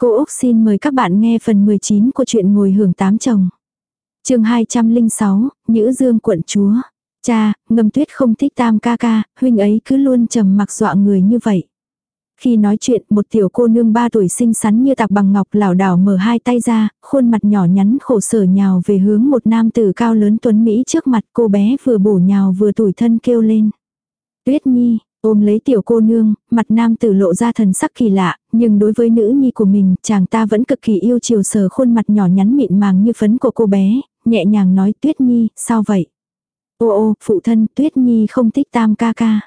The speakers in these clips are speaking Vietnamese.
Cô Úc xin mời các bạn nghe phần 19 của truyện ngồi hưởng tám chồng. chương 206, Nhữ Dương quận chúa. Cha, ngâm tuyết không thích tam ca ca, huynh ấy cứ luôn trầm mặc dọa người như vậy. Khi nói chuyện, một tiểu cô nương ba tuổi xinh xắn như tạc bằng ngọc lảo đảo mở hai tay ra, khuôn mặt nhỏ nhắn khổ sở nhào về hướng một nam tử cao lớn tuấn Mỹ trước mặt cô bé vừa bổ nhào vừa tủi thân kêu lên. Tuyết Nhi, ôm lấy tiểu cô nương, mặt nam tử lộ ra thần sắc kỳ lạ, nhưng đối với nữ nhi của mình, chàng ta vẫn cực kỳ yêu chiều sờ khuôn mặt nhỏ nhắn mịn màng như phấn của cô bé, nhẹ nhàng nói Tuyết Nhi, sao vậy? Ô ô, phụ thân, Tuyết Nhi không thích tam ca ca.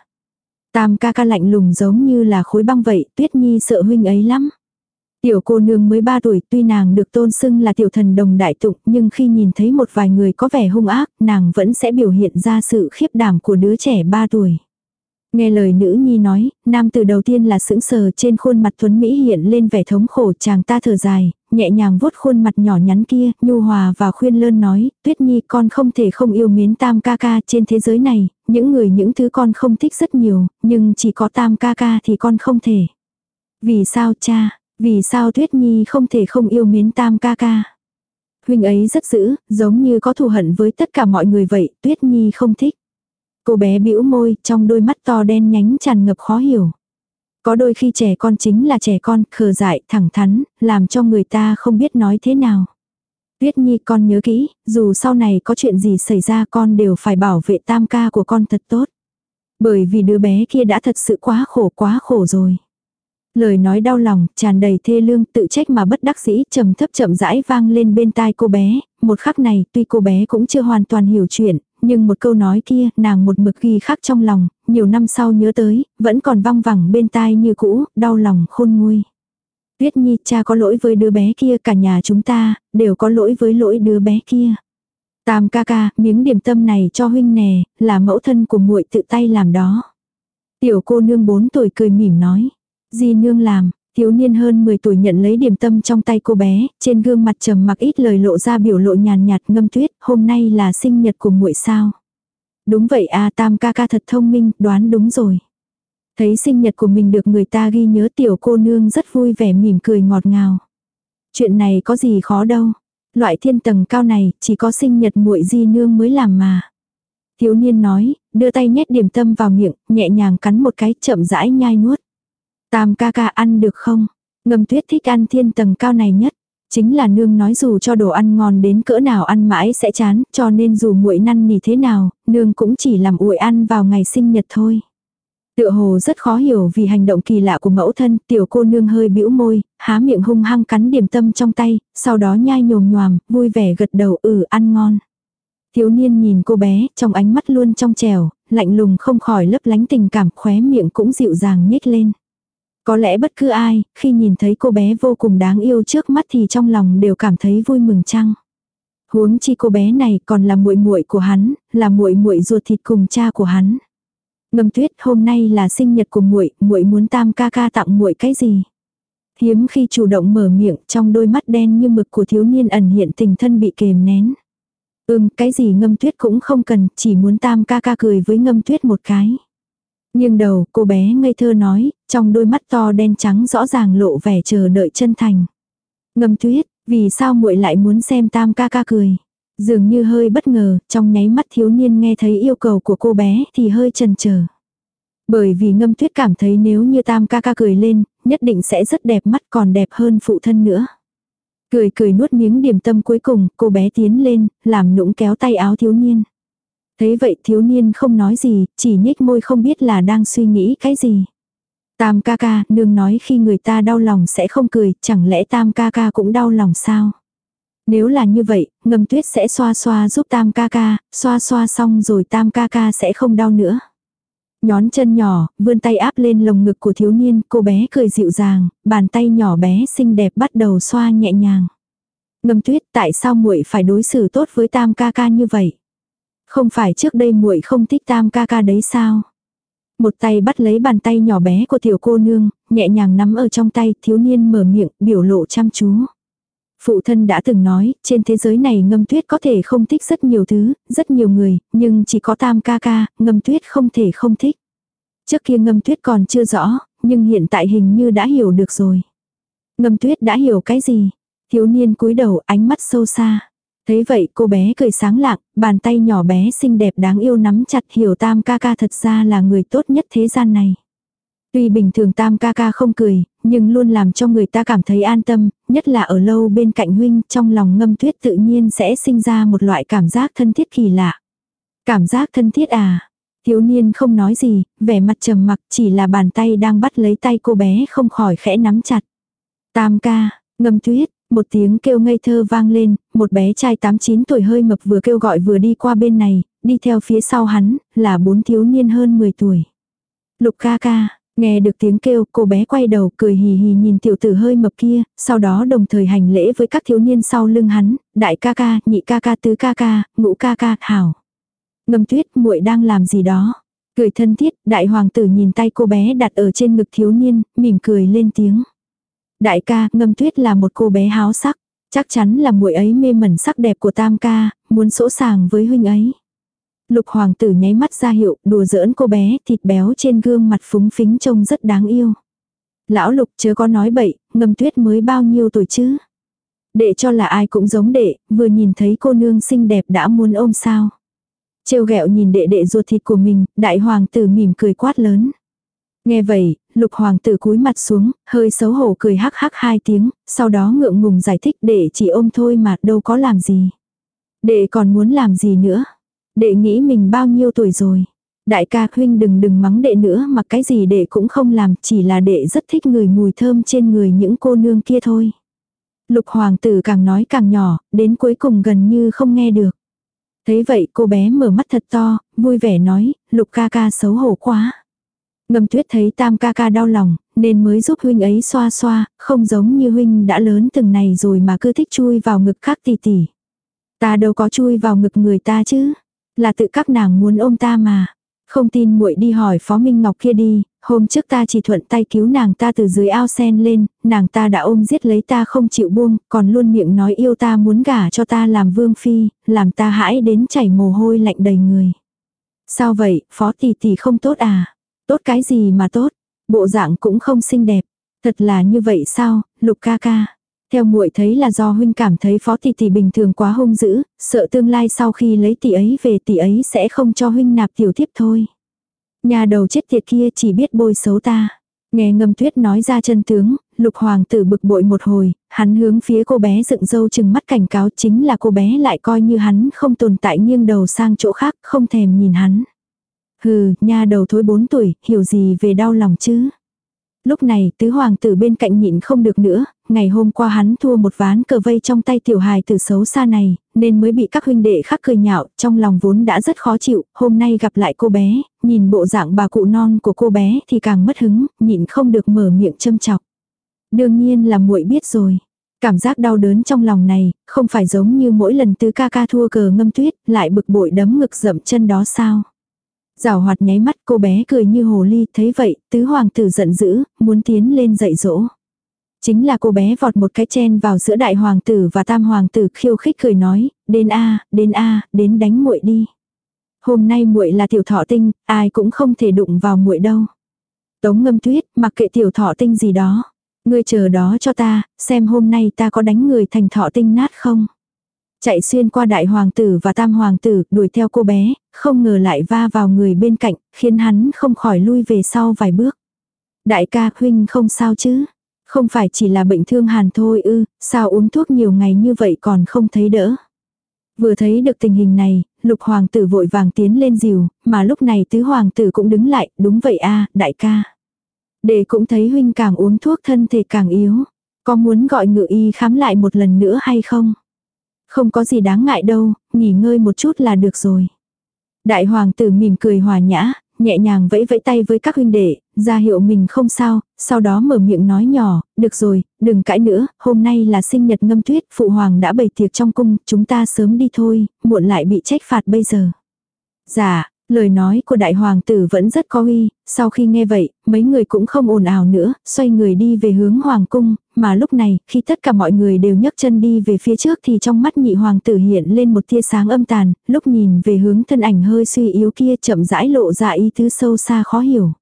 Tam ca ca lạnh lùng giống như là khối băng vậy, Tuyết Nhi sợ huynh ấy lắm. Tiểu cô nương mới 3 tuổi, tuy nàng được tôn xưng là tiểu thần đồng đại tụng, nhưng khi nhìn thấy một vài người có vẻ hung ác, nàng vẫn sẽ biểu hiện ra sự khiếp đảm của đứa trẻ 3 tuổi. Nghe lời nữ nhi nói, nam từ đầu tiên là sững sờ trên khuôn mặt tuấn Mỹ hiện lên vẻ thống khổ chàng ta thở dài, nhẹ nhàng vuốt khuôn mặt nhỏ nhắn kia, nhu hòa và khuyên lơn nói, tuyết nhi con không thể không yêu mến tam ca ca trên thế giới này, những người những thứ con không thích rất nhiều, nhưng chỉ có tam ca ca thì con không thể. Vì sao cha, vì sao tuyết nhi không thể không yêu mến tam ca ca? Huynh ấy rất dữ, giống như có thù hận với tất cả mọi người vậy, tuyết nhi không thích. Cô bé bĩu môi, trong đôi mắt to đen nhánh tràn ngập khó hiểu. Có đôi khi trẻ con chính là trẻ con, khờ dại, thẳng thắn, làm cho người ta không biết nói thế nào. Tuyết Nhi con nhớ kỹ, dù sau này có chuyện gì xảy ra con đều phải bảo vệ tam ca của con thật tốt. Bởi vì đứa bé kia đã thật sự quá khổ quá khổ rồi. Lời nói đau lòng, tràn đầy thê lương, tự trách mà bất đắc dĩ, trầm thấp chậm rãi vang lên bên tai cô bé, một khắc này, tuy cô bé cũng chưa hoàn toàn hiểu chuyện, nhưng một câu nói kia, nàng một mực ghi khắc trong lòng, nhiều năm sau nhớ tới, vẫn còn vong vẳng bên tai như cũ, đau lòng khôn nguôi. Tuyết Nhi, cha có lỗi với đứa bé kia, cả nhà chúng ta, đều có lỗi với lỗi đứa bé kia. Tam ca ca, miếng điểm tâm này cho huynh nè, là mẫu thân của muội tự tay làm đó. Tiểu cô nương 4 tuổi cười mỉm nói. Di nương làm, thiếu niên hơn 10 tuổi nhận lấy điểm tâm trong tay cô bé, trên gương mặt trầm mặc ít lời lộ ra biểu lộ nhàn nhạt ngâm tuyết, hôm nay là sinh nhật của muội sao. Đúng vậy a tam ca ca thật thông minh, đoán đúng rồi. Thấy sinh nhật của mình được người ta ghi nhớ tiểu cô nương rất vui vẻ mỉm cười ngọt ngào. Chuyện này có gì khó đâu. Loại thiên tầng cao này chỉ có sinh nhật muội di nương mới làm mà. Thiếu niên nói, đưa tay nhét điểm tâm vào miệng, nhẹ nhàng cắn một cái chậm rãi nhai nuốt. Tam ca ca ăn được không? Ngâm tuyết thích ăn thiên tầng cao này nhất. Chính là nương nói dù cho đồ ăn ngon đến cỡ nào ăn mãi sẽ chán, cho nên dù muội năn nỉ thế nào, nương cũng chỉ làm uội ăn vào ngày sinh nhật thôi. Tựa hồ rất khó hiểu vì hành động kỳ lạ của mẫu thân, tiểu cô nương hơi bĩu môi, há miệng hung hăng cắn điểm tâm trong tay, sau đó nhai nhồm nhòm, vui vẻ gật đầu ừ ăn ngon. Thiếu niên nhìn cô bé, trong ánh mắt luôn trong trèo, lạnh lùng không khỏi lấp lánh tình cảm khóe miệng cũng dịu dàng nhếch lên. Có lẽ bất cứ ai, khi nhìn thấy cô bé vô cùng đáng yêu trước mắt thì trong lòng đều cảm thấy vui mừng chăng. Huống chi cô bé này còn là muội muội của hắn, là muội muội ruột thịt cùng cha của hắn. Ngâm tuyết hôm nay là sinh nhật của muội, muội muốn tam ca ca tặng muội cái gì? Hiếm khi chủ động mở miệng trong đôi mắt đen như mực của thiếu niên ẩn hiện tình thân bị kềm nén. Ừm, cái gì ngâm tuyết cũng không cần, chỉ muốn tam ca ca cười với ngâm tuyết một cái. Nhưng đầu, cô bé ngây thơ nói, trong đôi mắt to đen trắng rõ ràng lộ vẻ chờ đợi chân thành. Ngâm tuyết, vì sao muội lại muốn xem tam ca ca cười? Dường như hơi bất ngờ, trong nháy mắt thiếu niên nghe thấy yêu cầu của cô bé thì hơi chần chờ. Bởi vì ngâm tuyết cảm thấy nếu như tam ca ca cười lên, nhất định sẽ rất đẹp mắt còn đẹp hơn phụ thân nữa. Cười cười nuốt miếng điểm tâm cuối cùng, cô bé tiến lên, làm nũng kéo tay áo thiếu niên. Thế vậy thiếu niên không nói gì, chỉ nhếch môi không biết là đang suy nghĩ cái gì. Tam ca ca, nương nói khi người ta đau lòng sẽ không cười, chẳng lẽ tam ca ca cũng đau lòng sao? Nếu là như vậy, ngâm tuyết sẽ xoa xoa giúp tam ca ca, xoa xoa xong rồi tam ca ca sẽ không đau nữa. Nhón chân nhỏ, vươn tay áp lên lồng ngực của thiếu niên, cô bé cười dịu dàng, bàn tay nhỏ bé xinh đẹp bắt đầu xoa nhẹ nhàng. Ngâm tuyết tại sao muội phải đối xử tốt với tam ca ca như vậy? Không phải trước đây muội không thích tam ca ca đấy sao? Một tay bắt lấy bàn tay nhỏ bé của tiểu cô nương, nhẹ nhàng nắm ở trong tay, thiếu niên mở miệng, biểu lộ chăm chú. Phụ thân đã từng nói, trên thế giới này ngâm tuyết có thể không thích rất nhiều thứ, rất nhiều người, nhưng chỉ có tam ca ca, ngâm tuyết không thể không thích. Trước kia ngâm tuyết còn chưa rõ, nhưng hiện tại hình như đã hiểu được rồi. Ngâm tuyết đã hiểu cái gì. Thiếu niên cúi đầu ánh mắt sâu xa thế vậy cô bé cười sáng lạng, bàn tay nhỏ bé xinh đẹp đáng yêu nắm chặt hiểu tam ca ca thật ra là người tốt nhất thế gian này. Tuy bình thường tam ca ca không cười, nhưng luôn làm cho người ta cảm thấy an tâm, nhất là ở lâu bên cạnh huynh trong lòng ngâm tuyết tự nhiên sẽ sinh ra một loại cảm giác thân thiết kỳ lạ. Cảm giác thân thiết à? Thiếu niên không nói gì, vẻ mặt trầm mặc chỉ là bàn tay đang bắt lấy tay cô bé không khỏi khẽ nắm chặt. Tam ca, ngâm tuyết, một tiếng kêu ngây thơ vang lên, một bé trai 8-9 tuổi hơi mập vừa kêu gọi vừa đi qua bên này, đi theo phía sau hắn, là bốn thiếu niên hơn 10 tuổi. Lục ca ca, nghe được tiếng kêu, cô bé quay đầu cười hì hì nhìn tiểu tử hơi mập kia, sau đó đồng thời hành lễ với các thiếu niên sau lưng hắn, đại ca ca, nhị ca ca, tứ ca ca, ngũ ca ca, hảo. Ngâm tuyết muội đang làm gì đó. Cười thân thiết, đại hoàng tử nhìn tay cô bé đặt ở trên ngực thiếu niên, mỉm cười lên tiếng. Đại ca, ngâm tuyết là một cô bé háo sắc. Chắc chắn là muội ấy mê mẩn sắc đẹp của tam ca, muốn sỗ sàng với huynh ấy. Lục hoàng tử nháy mắt ra hiệu, đùa giỡn cô bé, thịt béo trên gương mặt phúng phính trông rất đáng yêu. Lão lục chớ có nói bậy, ngâm tuyết mới bao nhiêu tuổi chứ. Đệ cho là ai cũng giống đệ, vừa nhìn thấy cô nương xinh đẹp đã muốn ôm sao. Trêu ghẹo nhìn đệ đệ ruột thịt của mình, đại hoàng tử mỉm cười quát lớn. Nghe vậy, lục hoàng tử cúi mặt xuống, hơi xấu hổ cười hắc hắc hai tiếng, sau đó ngượng ngùng giải thích để chỉ ôm thôi mà đâu có làm gì. Đệ còn muốn làm gì nữa? Đệ nghĩ mình bao nhiêu tuổi rồi? Đại ca huynh đừng đừng mắng đệ nữa mà cái gì đệ cũng không làm, chỉ là đệ rất thích người mùi thơm trên người những cô nương kia thôi. Lục hoàng tử càng nói càng nhỏ, đến cuối cùng gần như không nghe được. Thấy vậy cô bé mở mắt thật to, vui vẻ nói, lục ca ca xấu hổ quá. Ngâm tuyết thấy tam ca ca đau lòng, nên mới giúp huynh ấy xoa xoa, không giống như huynh đã lớn từng này rồi mà cứ thích chui vào ngực khác tỷ tỷ. Ta đâu có chui vào ngực người ta chứ, là tự các nàng muốn ôm ta mà. Không tin muội đi hỏi Phó Minh Ngọc kia đi, hôm trước ta chỉ thuận tay cứu nàng ta từ dưới ao sen lên, nàng ta đã ôm giết lấy ta không chịu buông, còn luôn miệng nói yêu ta muốn gả cho ta làm vương phi, làm ta hãi đến chảy mồ hôi lạnh đầy người. Sao vậy, Phó tỷ tỷ không tốt à? Tốt cái gì mà tốt? Bộ dạng cũng không xinh đẹp. Thật là như vậy sao, Lục ca ca? Theo muội thấy là do huynh cảm thấy phó tỷ tỷ bình thường quá hung dữ, sợ tương lai sau khi lấy tỷ ấy về tỷ ấy sẽ không cho huynh nạp tiểu tiếp thôi. Nhà đầu chết tiệt kia chỉ biết bôi xấu ta. Nghe ngâm tuyết nói ra chân tướng, lục hoàng tử bực bội một hồi, hắn hướng phía cô bé dựng dâu chừng mắt cảnh cáo chính là cô bé lại coi như hắn không tồn tại nghiêng đầu sang chỗ khác, không thèm nhìn hắn. Hừ, nha đầu thối 4 tuổi, hiểu gì về đau lòng chứ. Lúc này, tứ hoàng tử bên cạnh nhịn không được nữa, ngày hôm qua hắn thua một ván cờ vây trong tay tiểu hài tử xấu xa này, nên mới bị các huynh đệ khác cười nhạo, trong lòng vốn đã rất khó chịu, hôm nay gặp lại cô bé, nhìn bộ dạng bà cụ non của cô bé thì càng mất hứng, nhịn không được mở miệng châm chọc. Đương nhiên là muội biết rồi. Cảm giác đau đớn trong lòng này, không phải giống như mỗi lần tứ ca ca thua cờ ngâm tuyết, lại bực bội đấm ngực dậm chân đó sao. Rào hoạt nháy mắt cô bé cười như hồ ly, thấy vậy, tứ hoàng tử giận dữ, muốn tiến lên dạy dỗ. Chính là cô bé vọt một cái chen vào giữa đại hoàng tử và tam hoàng tử khiêu khích cười nói, đến a, đến a, đến đánh muội đi. Hôm nay muội là tiểu thọ tinh, ai cũng không thể đụng vào muội đâu. Tống ngâm tuyết, mặc kệ tiểu thọ tinh gì đó. Ngươi chờ đó cho ta, xem hôm nay ta có đánh người thành thọ tinh nát không. Chạy xuyên qua đại hoàng tử và tam hoàng tử, đuổi theo cô bé, không ngờ lại va vào người bên cạnh, khiến hắn không khỏi lui về sau vài bước. Đại ca huynh không sao chứ? Không phải chỉ là bệnh thương hàn thôi ư, sao uống thuốc nhiều ngày như vậy còn không thấy đỡ. Vừa thấy được tình hình này, lục hoàng tử vội vàng tiến lên dìu, mà lúc này tứ hoàng tử cũng đứng lại, đúng vậy a đại ca. Để cũng thấy huynh càng uống thuốc thân thể càng yếu. Có muốn gọi ngự y khám lại một lần nữa hay không? Không có gì đáng ngại đâu, nghỉ ngơi một chút là được rồi. Đại hoàng tử mỉm cười hòa nhã, nhẹ nhàng vẫy vẫy tay với các huynh đệ, ra hiệu mình không sao, sau đó mở miệng nói nhỏ, được rồi, đừng cãi nữa, hôm nay là sinh nhật ngâm tuyết, phụ hoàng đã bày tiệc trong cung, chúng ta sớm đi thôi, muộn lại bị trách phạt bây giờ. Dạ, Lời nói của đại hoàng tử vẫn rất có uy, sau khi nghe vậy, mấy người cũng không ồn ào nữa, xoay người đi về hướng hoàng cung, mà lúc này, khi tất cả mọi người đều nhấc chân đi về phía trước thì trong mắt nhị hoàng tử hiện lên một tia sáng âm tàn, lúc nhìn về hướng thân ảnh hơi suy yếu kia chậm rãi lộ ra ý tứ sâu xa khó hiểu.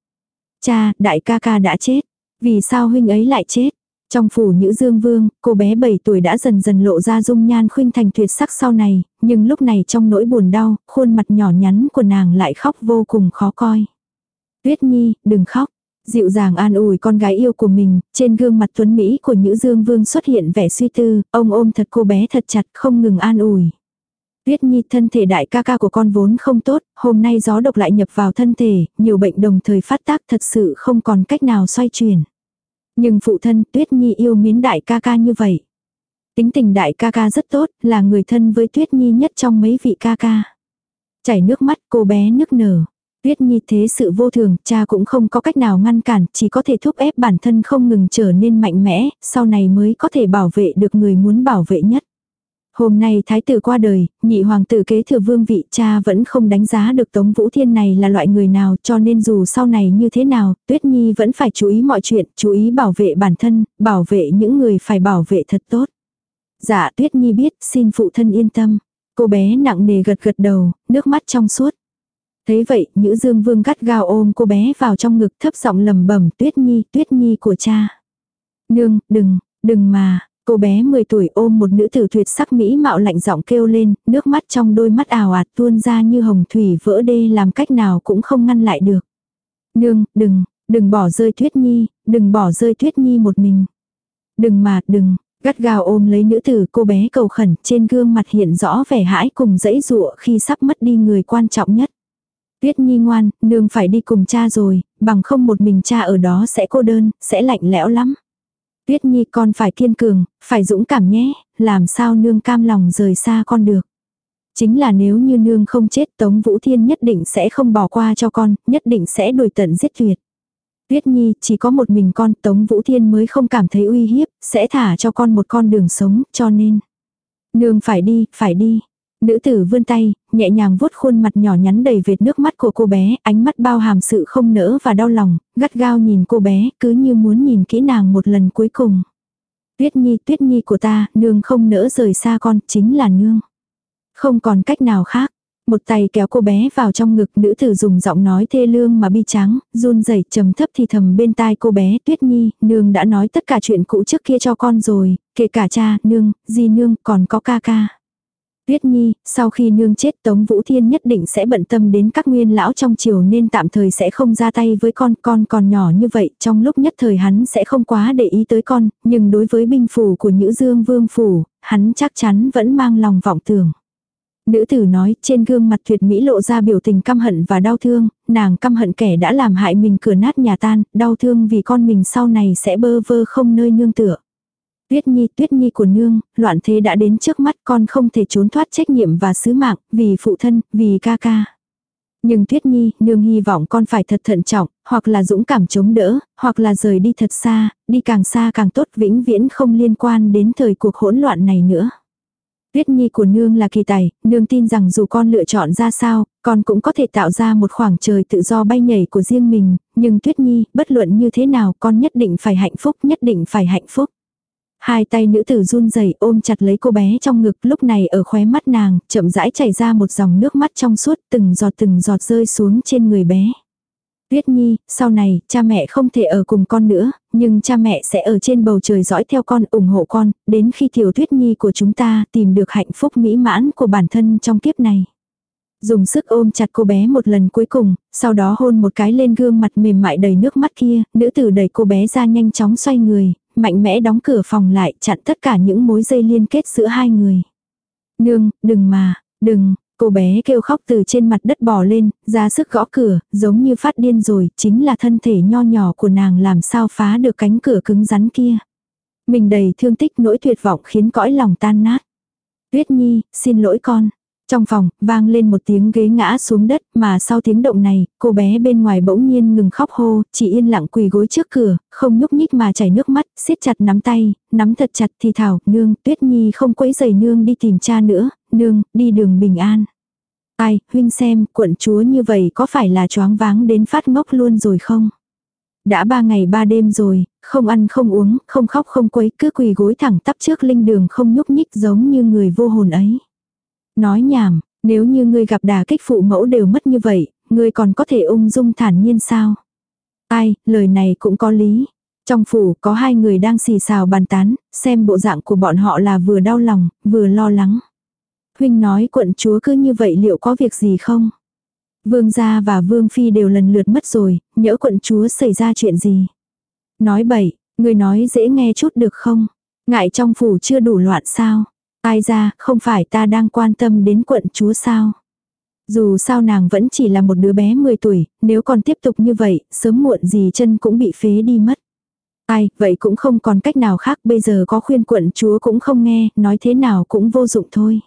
Cha, đại ca ca đã chết. Vì sao huynh ấy lại chết? Trong phủ Nhữ Dương Vương, cô bé 7 tuổi đã dần dần lộ ra dung nhan khuynh thành tuyệt sắc sau này, nhưng lúc này trong nỗi buồn đau, khuôn mặt nhỏ nhắn của nàng lại khóc vô cùng khó coi. Tuyết Nhi, đừng khóc. Dịu dàng an ủi con gái yêu của mình, trên gương mặt tuấn Mỹ của Nhữ Dương Vương xuất hiện vẻ suy tư, ông ôm thật cô bé thật chặt không ngừng an ủi. Tuyết Nhi thân thể đại ca ca của con vốn không tốt, hôm nay gió độc lại nhập vào thân thể, nhiều bệnh đồng thời phát tác thật sự không còn cách nào xoay chuyển. Nhưng phụ thân Tuyết Nhi yêu mến đại ca ca như vậy. Tính tình đại ca ca rất tốt, là người thân với Tuyết Nhi nhất trong mấy vị ca ca. Chảy nước mắt cô bé nức nở. Tuyết Nhi thế sự vô thường, cha cũng không có cách nào ngăn cản, chỉ có thể thúc ép bản thân không ngừng trở nên mạnh mẽ, sau này mới có thể bảo vệ được người muốn bảo vệ nhất. Hôm nay thái tử qua đời, nhị hoàng tử kế thừa vương vị cha vẫn không đánh giá được Tống Vũ Thiên này là loại người nào cho nên dù sau này như thế nào, Tuyết Nhi vẫn phải chú ý mọi chuyện, chú ý bảo vệ bản thân, bảo vệ những người phải bảo vệ thật tốt. Dạ Tuyết Nhi biết, xin phụ thân yên tâm. Cô bé nặng nề gật gật đầu, nước mắt trong suốt. Thế vậy, Nhữ Dương Vương gắt gao ôm cô bé vào trong ngực thấp giọng lầm bẩm Tuyết Nhi, Tuyết Nhi của cha. Nương, đừng, đừng mà, Cô bé 10 tuổi ôm một nữ tử tuyệt sắc mỹ mạo lạnh giọng kêu lên, nước mắt trong đôi mắt ảo ạt tuôn ra như hồng thủy vỡ đê làm cách nào cũng không ngăn lại được. Nương, đừng, đừng bỏ rơi Tuyết Nhi, đừng bỏ rơi Tuyết Nhi một mình. Đừng mà, đừng, gắt gào ôm lấy nữ tử cô bé cầu khẩn trên gương mặt hiện rõ vẻ hãi cùng dãy dụa khi sắp mất đi người quan trọng nhất. Tuyết Nhi ngoan, nương phải đi cùng cha rồi, bằng không một mình cha ở đó sẽ cô đơn, sẽ lạnh lẽo lắm. Tuyết Nhi con phải kiên cường, phải dũng cảm nhé, làm sao nương cam lòng rời xa con được. Chính là nếu như nương không chết Tống Vũ Thiên nhất định sẽ không bỏ qua cho con, nhất định sẽ đuổi tận giết tuyệt. Tuyết Nhi chỉ có một mình con Tống Vũ Thiên mới không cảm thấy uy hiếp, sẽ thả cho con một con đường sống, cho nên. Nương phải đi, phải đi. Nữ tử vươn tay, nhẹ nhàng vuốt khuôn mặt nhỏ nhắn đầy vệt nước mắt của cô bé, ánh mắt bao hàm sự không nỡ và đau lòng, gắt gao nhìn cô bé, cứ như muốn nhìn kỹ nàng một lần cuối cùng. Tuyết nhi, tuyết nhi của ta, nương không nỡ rời xa con, chính là nương. Không còn cách nào khác. Một tay kéo cô bé vào trong ngực nữ tử dùng giọng nói thê lương mà bi trắng, run rẩy trầm thấp thì thầm bên tai cô bé tuyết nhi, nương đã nói tất cả chuyện cũ trước kia cho con rồi, kể cả cha, nương, di nương, còn có ca ca. Tuyết Nhi, sau khi nương chết Tống Vũ Thiên nhất định sẽ bận tâm đến các nguyên lão trong triều nên tạm thời sẽ không ra tay với con, con còn nhỏ như vậy, trong lúc nhất thời hắn sẽ không quá để ý tới con, nhưng đối với binh phủ của Nhữ Dương Vương Phủ, hắn chắc chắn vẫn mang lòng vọng tưởng. Nữ tử nói trên gương mặt tuyệt mỹ lộ ra biểu tình căm hận và đau thương, nàng căm hận kẻ đã làm hại mình cửa nát nhà tan, đau thương vì con mình sau này sẽ bơ vơ không nơi nương tựa. Tuyết Nhi, Tuyết Nhi của nương, loạn thế đã đến trước mắt con không thể trốn thoát trách nhiệm và sứ mạng, vì phụ thân, vì ca ca. Nhưng Tuyết Nhi, nương hy vọng con phải thật thận trọng, hoặc là dũng cảm chống đỡ, hoặc là rời đi thật xa, đi càng xa càng tốt vĩnh viễn không liên quan đến thời cuộc hỗn loạn này nữa. Tuyết Nhi của nương là kỳ tài, nương tin rằng dù con lựa chọn ra sao, con cũng có thể tạo ra một khoảng trời tự do bay nhảy của riêng mình, nhưng Tuyết Nhi, bất luận như thế nào con nhất định phải hạnh phúc, nhất định phải hạnh phúc. Hai tay nữ tử run rẩy ôm chặt lấy cô bé trong ngực lúc này ở khóe mắt nàng, chậm rãi chảy ra một dòng nước mắt trong suốt từng giọt từng giọt rơi xuống trên người bé. Tuyết Nhi, sau này, cha mẹ không thể ở cùng con nữa, nhưng cha mẹ sẽ ở trên bầu trời dõi theo con, ủng hộ con, đến khi tiểu Tuyết Nhi của chúng ta tìm được hạnh phúc mỹ mãn của bản thân trong kiếp này. Dùng sức ôm chặt cô bé một lần cuối cùng, sau đó hôn một cái lên gương mặt mềm mại đầy nước mắt kia, nữ tử đẩy cô bé ra nhanh chóng xoay người, mạnh mẽ đóng cửa phòng lại chặn tất cả những mối dây liên kết giữa hai người. Nương, đừng mà, đừng, cô bé kêu khóc từ trên mặt đất bò lên, ra sức gõ cửa, giống như phát điên rồi, chính là thân thể nho nhỏ của nàng làm sao phá được cánh cửa cứng rắn kia. Mình đầy thương tích nỗi tuyệt vọng khiến cõi lòng tan nát. Tuyết Nhi, xin lỗi con. Trong phòng, vang lên một tiếng ghế ngã xuống đất, mà sau tiếng động này, cô bé bên ngoài bỗng nhiên ngừng khóc hô, chỉ yên lặng quỳ gối trước cửa, không nhúc nhích mà chảy nước mắt, siết chặt nắm tay, nắm thật chặt thì thảo, nương, tuyết nhi không quấy giày nương đi tìm cha nữa, nương, đi đường bình an. Ai, huynh xem, quận chúa như vậy có phải là choáng váng đến phát ngốc luôn rồi không? Đã ba ngày ba đêm rồi, không ăn không uống, không khóc không quấy, cứ quỳ gối thẳng tắp trước linh đường không nhúc nhích giống như người vô hồn ấy. Nói nhảm, nếu như ngươi gặp đà kích phụ mẫu đều mất như vậy, ngươi còn có thể ung dung thản nhiên sao? Ai, lời này cũng có lý. Trong phủ có hai người đang xì xào bàn tán, xem bộ dạng của bọn họ là vừa đau lòng, vừa lo lắng. Huynh nói quận chúa cứ như vậy liệu có việc gì không? Vương gia và vương phi đều lần lượt mất rồi, nhỡ quận chúa xảy ra chuyện gì? Nói bậy, người nói dễ nghe chút được không? Ngại trong phủ chưa đủ loạn sao? Ai ra, không phải ta đang quan tâm đến quận chúa sao? Dù sao nàng vẫn chỉ là một đứa bé 10 tuổi, nếu còn tiếp tục như vậy, sớm muộn gì chân cũng bị phế đi mất. Ai, vậy cũng không còn cách nào khác, bây giờ có khuyên quận chúa cũng không nghe, nói thế nào cũng vô dụng thôi.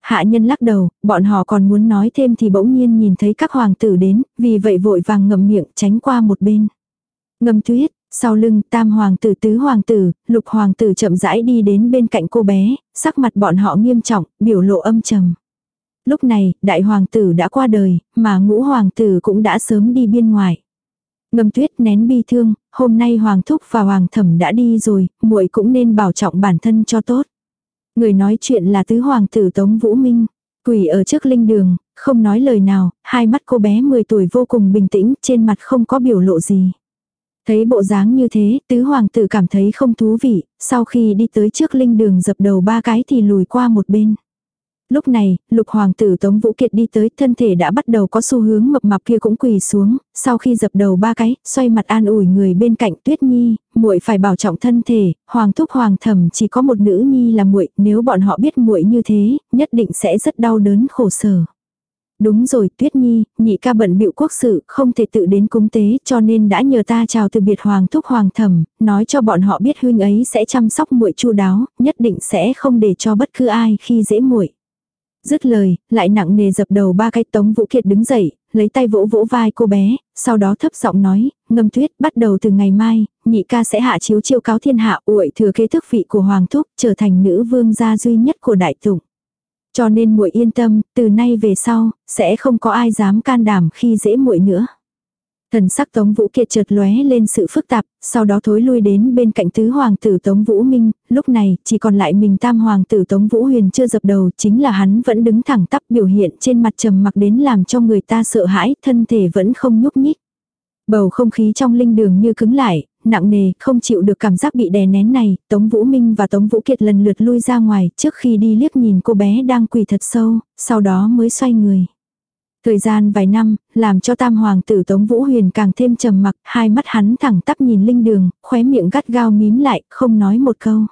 Hạ nhân lắc đầu, bọn họ còn muốn nói thêm thì bỗng nhiên nhìn thấy các hoàng tử đến, vì vậy vội vàng ngậm miệng tránh qua một bên. Ngâm tuyết, sau lưng tam hoàng tử tứ hoàng tử, lục hoàng tử chậm rãi đi đến bên cạnh cô bé, sắc mặt bọn họ nghiêm trọng, biểu lộ âm trầm. Lúc này, đại hoàng tử đã qua đời, mà ngũ hoàng tử cũng đã sớm đi biên ngoài. Ngâm tuyết nén bi thương, hôm nay hoàng thúc và hoàng thẩm đã đi rồi, muội cũng nên bảo trọng bản thân cho tốt. Người nói chuyện là tứ hoàng tử Tống Vũ Minh. Quỷ ở trước linh đường, không nói lời nào, hai mắt cô bé 10 tuổi vô cùng bình tĩnh, trên mặt không có biểu lộ gì. Thấy bộ dáng như thế, tứ hoàng tử cảm thấy không thú vị, sau khi đi tới trước linh đường dập đầu ba cái thì lùi qua một bên. Lúc này, lục hoàng tử Tống Vũ Kiệt đi tới, thân thể đã bắt đầu có xu hướng mập mạp kia cũng quỳ xuống, sau khi dập đầu ba cái, xoay mặt an ủi người bên cạnh Tuyết Nhi, muội phải bảo trọng thân thể, hoàng thúc hoàng thẩm chỉ có một nữ nhi là muội, nếu bọn họ biết muội như thế, nhất định sẽ rất đau đớn khổ sở. Đúng rồi, Tuyết Nhi, nhị ca bận bịu quốc sự, không thể tự đến cúng tế, cho nên đã nhờ ta chào từ biệt hoàng thúc hoàng thẩm, nói cho bọn họ biết huynh ấy sẽ chăm sóc muội chu đáo, nhất định sẽ không để cho bất cứ ai khi dễ muội. Dứt lời, lại nặng nề dập đầu ba cái Tống Vũ Kiệt đứng dậy, lấy tay vỗ vỗ vai cô bé, sau đó thấp giọng nói, ngâm tuyết bắt đầu từ ngày mai, nhị ca sẽ hạ chiếu chiêu cáo thiên hạ uội thừa kế thức vị của Hoàng Thúc, trở thành nữ vương gia duy nhất của đại tụng. Cho nên muội yên tâm, từ nay về sau, sẽ không có ai dám can đảm khi dễ muội nữa. Thần sắc Tống Vũ Kiệt chợt lóe lên sự phức tạp, sau đó thối lui đến bên cạnh tứ hoàng tử Tống Vũ Minh, lúc này chỉ còn lại mình tam hoàng tử Tống Vũ Huyền chưa dập đầu, chính là hắn vẫn đứng thẳng tắp biểu hiện trên mặt trầm mặc đến làm cho người ta sợ hãi, thân thể vẫn không nhúc nhích. Bầu không khí trong linh đường như cứng lại, nặng nề, không chịu được cảm giác bị đè nén này, Tống Vũ Minh và Tống Vũ Kiệt lần lượt lui ra ngoài, trước khi đi liếc nhìn cô bé đang quỳ thật sâu, sau đó mới xoay người. Thời gian vài năm, làm cho tam hoàng tử Tống Vũ Huyền càng thêm trầm mặc, hai mắt hắn thẳng tắp nhìn linh đường, khóe miệng gắt gao mím lại, không nói một câu.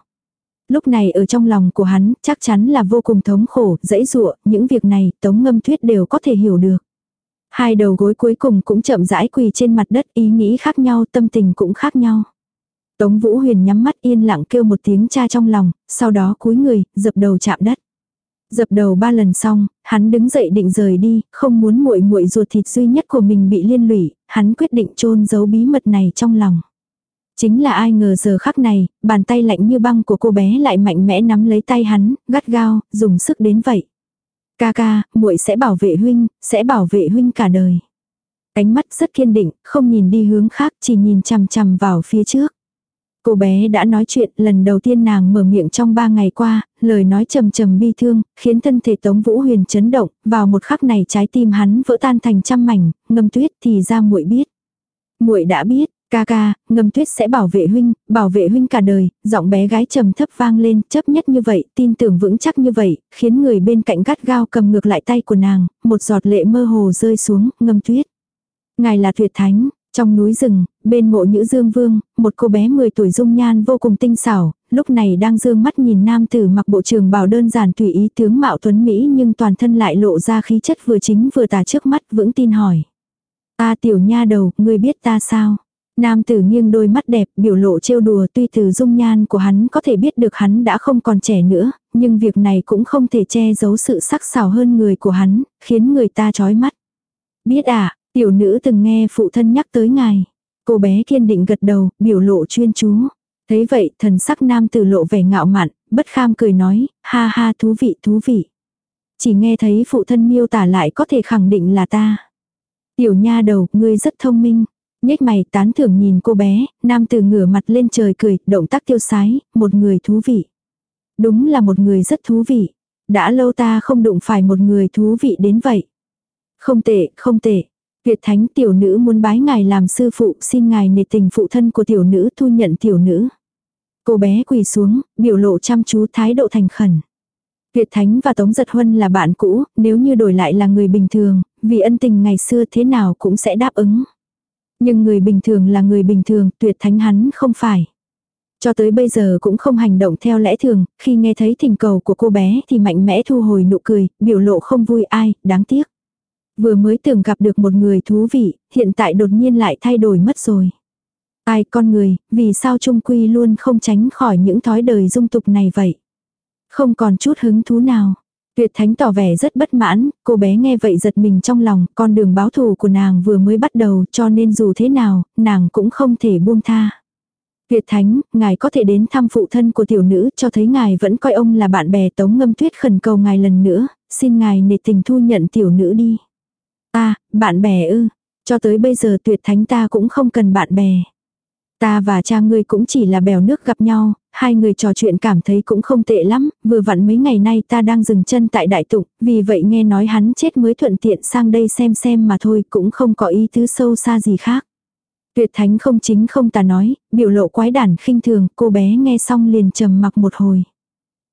Lúc này ở trong lòng của hắn, chắc chắn là vô cùng thống khổ, dãy dụa, những việc này, Tống Ngâm Tuyết đều có thể hiểu được. Hai đầu gối cuối cùng cũng chậm rãi quỳ trên mặt đất, ý nghĩ khác nhau, tâm tình cũng khác nhau. Tống Vũ Huyền nhắm mắt yên lặng kêu một tiếng cha trong lòng, sau đó cúi người, dập đầu chạm đất. Dập đầu ba lần xong, hắn đứng dậy định rời đi, không muốn muội muội ruột thịt duy nhất của mình bị liên lụy, hắn quyết định chôn giấu bí mật này trong lòng. Chính là ai ngờ giờ khắc này, bàn tay lạnh như băng của cô bé lại mạnh mẽ nắm lấy tay hắn, gắt gao, dùng sức đến vậy. Ca ca, muội sẽ bảo vệ huynh, sẽ bảo vệ huynh cả đời. Cánh mắt rất kiên định, không nhìn đi hướng khác, chỉ nhìn chằm chằm vào phía trước. Cô bé đã nói chuyện lần đầu tiên nàng mở miệng trong ba ngày qua, lời nói trầm trầm bi thương, khiến thân thể Tống Vũ Huyền chấn động, vào một khắc này trái tim hắn vỡ tan thành trăm mảnh, ngâm tuyết thì ra muội biết. muội đã biết, ca ca, ngâm tuyết sẽ bảo vệ huynh, bảo vệ huynh cả đời, giọng bé gái trầm thấp vang lên, chấp nhất như vậy, tin tưởng vững chắc như vậy, khiến người bên cạnh gắt gao cầm ngược lại tay của nàng, một giọt lệ mơ hồ rơi xuống, ngâm tuyết. Ngài là tuyệt thánh, trong núi rừng, bên mộ nhữ dương vương, một cô bé 10 tuổi dung nhan vô cùng tinh xảo, lúc này đang dương mắt nhìn nam tử mặc bộ trường bào đơn giản tùy ý tướng mạo tuấn Mỹ nhưng toàn thân lại lộ ra khí chất vừa chính vừa tà trước mắt vững tin hỏi. Ta tiểu nha đầu, ngươi biết ta sao? Nam tử nghiêng đôi mắt đẹp, biểu lộ trêu đùa tuy từ dung nhan của hắn có thể biết được hắn đã không còn trẻ nữa, nhưng việc này cũng không thể che giấu sự sắc sảo hơn người của hắn, khiến người ta chói mắt. Biết à, Tiểu nữ từng nghe phụ thân nhắc tới ngài. Cô bé kiên định gật đầu, biểu lộ chuyên chú. Thấy vậy, thần sắc nam tử lộ vẻ ngạo mạn, bất kham cười nói, ha ha thú vị thú vị. Chỉ nghe thấy phụ thân miêu tả lại có thể khẳng định là ta. Tiểu nha đầu, ngươi rất thông minh. Nhếch mày tán thưởng nhìn cô bé, nam tử ngửa mặt lên trời cười, động tác tiêu sái, một người thú vị. Đúng là một người rất thú vị. Đã lâu ta không đụng phải một người thú vị đến vậy. Không tệ, không tệ. việt thánh tiểu nữ muốn bái ngài làm sư phụ, xin ngài nể tình phụ thân của tiểu nữ thu nhận tiểu nữ. Cô bé quỳ xuống, biểu lộ chăm chú thái độ thành khẩn. việt Thánh và Tống Giật Huân là bạn cũ, nếu như đổi lại là người bình thường, vì ân tình ngày xưa thế nào cũng sẽ đáp ứng. Nhưng người bình thường là người bình thường, Tuyệt Thánh hắn không phải. Cho tới bây giờ cũng không hành động theo lẽ thường, khi nghe thấy thỉnh cầu của cô bé thì mạnh mẽ thu hồi nụ cười, biểu lộ không vui ai, đáng tiếc. Vừa mới tưởng gặp được một người thú vị, hiện tại đột nhiên lại thay đổi mất rồi. Ai con người, vì sao trung quy luôn không tránh khỏi những thói đời dung tục này vậy? Không còn chút hứng thú nào. Tuyệt thánh tỏ vẻ rất bất mãn, cô bé nghe vậy giật mình trong lòng, con đường báo thù của nàng vừa mới bắt đầu cho nên dù thế nào, nàng cũng không thể buông tha. Tuyệt thánh, ngài có thể đến thăm phụ thân của tiểu nữ cho thấy ngài vẫn coi ông là bạn bè tống ngâm tuyết khẩn cầu ngài lần nữa, xin ngài nể tình thu nhận tiểu nữ đi. Ta, bạn bè ư, cho tới bây giờ tuyệt thánh ta cũng không cần bạn bè. Ta và cha ngươi cũng chỉ là bèo nước gặp nhau, hai người trò chuyện cảm thấy cũng không tệ lắm, vừa vặn mấy ngày nay ta đang dừng chân tại đại tụng, vì vậy nghe nói hắn chết mới thuận tiện sang đây xem xem mà thôi cũng không có ý tứ sâu xa gì khác. Tuyệt thánh không chính không ta nói, biểu lộ quái đản khinh thường, cô bé nghe xong liền trầm mặc một hồi.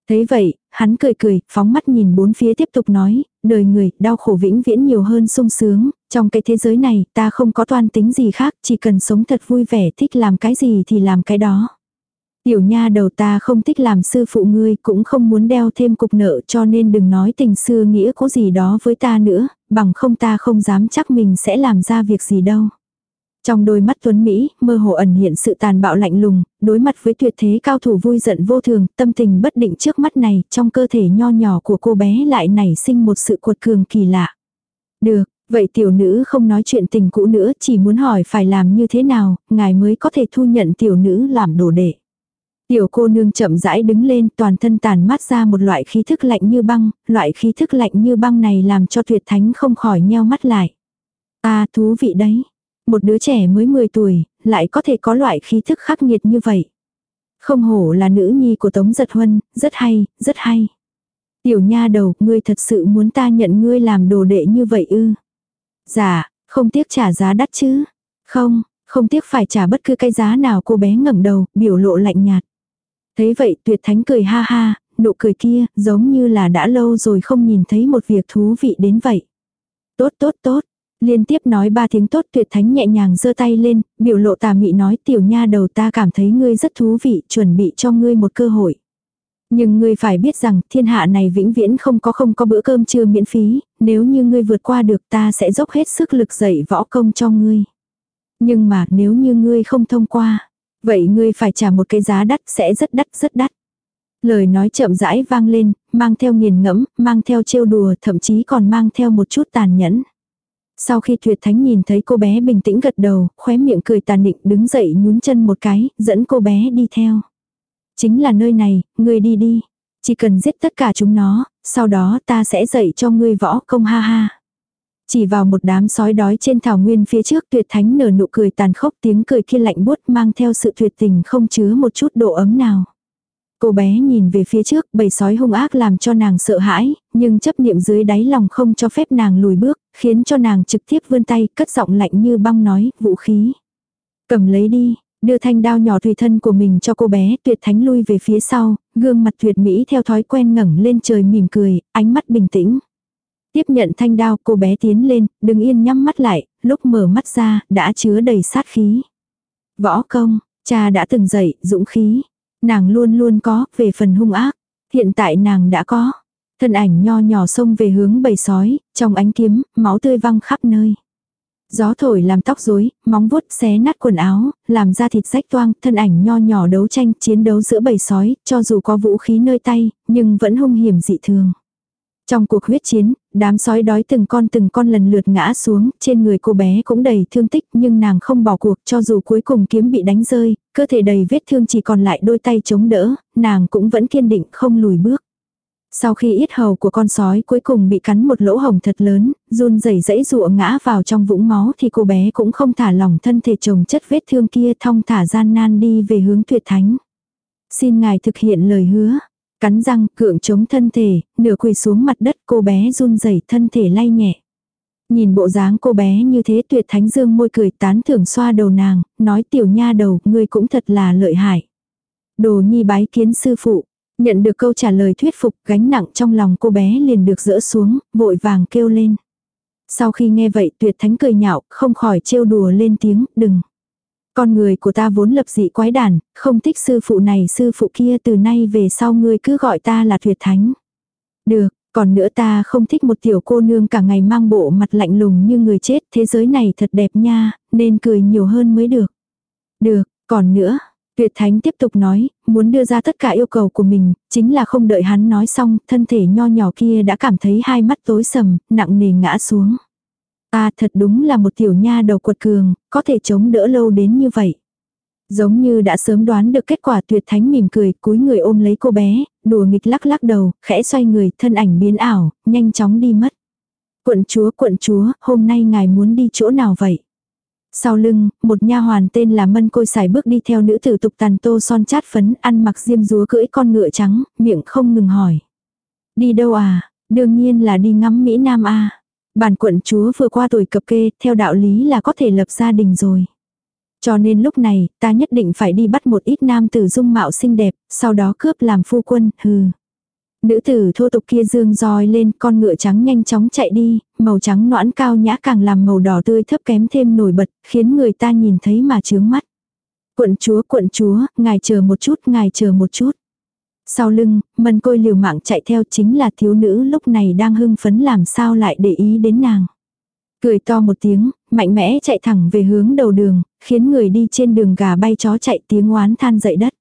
Thế vậy, hắn cười cười, phóng mắt nhìn bốn phía tiếp tục nói, đời người, đau khổ vĩnh viễn nhiều hơn sung sướng, trong cái thế giới này, ta không có toan tính gì khác, chỉ cần sống thật vui vẻ, thích làm cái gì thì làm cái đó. Tiểu nha đầu ta không thích làm sư phụ ngươi, cũng không muốn đeo thêm cục nợ cho nên đừng nói tình xưa nghĩa có gì đó với ta nữa, bằng không ta không dám chắc mình sẽ làm ra việc gì đâu. Trong đôi mắt Tuấn Mỹ, mơ hồ ẩn hiện sự tàn bạo lạnh lùng, đối mặt với tuyệt thế cao thủ vui giận vô thường, tâm tình bất định trước mắt này, trong cơ thể nho nhỏ của cô bé lại nảy sinh một sự cuột cường kỳ lạ. Được, vậy tiểu nữ không nói chuyện tình cũ nữa, chỉ muốn hỏi phải làm như thế nào, ngài mới có thể thu nhận tiểu nữ làm đồ đệ. Tiểu cô nương chậm rãi đứng lên toàn thân tàn mát ra một loại khí thức lạnh như băng, loại khí thức lạnh như băng này làm cho tuyệt thánh không khỏi nheo mắt lại. À thú vị đấy, một đứa trẻ mới 10 tuổi, lại có thể có loại khí thức khắc nghiệt như vậy. Không hổ là nữ nhi của Tống Giật Huân, rất hay, rất hay. Tiểu nha đầu, ngươi thật sự muốn ta nhận ngươi làm đồ đệ như vậy ư? Dạ, không tiếc trả giá đắt chứ? Không, không tiếc phải trả bất cứ cái giá nào cô bé ngẩng đầu, biểu lộ lạnh nhạt. Thế vậy tuyệt thánh cười ha ha, nụ cười kia giống như là đã lâu rồi không nhìn thấy một việc thú vị đến vậy. Tốt tốt tốt, Liên tiếp nói ba tiếng tốt tuyệt thánh nhẹ nhàng giơ tay lên, biểu lộ tà mị nói tiểu nha đầu ta cảm thấy ngươi rất thú vị, chuẩn bị cho ngươi một cơ hội. Nhưng ngươi phải biết rằng thiên hạ này vĩnh viễn không có không có bữa cơm trưa miễn phí, nếu như ngươi vượt qua được ta sẽ dốc hết sức lực dạy võ công cho ngươi. Nhưng mà nếu như ngươi không thông qua, vậy ngươi phải trả một cái giá đắt sẽ rất đắt rất đắt. Lời nói chậm rãi vang lên, mang theo nghiền ngẫm, mang theo trêu đùa, thậm chí còn mang theo một chút tàn nhẫn. Sau khi tuyệt thánh nhìn thấy cô bé bình tĩnh gật đầu, khóe miệng cười tàn định đứng dậy nhún chân một cái, dẫn cô bé đi theo. Chính là nơi này, ngươi đi đi. Chỉ cần giết tất cả chúng nó, sau đó ta sẽ dạy cho ngươi võ công ha ha. Chỉ vào một đám sói đói trên thảo nguyên phía trước tuyệt thánh nở nụ cười tàn khốc tiếng cười kia lạnh buốt mang theo sự tuyệt tình không chứa một chút độ ấm nào. Cô bé nhìn về phía trước, bầy sói hung ác làm cho nàng sợ hãi, nhưng chấp niệm dưới đáy lòng không cho phép nàng lùi bước, khiến cho nàng trực tiếp vươn tay, cất giọng lạnh như băng nói, vũ khí. Cầm lấy đi, đưa thanh đao nhỏ tùy thân của mình cho cô bé, tuyệt thánh lui về phía sau, gương mặt tuyệt mỹ theo thói quen ngẩng lên trời mỉm cười, ánh mắt bình tĩnh. Tiếp nhận thanh đao, cô bé tiến lên, đứng yên nhắm mắt lại, lúc mở mắt ra, đã chứa đầy sát khí. Võ công, cha đã từng dạy, dũng khí. Nàng luôn luôn có, về phần hung ác. Hiện tại nàng đã có. Thân ảnh nho nhỏ xông về hướng bầy sói, trong ánh kiếm, máu tươi văng khắp nơi. Gió thổi làm tóc rối, móng vuốt xé nát quần áo, làm ra thịt rách toang, thân ảnh nho nhỏ đấu tranh, chiến đấu giữa bầy sói, cho dù có vũ khí nơi tay, nhưng vẫn hung hiểm dị thường. Trong cuộc huyết chiến, đám sói đói từng con từng con lần lượt ngã xuống, trên người cô bé cũng đầy thương tích nhưng nàng không bỏ cuộc cho dù cuối cùng kiếm bị đánh rơi, cơ thể đầy vết thương chỉ còn lại đôi tay chống đỡ, nàng cũng vẫn kiên định không lùi bước. Sau khi yết hầu của con sói cuối cùng bị cắn một lỗ hồng thật lớn, run rẩy dãy rụa ngã vào trong vũng máu thì cô bé cũng không thả lỏng thân thể chồng chất vết thương kia thong thả gian nan đi về hướng tuyệt thánh. Xin ngài thực hiện lời hứa. Cắn răng, cưỡng chống thân thể, nửa quỳ xuống mặt đất cô bé run rẩy thân thể lay nhẹ. Nhìn bộ dáng cô bé như thế tuyệt thánh dương môi cười tán thưởng xoa đầu nàng, nói tiểu nha đầu, ngươi cũng thật là lợi hại. Đồ nhi bái kiến sư phụ, nhận được câu trả lời thuyết phục gánh nặng trong lòng cô bé liền được dỡ xuống, vội vàng kêu lên. Sau khi nghe vậy tuyệt thánh cười nhạo, không khỏi trêu đùa lên tiếng, đừng. Con người của ta vốn lập dị quái đản, không thích sư phụ này sư phụ kia từ nay về sau ngươi cứ gọi ta là tuyệt thánh. Được, còn nữa ta không thích một tiểu cô nương cả ngày mang bộ mặt lạnh lùng như người chết, thế giới này thật đẹp nha, nên cười nhiều hơn mới được. Được, còn nữa, Tuyệt Thánh tiếp tục nói, muốn đưa ra tất cả yêu cầu của mình, chính là không đợi hắn nói xong, thân thể nho nhỏ kia đã cảm thấy hai mắt tối sầm, nặng nề ngã xuống. À thật đúng là một tiểu nha đầu quật cường, có thể chống đỡ lâu đến như vậy. Giống như đã sớm đoán được kết quả tuyệt thánh mỉm cười, cúi người ôm lấy cô bé, đùa nghịch lắc lắc đầu, khẽ xoay người, thân ảnh biến ảo, nhanh chóng đi mất. Quận chúa, quận chúa, hôm nay ngài muốn đi chỗ nào vậy? Sau lưng, một nha hoàn tên là Mân Côi xài bước đi theo nữ tử tục tàn tô son chát phấn, ăn mặc diêm rúa cưỡi con ngựa trắng, miệng không ngừng hỏi. Đi đâu à? Đương nhiên là đi ngắm Mỹ Nam a. Bản quận chúa vừa qua tuổi cập kê, theo đạo lý là có thể lập gia đình rồi. Cho nên lúc này, ta nhất định phải đi bắt một ít nam tử dung mạo xinh đẹp, sau đó cướp làm phu quân, hừ. Nữ tử thô tục kia dương roi lên, con ngựa trắng nhanh chóng chạy đi, màu trắng noãn cao nhã càng làm màu đỏ tươi thấp kém thêm nổi bật, khiến người ta nhìn thấy mà chướng mắt. Quận chúa, quận chúa, ngài chờ một chút, ngài chờ một chút. Sau lưng, mân côi liều mạng chạy theo chính là thiếu nữ lúc này đang hưng phấn làm sao lại để ý đến nàng. Cười to một tiếng, mạnh mẽ chạy thẳng về hướng đầu đường, khiến người đi trên đường gà bay chó chạy tiếng oán than dậy đất.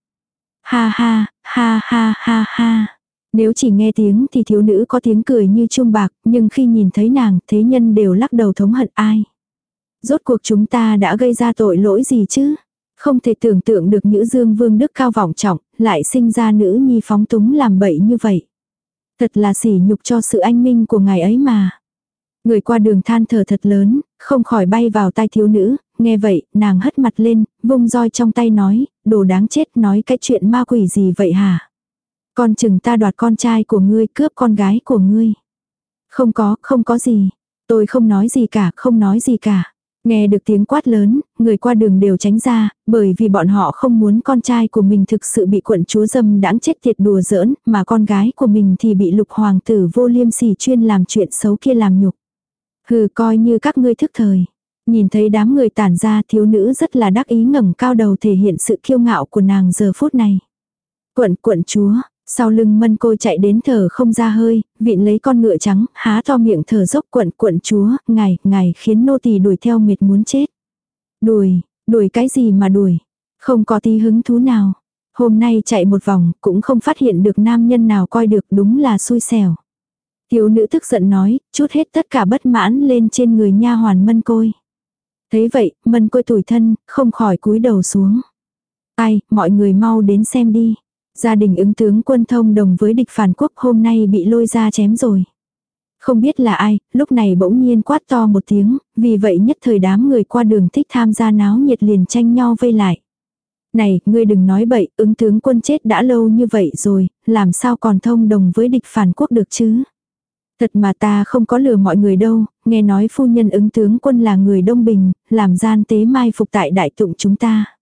Ha ha, ha ha ha ha. Nếu chỉ nghe tiếng thì thiếu nữ có tiếng cười như chuông bạc, nhưng khi nhìn thấy nàng, thế nhân đều lắc đầu thống hận ai. Rốt cuộc chúng ta đã gây ra tội lỗi gì chứ? Không thể tưởng tượng được nữ dương vương đức cao vọng trọng, lại sinh ra nữ nhi phóng túng làm bậy như vậy. Thật là sỉ nhục cho sự anh minh của ngài ấy mà. Người qua đường than thở thật lớn, không khỏi bay vào tai thiếu nữ, nghe vậy, nàng hất mặt lên, vung roi trong tay nói, đồ đáng chết nói cái chuyện ma quỷ gì vậy hả? Con chừng ta đoạt con trai của ngươi cướp con gái của ngươi. Không có, không có gì. Tôi không nói gì cả, không nói gì cả. Nghe được tiếng quát lớn, người qua đường đều tránh ra, bởi vì bọn họ không muốn con trai của mình thực sự bị quận chúa dâm đãng chết tiệt đùa giỡn, mà con gái của mình thì bị lục hoàng tử vô liêm sỉ chuyên làm chuyện xấu kia làm nhục. Hừ coi như các ngươi thức thời. Nhìn thấy đám người tản ra thiếu nữ rất là đắc ý ngẩng cao đầu thể hiện sự kiêu ngạo của nàng giờ phút này. Quận quận chúa, sau lưng mân côi chạy đến thở không ra hơi, vịn lấy con ngựa trắng, há to miệng thở dốc quận quận chúa, ngài, ngài khiến nô tỳ đuổi theo mệt muốn chết. Đuổi, đuổi cái gì mà đuổi? Không có tí hứng thú nào. Hôm nay chạy một vòng, cũng không phát hiện được nam nhân nào coi được đúng là xui xẻo. Thiếu nữ tức giận nói, chút hết tất cả bất mãn lên trên người nha hoàn mân côi. Thấy vậy, mân côi tủi thân, không khỏi cúi đầu xuống. Ai, mọi người mau đến xem đi. Gia đình ứng tướng quân thông đồng với địch phản quốc hôm nay bị lôi ra chém rồi. Không biết là ai, lúc này bỗng nhiên quát to một tiếng, vì vậy nhất thời đám người qua đường thích tham gia náo nhiệt liền tranh nhau vây lại. Này, ngươi đừng nói bậy, ứng tướng quân chết đã lâu như vậy rồi, làm sao còn thông đồng với địch phản quốc được chứ? Thật mà ta không có lừa mọi người đâu, nghe nói phu nhân ứng tướng quân là người Đông Bình, làm gian tế mai phục tại đại tụng chúng ta.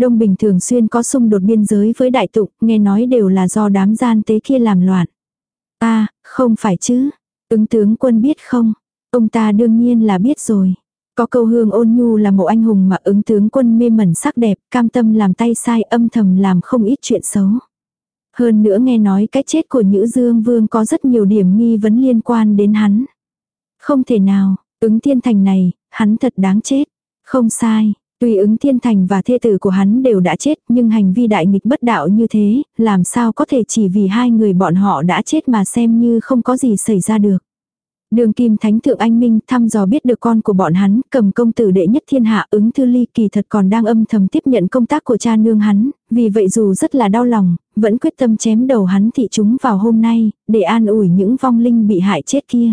Đông Bình thường xuyên có xung đột biên giới với đại tụng, nghe nói đều là do đám gian tế kia làm loạn. Ta, không phải chứ. Ứng tướng quân biết không? Ông ta đương nhiên là biết rồi. Có câu hương ôn nhu là một anh hùng mà ứng tướng quân mê mẩn sắc đẹp, cam tâm làm tay sai âm thầm làm không ít chuyện xấu. Hơn nữa nghe nói cái chết của Nhữ Dương Vương có rất nhiều điểm nghi vấn liên quan đến hắn. Không thể nào, ứng thiên thành này, hắn thật đáng chết. Không sai, Tuy ứng thiên thành và thê tử của hắn đều đã chết nhưng hành vi đại nghịch bất đạo như thế, làm sao có thể chỉ vì hai người bọn họ đã chết mà xem như không có gì xảy ra được. Đường kim thánh thượng anh minh thăm dò biết được con của bọn hắn, cầm công tử đệ nhất thiên hạ ứng thư ly kỳ thật còn đang âm thầm tiếp nhận công tác của cha nương hắn, vì vậy dù rất là đau lòng, vẫn quyết tâm chém đầu hắn thị chúng vào hôm nay, để an ủi những vong linh bị hại chết kia.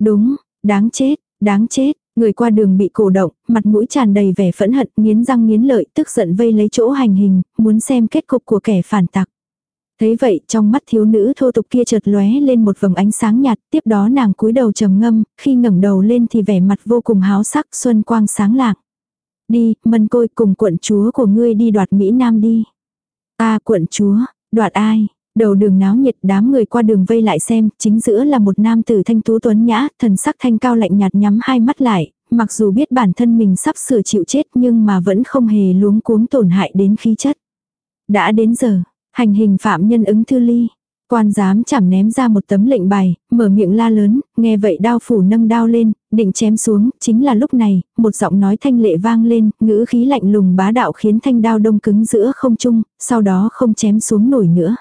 Đúng, đáng chết, đáng chết, Người qua đường bị cổ động, mặt mũi tràn đầy vẻ phẫn hận, nghiến răng nghiến lợi, tức giận vây lấy chỗ hành hình, muốn xem kết cục của kẻ phản tặc. Thấy vậy trong mắt thiếu nữ thô tục kia chợt lóe lên một vầng ánh sáng nhạt, tiếp đó nàng cúi đầu trầm ngâm, khi ngẩng đầu lên thì vẻ mặt vô cùng háo sắc xuân quang sáng lạng. Đi, mân côi cùng quận chúa của ngươi đi đoạt Mỹ Nam đi. Ta quận chúa, đoạt ai? Đầu đường náo nhiệt đám người qua đường vây lại xem, chính giữa là một nam tử thanh tú tuấn nhã, thần sắc thanh cao lạnh nhạt nhắm hai mắt lại, mặc dù biết bản thân mình sắp sửa chịu chết nhưng mà vẫn không hề luống cuống tổn hại đến khí chất. Đã đến giờ, hành hình phạm nhân ứng thư ly. Quan giám chẳng ném ra một tấm lệnh bài, mở miệng la lớn, nghe vậy đao phủ nâng đao lên, định chém xuống, chính là lúc này, một giọng nói thanh lệ vang lên, ngữ khí lạnh lùng bá đạo khiến thanh đao đông cứng giữa không trung, sau đó không chém xuống nổi nữa.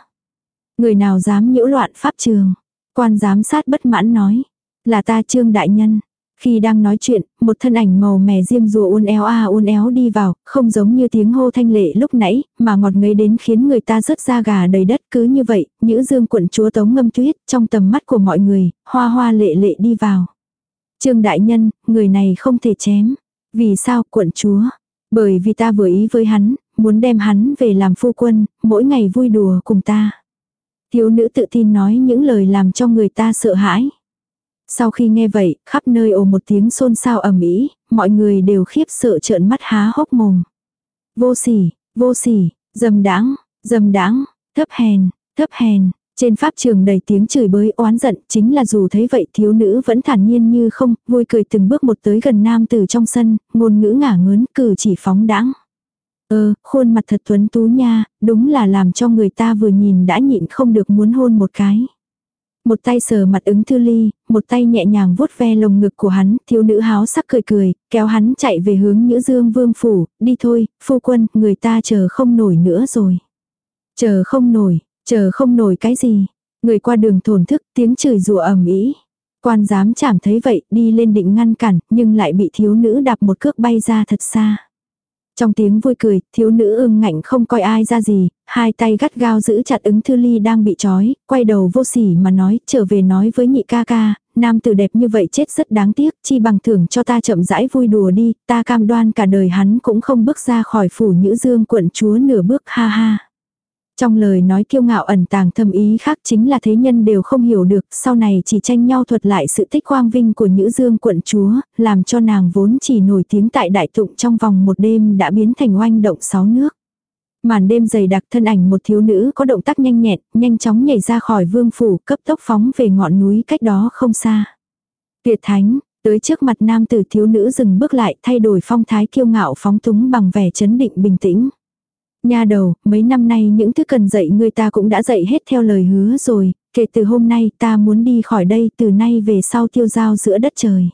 Người nào dám nhiễu loạn pháp trường? Quan giám sát bất mãn nói, là ta trương đại nhân. Khi đang nói chuyện, một thân ảnh màu mè diêm rùa uốn éo a à uốn éo đi vào, không giống như tiếng hô thanh lệ lúc nãy, mà ngọt ngấy đến khiến người ta rớt da gà đầy đất cứ như vậy, nữ dương quận chúa tống ngâm tuyết trong tầm mắt của mọi người, hoa hoa lệ lệ đi vào. Trương đại nhân, người này không thể chém. Vì sao quận chúa? Bởi vì ta vừa ý với hắn, muốn đem hắn về làm phu quân, mỗi ngày vui đùa cùng ta. Thiếu nữ tự tin nói những lời làm cho người ta sợ hãi. Sau khi nghe vậy, khắp nơi ồ một tiếng xôn xao ầm ĩ, mọi người đều khiếp sợ trợn mắt há hốc mồm. Vô sỉ, vô sỉ, dầm đáng, dầm đáng, thấp hèn, thấp hèn. Trên pháp trường đầy tiếng chửi bới oán giận, chính là dù thấy vậy thiếu nữ vẫn thản nhiên như không, vui cười từng bước một tới gần nam từ trong sân, ngôn ngữ ngả ngớn cử chỉ phóng đáng. Ơ, khuôn mặt thật tuấn tú nha, đúng là làm cho người ta vừa nhìn đã nhịn không được muốn hôn một cái. Một tay sờ mặt ứng thư ly, một tay nhẹ nhàng vuốt ve lồng ngực của hắn, thiếu nữ háo sắc cười cười, kéo hắn chạy về hướng Nhữ Dương Vương Phủ, đi thôi, phu quân, người ta chờ không nổi nữa rồi. Chờ không nổi, chờ không nổi cái gì. Người qua đường thổn thức tiếng chửi rủa ầm ĩ. Quan giám chảm thấy vậy, đi lên định ngăn cản, nhưng lại bị thiếu nữ đạp một cước bay ra thật xa. Trong tiếng vui cười, thiếu nữ ưng ngạnh không coi ai ra gì, hai tay gắt gao giữ chặt ứng thư ly đang bị trói, quay đầu vô sỉ mà nói, trở về nói với nhị ca ca, nam tử đẹp như vậy chết rất đáng tiếc, chi bằng thưởng cho ta chậm rãi vui đùa đi, ta cam đoan cả đời hắn cũng không bước ra khỏi phủ nhữ dương quận chúa nửa bước ha ha. Trong lời nói kiêu ngạo ẩn tàng thâm ý khác chính là thế nhân đều không hiểu được, sau này chỉ tranh nhau thuật lại sự tích quang vinh của Nhữ Dương quận chúa, làm cho nàng vốn chỉ nổi tiếng tại đại tụng trong vòng một đêm đã biến thành oanh động sáu nước. Màn đêm dày đặc thân ảnh một thiếu nữ có động tác nhanh nhẹn, nhanh chóng nhảy ra khỏi vương phủ, cấp tốc phóng về ngọn núi cách đó không xa. Tuyệt thánh, tới trước mặt nam tử thiếu nữ dừng bước lại thay đổi phong thái kiêu ngạo phóng túng bằng vẻ chấn định bình tĩnh. Nha đầu, mấy năm nay những thứ cần dạy người ta cũng đã dạy hết theo lời hứa rồi, kể từ hôm nay ta muốn đi khỏi đây từ nay về sau tiêu giao giữa đất trời.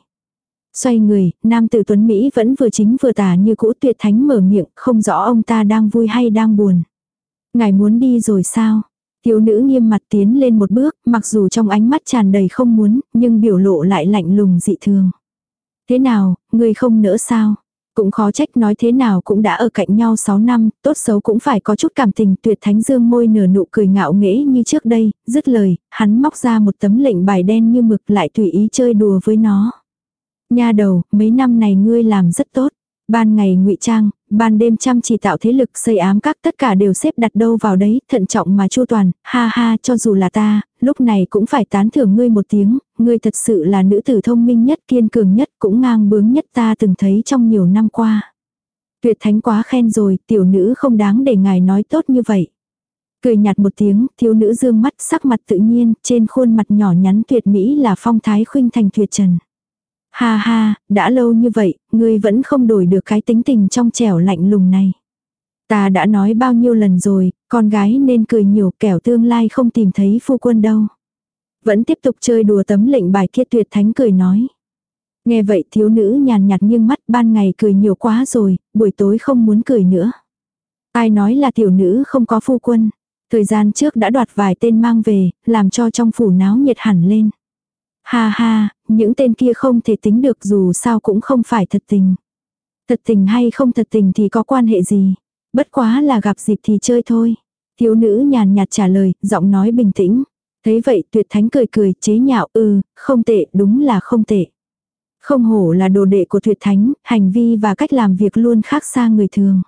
Xoay người, nam tử tuấn Mỹ vẫn vừa chính vừa tả như cũ tuyệt thánh mở miệng, không rõ ông ta đang vui hay đang buồn. Ngài muốn đi rồi sao? Thiếu nữ nghiêm mặt tiến lên một bước, mặc dù trong ánh mắt tràn đầy không muốn, nhưng biểu lộ lại lạnh lùng dị thường. Thế nào, người không nỡ sao? Cũng khó trách nói thế nào cũng đã ở cạnh nhau 6 năm, tốt xấu cũng phải có chút cảm tình tuyệt thánh dương môi nở nụ cười ngạo nghễ như trước đây, dứt lời, hắn móc ra một tấm lệnh bài đen như mực lại tùy ý chơi đùa với nó. Nha đầu, mấy năm này ngươi làm rất tốt. Ban ngày ngụy trang, ban đêm chăm chỉ tạo thế lực xây ám các tất cả đều xếp đặt đâu vào đấy, thận trọng mà chu toàn, ha ha cho dù là ta, lúc này cũng phải tán thưởng ngươi một tiếng, ngươi thật sự là nữ tử thông minh nhất kiên cường nhất cũng ngang bướng nhất ta từng thấy trong nhiều năm qua. Tuyệt thánh quá khen rồi, tiểu nữ không đáng để ngài nói tốt như vậy. Cười nhạt một tiếng, thiếu nữ dương mắt sắc mặt tự nhiên, trên khuôn mặt nhỏ nhắn tuyệt mỹ là phong thái khuynh thành tuyệt trần. Ha ha, đã lâu như vậy, ngươi vẫn không đổi được cái tính tình trong trẻo lạnh lùng này. Ta đã nói bao nhiêu lần rồi, con gái nên cười nhiều kẻo tương lai không tìm thấy phu quân đâu. Vẫn tiếp tục chơi đùa tấm lệnh bài kia tuyệt thánh cười nói. Nghe vậy thiếu nữ nhàn nhạt nghiêng mắt ban ngày cười nhiều quá rồi, buổi tối không muốn cười nữa. Ai nói là tiểu nữ không có phu quân. Thời gian trước đã đoạt vài tên mang về, làm cho trong phủ náo nhiệt hẳn lên. Ha ha, những tên kia không thể tính được dù sao cũng không phải thật tình. Thật tình hay không thật tình thì có quan hệ gì. Bất quá là gặp dịp thì chơi thôi. Thiếu nữ nhàn nhạt trả lời, giọng nói bình tĩnh. Thấy vậy tuyệt thánh cười cười, chế nhạo ư, không tệ, đúng là không tệ. Không hổ là đồ đệ của tuyệt thánh, hành vi và cách làm việc luôn khác xa người thường.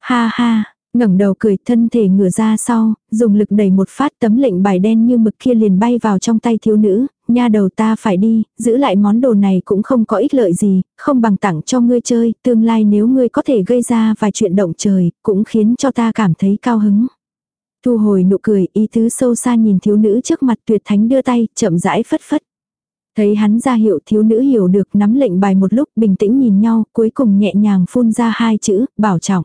Ha ha, ngẩng đầu cười thân thể ngửa ra sau, dùng lực đẩy một phát tấm lệnh bài đen như mực kia liền bay vào trong tay thiếu nữ, nha đầu ta phải đi, giữ lại món đồ này cũng không có ích lợi gì, không bằng tặng cho ngươi chơi, tương lai nếu ngươi có thể gây ra vài chuyện động trời, cũng khiến cho ta cảm thấy cao hứng. Thu hồi nụ cười, ý tứ sâu xa nhìn thiếu nữ trước mặt tuyệt thánh đưa tay, chậm rãi phất phất. Thấy hắn ra hiệu thiếu nữ hiểu được nắm lệnh bài một lúc bình tĩnh nhìn nhau, cuối cùng nhẹ nhàng phun ra hai chữ, bảo trọng.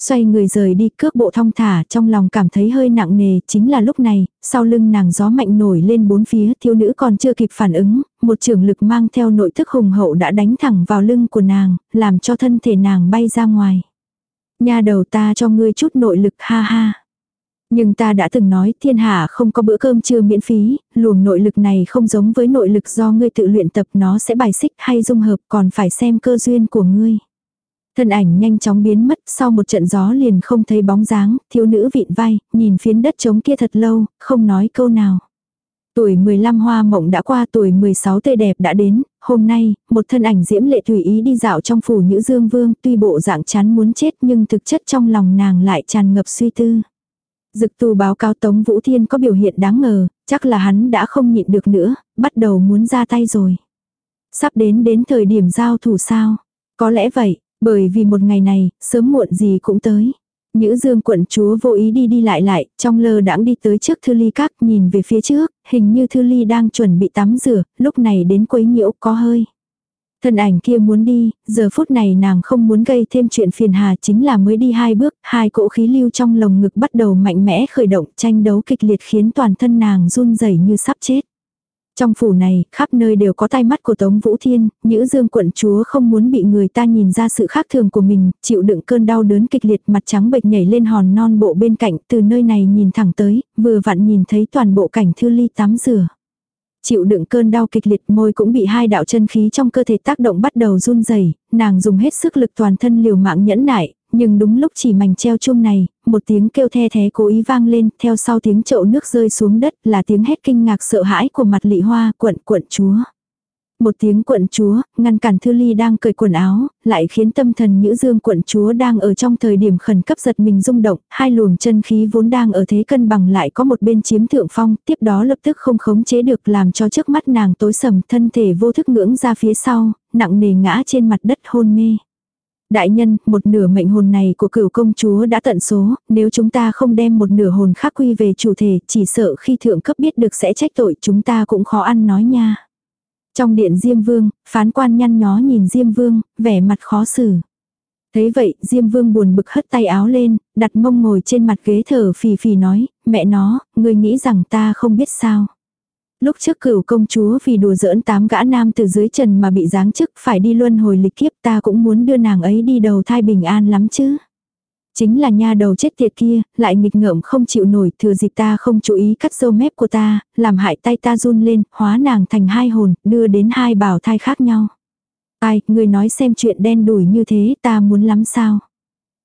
Xoay người rời đi cước bộ thong thả trong lòng cảm thấy hơi nặng nề chính là lúc này, sau lưng nàng gió mạnh nổi lên bốn phía thiếu nữ còn chưa kịp phản ứng, một trường lực mang theo nội thức hùng hậu đã đánh thẳng vào lưng của nàng, làm cho thân thể nàng bay ra ngoài. Nhà đầu ta cho ngươi chút nội lực ha ha. Nhưng ta đã từng nói thiên hạ không có bữa cơm trưa miễn phí, luồng nội lực này không giống với nội lực do ngươi tự luyện tập nó sẽ bài xích hay dung hợp còn phải xem cơ duyên của ngươi. Thân ảnh nhanh chóng biến mất, sau một trận gió liền không thấy bóng dáng, thiếu nữ vịn vai, nhìn phiến đất trống kia thật lâu, không nói câu nào. Tuổi 15 hoa mộng đã qua tuổi 16 tươi đẹp đã đến, hôm nay, một thân ảnh diễm lệ tùy ý đi dạo trong phủ nữ dương vương tuy bộ dạng chán muốn chết nhưng thực chất trong lòng nàng lại tràn ngập suy tư. Dực tu báo cáo Tống Vũ Thiên có biểu hiện đáng ngờ, chắc là hắn đã không nhịn được nữa, bắt đầu muốn ra tay rồi. Sắp đến đến thời điểm giao thủ sao? Có lẽ vậy, bởi vì một ngày này, sớm muộn gì cũng tới. Nhữ dương quận chúa vô ý đi đi lại lại, trong lơ đãng đi tới trước thư ly các nhìn về phía trước, hình như thư ly đang chuẩn bị tắm rửa, lúc này đến quấy nhiễu có hơi. Thân ảnh kia muốn đi, giờ phút này nàng không muốn gây thêm chuyện phiền hà chính là mới đi hai bước, hai cỗ khí lưu trong lồng ngực bắt đầu mạnh mẽ khởi động tranh đấu kịch liệt khiến toàn thân nàng run rẩy như sắp chết. Trong phủ này, khắp nơi đều có tai mắt của Tống Vũ Thiên, Nhữ Dương quận chúa không muốn bị người ta nhìn ra sự khác thường của mình, chịu đựng cơn đau đớn kịch liệt mặt trắng bệch nhảy lên hòn non bộ bên cạnh, từ nơi này nhìn thẳng tới, vừa vặn nhìn thấy toàn bộ cảnh thư ly tắm rửa. Chịu đựng cơn đau kịch liệt môi cũng bị hai đạo chân khí trong cơ thể tác động bắt đầu run rẩy nàng dùng hết sức lực toàn thân liều mạng nhẫn nại, nhưng đúng lúc chỉ mảnh treo chung này, một tiếng kêu the thế cố ý vang lên, theo sau tiếng chậu nước rơi xuống đất là tiếng hét kinh ngạc sợ hãi của mặt lị hoa quận quận chúa. Một tiếng quận chúa, ngăn cản Thư Ly đang cởi quần áo, lại khiến tâm thần Nhữ Dương quận chúa đang ở trong thời điểm khẩn cấp giật mình rung động, hai luồng chân khí vốn đang ở thế cân bằng lại có một bên chiếm thượng phong, tiếp đó lập tức không khống chế được làm cho trước mắt nàng tối sầm thân thể vô thức ngưỡng ra phía sau, nặng nề ngã trên mặt đất hôn mê. Đại nhân, một nửa mệnh hồn này của cửu công chúa đã tận số, nếu chúng ta không đem một nửa hồn khác quy về chủ thể, chỉ sợ khi thượng cấp biết được sẽ trách tội chúng ta cũng khó ăn nói nha. Trong điện Diêm Vương, phán quan nhăn nhó nhìn Diêm Vương, vẻ mặt khó xử. Thấy vậy, Diêm Vương buồn bực hất tay áo lên, đặt mông ngồi trên mặt ghế thở phì phì nói, mẹ nó, ngươi nghĩ rằng ta không biết sao. Lúc trước cửu công chúa vì đùa giỡn tám gã nam từ dưới trần mà bị giáng chức phải đi luân hồi lịch kiếp ta cũng muốn đưa nàng ấy đi đầu thai bình an lắm chứ. Chính là nha đầu chết tiệt kia, lại nghịch ngợm không chịu nổi, thừa dịp ta không chú ý cắt dâu mép của ta, làm hại tay ta run lên, hóa nàng thành hai hồn, đưa đến hai bảo thai khác nhau. Ai, người nói xem chuyện đen đủi như thế ta muốn lắm sao.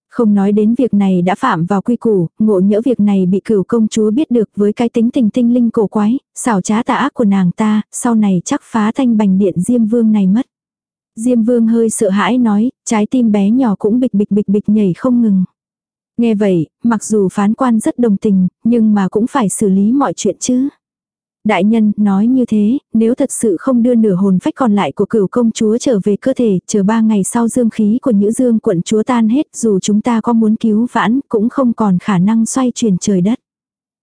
Không nói đến việc này đã phạm vào quy củ, ngộ nhỡ việc này bị cửu công chúa biết được với cái tính tình tinh linh cổ quái, xảo trá tà ác của nàng ta, sau này chắc phá thanh bành điện Diêm Vương này mất. Diêm Vương hơi sợ hãi nói, trái tim bé nhỏ cũng bịch bịch bịch bịch nhảy không ngừng. Nghe vậy, mặc dù phán quan rất đồng tình, nhưng mà cũng phải xử lý mọi chuyện chứ. Đại nhân nói như thế, nếu thật sự không đưa nửa hồn phách còn lại của cửu công chúa trở về cơ thể, chờ ba ngày sau dương khí của nữ dương quận chúa tan hết dù chúng ta có muốn cứu vãn cũng không còn khả năng xoay chuyển trời đất.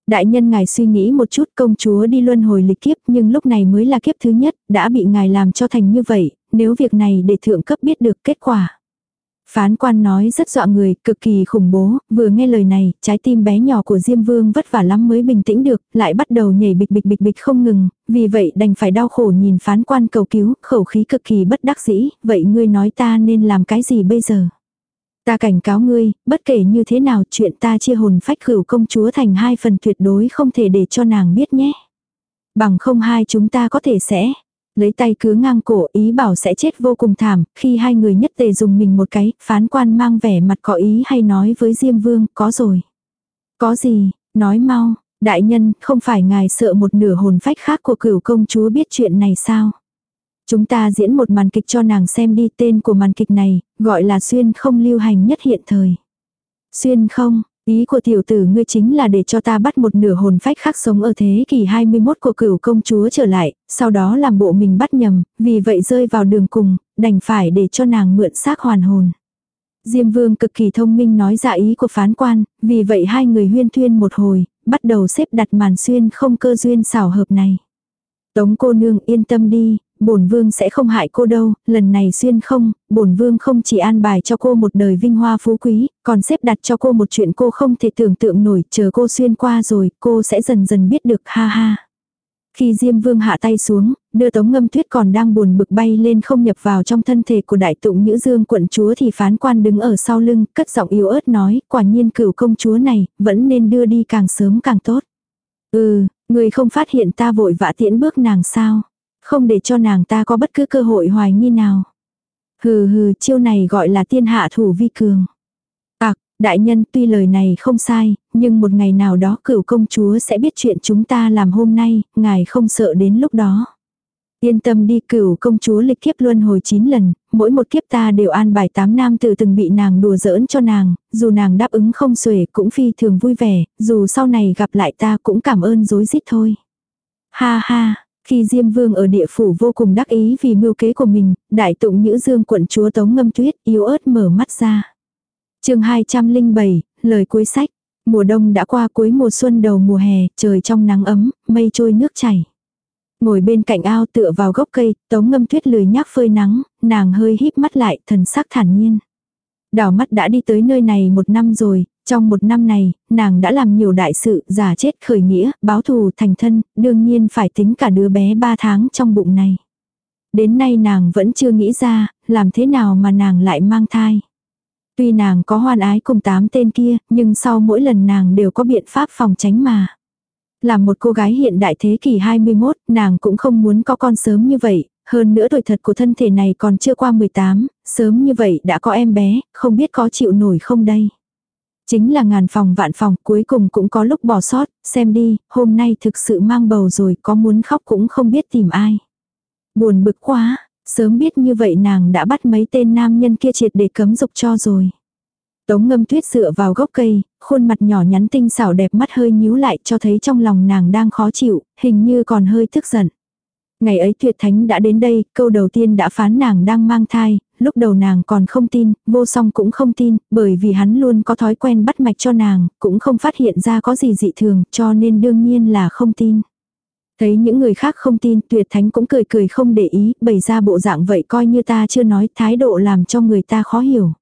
Đại nhân ngài suy nghĩ một chút công chúa đi luân hồi lịch kiếp nhưng lúc này mới là kiếp thứ nhất, đã bị ngài làm cho thành như vậy, nếu việc này để thượng cấp biết được kết quả. Phán quan nói rất dọa người, cực kỳ khủng bố, vừa nghe lời này, trái tim bé nhỏ của Diêm Vương vất vả lắm mới bình tĩnh được, lại bắt đầu nhảy bịch bịch bịch bịch không ngừng, vì vậy đành phải đau khổ nhìn phán quan cầu cứu, khẩu khí cực kỳ bất đắc dĩ, vậy ngươi nói ta nên làm cái gì bây giờ? Ta cảnh cáo ngươi, bất kể như thế nào chuyện ta chia hồn phách khửu công chúa thành hai phần tuyệt đối không thể để cho nàng biết nhé. Bằng không hai chúng ta có thể sẽ, lấy tay cứ ngang cổ ý bảo sẽ chết vô cùng thảm, khi hai người nhất tề dùng mình một cái, phán quan mang vẻ mặt có ý hay nói với Diêm Vương, có rồi. Có gì, nói mau, đại nhân, không phải ngài sợ một nửa hồn phách khác của cửu công chúa biết chuyện này sao? Chúng ta diễn một màn kịch cho nàng xem đi tên của màn kịch này, gọi là xuyên không lưu hành nhất hiện thời. Xuyên không, Ý của tiểu tử ngươi chính là để cho ta bắt một nửa hồn phách khác sống ở thế kỷ 21 của cửu công chúa trở lại, sau đó làm bộ mình bắt nhầm, vì vậy rơi vào đường cùng, đành phải để cho nàng mượn xác hoàn hồn. Diêm vương cực kỳ thông minh nói ra ý của phán quan, vì vậy hai người huyên thuyên một hồi, bắt đầu xếp đặt màn xuyên không cơ duyên xảo hợp này. Tống cô nương yên tâm đi, bổn vương sẽ không hại cô đâu, lần này xuyên không, bổn vương không chỉ an bài cho cô một đời vinh hoa phú quý, còn xếp đặt cho cô một chuyện cô không thể tưởng tượng nổi, chờ cô xuyên qua rồi, cô sẽ dần dần biết được ha ha. Khi Diêm Vương hạ tay xuống, đưa Tống Ngâm Tuyết còn đang buồn bực bay lên không nhập vào trong thân thể của đại tụng Nhữ Dương quận chúa thì phán quan đứng ở sau lưng, cất giọng yếu ớt nói, quả nhiên cửu công chúa này, vẫn nên đưa đi càng sớm càng tốt. Ừ, người không phát hiện ta vội vã tiễn bước nàng sao. Không để cho nàng ta có bất cứ cơ hội hoài nghi nào. Hừ hừ chiêu này gọi là tiên hạ thủ vi cường. À, đại nhân tuy lời này không sai, nhưng một ngày nào đó cửu công chúa sẽ biết chuyện chúng ta làm hôm nay, ngài không sợ đến lúc đó. Yên tâm đi cửu công chúa lịch kiếp luân hồi 9 lần, mỗi một kiếp ta đều an bài tám nam từ từng bị nàng đùa giỡn cho nàng, dù nàng đáp ứng không xuể cũng phi thường vui vẻ, dù sau này gặp lại ta cũng cảm ơn dối rít thôi. Ha ha, khi Diêm Vương ở địa phủ vô cùng đắc ý vì mưu kế của mình, đại tụng Nhữ Dương quận chúa Tống Ngâm Tuyết yếu ớt mở mắt ra. chương 207, lời cuối sách. Mùa đông đã qua cuối mùa xuân đầu mùa hè, trời trong nắng ấm, mây trôi nước chảy. Ngồi bên cạnh ao tựa vào gốc cây, Tống Ngâm Tuyết lười nhác phơi nắng, nàng hơi híp mắt lại, thần sắc thản nhiên. Đảo mắt đã đi tới nơi này một năm rồi, trong một năm này, nàng đã làm nhiều đại sự, giả chết khởi nghĩa, báo thù thành thân, đương nhiên phải tính cả đứa bé ba tháng trong bụng này. Đến nay nàng vẫn chưa nghĩ ra, làm thế nào mà nàng lại mang thai. Tuy nàng có hoan ái cùng tám tên kia, nhưng sau mỗi lần nàng đều có biện pháp phòng tránh mà. Là một cô gái hiện đại thế kỷ 21, nàng cũng không muốn có con sớm như vậy, hơn nữa tuổi thật của thân thể này còn chưa qua 18, sớm như vậy đã có em bé, không biết có chịu nổi không đây. Chính là ngàn phòng vạn phòng cuối cùng cũng có lúc bỏ sót, xem đi, hôm nay thực sự mang bầu rồi có muốn khóc cũng không biết tìm ai. Buồn bực quá, sớm biết như vậy nàng đã bắt mấy tên nam nhân kia triệt để cấm dục cho rồi. Tống ngâm tuyết dựa vào gốc cây, khuôn mặt nhỏ nhắn tinh xảo đẹp mắt hơi nhíu lại cho thấy trong lòng nàng đang khó chịu, hình như còn hơi tức giận. Ngày ấy tuyệt thánh đã đến đây, câu đầu tiên đã phán nàng đang mang thai, lúc đầu nàng còn không tin, vô song cũng không tin, bởi vì hắn luôn có thói quen bắt mạch cho nàng, cũng không phát hiện ra có gì dị thường, cho nên đương nhiên là không tin. Thấy những người khác không tin, tuyệt thánh cũng cười cười không để ý, bày ra bộ dạng vậy coi như ta chưa nói, thái độ làm cho người ta khó hiểu.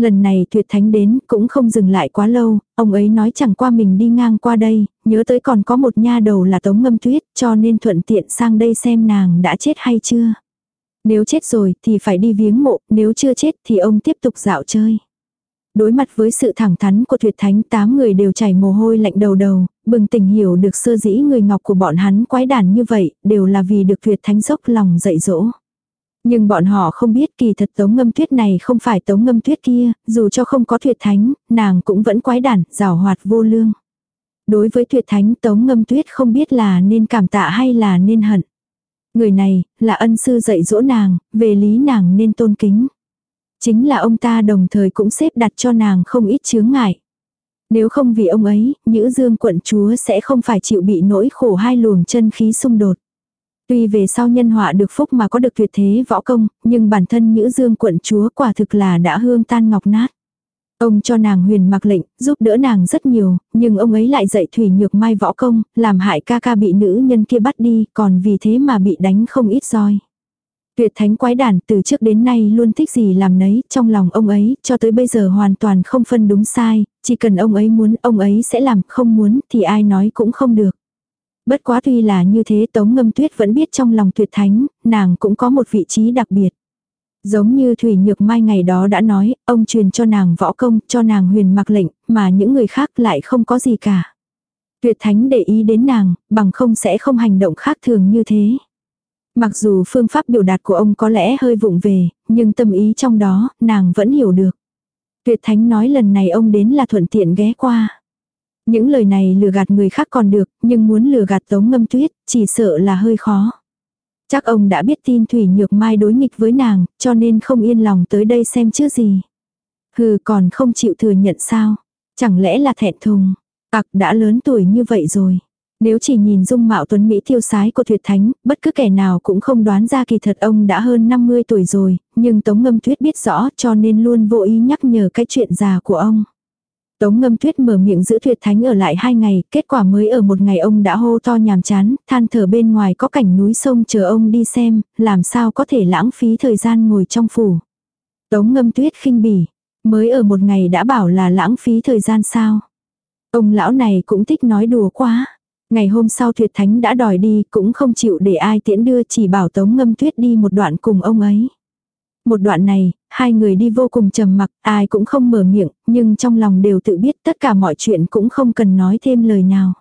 Lần này tuyệt thánh đến cũng không dừng lại quá lâu, ông ấy nói chẳng qua mình đi ngang qua đây, nhớ tới còn có một nha đầu là tống ngâm tuyết cho nên thuận tiện sang đây xem nàng đã chết hay chưa. Nếu chết rồi thì phải đi viếng mộ, nếu chưa chết thì ông tiếp tục dạo chơi. Đối mặt với sự thẳng thắn của tuyệt thánh tám người đều chảy mồ hôi lạnh đầu đầu, bừng tỉnh hiểu được sơ dĩ người ngọc của bọn hắn quái đản như vậy, đều là vì được tuyệt thánh dốc lòng dạy dỗ. Nhưng bọn họ không biết kỳ thật tống ngâm tuyết này không phải tống ngâm tuyết kia, dù cho không có tuyệt thánh, nàng cũng vẫn quái đản, rào hoạt vô lương. Đối với tuyệt thánh tống ngâm tuyết không biết là nên cảm tạ hay là nên hận. Người này, là ân sư dạy dỗ nàng, về lý nàng nên tôn kính. Chính là ông ta đồng thời cũng xếp đặt cho nàng không ít chướng ngại. Nếu không vì ông ấy, Nhữ Dương quận chúa sẽ không phải chịu bị nỗi khổ hai luồng chân khí xung đột. Tuy về sau nhân họa được phúc mà có được tuyệt thế võ công, nhưng bản thân Nhữ Dương quận chúa quả thực là đã hương tan ngọc nát. Ông cho nàng huyền mặc lệnh, giúp đỡ nàng rất nhiều, nhưng ông ấy lại dạy Thủy Nhược Mai võ công, làm hại ca ca bị nữ nhân kia bắt đi, còn vì thế mà bị đánh không ít roi. Tuyệt thánh quái đản từ trước đến nay luôn thích gì làm nấy, trong lòng ông ấy, cho tới bây giờ hoàn toàn không phân đúng sai, chỉ cần ông ấy muốn, ông ấy sẽ làm, không muốn, thì ai nói cũng không được. Bất quá tuy là như thế Tống Ngâm Tuyết vẫn biết trong lòng tuyệt thánh, nàng cũng có một vị trí đặc biệt. Giống như Thủy Nhược Mai ngày đó đã nói, ông truyền cho nàng võ công, cho nàng huyền mặc lệnh, mà những người khác lại không có gì cả. Tuyệt thánh để ý đến nàng, bằng không sẽ không hành động khác thường như thế. Mặc dù phương pháp biểu đạt của ông có lẽ hơi vụng về, nhưng tâm ý trong đó, nàng vẫn hiểu được. Tuyệt thánh nói lần này ông đến là thuận tiện ghé qua. Những lời này lừa gạt người khác còn được, nhưng muốn lừa gạt tống ngâm tuyết, chỉ sợ là hơi khó. Chắc ông đã biết tin Thủy Nhược Mai đối nghịch với nàng, cho nên không yên lòng tới đây xem chứ gì. Hừ còn không chịu thừa nhận sao? Chẳng lẽ là thẹn thùng? Ặc đã lớn tuổi như vậy rồi. Nếu chỉ nhìn dung mạo tuấn Mỹ tiêu sái của tuyệt thánh, bất cứ kẻ nào cũng không đoán ra kỳ thật ông đã hơn 50 tuổi rồi, nhưng Tống Ngâm Tuyết biết rõ cho nên luôn vô ý nhắc nhở cái chuyện già của ông. Tống Ngâm Tuyết mở miệng giữ tuyệt thánh ở lại hai ngày, kết quả mới ở một ngày ông đã hô to nhàm chán, than thở bên ngoài có cảnh núi sông chờ ông đi xem, làm sao có thể lãng phí thời gian ngồi trong phủ. Tống Ngâm Tuyết khinh bỉ, mới ở một ngày đã bảo là lãng phí thời gian sao. Ông lão này cũng thích nói đùa quá. Ngày hôm sau tuyệt thánh đã đòi đi cũng không chịu để ai tiễn đưa chỉ bảo tống ngâm tuyết đi một đoạn cùng ông ấy. Một đoạn này, hai người đi vô cùng trầm mặc, ai cũng không mở miệng, nhưng trong lòng đều tự biết tất cả mọi chuyện cũng không cần nói thêm lời nào.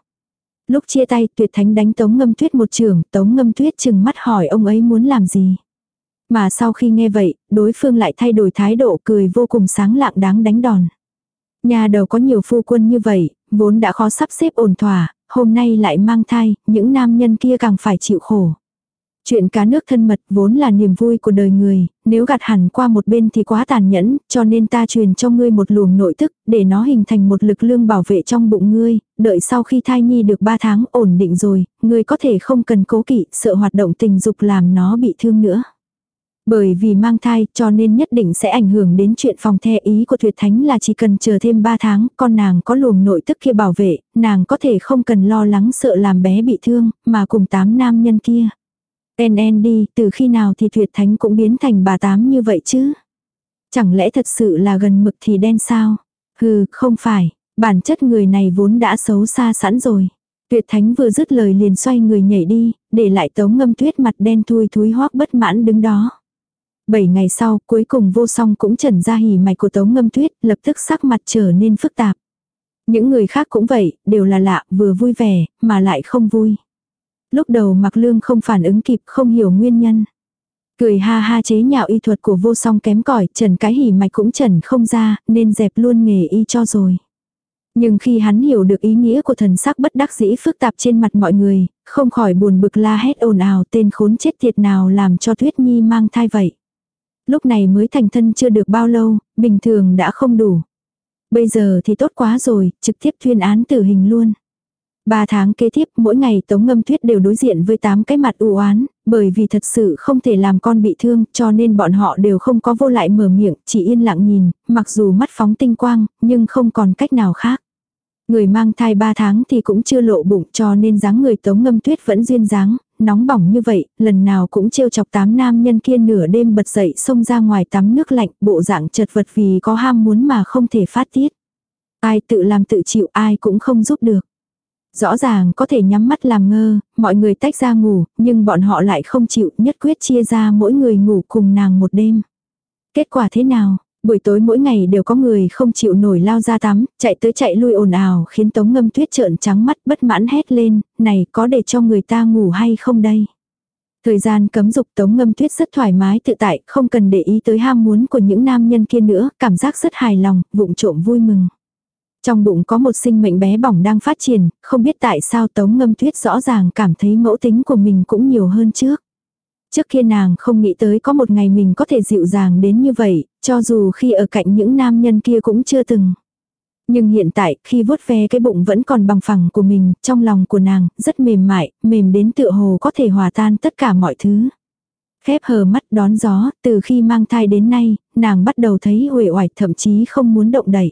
Lúc chia tay tuyệt thánh đánh tống ngâm tuyết một trường, tống ngâm tuyết chừng mắt hỏi ông ấy muốn làm gì. Mà sau khi nghe vậy, đối phương lại thay đổi thái độ cười vô cùng sáng lạng đáng đánh đòn. Nhà đầu có nhiều phu quân như vậy, vốn đã khó sắp xếp ổn thỏa, hôm nay lại mang thai, những nam nhân kia càng phải chịu khổ. Chuyện cá nước thân mật vốn là niềm vui của đời người, nếu gạt hẳn qua một bên thì quá tàn nhẫn, cho nên ta truyền cho ngươi một luồng nội tức, để nó hình thành một lực lương bảo vệ trong bụng ngươi, đợi sau khi thai nhi được 3 tháng ổn định rồi, ngươi có thể không cần cố kỵ, sợ hoạt động tình dục làm nó bị thương nữa. Bởi vì mang thai cho nên nhất định sẽ ảnh hưởng đến chuyện phòng the ý của tuyệt thánh là chỉ cần chờ thêm 3 tháng, con nàng có luồng nội tức kia bảo vệ, nàng có thể không cần lo lắng sợ làm bé bị thương, mà cùng tám nam nhân kia. En đi, từ khi nào thì tuyệt thánh cũng biến thành bà tám như vậy chứ? Chẳng lẽ thật sự là gần mực thì đen sao? Hừ, không phải, bản chất người này vốn đã xấu xa sẵn rồi. Tuyệt thánh vừa dứt lời liền xoay người nhảy đi, để lại tống ngâm tuyết mặt đen thui thúi hoác bất mãn đứng đó. Bảy ngày sau, cuối cùng vô song cũng trần ra hỉ mạch của tống ngâm tuyết, lập tức sắc mặt trở nên phức tạp. Những người khác cũng vậy, đều là lạ, vừa vui vẻ, mà lại không vui. Lúc đầu mặc lương không phản ứng kịp, không hiểu nguyên nhân. Cười ha ha chế nhạo y thuật của vô song kém cỏi trần cái hỉ mạch cũng trần không ra, nên dẹp luôn nghề y cho rồi. Nhưng khi hắn hiểu được ý nghĩa của thần sắc bất đắc dĩ phức tạp trên mặt mọi người, không khỏi buồn bực la hét ồn ào tên khốn chết tiệt nào làm cho Tuyết Nhi mang thai vậy lúc này mới thành thân chưa được bao lâu, bình thường đã không đủ. Bây giờ thì tốt quá rồi, trực tiếp tuyên án tử hình luôn. Ba tháng kế tiếp, mỗi ngày Tống Ngâm Tuyết đều đối diện với tám cái mặt u oán, bởi vì thật sự không thể làm con bị thương, cho nên bọn họ đều không có vô lại mở miệng, chỉ yên lặng nhìn, mặc dù mắt phóng tinh quang, nhưng không còn cách nào khác. Người mang thai 3 tháng thì cũng chưa lộ bụng cho nên dáng người Tống Ngâm Tuyết vẫn duyên dáng, nóng bỏng như vậy, lần nào cũng trêu chọc tám nam nhân kia nửa đêm bật dậy xông ra ngoài tắm nước lạnh, bộ dạng chật vật vì có ham muốn mà không thể phát tiết. Ai tự làm tự chịu ai cũng không giúp được. Rõ ràng có thể nhắm mắt làm ngơ, mọi người tách ra ngủ, nhưng bọn họ lại không chịu nhất quyết chia ra mỗi người ngủ cùng nàng một đêm. Kết quả thế nào? Buổi tối mỗi ngày đều có người không chịu nổi lao ra tắm, chạy tới chạy lui ồn ào khiến tống ngâm tuyết trợn trắng mắt bất mãn hét lên, này có để cho người ta ngủ hay không đây? Thời gian cấm dục tống ngâm tuyết rất thoải mái tự tại, không cần để ý tới ham muốn của những nam nhân kia nữa, cảm giác rất hài lòng, vụng trộm vui mừng. Trong bụng có một sinh mệnh bé bỏng đang phát triển, không biết tại sao tống ngâm tuyết rõ ràng cảm thấy mẫu tính của mình cũng nhiều hơn trước. Trước kia nàng không nghĩ tới có một ngày mình có thể dịu dàng đến như vậy, cho dù khi ở cạnh những nam nhân kia cũng chưa từng. Nhưng hiện tại, khi vuốt ve cái bụng vẫn còn bằng phẳng của mình, trong lòng của nàng, rất mềm mại, mềm đến tựa hồ có thể hòa tan tất cả mọi thứ. Khép hờ mắt đón gió, từ khi mang thai đến nay, nàng bắt đầu thấy uể oải thậm chí không muốn động đậy.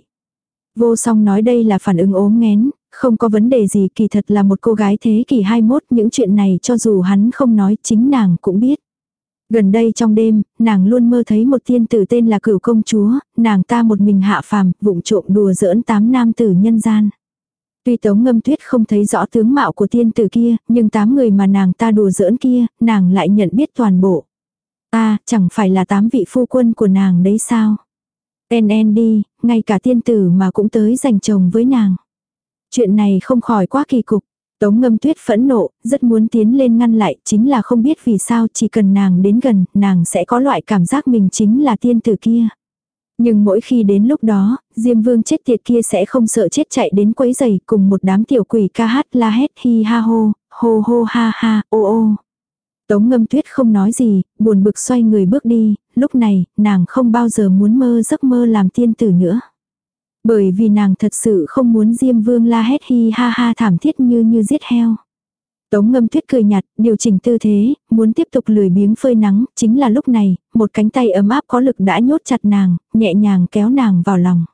Vô song nói đây là phản ứng ốm nghén, không có vấn đề gì kỳ thật là một cô gái thế kỷ 21 những chuyện này cho dù hắn không nói chính nàng cũng biết. Gần đây trong đêm, nàng luôn mơ thấy một tiên tử tên là cửu công chúa, nàng ta một mình hạ phàm, vụng trộm đùa giỡn tám nam tử nhân gian. Tuy tống ngâm tuyết không thấy rõ tướng mạo của tiên tử kia, nhưng tám người mà nàng ta đùa giỡn kia, nàng lại nhận biết toàn bộ. Ta, chẳng phải là tám vị phu quân của nàng đấy sao? En en đi, ngay cả tiên tử mà cũng tới giành chồng với nàng. Chuyện này không khỏi quá kỳ cục. Tống ngâm tuyết phẫn nộ, rất muốn tiến lên ngăn lại, chính là không biết vì sao chỉ cần nàng đến gần, nàng sẽ có loại cảm giác mình chính là tiên tử kia. Nhưng mỗi khi đến lúc đó, Diêm Vương chết tiệt kia sẽ không sợ chết chạy đến quấy giày cùng một đám tiểu quỷ ca hát la hét hi ha hô, hô hô ha ha, ô ô. Tống ngâm tuyết không nói gì, buồn bực xoay người bước đi, lúc này, nàng không bao giờ muốn mơ giấc mơ làm tiên tử nữa. Bởi vì nàng thật sự không muốn Diêm Vương la hét hi ha ha thảm thiết như như giết heo. Tống ngâm tuyết cười nhạt, điều chỉnh tư thế, muốn tiếp tục lười biếng phơi nắng, chính là lúc này, một cánh tay ấm áp có lực đã nhốt chặt nàng, nhẹ nhàng kéo nàng vào lòng.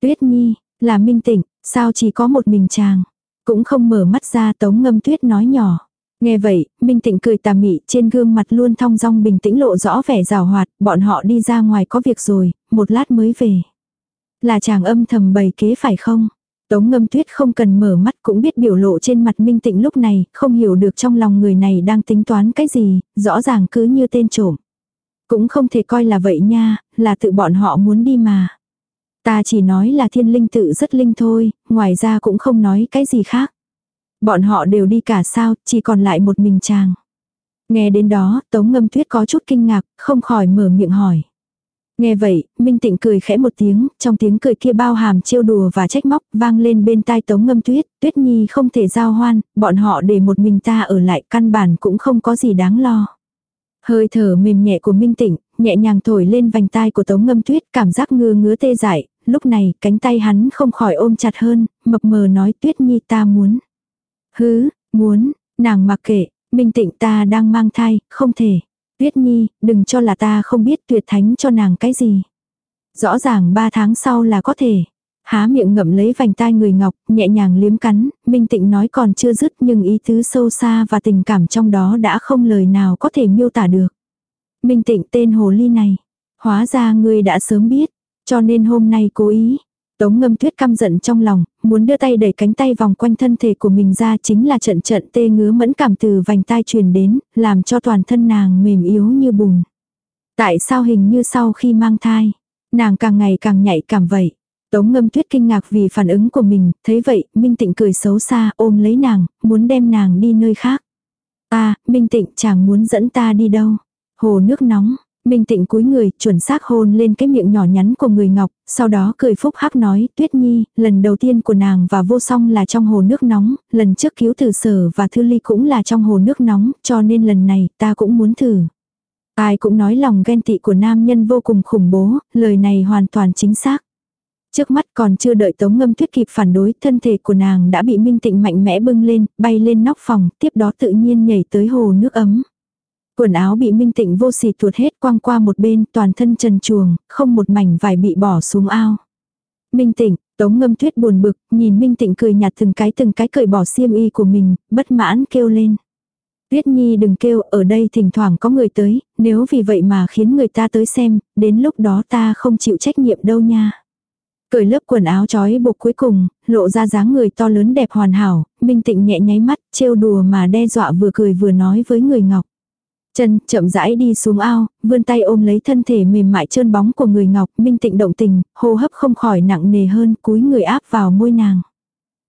Tuyết nhi, là minh tịnh, sao chỉ có một mình chàng. Cũng không mở mắt ra tống ngâm tuyết nói nhỏ. Nghe vậy, Minh Tịnh cười tà mị, trên gương mặt luôn thong dong bình tĩnh lộ rõ vẻ rào hoạt, bọn họ đi ra ngoài có việc rồi, một lát mới về. Là chàng âm thầm bày kế phải không? Tống ngâm tuyết không cần mở mắt cũng biết biểu lộ trên mặt Minh Tịnh lúc này, không hiểu được trong lòng người này đang tính toán cái gì, rõ ràng cứ như tên trộm. Cũng không thể coi là vậy nha, là tự bọn họ muốn đi mà. Ta chỉ nói là thiên linh tự rất linh thôi, ngoài ra cũng không nói cái gì khác. Bọn họ đều đi cả sao, chỉ còn lại một mình chàng. Nghe đến đó, Tống Ngâm Tuyết có chút kinh ngạc, không khỏi mở miệng hỏi. Nghe vậy, Minh Tịnh cười khẽ một tiếng, trong tiếng cười kia bao hàm trêu đùa và trách móc, vang lên bên tai Tống Ngâm Tuyết, Tuyết Nhi không thể giao hoan, bọn họ để một mình ta ở lại, căn bản cũng không có gì đáng lo. Hơi thở mềm nhẹ của Minh Tịnh, nhẹ nhàng thổi lên vành tai của Tống Ngâm Tuyết, cảm giác ngứa ngứa tê dại, lúc này, cánh tay hắn không khỏi ôm chặt hơn, mập mờ nói Tuyết Nhi ta muốn. Hứ, muốn, nàng mặc kệ, Minh Tịnh ta đang mang thai, không thể. Tuyết Nhi, đừng cho là ta không biết tuyệt thánh cho nàng cái gì. Rõ ràng ba tháng sau là có thể. Há miệng ngậm lấy vành tai người ngọc, nhẹ nhàng liếm cắn, Minh Tịnh nói còn chưa dứt nhưng ý tứ sâu xa và tình cảm trong đó đã không lời nào có thể miêu tả được. Minh Tịnh tên hồ ly này. Hóa ra ngươi đã sớm biết, cho nên hôm nay cố ý. Tống ngâm tuyết căm giận trong lòng, muốn đưa tay đẩy cánh tay vòng quanh thân thể của mình ra chính là trận trận tê ngứa mẫn cảm từ vành tai truyền đến, làm cho toàn thân nàng mềm yếu như bùn. Tại sao hình như sau khi mang thai, nàng càng ngày càng nhạy cảm vậy. Tống ngâm tuyết kinh ngạc vì phản ứng của mình, thấy vậy, Minh Tịnh cười xấu xa ôm lấy nàng, muốn đem nàng đi nơi khác. Ta, Minh Tịnh chàng muốn dẫn ta đi đâu? Hồ nước nóng, Minh tịnh cúi người, chuẩn xác hôn lên cái miệng nhỏ nhắn của người ngọc, sau đó cười phúc hắc nói, Tuyết Nhi, lần đầu tiên của nàng và vô song là trong hồ nước nóng, lần trước cứu từ sở và thư ly cũng là trong hồ nước nóng, cho nên lần này ta cũng muốn thử. Ai cũng nói lòng ghen tị của nam nhân vô cùng khủng bố, lời này hoàn toàn chính xác. Trước mắt còn chưa đợi tống ngâm tuyết kịp phản đối, thân thể của nàng đã bị minh tịnh mạnh mẽ bưng lên, bay lên nóc phòng, tiếp đó tự nhiên nhảy tới hồ nước ấm. Quần áo bị Minh Tịnh vô sỉ tuột hết quăng qua một bên, toàn thân trần chuồng, không một mảnh vải bị bỏ xuống ao. Minh Tịnh, Tống Ngâm Tuyết buồn bực, nhìn Minh Tịnh cười nhạt từng cái từng cái cởi bỏ xiêm y của mình, bất mãn kêu lên. Tuyết Nhi đừng kêu, ở đây thỉnh thoảng có người tới, nếu vì vậy mà khiến người ta tới xem, đến lúc đó ta không chịu trách nhiệm đâu nha. Cởi lớp quần áo trói buộc cuối cùng, lộ ra dáng người to lớn đẹp hoàn hảo, Minh Tịnh nhẹ nháy mắt, trêu đùa mà đe dọa vừa cười vừa nói với người ngọc. Chân chậm rãi đi xuống ao, vươn tay ôm lấy thân thể mềm mại trơn bóng của người ngọc, minh tịnh động tình, hô hấp không khỏi nặng nề hơn, cúi người áp vào môi nàng.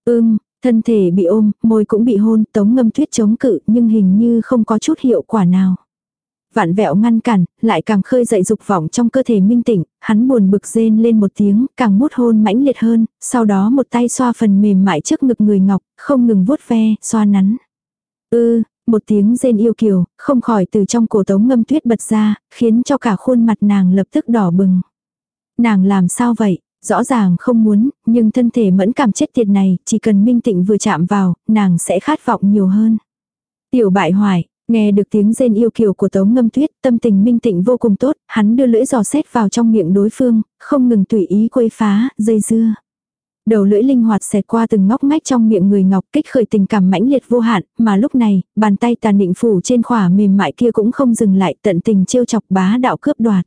Ưm, thân thể bị ôm, môi cũng bị hôn, tống ngâm tuyết chống cự, nhưng hình như không có chút hiệu quả nào. Vạn vẹo ngăn cản, lại càng khơi dậy dục vọng trong cơ thể minh tịnh, hắn buồn bực rên lên một tiếng, càng mút hôn mãnh liệt hơn, sau đó một tay xoa phần mềm mại trước ngực người ngọc, không ngừng vuốt ve, xoa nắn. Ư, một tiếng rên yêu kiều, không khỏi từ trong cổ tống ngâm tuyết bật ra, khiến cho cả khuôn mặt nàng lập tức đỏ bừng. Nàng làm sao vậy? Rõ ràng không muốn, nhưng thân thể mẫn cảm chết tiệt này, chỉ cần minh tịnh vừa chạm vào, nàng sẽ khát vọng nhiều hơn. Tiểu bại hoài, nghe được tiếng rên yêu kiều của tống ngâm tuyết, tâm tình minh tịnh vô cùng tốt, hắn đưa lưỡi giò xét vào trong miệng đối phương, không ngừng tùy ý quấy phá, dây dưa. Đầu lưỡi linh hoạt xẹt qua từng ngóc ngách trong miệng người ngọc kích khởi tình cảm mãnh liệt vô hạn, mà lúc này, bàn tay tàn định phủ trên khỏa mềm mại kia cũng không dừng lại tận tình trêu chọc bá đạo cướp đoạt.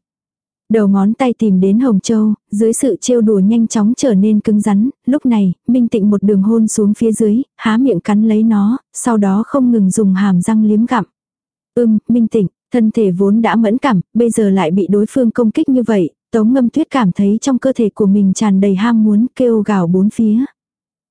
Đầu ngón tay tìm đến Hồng Châu, dưới sự trêu đùa nhanh chóng trở nên cứng rắn, lúc này, Minh Tịnh một đường hôn xuống phía dưới, há miệng cắn lấy nó, sau đó không ngừng dùng hàm răng liếm gặm. Ưm, Minh Tịnh, thân thể vốn đã mẫn cảm, bây giờ lại bị đối phương công kích như vậy, Tống ngâm tuyết cảm thấy trong cơ thể của mình tràn đầy ham muốn kêu gào bốn phía.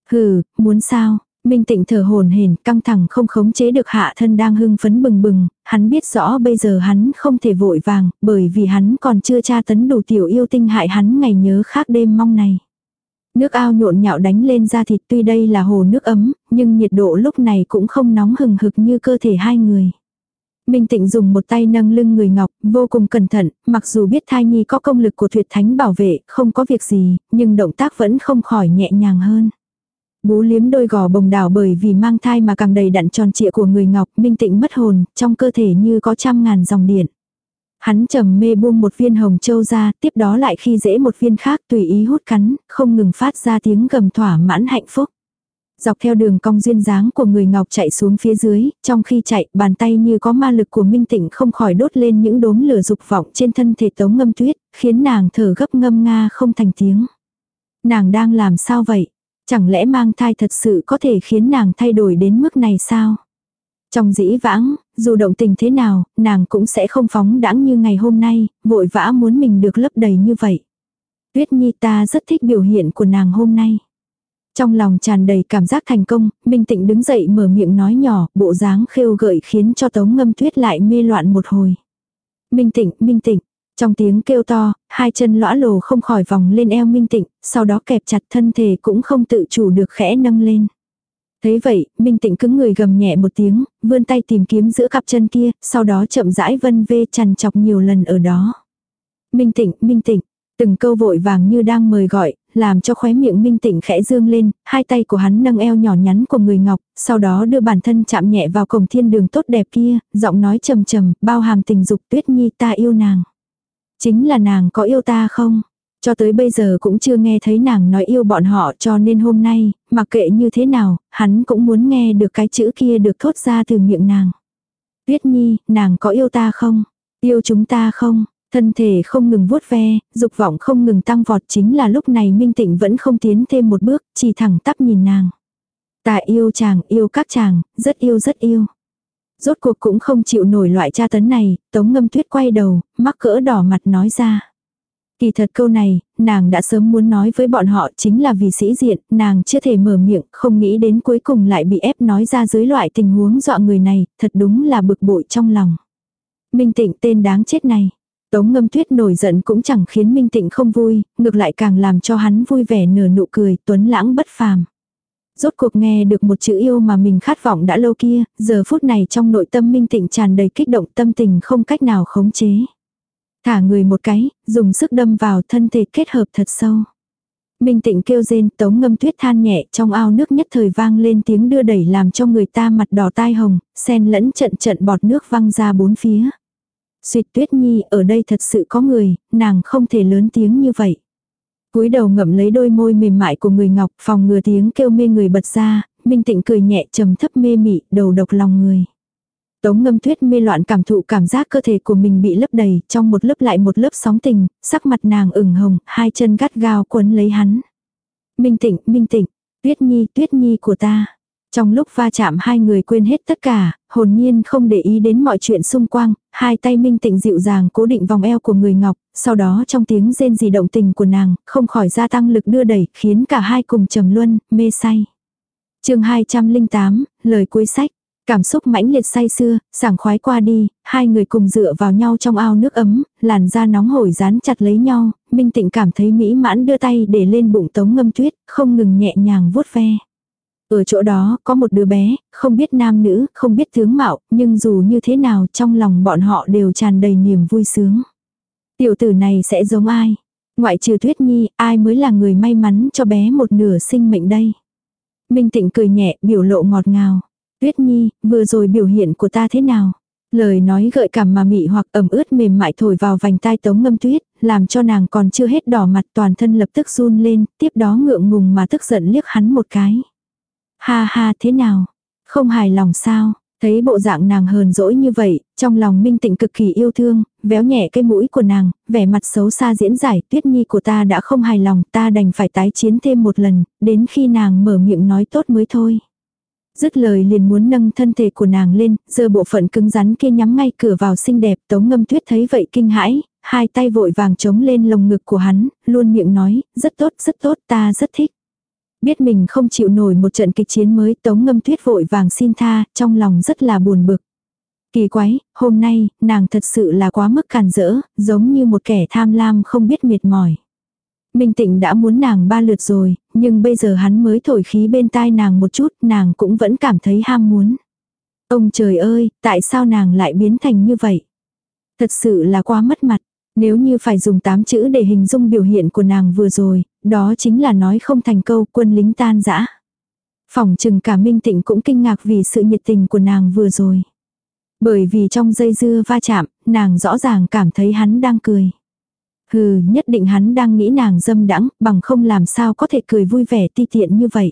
Hừ, muốn sao? Minh tịnh thở hồn hển căng thẳng không khống chế được hạ thân đang hưng phấn bừng bừng, hắn biết rõ bây giờ hắn không thể vội vàng, bởi vì hắn còn chưa tra tấn đủ tiểu yêu tinh hại hắn ngày nhớ khác đêm mong này. Nước ao nhộn nhạo đánh lên da thịt tuy đây là hồ nước ấm, nhưng nhiệt độ lúc này cũng không nóng hừng hực như cơ thể hai người. Minh Tịnh dùng một tay nâng lưng người Ngọc, vô cùng cẩn thận, mặc dù biết thai nhi có công lực của tuyệt thánh bảo vệ, không có việc gì, nhưng động tác vẫn không khỏi nhẹ nhàng hơn. Bú liếm đôi gò bồng đảo bởi vì mang thai mà càng đầy đặn tròn trịa của người Ngọc, Minh Tịnh mất hồn, trong cơ thể như có trăm ngàn dòng điện. Hắn trầm mê buông một viên hồng châu ra, tiếp đó lại khi dễ một viên khác tùy ý hút cắn, không ngừng phát ra tiếng gầm thỏa mãn hạnh phúc. Dọc theo đường cong duyên dáng của người ngọc chạy xuống phía dưới, trong khi chạy, bàn tay như có ma lực của Minh Tịnh không khỏi đốt lên những đốm lửa dục vọng trên thân thể tống ngâm tuyết, khiến nàng thở gấp ngâm nga không thành tiếng. Nàng đang làm sao vậy? Chẳng lẽ mang thai thật sự có thể khiến nàng thay đổi đến mức này sao? Trong dĩ vãng, dù động tình thế nào, nàng cũng sẽ không phóng đãng như ngày hôm nay, vội vã muốn mình được lấp đầy như vậy. Tuyết Nhi ta rất thích biểu hiện của nàng hôm nay. Trong lòng tràn đầy cảm giác thành công, Minh Tịnh đứng dậy mở miệng nói nhỏ, bộ dáng khêu gợi khiến cho Tống Ngâm Tuyết lại mê loạn một hồi. Minh Tịnh, Minh Tịnh. Trong tiếng kêu to, hai chân lõa lồ không khỏi vòng lên eo Minh Tịnh, sau đó kẹp chặt thân thể cũng không tự chủ được khẽ nâng lên. Thấy vậy, Minh Tịnh cứng người gầm nhẹ một tiếng, vươn tay tìm kiếm giữa cặp chân kia, sau đó chậm rãi vân vê chằn chọc nhiều lần ở đó. Minh Tịnh, Minh Tịnh, từng câu vội vàng như đang mời gọi, làm cho khóe miệng Minh Tịnh khẽ dương lên, hai tay của hắn nâng eo nhỏ nhắn của người ngọc, sau đó đưa bản thân chạm nhẹ vào cổng thiên đường tốt đẹp kia, giọng nói trầm trầm, bao hàm tình dục tuyết nhi ta yêu nàng. Chính là nàng có yêu ta không? Cho tới bây giờ cũng chưa nghe thấy nàng nói yêu bọn họ cho nên hôm nay, mặc kệ như thế nào, hắn cũng muốn nghe được cái chữ kia được thốt ra từ miệng nàng. Tuyết nhi, nàng có yêu ta không? Yêu chúng ta không? Thân thể không ngừng vuốt ve, dục vọng không ngừng tăng vọt chính là lúc này Minh Tịnh vẫn không tiến thêm một bước, chỉ thẳng tắp nhìn nàng. Ta yêu chàng, yêu các chàng, rất yêu rất yêu. Rốt cuộc cũng không chịu nổi loại tra tấn này, tống ngâm tuyết quay đầu, mắc cỡ đỏ mặt nói ra. Kỳ thật câu này, nàng đã sớm muốn nói với bọn họ chính là vì sĩ diện, nàng chưa thể mở miệng, không nghĩ đến cuối cùng lại bị ép nói ra dưới loại tình huống dọa người này, thật đúng là bực bội trong lòng. Minh tịnh tên đáng chết này. Tống ngâm tuyết nổi giận cũng chẳng khiến Minh Tịnh không vui, ngược lại càng làm cho hắn vui vẻ nở nụ cười, tuấn lãng bất phàm. Rốt cuộc nghe được một chữ yêu mà mình khát vọng đã lâu kia, giờ phút này trong nội tâm Minh Tịnh tràn đầy kích động tâm tình không cách nào khống chế. Thả người một cái, dùng sức đâm vào thân thể kết hợp thật sâu. Minh Tịnh kêu rên, tống ngâm tuyết than nhẹ trong ao nước nhất thời vang lên tiếng đưa đẩy làm cho người ta mặt đỏ tai hồng, sen lẫn trận trận bọt nước văng ra bốn phía. Xuyệt tuyết nhi ở đây thật sự có người, nàng không thể lớn tiếng như vậy. cúi đầu ngậm lấy đôi môi mềm mại của người ngọc phòng ngừa tiếng kêu mê người bật ra, minh tịnh cười nhẹ trầm thấp mê mị, đầu độc lòng người. Tống ngâm tuyết mê loạn cảm thụ cảm giác cơ thể của mình bị lấp đầy, trong một lớp lại một lớp sóng tình, sắc mặt nàng ửng hồng, hai chân gắt gao quấn lấy hắn. Minh tịnh, minh tịnh, tuyết nhi, tuyết nhi của ta. Trong lúc va chạm hai người quên hết tất cả, hồn nhiên không để ý đến mọi chuyện xung quanh, hai tay minh tịnh dịu dàng cố định vòng eo của người ngọc, sau đó trong tiếng rên rỉ động tình của nàng, không khỏi gia tăng lực đưa đẩy, khiến cả hai cùng trầm luân, mê say. chương 208, lời cuối sách. Cảm xúc mãnh liệt say xưa, sảng khoái qua đi, hai người cùng dựa vào nhau trong ao nước ấm, làn da nóng hổi dán chặt lấy nhau, Minh Tịnh cảm thấy mỹ mãn đưa tay để lên bụng tống ngâm tuyết, không ngừng nhẹ nhàng vuốt ve. Ở chỗ đó có một đứa bé, không biết nam nữ, không biết tướng mạo, nhưng dù như thế nào trong lòng bọn họ đều tràn đầy niềm vui sướng. Tiểu tử này sẽ giống ai? Ngoại trừ Tuyết Nhi, ai mới là người may mắn cho bé một nửa sinh mệnh đây? Minh Tịnh cười nhẹ, biểu lộ ngọt ngào. Tuyết Nhi, vừa rồi biểu hiện của ta thế nào? Lời nói gợi cảm mà mị hoặc ẩm ướt mềm mại thổi vào vành tai tống ngâm tuyết, làm cho nàng còn chưa hết đỏ mặt toàn thân lập tức run lên, tiếp đó ngượng ngùng mà tức giận liếc hắn một cái. Ha ha thế nào? Không hài lòng sao? Thấy bộ dạng nàng hờn dỗi như vậy, trong lòng minh tịnh cực kỳ yêu thương, véo nhẹ cái mũi của nàng, vẻ mặt xấu xa diễn giải tuyết nhi của ta đã không hài lòng ta đành phải tái chiến thêm một lần, đến khi nàng mở miệng nói tốt mới thôi. Dứt lời liền muốn nâng thân thể của nàng lên, giờ bộ phận cứng rắn kia nhắm ngay cửa vào xinh đẹp tống ngâm tuyết thấy vậy kinh hãi, hai tay vội vàng chống lên lồng ngực của hắn, luôn miệng nói, rất tốt rất tốt ta rất thích. Biết mình không chịu nổi một trận kịch chiến mới tống ngâm tuyết vội vàng xin tha, trong lòng rất là buồn bực. Kỳ quái, hôm nay, nàng thật sự là quá mức càn rỡ, giống như một kẻ tham lam không biết mệt mỏi. Minh Tịnh đã muốn nàng ba lượt rồi, nhưng bây giờ hắn mới thổi khí bên tai nàng một chút, nàng cũng vẫn cảm thấy ham muốn. Ông trời ơi, tại sao nàng lại biến thành như vậy? Thật sự là quá mất mặt. Nếu như phải dùng tám chữ để hình dung biểu hiện của nàng vừa rồi, đó chính là nói không thành câu quân lính tan giã. Phòng trừng cả Minh Tịnh cũng kinh ngạc vì sự nhiệt tình của nàng vừa rồi. Bởi vì trong dây dưa va chạm, nàng rõ ràng cảm thấy hắn đang cười. Hừ, nhất định hắn đang nghĩ nàng dâm đãng, bằng không làm sao có thể cười vui vẻ ti tiện như vậy.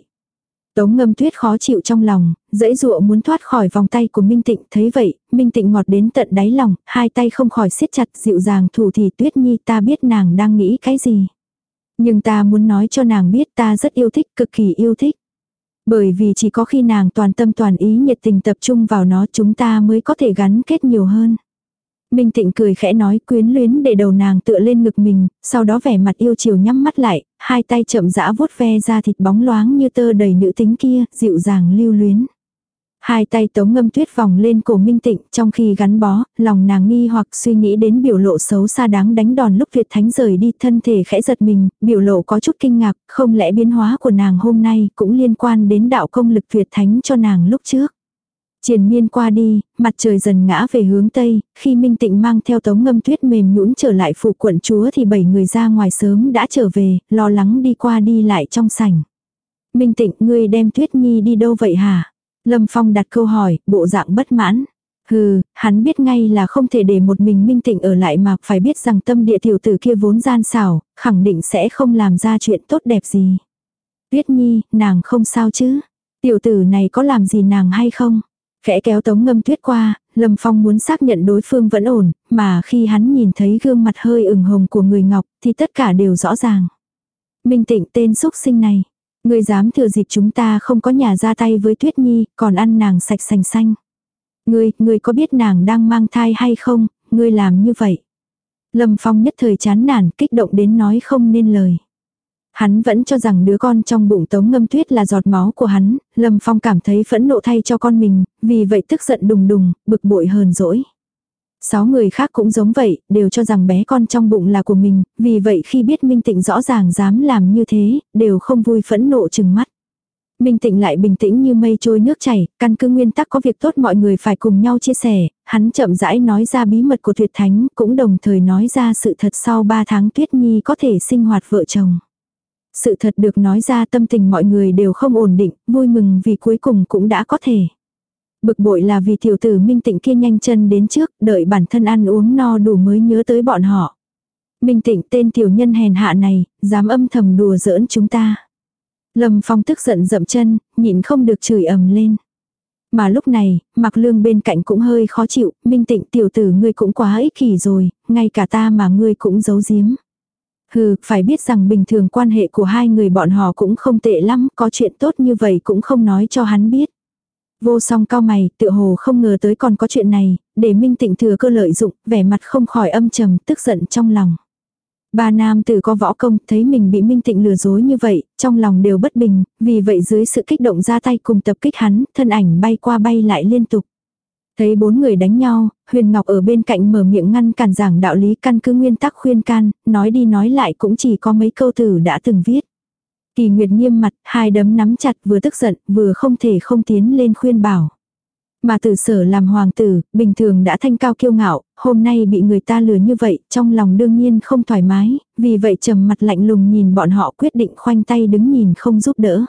Tống ngâm tuyết khó chịu trong lòng, dãy dụa muốn thoát khỏi vòng tay của Minh Tịnh, thấy vậy, Minh Tịnh ngọt đến tận đáy lòng, hai tay không khỏi siết chặt dịu dàng thủ thì tuyết nhi ta biết nàng đang nghĩ cái gì. Nhưng ta muốn nói cho nàng biết ta rất yêu thích, cực kỳ yêu thích. Bởi vì chỉ có khi nàng toàn tâm toàn ý nhiệt tình tập trung vào nó chúng ta mới có thể gắn kết nhiều hơn. Minh Tịnh cười khẽ nói quyến luyến để đầu nàng tựa lên ngực mình, sau đó vẻ mặt yêu chiều nhắm mắt lại, hai tay chậm rã vuốt ve ra thịt bóng loáng như tơ đầy nữ tính kia, dịu dàng lưu luyến. Hai tay tống ngâm tuyết vòng lên cổ Minh Tịnh, trong khi gắn bó, lòng nàng nghi hoặc suy nghĩ đến biểu lộ xấu xa đáng đánh đòn lúc Việt Thánh rời đi, thân thể khẽ giật mình, biểu lộ có chút kinh ngạc, không lẽ biến hóa của nàng hôm nay cũng liên quan đến đạo công lực Việt Thánh cho nàng lúc trước. Triền miên qua đi, mặt trời dần ngã về hướng tây, khi Minh Tịnh mang theo tống ngâm tuyết mềm nhũn trở lại phủ quận chúa thì bảy người ra ngoài sớm đã trở về, lo lắng đi qua đi lại trong sảnh. Minh Tịnh, ngươi đem tuyết nhi đi đâu vậy hả? Lâm Phong đặt câu hỏi, bộ dạng bất mãn. Hừ, hắn biết ngay là không thể để một mình Minh Tịnh ở lại mà phải biết rằng tâm địa tiểu tử kia vốn gian xảo, khẳng định sẽ không làm ra chuyện tốt đẹp gì. Tuyết Nhi, nàng không sao chứ? Tiểu tử này có làm gì nàng hay không? Khẽ kéo tống ngâm tuyết qua, Lâm Phong muốn xác nhận đối phương vẫn ổn, mà khi hắn nhìn thấy gương mặt hơi ửng hồng của người Ngọc thì tất cả đều rõ ràng. Minh tịnh tên xúc sinh này. Người dám thừa dịp chúng ta không có nhà ra tay với Tuyết Nhi, còn ăn nàng sạch sành xanh. Ngươi, ngươi có biết nàng đang mang thai hay không, ngươi làm như vậy. Lâm Phong nhất thời chán nản, kích động đến nói không nên lời. Hắn vẫn cho rằng đứa con trong bụng tống ngâm tuyết là giọt máu của hắn, Lâm Phong cảm thấy phẫn nộ thay cho con mình, vì vậy tức giận đùng đùng, bực bội hờn dỗi. Sáu người khác cũng giống vậy, đều cho rằng bé con trong bụng là của mình, vì vậy khi biết Minh Tịnh rõ ràng dám làm như thế, đều không vui phẫn nộ chừng mắt. Minh Tịnh lại bình tĩnh như mây trôi nước chảy, căn cứ nguyên tắc có việc tốt mọi người phải cùng nhau chia sẻ, hắn chậm rãi nói ra bí mật của tuyệt thánh, cũng đồng thời nói ra sự thật sau ba tháng Tuyết Nhi có thể sinh hoạt vợ chồng. Sự thật được nói ra tâm tình mọi người đều không ổn định, vui mừng vì cuối cùng cũng đã có thể. Bực bội là vì tiểu tử Minh Tịnh kia nhanh chân đến trước, đợi bản thân ăn uống no đủ mới nhớ tới bọn họ. Minh Tịnh tên tiểu nhân hèn hạ này, dám âm thầm đùa giỡn chúng ta. Lâm Phong tức giận dậm chân, nhịn không được chửi ầm lên. Mà lúc này, mặc lương bên cạnh cũng hơi khó chịu, minh tịnh tiểu tử ngươi cũng quá ích kỷ rồi, ngay cả ta mà ngươi cũng giấu giếm. Hừ, phải biết rằng bình thường quan hệ của hai người bọn họ cũng không tệ lắm, có chuyện tốt như vậy cũng không nói cho hắn biết. Vô song cao mày, tựa hồ không ngờ tới còn có chuyện này, để Minh Tịnh thừa cơ lợi dụng, vẻ mặt không khỏi âm trầm, tức giận trong lòng. Ba nam tử có võ công, thấy mình bị Minh Tịnh lừa dối như vậy, trong lòng đều bất bình, vì vậy dưới sự kích động ra tay cùng tập kích hắn, thân ảnh bay qua bay lại liên tục. Thấy bốn người đánh nhau, Huyền Ngọc ở bên cạnh mở miệng ngăn cản giảng đạo lý căn cứ nguyên tắc khuyên can, nói đi nói lại cũng chỉ có mấy câu từ đã từng viết. Kỳ Nguyệt nghiêm mặt, hai đấm nắm chặt vừa tức giận, vừa không thể không tiến lên khuyên bảo. Mà tử sở làm hoàng tử, bình thường đã thanh cao kiêu ngạo, hôm nay bị người ta lừa như vậy, trong lòng đương nhiên không thoải mái, vì vậy trầm mặt lạnh lùng nhìn bọn họ quyết định khoanh tay đứng nhìn không giúp đỡ.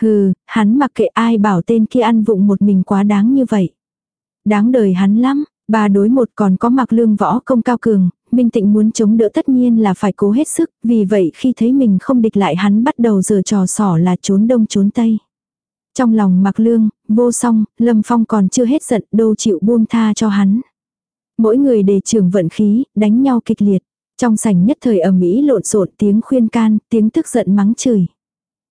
Hừ, hắn mặc kệ ai bảo tên kia ăn vụng một mình quá đáng như vậy. Đáng đời hắn lắm, ba đối một còn có mặc lương võ công cao cường, Minh Tịnh muốn chống đỡ tất nhiên là phải cố hết sức, vì vậy khi thấy mình không địch lại hắn bắt đầu giờ trò sỏ là trốn đông trốn tây. Trong lòng mặc lương, vô song, Lâm Phong còn chưa hết giận đâu chịu buông tha cho hắn. Mỗi người đề trưởng vận khí, đánh nhau kịch liệt. Trong sảnh nhất thời ầm mỹ lộn xộn tiếng khuyên can, tiếng tức giận mắng chửi.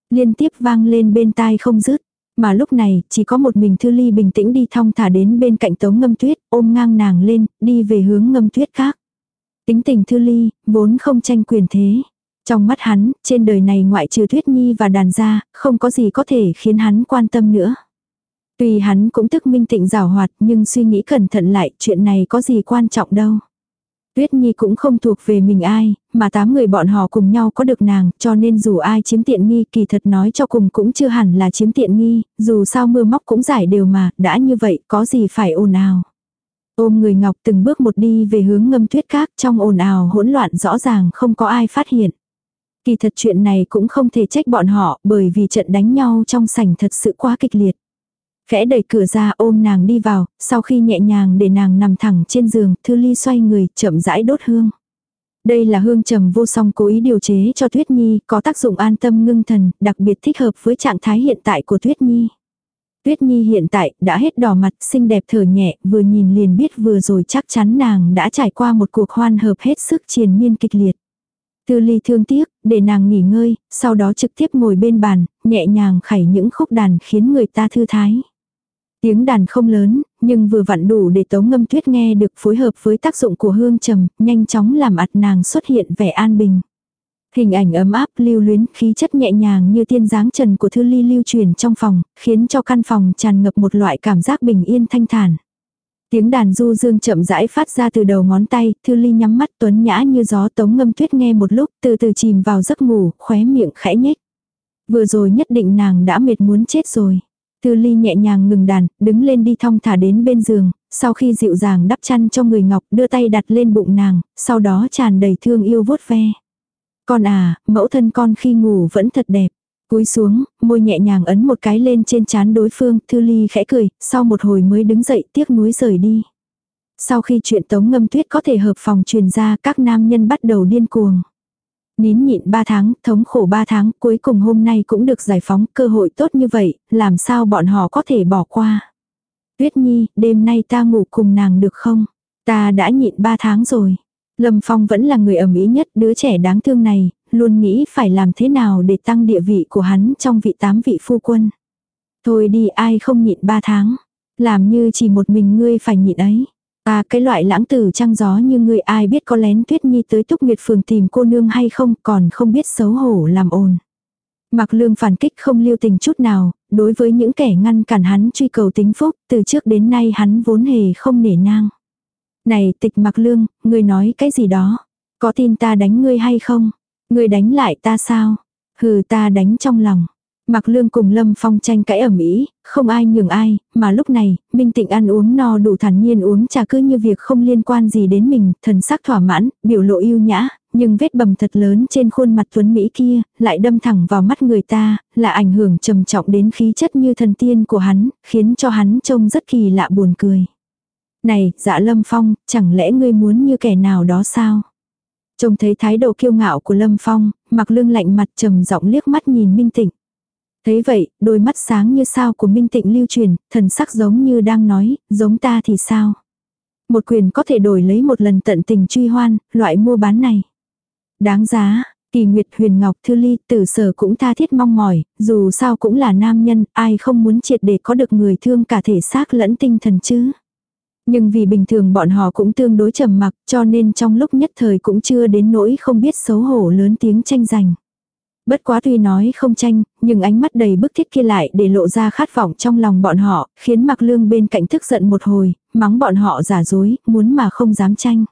Liên tiếp vang lên bên tai không dứt. Mà lúc này, chỉ có một mình Thư Ly bình tĩnh đi thong thả đến bên cạnh tống ngâm tuyết, ôm ngang nàng lên, đi về hướng ngâm tuyết khác. Tính tình Thư Ly, vốn không tranh quyền thế. Trong mắt hắn, trên đời này ngoại trừ Tuyết Nhi và đàn gia, không có gì có thể khiến hắn quan tâm nữa. Tuy hắn cũng tức minh tịnh rào hoạt nhưng suy nghĩ cẩn thận lại chuyện này có gì quan trọng đâu. Tuyết Nhi cũng không thuộc về mình ai, mà tám người bọn họ cùng nhau có được nàng, cho nên dù ai chiếm tiện nghi kỳ thật nói cho cùng cũng chưa hẳn là chiếm tiện nghi, dù sao mưa móc cũng giải đều mà, đã như vậy có gì phải ồn ào. Ôm người ngọc từng bước một đi về hướng ngâm tuyết các trong ồn ào hỗn loạn rõ ràng không có ai phát hiện. Kỳ thật chuyện này cũng không thể trách bọn họ bởi vì trận đánh nhau trong sảnh thật sự quá kịch liệt. Khẽ đẩy cửa ra ôm nàng đi vào, sau khi nhẹ nhàng để nàng nằm thẳng trên giường, Thư Ly xoay người, chậm rãi đốt hương. Đây là hương trầm vô song cố ý điều chế cho Tuyết Nhi, có tác dụng an tâm ngưng thần, đặc biệt thích hợp với trạng thái hiện tại của Tuyết Nhi. Tuyết Nhi hiện tại đã hết đỏ mặt, xinh đẹp thở nhẹ, vừa nhìn liền biết vừa rồi chắc chắn nàng đã trải qua một cuộc hoan hợp hết sức triền miên kịch liệt. Tư ly thương tiếc, để nàng nghỉ ngơi, sau đó trực tiếp ngồi bên bàn, nhẹ nhàng khảy những khúc đàn khiến người ta thư thái. Tiếng đàn không lớn, nhưng vừa vặn đủ để tống ngâm tuyết nghe được phối hợp với tác dụng của hương trầm, nhanh chóng làm ạt nàng xuất hiện vẻ an bình. Hình ảnh ấm áp lưu luyến khí chất nhẹ nhàng như tiên dáng trần của Thư Ly lưu truyền trong phòng, khiến cho căn phòng tràn ngập một loại cảm giác bình yên thanh thản. Tiếng đàn du dương chậm rãi phát ra từ đầu ngón tay, Thư Ly nhắm mắt tuấn nhã như gió tống ngâm tuyết nghe một lúc, từ từ chìm vào giấc ngủ, khóe miệng khẽ nhếch. Vừa rồi nhất định nàng đã mệt muốn chết rồi. Thư Ly nhẹ nhàng ngừng đàn, đứng lên đi thong thả đến bên giường, sau khi dịu dàng đắp chăn cho người ngọc đưa tay đặt lên bụng nàng, sau đó tràn đầy thương yêu vuốt ve. Con à, mẫu thân con khi ngủ vẫn thật đẹp. Cúi xuống, môi nhẹ nhàng ấn một cái lên trên trán đối phương, Thư Ly khẽ cười, sau một hồi mới đứng dậy tiếc nuối rời đi. Sau khi chuyện tống ngâm tuyết có thể hợp phòng truyền ra các nam nhân bắt đầu điên cuồng. Nín nhịn 3 tháng, thống khổ 3 tháng, cuối cùng hôm nay cũng được giải phóng, cơ hội tốt như vậy, làm sao bọn họ có thể bỏ qua. Tuyết Nhi, đêm nay ta ngủ cùng nàng được không? Ta đã nhịn 3 tháng rồi. Lâm Phong vẫn là người ẩm ý nhất đứa trẻ đáng thương này, luôn nghĩ phải làm thế nào để tăng địa vị của hắn trong vị tám vị phu quân. Thôi đi ai không nhịn 3 tháng. Làm như chỉ một mình ngươi phải nhịn ấy. À cái loại lãng tử trăng gió như ngươi ai biết có lén tuyết nhi tới túc nguyệt phường tìm cô nương hay không còn không biết xấu hổ làm ồn. Mặc lương phản kích không lưu tình chút nào, đối với những kẻ ngăn cản hắn truy cầu tính phúc, từ trước đến nay hắn vốn hề không nể nang. Này tịch mặc lương, ngươi nói cái gì đó? Có tin ta đánh ngươi hay không? Ngươi đánh lại ta sao? Hừ ta đánh trong lòng. Mặc lương cùng Lâm Phong tranh cãi ầm ĩ, không ai nhường ai, mà lúc này, Minh Tịnh ăn uống no đủ thản nhiên uống trà cứ như việc không liên quan gì đến mình, thần sắc thỏa mãn, biểu lộ yêu nhã, nhưng vết bầm thật lớn trên khuôn mặt tuấn Mỹ kia, lại đâm thẳng vào mắt người ta, là ảnh hưởng trầm trọng đến khí chất như thần tiên của hắn, khiến cho hắn trông rất kỳ lạ buồn cười. Này, dạ Lâm Phong, chẳng lẽ ngươi muốn như kẻ nào đó sao? Trông thấy thái độ kiêu ngạo của Lâm Phong, mặc lương lạnh mặt trầm giọng liếc mắt nhìn Minh Tịnh thế vậy, đôi mắt sáng như sao của Minh Tịnh lưu truyền, thần sắc giống như đang nói, giống ta thì sao? Một quyền có thể đổi lấy một lần tận tình truy hoan, loại mua bán này. Đáng giá, kỳ nguyệt huyền ngọc thư ly tử sở cũng tha thiết mong mỏi, dù sao cũng là nam nhân, ai không muốn triệt để có được người thương cả thể xác lẫn tinh thần chứ. Nhưng vì bình thường bọn họ cũng tương đối trầm mặc cho nên trong lúc nhất thời cũng chưa đến nỗi không biết xấu hổ lớn tiếng tranh giành. Bất quá tuy nói không tranh, nhưng ánh mắt đầy bức thiết kia lại để lộ ra khát vọng trong lòng bọn họ, khiến mặc lương bên cạnh tức giận một hồi, mắng bọn họ giả dối, muốn mà không dám tranh.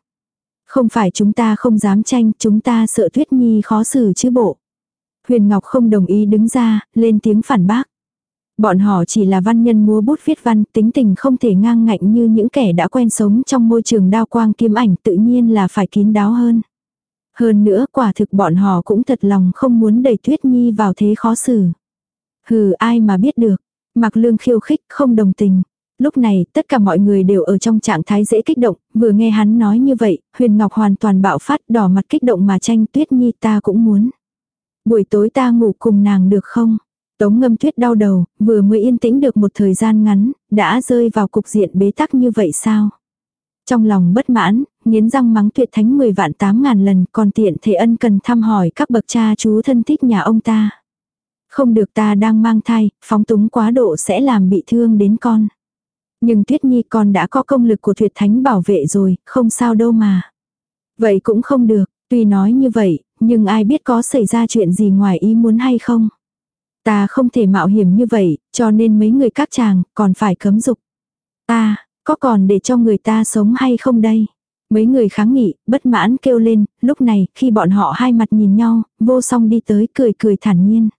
Không phải chúng ta không dám tranh, chúng ta sợ Tuyết Nhi khó xử chứ bộ. Huyền Ngọc không đồng ý đứng ra, lên tiếng phản bác. Bọn họ chỉ là văn nhân múa bút viết văn, tính tình không thể ngang ngạnh như những kẻ đã quen sống trong môi trường đao quang kiếm ảnh tự nhiên là phải kín đáo hơn. Hơn nữa quả thực bọn họ cũng thật lòng không muốn đẩy Tuyết Nhi vào thế khó xử. Hừ ai mà biết được. Mặc lương khiêu khích không đồng tình. Lúc này tất cả mọi người đều ở trong trạng thái dễ kích động, vừa nghe hắn nói như vậy, Huyền Ngọc hoàn toàn bạo phát đỏ mặt kích động mà tranh Tuyết Nhi ta cũng muốn. Buổi tối ta ngủ cùng nàng được không? Tống ngâm tuyết đau đầu, vừa mới yên tĩnh được một thời gian ngắn, đã rơi vào cục diện bế tắc như vậy sao? Trong lòng bất mãn, nghiến răng mắng tuyệt thánh 10 vạn 8 ngàn lần còn tiện thể ân cần thăm hỏi các bậc cha chú thân thích nhà ông ta. Không được ta đang mang thai, phóng túng quá độ sẽ làm bị thương đến con. Nhưng Tuyết Nhi con đã có công lực của tuyệt thánh bảo vệ rồi, không sao đâu mà. Vậy cũng không được, tuy nói như vậy, nhưng ai biết có xảy ra chuyện gì ngoài ý muốn hay không. Ta không thể mạo hiểm như vậy, cho nên mấy người các chàng còn phải cấm dục. Ta, có còn để cho người ta sống hay không đây? Mấy người kháng nghị, bất mãn kêu lên, lúc này, khi bọn họ hai mặt nhìn nhau, vô song đi tới cười cười thản nhiên.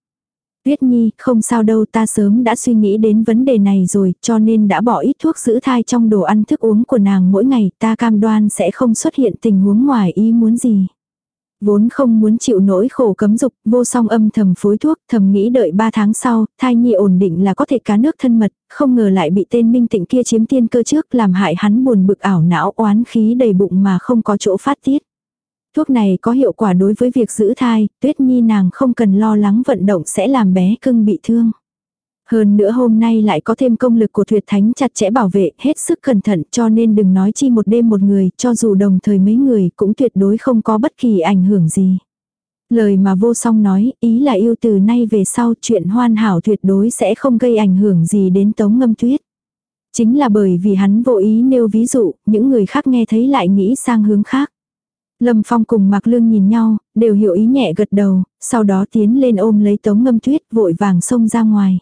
Tuyết Nhi, không sao đâu ta sớm đã suy nghĩ đến vấn đề này rồi, cho nên đã bỏ ít thuốc giữ thai trong đồ ăn thức uống của nàng mỗi ngày, ta cam đoan sẽ không xuất hiện tình huống ngoài ý muốn gì. Vốn không muốn chịu nỗi khổ cấm dục, vô song âm thầm phối thuốc, thầm nghĩ đợi 3 tháng sau, thai nhi ổn định là có thể cá nước thân mật, không ngờ lại bị tên minh tịnh kia chiếm tiên cơ trước làm hại hắn buồn bực ảo não oán khí đầy bụng mà không có chỗ phát tiết. Thuốc này có hiệu quả đối với việc giữ thai, tuyết nhi nàng không cần lo lắng vận động sẽ làm bé cưng bị thương. Hơn nữa hôm nay lại có thêm công lực của tuyệt thánh chặt chẽ bảo vệ, hết sức cẩn thận cho nên đừng nói chi một đêm một người, cho dù đồng thời mấy người cũng tuyệt đối không có bất kỳ ảnh hưởng gì. Lời mà vô song nói, ý là yêu từ nay về sau chuyện hoàn hảo tuyệt đối sẽ không gây ảnh hưởng gì đến tống ngâm tuyết. Chính là bởi vì hắn vô ý nêu ví dụ, những người khác nghe thấy lại nghĩ sang hướng khác. Lâm Phong cùng Mạc Lương nhìn nhau, đều hiểu ý nhẹ gật đầu, sau đó tiến lên ôm lấy tống ngâm tuyết vội vàng xông ra ngoài.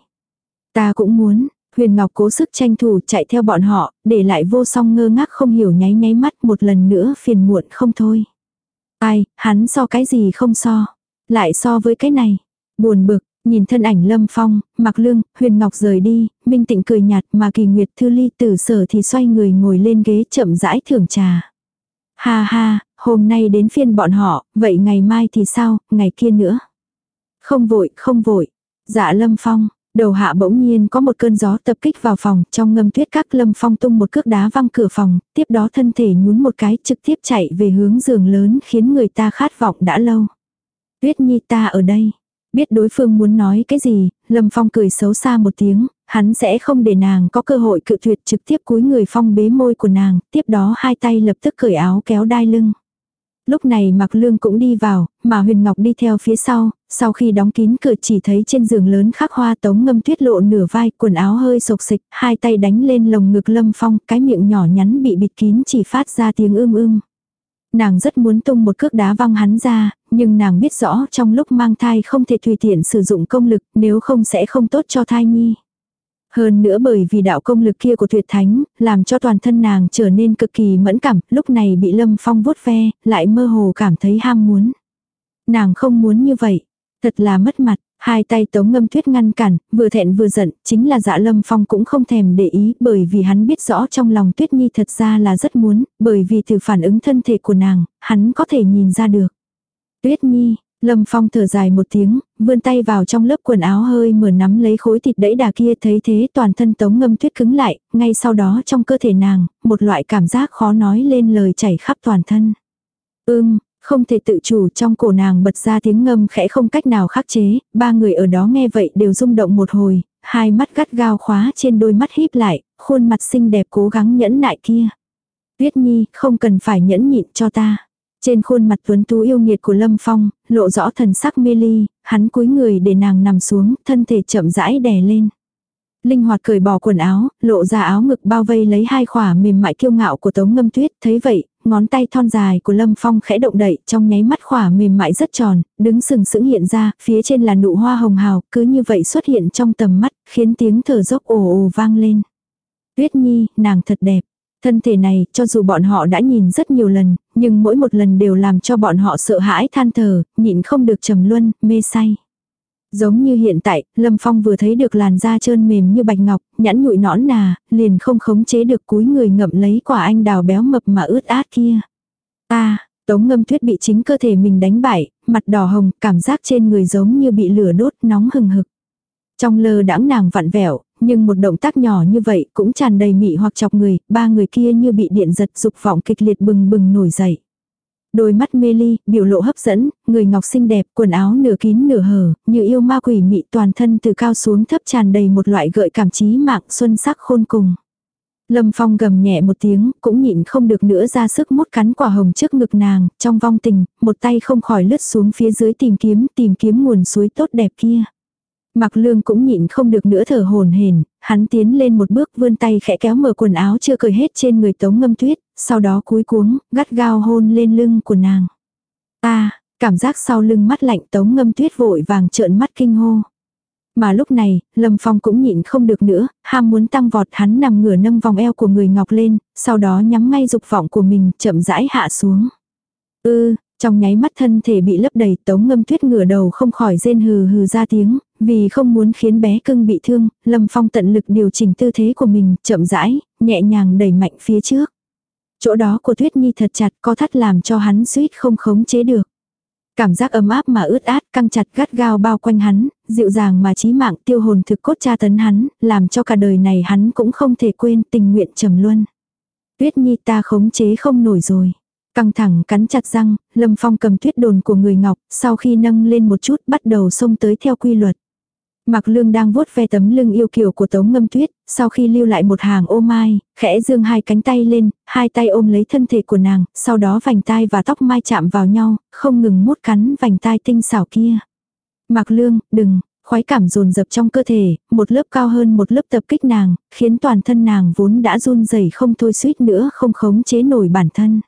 Ta cũng muốn, Huyền Ngọc cố sức tranh thủ chạy theo bọn họ, để lại vô song ngơ ngác không hiểu nháy nháy mắt một lần nữa phiền muộn không thôi. Ai, hắn so cái gì không so. Lại so với cái này. Buồn bực, nhìn thân ảnh Lâm Phong, Mặc Lương, Huyền Ngọc rời đi, Minh Tịnh cười nhạt mà Kỳ Nguyệt Thư Ly tử sở thì xoay người ngồi lên ghế chậm rãi thưởng trà. Ha ha, hôm nay đến phiên bọn họ, vậy ngày mai thì sao, ngày kia nữa. Không vội, không vội. Dạ Lâm Phong, Đầu hạ bỗng nhiên có một cơn gió tập kích vào phòng, trong ngâm tuyết các lâm phong tung một cước đá văng cửa phòng, tiếp đó thân thể nhún một cái trực tiếp chạy về hướng giường lớn khiến người ta khát vọng đã lâu. Tuyết nhi ta ở đây. Biết đối phương muốn nói cái gì, lâm phong cười xấu xa một tiếng, hắn sẽ không để nàng có cơ hội cự tuyệt trực tiếp cúi người phong bế môi của nàng, tiếp đó hai tay lập tức cởi áo kéo đai lưng. Lúc này Mạc Lương cũng đi vào, mà Huyền Ngọc đi theo phía sau, sau khi đóng kín cửa chỉ thấy trên giường lớn khắc hoa tống ngâm tuyết lộ nửa vai, quần áo hơi sộc xịch, hai tay đánh lên lồng ngực lâm phong, cái miệng nhỏ nhắn bị bịt kín chỉ phát ra tiếng ưm ưm. Nàng rất muốn tung một cước đá văng hắn ra, nhưng nàng biết rõ trong lúc mang thai không thể tùy tiện sử dụng công lực nếu không sẽ không tốt cho thai nhi. Hơn nữa bởi vì đạo công lực kia của tuyệt thánh, làm cho toàn thân nàng trở nên cực kỳ mẫn cảm, lúc này bị lâm phong vuốt ve, lại mơ hồ cảm thấy ham muốn. Nàng không muốn như vậy, thật là mất mặt, hai tay tống ngâm tuyết ngăn cản, vừa thẹn vừa giận, chính là dạ lâm phong cũng không thèm để ý, bởi vì hắn biết rõ trong lòng tuyết nhi thật ra là rất muốn, bởi vì từ phản ứng thân thể của nàng, hắn có thể nhìn ra được. Tuyết nhi, Lâm Phong thở dài một tiếng, vươn tay vào trong lớp quần áo hơi mở nắm lấy khối thịt đẫy đà kia thấy thế toàn thân tống ngâm tuyết cứng lại, ngay sau đó trong cơ thể nàng, một loại cảm giác khó nói lên lời chảy khắp toàn thân. Ưm, không thể tự chủ trong cổ nàng bật ra tiếng ngâm khẽ không cách nào khắc chế, ba người ở đó nghe vậy đều rung động một hồi, hai mắt gắt gao khóa trên đôi mắt híp lại, khuôn mặt xinh đẹp cố gắng nhẫn nại kia. Tuyết Nhi, không cần phải nhẫn nhịn cho ta. Trên khuôn mặt tuấn tú yêu nghiệt của Lâm Phong, lộ rõ thần sắc mê ly, hắn cúi người để nàng nằm xuống, thân thể chậm rãi đè lên. Linh hoạt cởi bỏ quần áo, lộ ra áo ngực bao vây lấy hai khỏa mềm mại kiêu ngạo của Tống Ngâm Tuyết, thấy vậy, ngón tay thon dài của Lâm Phong khẽ động đậy, trong nháy mắt khỏa mềm mại rất tròn, đứng sừng sững hiện ra, phía trên là nụ hoa hồng hào, cứ như vậy xuất hiện trong tầm mắt, khiến tiếng thở dốc ồ ồ vang lên. Tuyết Nhi, nàng thật đẹp. Thân thể này, cho dù bọn họ đã nhìn rất nhiều lần, nhưng mỗi một lần đều làm cho bọn họ sợ hãi than thở, nhịn không được trầm luân, mê say. Giống như hiện tại, Lâm Phong vừa thấy được làn da trơn mềm như bạch ngọc, nhẵn nhụi nõn nà, liền không khống chế được cúi người ngậm lấy quả anh đào béo mập mà ướt át kia. Ta, tống ngâm tuyết bị chính cơ thể mình đánh bại, mặt đỏ hồng, cảm giác trên người giống như bị lửa đốt nóng hừng hực. Trong lơ đãng nàng vặn vẹo, nhưng một động tác nhỏ như vậy cũng tràn đầy mị hoặc chọc người, ba người kia như bị điện giật dục vọng kịch liệt bừng bừng nổi dậy. Đôi mắt mê ly, biểu lộ hấp dẫn, người ngọc xinh đẹp, quần áo nửa kín nửa hở, như yêu ma quỷ mị toàn thân từ cao xuống thấp tràn đầy một loại gợi cảm trí mạng xuân sắc khôn cùng. Lâm Phong gầm nhẹ một tiếng, cũng nhịn không được nữa ra sức mút cắn quả hồng trước ngực nàng, trong vong tình, một tay không khỏi lướt xuống phía dưới tìm kiếm, tìm kiếm nguồn suối tốt đẹp kia. Mặc lương cũng nhịn không được nữa thở hồn hển, hắn tiến lên một bước vươn tay khẽ kéo mở quần áo chưa cởi hết trên người tống ngâm tuyết, sau đó cúi cuống, gắt gao hôn lên lưng của nàng. ta cảm giác sau lưng mắt lạnh tống ngâm tuyết vội vàng trợn mắt kinh hô. Mà lúc này, Lâm Phong cũng nhịn không được nữa, ham muốn tăng vọt hắn nằm ngửa nâng vòng eo của người ngọc lên, sau đó nhắm ngay dục vọng của mình chậm rãi hạ xuống. Ư, trong nháy mắt thân thể bị lấp đầy tống ngâm tuyết ngửa đầu không khỏi rên hừ hừ ra tiếng, vì không muốn khiến bé cưng bị thương, Lâm Phong tận lực điều chỉnh tư thế của mình, chậm rãi, nhẹ nhàng đẩy mạnh phía trước. Chỗ đó của Tuyết Nhi thật chặt có thắt làm cho hắn suýt không khống chế được. Cảm giác ấm áp mà ướt át căng chặt gắt gao bao quanh hắn, dịu dàng mà chí mạng tiêu hồn thực cốt tra tấn hắn, làm cho cả đời này hắn cũng không thể quên tình nguyện trầm luân. Tuyết Nhi ta khống chế không nổi rồi. Căng thẳng cắn chặt răng, Lâm Phong cầm tuyết đồn của người ngọc, sau khi nâng lên một chút bắt đầu xông tới theo quy luật. Mạc Lương đang vuốt ve tấm lưng yêu kiều của Tống Ngâm Tuyết, sau khi lưu lại một hàng ô mai, khẽ dương hai cánh tay lên, hai tay ôm lấy thân thể của nàng, sau đó vành tai và tóc mai chạm vào nhau, không ngừng mút cắn vành tai tinh xảo kia. Mạc Lương, đừng, khoái cảm dồn dập trong cơ thể, một lớp cao hơn một lớp tập kích nàng, khiến toàn thân nàng vốn đã run rẩy không thôi suýt nữa không khống chế nổi bản thân.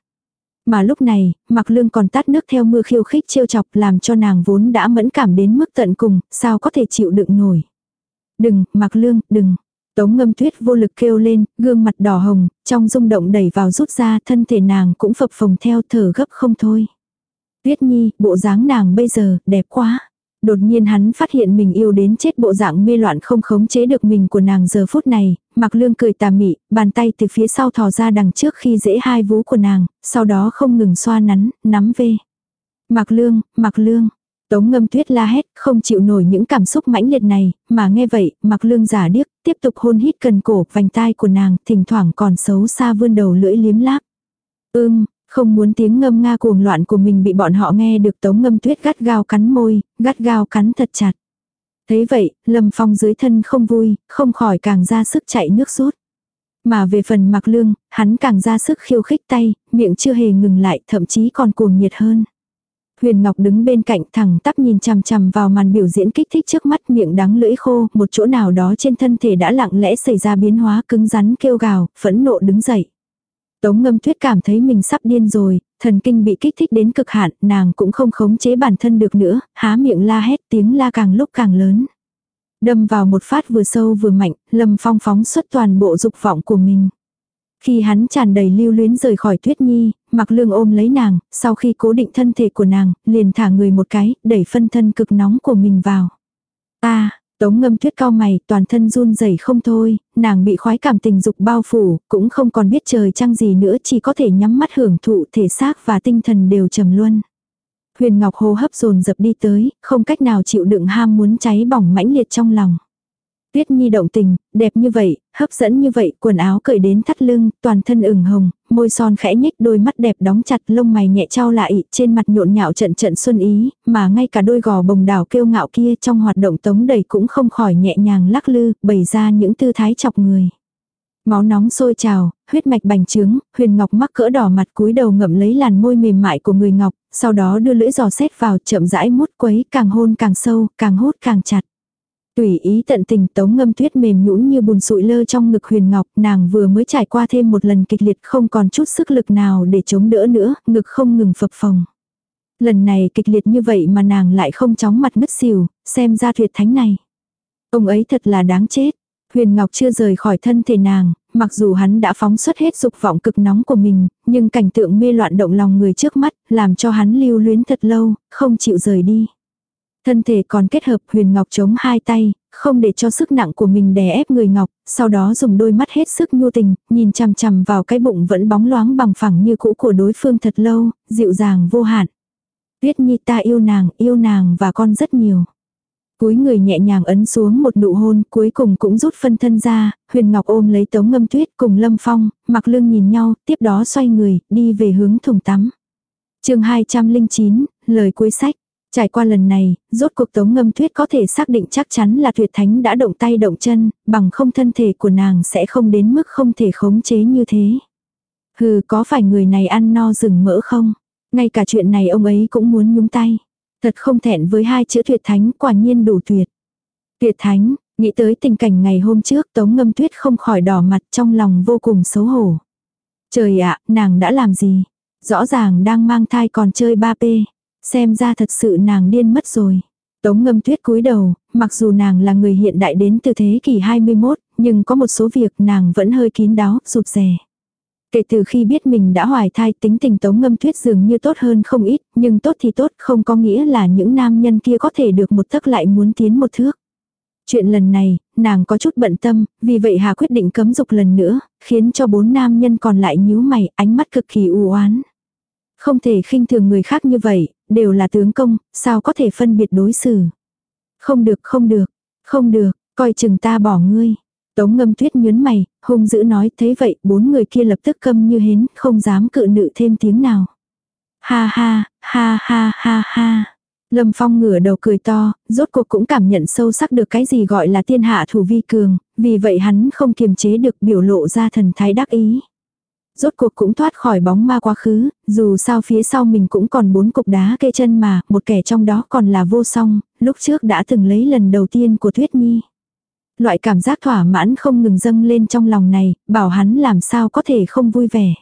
Mà lúc này, mặc lương còn tát nước theo mưa khiêu khích trêu chọc làm cho nàng vốn đã mẫn cảm đến mức tận cùng, sao có thể chịu đựng nổi. Đừng, mặc lương, đừng. Tống ngâm tuyết vô lực kêu lên, gương mặt đỏ hồng, trong rung động đẩy vào rút ra thân thể nàng cũng phập phồng theo thở gấp không thôi. Tuyết nhi, bộ dáng nàng bây giờ, đẹp quá. Đột nhiên hắn phát hiện mình yêu đến chết bộ dạng mê loạn không khống chế được mình của nàng giờ phút này, mặc lương cười tà mị, bàn tay từ phía sau thò ra đằng trước khi dễ hai vú của nàng, sau đó không ngừng xoa nắn, nắm về. Mặc lương, mặc lương. Tống ngâm tuyết la hét, không chịu nổi những cảm xúc mãnh liệt này, mà nghe vậy, mặc lương giả điếc, tiếp tục hôn hít cần cổ, vành tai của nàng, thỉnh thoảng còn xấu xa vươn đầu lưỡi liếm láp. Ưm, không muốn tiếng ngâm nga cuồng loạn của mình bị bọn họ nghe được tống ngâm tuyết gắt gao cắn môi, gắt gao cắn thật chặt. Thế vậy, Lâm Phong dưới thân không vui, không khỏi càng ra sức chạy nước rút. Mà về phần mặc lương, hắn càng ra sức khiêu khích tay, miệng chưa hề ngừng lại, thậm chí còn cuồng nhiệt hơn. Huyền Ngọc đứng bên cạnh thẳng tắp nhìn chằm chằm vào màn biểu diễn kích thích trước mắt miệng đắng lưỡi khô, một chỗ nào đó trên thân thể đã lặng lẽ xảy ra biến hóa cứng rắn kêu gào, phẫn nộ đứng dậy. Tống ngâm tuyết cảm thấy mình sắp điên rồi, thần kinh bị kích thích đến cực hạn, nàng cũng không khống chế bản thân được nữa, há miệng la hét tiếng la càng lúc càng lớn. Đâm vào một phát vừa sâu vừa mạnh, lâm phong phóng xuất toàn bộ dục vọng của mình. Khi hắn tràn đầy lưu luyến rời khỏi tuyết nhi, mặc lương ôm lấy nàng, sau khi cố định thân thể của nàng, liền thả người một cái, đẩy phân thân cực nóng của mình vào. Ta, Tống ngâm tuyết cao mày, toàn thân run rẩy không thôi, nàng bị khoái cảm tình dục bao phủ, cũng không còn biết trời trăng gì nữa chỉ có thể nhắm mắt hưởng thụ thể xác và tinh thần đều trầm luân. Huyền Ngọc hô hấp dồn dập đi tới, không cách nào chịu đựng ham muốn cháy bỏng mãnh liệt trong lòng. Tuyết Nhi động tình, đẹp như vậy, hấp dẫn như vậy, quần áo cởi đến thắt lưng, toàn thân ửng hồng, môi son khẽ nhếch đôi mắt đẹp đóng chặt lông mày nhẹ trao lại, trên mặt nhộn nhạo trận trận xuân ý, mà ngay cả đôi gò bồng đảo kêu ngạo kia trong hoạt động tống đầy cũng không khỏi nhẹ nhàng lắc lư, bày ra những tư thái chọc người. Máu nóng sôi trào, huyết mạch bành trướng, huyền ngọc mắc cỡ đỏ mặt cúi đầu ngậm lấy làn môi mềm mại của người ngọc, sau đó đưa lưỡi giò xét vào chậm rãi mút quấy càng hôn càng sâu, càng hút càng chặt. Tùy ý tận tình tống ngâm tuyết mềm nhũn như bùn sụi lơ trong ngực huyền ngọc, nàng vừa mới trải qua thêm một lần kịch liệt không còn chút sức lực nào để chống đỡ nữa, ngực không ngừng phập phồng. Lần này kịch liệt như vậy mà nàng lại không chóng mặt ngất xỉu, xem ra tuyệt thánh này. Ông ấy thật là đáng chết. Huyền Ngọc chưa rời khỏi thân thể nàng, mặc dù hắn đã phóng xuất hết dục vọng cực nóng của mình, nhưng cảnh tượng mê loạn động lòng người trước mắt, làm cho hắn lưu luyến thật lâu, không chịu rời đi. Thân thể còn kết hợp huyền ngọc chống hai tay, không để cho sức nặng của mình đè ép người ngọc, sau đó dùng đôi mắt hết sức nhu tình, nhìn chằm chằm vào cái bụng vẫn bóng loáng bằng phẳng như cũ của đối phương thật lâu, dịu dàng vô hạn. Tuyết Nhi ta yêu nàng, yêu nàng và con rất nhiều. Cúi người nhẹ nhàng ấn xuống một nụ hôn, cuối cùng cũng rút phân thân ra, Huyền Ngọc ôm lấy Tống Ngâm Tuyết cùng Lâm Phong, mặc lưng nhìn nhau, tiếp đó xoay người, đi về hướng thùng tắm. chương 209, lời cuối sách. Trải qua lần này, rốt cuộc tống ngâm tuyết có thể xác định chắc chắn là tuyệt thánh đã động tay động chân, bằng không thân thể của nàng sẽ không đến mức không thể khống chế như thế. Hừ có phải người này ăn no rừng mỡ không? Ngay cả chuyện này ông ấy cũng muốn nhúng tay. Thật không thẹn với hai chữ tuyệt thánh quả nhiên đủ tuyệt. Tuyệt thánh, nghĩ tới tình cảnh ngày hôm trước tống ngâm tuyết không khỏi đỏ mặt trong lòng vô cùng xấu hổ. Trời ạ, nàng đã làm gì? Rõ ràng đang mang thai còn chơi 3P. Xem ra thật sự nàng điên mất rồi. Tống ngâm tuyết cúi đầu, mặc dù nàng là người hiện đại đến từ thế kỷ 21, nhưng có một số việc nàng vẫn hơi kín đáo, rụt rè. Kể từ khi biết mình đã hoài thai tính tình tống ngâm tuyết dường như tốt hơn không ít, nhưng tốt thì tốt không có nghĩa là những nam nhân kia có thể được một thức lại muốn tiến một thước. Chuyện lần này, nàng có chút bận tâm, vì vậy Hà quyết định cấm dục lần nữa, khiến cho bốn nam nhân còn lại nhíu mày, ánh mắt cực kỳ u oán. Không thể khinh thường người khác như vậy, đều là tướng công, sao có thể phân biệt đối xử. Không được, không được, không được, coi chừng ta bỏ ngươi. Tống ngâm tuyết nhớn mày, hung dữ nói, thế vậy, bốn người kia lập tức câm như hến, không dám cự nữ thêm tiếng nào. Ha ha, ha ha ha ha. Lâm Phong ngửa đầu cười to, rốt cuộc cũng cảm nhận sâu sắc được cái gì gọi là tiên hạ thủ vi cường, vì vậy hắn không kiềm chế được biểu lộ ra thần thái đắc ý. Rốt cuộc cũng thoát khỏi bóng ma quá khứ, dù sao phía sau mình cũng còn bốn cục đá kê chân mà, một kẻ trong đó còn là vô song, lúc trước đã từng lấy lần đầu tiên của Thuyết Nhi. Loại cảm giác thỏa mãn không ngừng dâng lên trong lòng này, bảo hắn làm sao có thể không vui vẻ.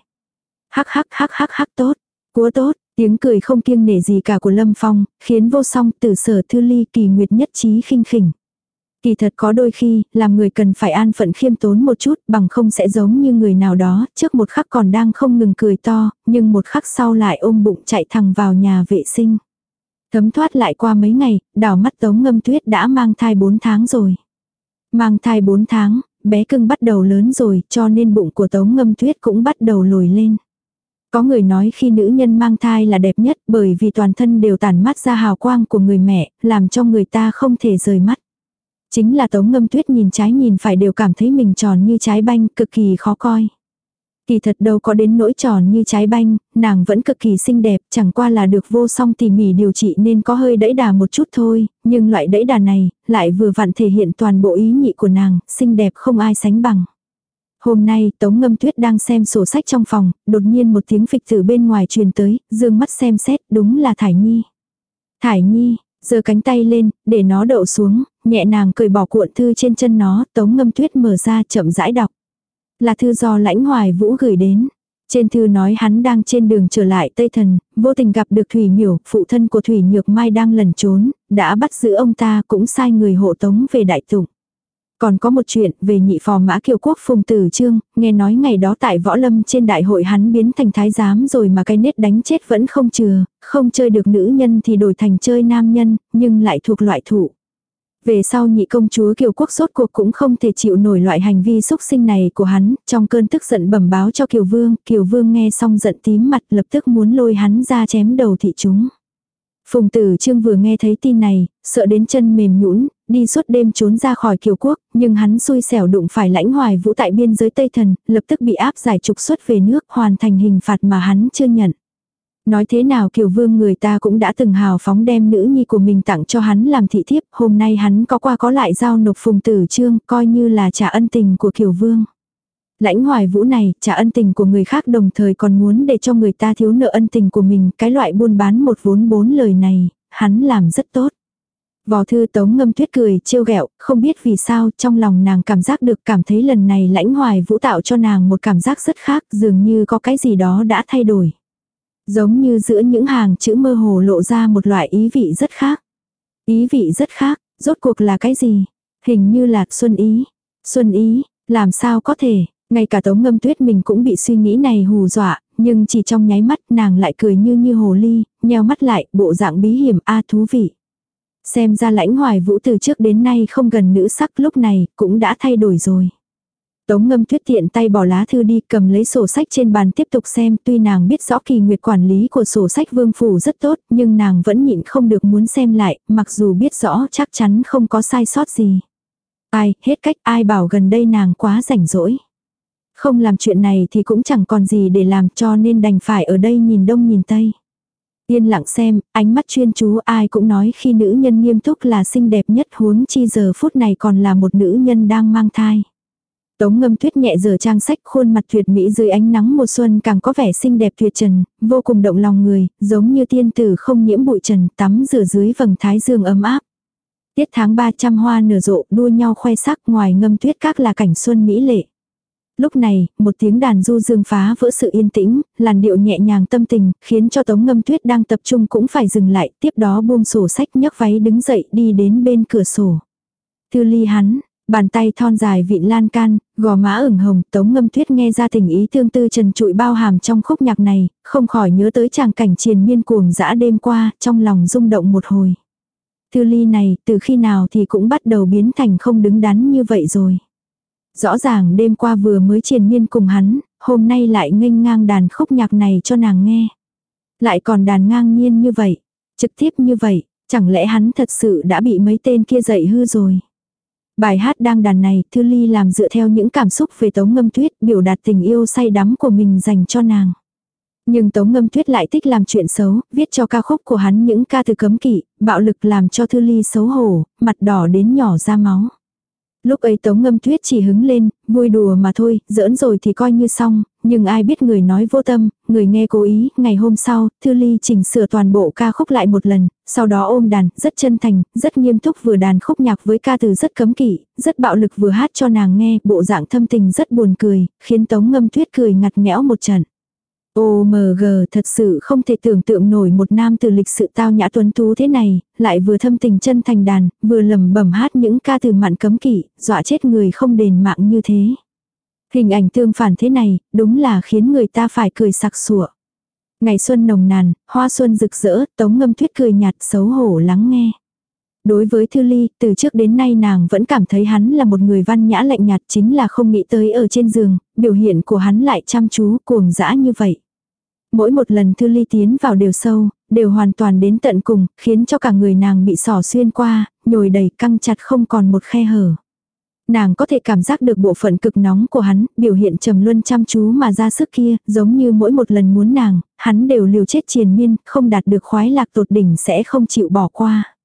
Hắc hắc hắc hắc hắc tốt, cúa tốt, tiếng cười không kiêng nể gì cả của Lâm Phong, khiến vô song từ sở thư ly kỳ nguyệt nhất trí khinh khỉnh. Kỳ thật có đôi khi, làm người cần phải an phận khiêm tốn một chút, bằng không sẽ giống như người nào đó, trước một khắc còn đang không ngừng cười to, nhưng một khắc sau lại ôm bụng chạy thẳng vào nhà vệ sinh. Thấm thoát lại qua mấy ngày, đảo mắt tống ngâm tuyết đã mang thai 4 tháng rồi. Mang thai 4 tháng, bé cưng bắt đầu lớn rồi, cho nên bụng của tống ngâm tuyết cũng bắt đầu lồi lên. Có người nói khi nữ nhân mang thai là đẹp nhất bởi vì toàn thân đều tản mắt ra hào quang của người mẹ, làm cho người ta không thể rời mắt. Chính là tống ngâm tuyết nhìn trái nhìn phải đều cảm thấy mình tròn như trái banh, cực kỳ khó coi. Kỳ thật đâu có đến nỗi tròn như trái banh, nàng vẫn cực kỳ xinh đẹp, chẳng qua là được vô song tỉ mỉ điều trị nên có hơi đẫy đà một chút thôi, nhưng loại đẫy đà này, lại vừa vặn thể hiện toàn bộ ý nhị của nàng, xinh đẹp không ai sánh bằng. Hôm nay, Tống Ngâm Tuyết đang xem sổ sách trong phòng, đột nhiên một tiếng phịch từ bên ngoài truyền tới, dương mắt xem xét, đúng là Thải Nhi. Thải Nhi, giơ cánh tay lên, để nó đậu xuống, nhẹ nàng cười bỏ cuộn thư trên chân nó, Tống Ngâm Tuyết mở ra chậm rãi đọc. Là thư do lãnh hoài vũ gửi đến. Trên thư nói hắn đang trên đường trở lại Tây Thần, vô tình gặp được Thủy Miểu, phụ thân của Thủy Nhược Mai đang lẩn trốn, đã bắt giữ ông ta cũng sai người hộ tống về đại tụng. Còn có một chuyện về nhị phò mã kiều quốc phùng tử trương, nghe nói ngày đó tại võ lâm trên đại hội hắn biến thành thái giám rồi mà cái nết đánh chết vẫn không chừa, không chơi được nữ nhân thì đổi thành chơi nam nhân, nhưng lại thuộc loại thủ. Về sau nhị công chúa Kiều Quốc sốt cuộc cũng không thể chịu nổi loại hành vi xúc sinh này của hắn, trong cơn tức giận bẩm báo cho Kiều Vương, Kiều Vương nghe xong giận tím mặt lập tức muốn lôi hắn ra chém đầu thị chúng. Phùng tử trương vừa nghe thấy tin này, sợ đến chân mềm nhũn đi suốt đêm trốn ra khỏi kiều quốc, nhưng hắn xui xẻo đụng phải lãnh hoài vũ tại biên giới Tây Thần, lập tức bị áp giải trục xuất về nước hoàn thành hình phạt mà hắn chưa nhận. Nói thế nào kiều vương người ta cũng đã từng hào phóng đem nữ nhi của mình tặng cho hắn làm thị thiếp, hôm nay hắn có qua có lại giao nộp phùng tử trương, coi như là trả ân tình của kiều vương. Lãnh hoài vũ này, trả ân tình của người khác đồng thời còn muốn để cho người ta thiếu nợ ân tình của mình, cái loại buôn bán một vốn bốn lời này, hắn làm rất tốt. Vò thư tống ngâm tuyết cười, trêu ghẹo không biết vì sao trong lòng nàng cảm giác được cảm thấy lần này lãnh hoài vũ tạo cho nàng một cảm giác rất khác, dường như có cái gì đó đã thay đổi. Giống như giữa những hàng chữ mơ hồ lộ ra một loại ý vị rất khác. Ý vị rất khác, rốt cuộc là cái gì? Hình như là xuân ý. Xuân ý, làm sao có thể, ngay cả tống ngâm tuyết mình cũng bị suy nghĩ này hù dọa, nhưng chỉ trong nháy mắt nàng lại cười như như hồ ly, nheo mắt lại, bộ dạng bí hiểm a thú vị. Xem ra lãnh hoài vũ từ trước đến nay không gần nữ sắc lúc này cũng đã thay đổi rồi. Tống ngâm tuyết tiện tay bỏ lá thư đi cầm lấy sổ sách trên bàn tiếp tục xem tuy nàng biết rõ kỳ nguyệt quản lý của sổ sách vương phủ rất tốt nhưng nàng vẫn nhịn không được muốn xem lại mặc dù biết rõ chắc chắn không có sai sót gì. Ai, hết cách ai bảo gần đây nàng quá rảnh rỗi. Không làm chuyện này thì cũng chẳng còn gì để làm cho nên đành phải ở đây nhìn đông nhìn tây. Yên lặng xem, ánh mắt chuyên chú ai cũng nói khi nữ nhân nghiêm túc là xinh đẹp nhất huống chi giờ phút này còn là một nữ nhân đang mang thai. Tống ngâm tuyết nhẹ giờ trang sách khuôn mặt tuyệt mỹ dưới ánh nắng mùa xuân càng có vẻ xinh đẹp tuyệt trần, vô cùng động lòng người, giống như tiên tử không nhiễm bụi trần tắm rửa dưới vầng thái dương ấm áp. Tiết tháng 300 hoa nở rộ đua nhau khoe sắc ngoài ngâm tuyết các là cảnh xuân mỹ lệ. Lúc này, một tiếng đàn du dương phá vỡ sự yên tĩnh, làn điệu nhẹ nhàng tâm tình, khiến cho Tống Ngâm Tuyết đang tập trung cũng phải dừng lại, tiếp đó buông sổ sách nhấc váy đứng dậy đi đến bên cửa sổ. Thư ly hắn, bàn tay thon dài vịn lan can, gò má ửng hồng, Tống Ngâm Tuyết nghe ra tình ý thương tư trần trụi bao hàm trong khúc nhạc này, không khỏi nhớ tới chàng cảnh triền miên cuồng dã đêm qua, trong lòng rung động một hồi. Thư ly này, từ khi nào thì cũng bắt đầu biến thành không đứng đắn như vậy rồi. Rõ ràng đêm qua vừa mới triền miên cùng hắn, hôm nay lại nghênh ngang đàn khúc nhạc này cho nàng nghe. Lại còn đàn ngang nhiên như vậy, trực tiếp như vậy, chẳng lẽ hắn thật sự đã bị mấy tên kia dạy hư rồi. Bài hát đang đàn này, Thư Ly làm dựa theo những cảm xúc về Tống Ngâm Tuyết, biểu đạt tình yêu say đắm của mình dành cho nàng. Nhưng Tống Ngâm Tuyết lại thích làm chuyện xấu, viết cho ca khúc của hắn những ca từ cấm kỵ, bạo lực làm cho Thư Ly xấu hổ, mặt đỏ đến nhỏ ra máu. Lúc ấy Tống Ngâm Tuyết chỉ hứng lên, vui đùa mà thôi, giỡn rồi thì coi như xong, nhưng ai biết người nói vô tâm, người nghe cố ý, ngày hôm sau, Thư Ly chỉnh sửa toàn bộ ca khúc lại một lần, sau đó ôm đàn, rất chân thành, rất nghiêm túc vừa đàn khúc nhạc với ca từ rất cấm kỵ, rất bạo lực vừa hát cho nàng nghe, bộ dạng thâm tình rất buồn cười, khiến Tống Ngâm Tuyết cười ngặt nghẽo một trận. OMG thật sự không thể tưởng tượng nổi một nam từ lịch sự tao nhã tuấn tú thế này, lại vừa thâm tình chân thành đàn, vừa lầm bẩm hát những ca từ mặn cấm kỵ, dọa chết người không đền mạng như thế. Hình ảnh tương phản thế này, đúng là khiến người ta phải cười sặc sụa. Ngày xuân nồng nàn, hoa xuân rực rỡ, tống ngâm tuyết cười nhạt xấu hổ lắng nghe. Đối với Thư Ly, từ trước đến nay nàng vẫn cảm thấy hắn là một người văn nhã lạnh nhạt chính là không nghĩ tới ở trên giường, biểu hiện của hắn lại chăm chú, cuồng dã như vậy. Mỗi một lần Thư Ly tiến vào đều sâu, đều hoàn toàn đến tận cùng, khiến cho cả người nàng bị sỏ xuyên qua, nhồi đầy căng chặt không còn một khe hở. Nàng có thể cảm giác được bộ phận cực nóng của hắn, biểu hiện trầm luân chăm chú mà ra sức kia, giống như mỗi một lần muốn nàng, hắn đều liều chết triền miên, không đạt được khoái lạc tột đỉnh sẽ không chịu bỏ qua.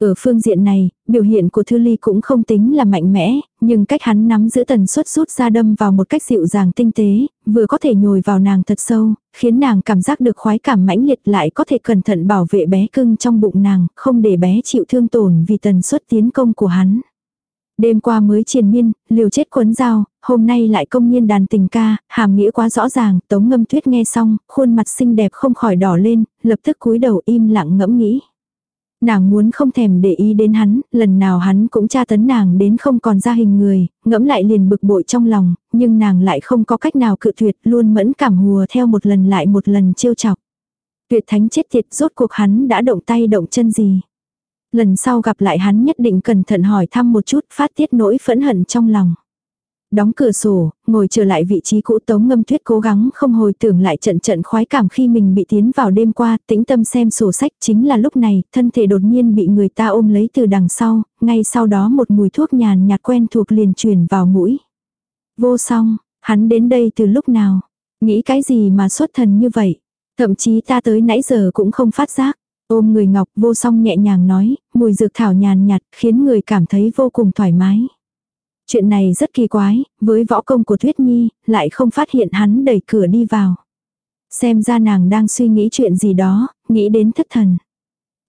Ở phương diện này, biểu hiện của Thư Ly cũng không tính là mạnh mẽ, nhưng cách hắn nắm giữ tần suất rút ra đâm vào một cách dịu dàng tinh tế, vừa có thể nhồi vào nàng thật sâu, khiến nàng cảm giác được khoái cảm mãnh liệt lại có thể cẩn thận bảo vệ bé cưng trong bụng nàng, không để bé chịu thương tổn vì tần suất tiến công của hắn. Đêm qua mới triền miên, liều chết quấn dao, hôm nay lại công nhiên đàn tình ca, hàm nghĩa quá rõ ràng, tống ngâm tuyết nghe xong, khuôn mặt xinh đẹp không khỏi đỏ lên, lập tức cúi đầu im lặng ngẫm nghĩ. Nàng muốn không thèm để ý đến hắn, lần nào hắn cũng tra tấn nàng đến không còn ra hình người, ngẫm lại liền bực bội trong lòng, nhưng nàng lại không có cách nào cự tuyệt, luôn mẫn cảm hùa theo một lần lại một lần trêu chọc. Tuyệt thánh chết tiệt rốt cuộc hắn đã động tay động chân gì. Lần sau gặp lại hắn nhất định cẩn thận hỏi thăm một chút phát tiết nỗi phẫn hận trong lòng. Đóng cửa sổ, ngồi trở lại vị trí cũ tống ngâm tuyết cố gắng không hồi tưởng lại trận trận khoái cảm khi mình bị tiến vào đêm qua, tĩnh tâm xem sổ sách chính là lúc này, thân thể đột nhiên bị người ta ôm lấy từ đằng sau, ngay sau đó một mùi thuốc nhàn nhạt quen thuộc liền truyền vào mũi. Vô song, hắn đến đây từ lúc nào? Nghĩ cái gì mà xuất thần như vậy? Thậm chí ta tới nãy giờ cũng không phát giác. Ôm người ngọc vô song nhẹ nhàng nói, mùi dược thảo nhàn nhạt khiến người cảm thấy vô cùng thoải mái. Chuyện này rất kỳ quái, với võ công của Thuyết Nhi, lại không phát hiện hắn đẩy cửa đi vào. Xem ra nàng đang suy nghĩ chuyện gì đó, nghĩ đến thất thần.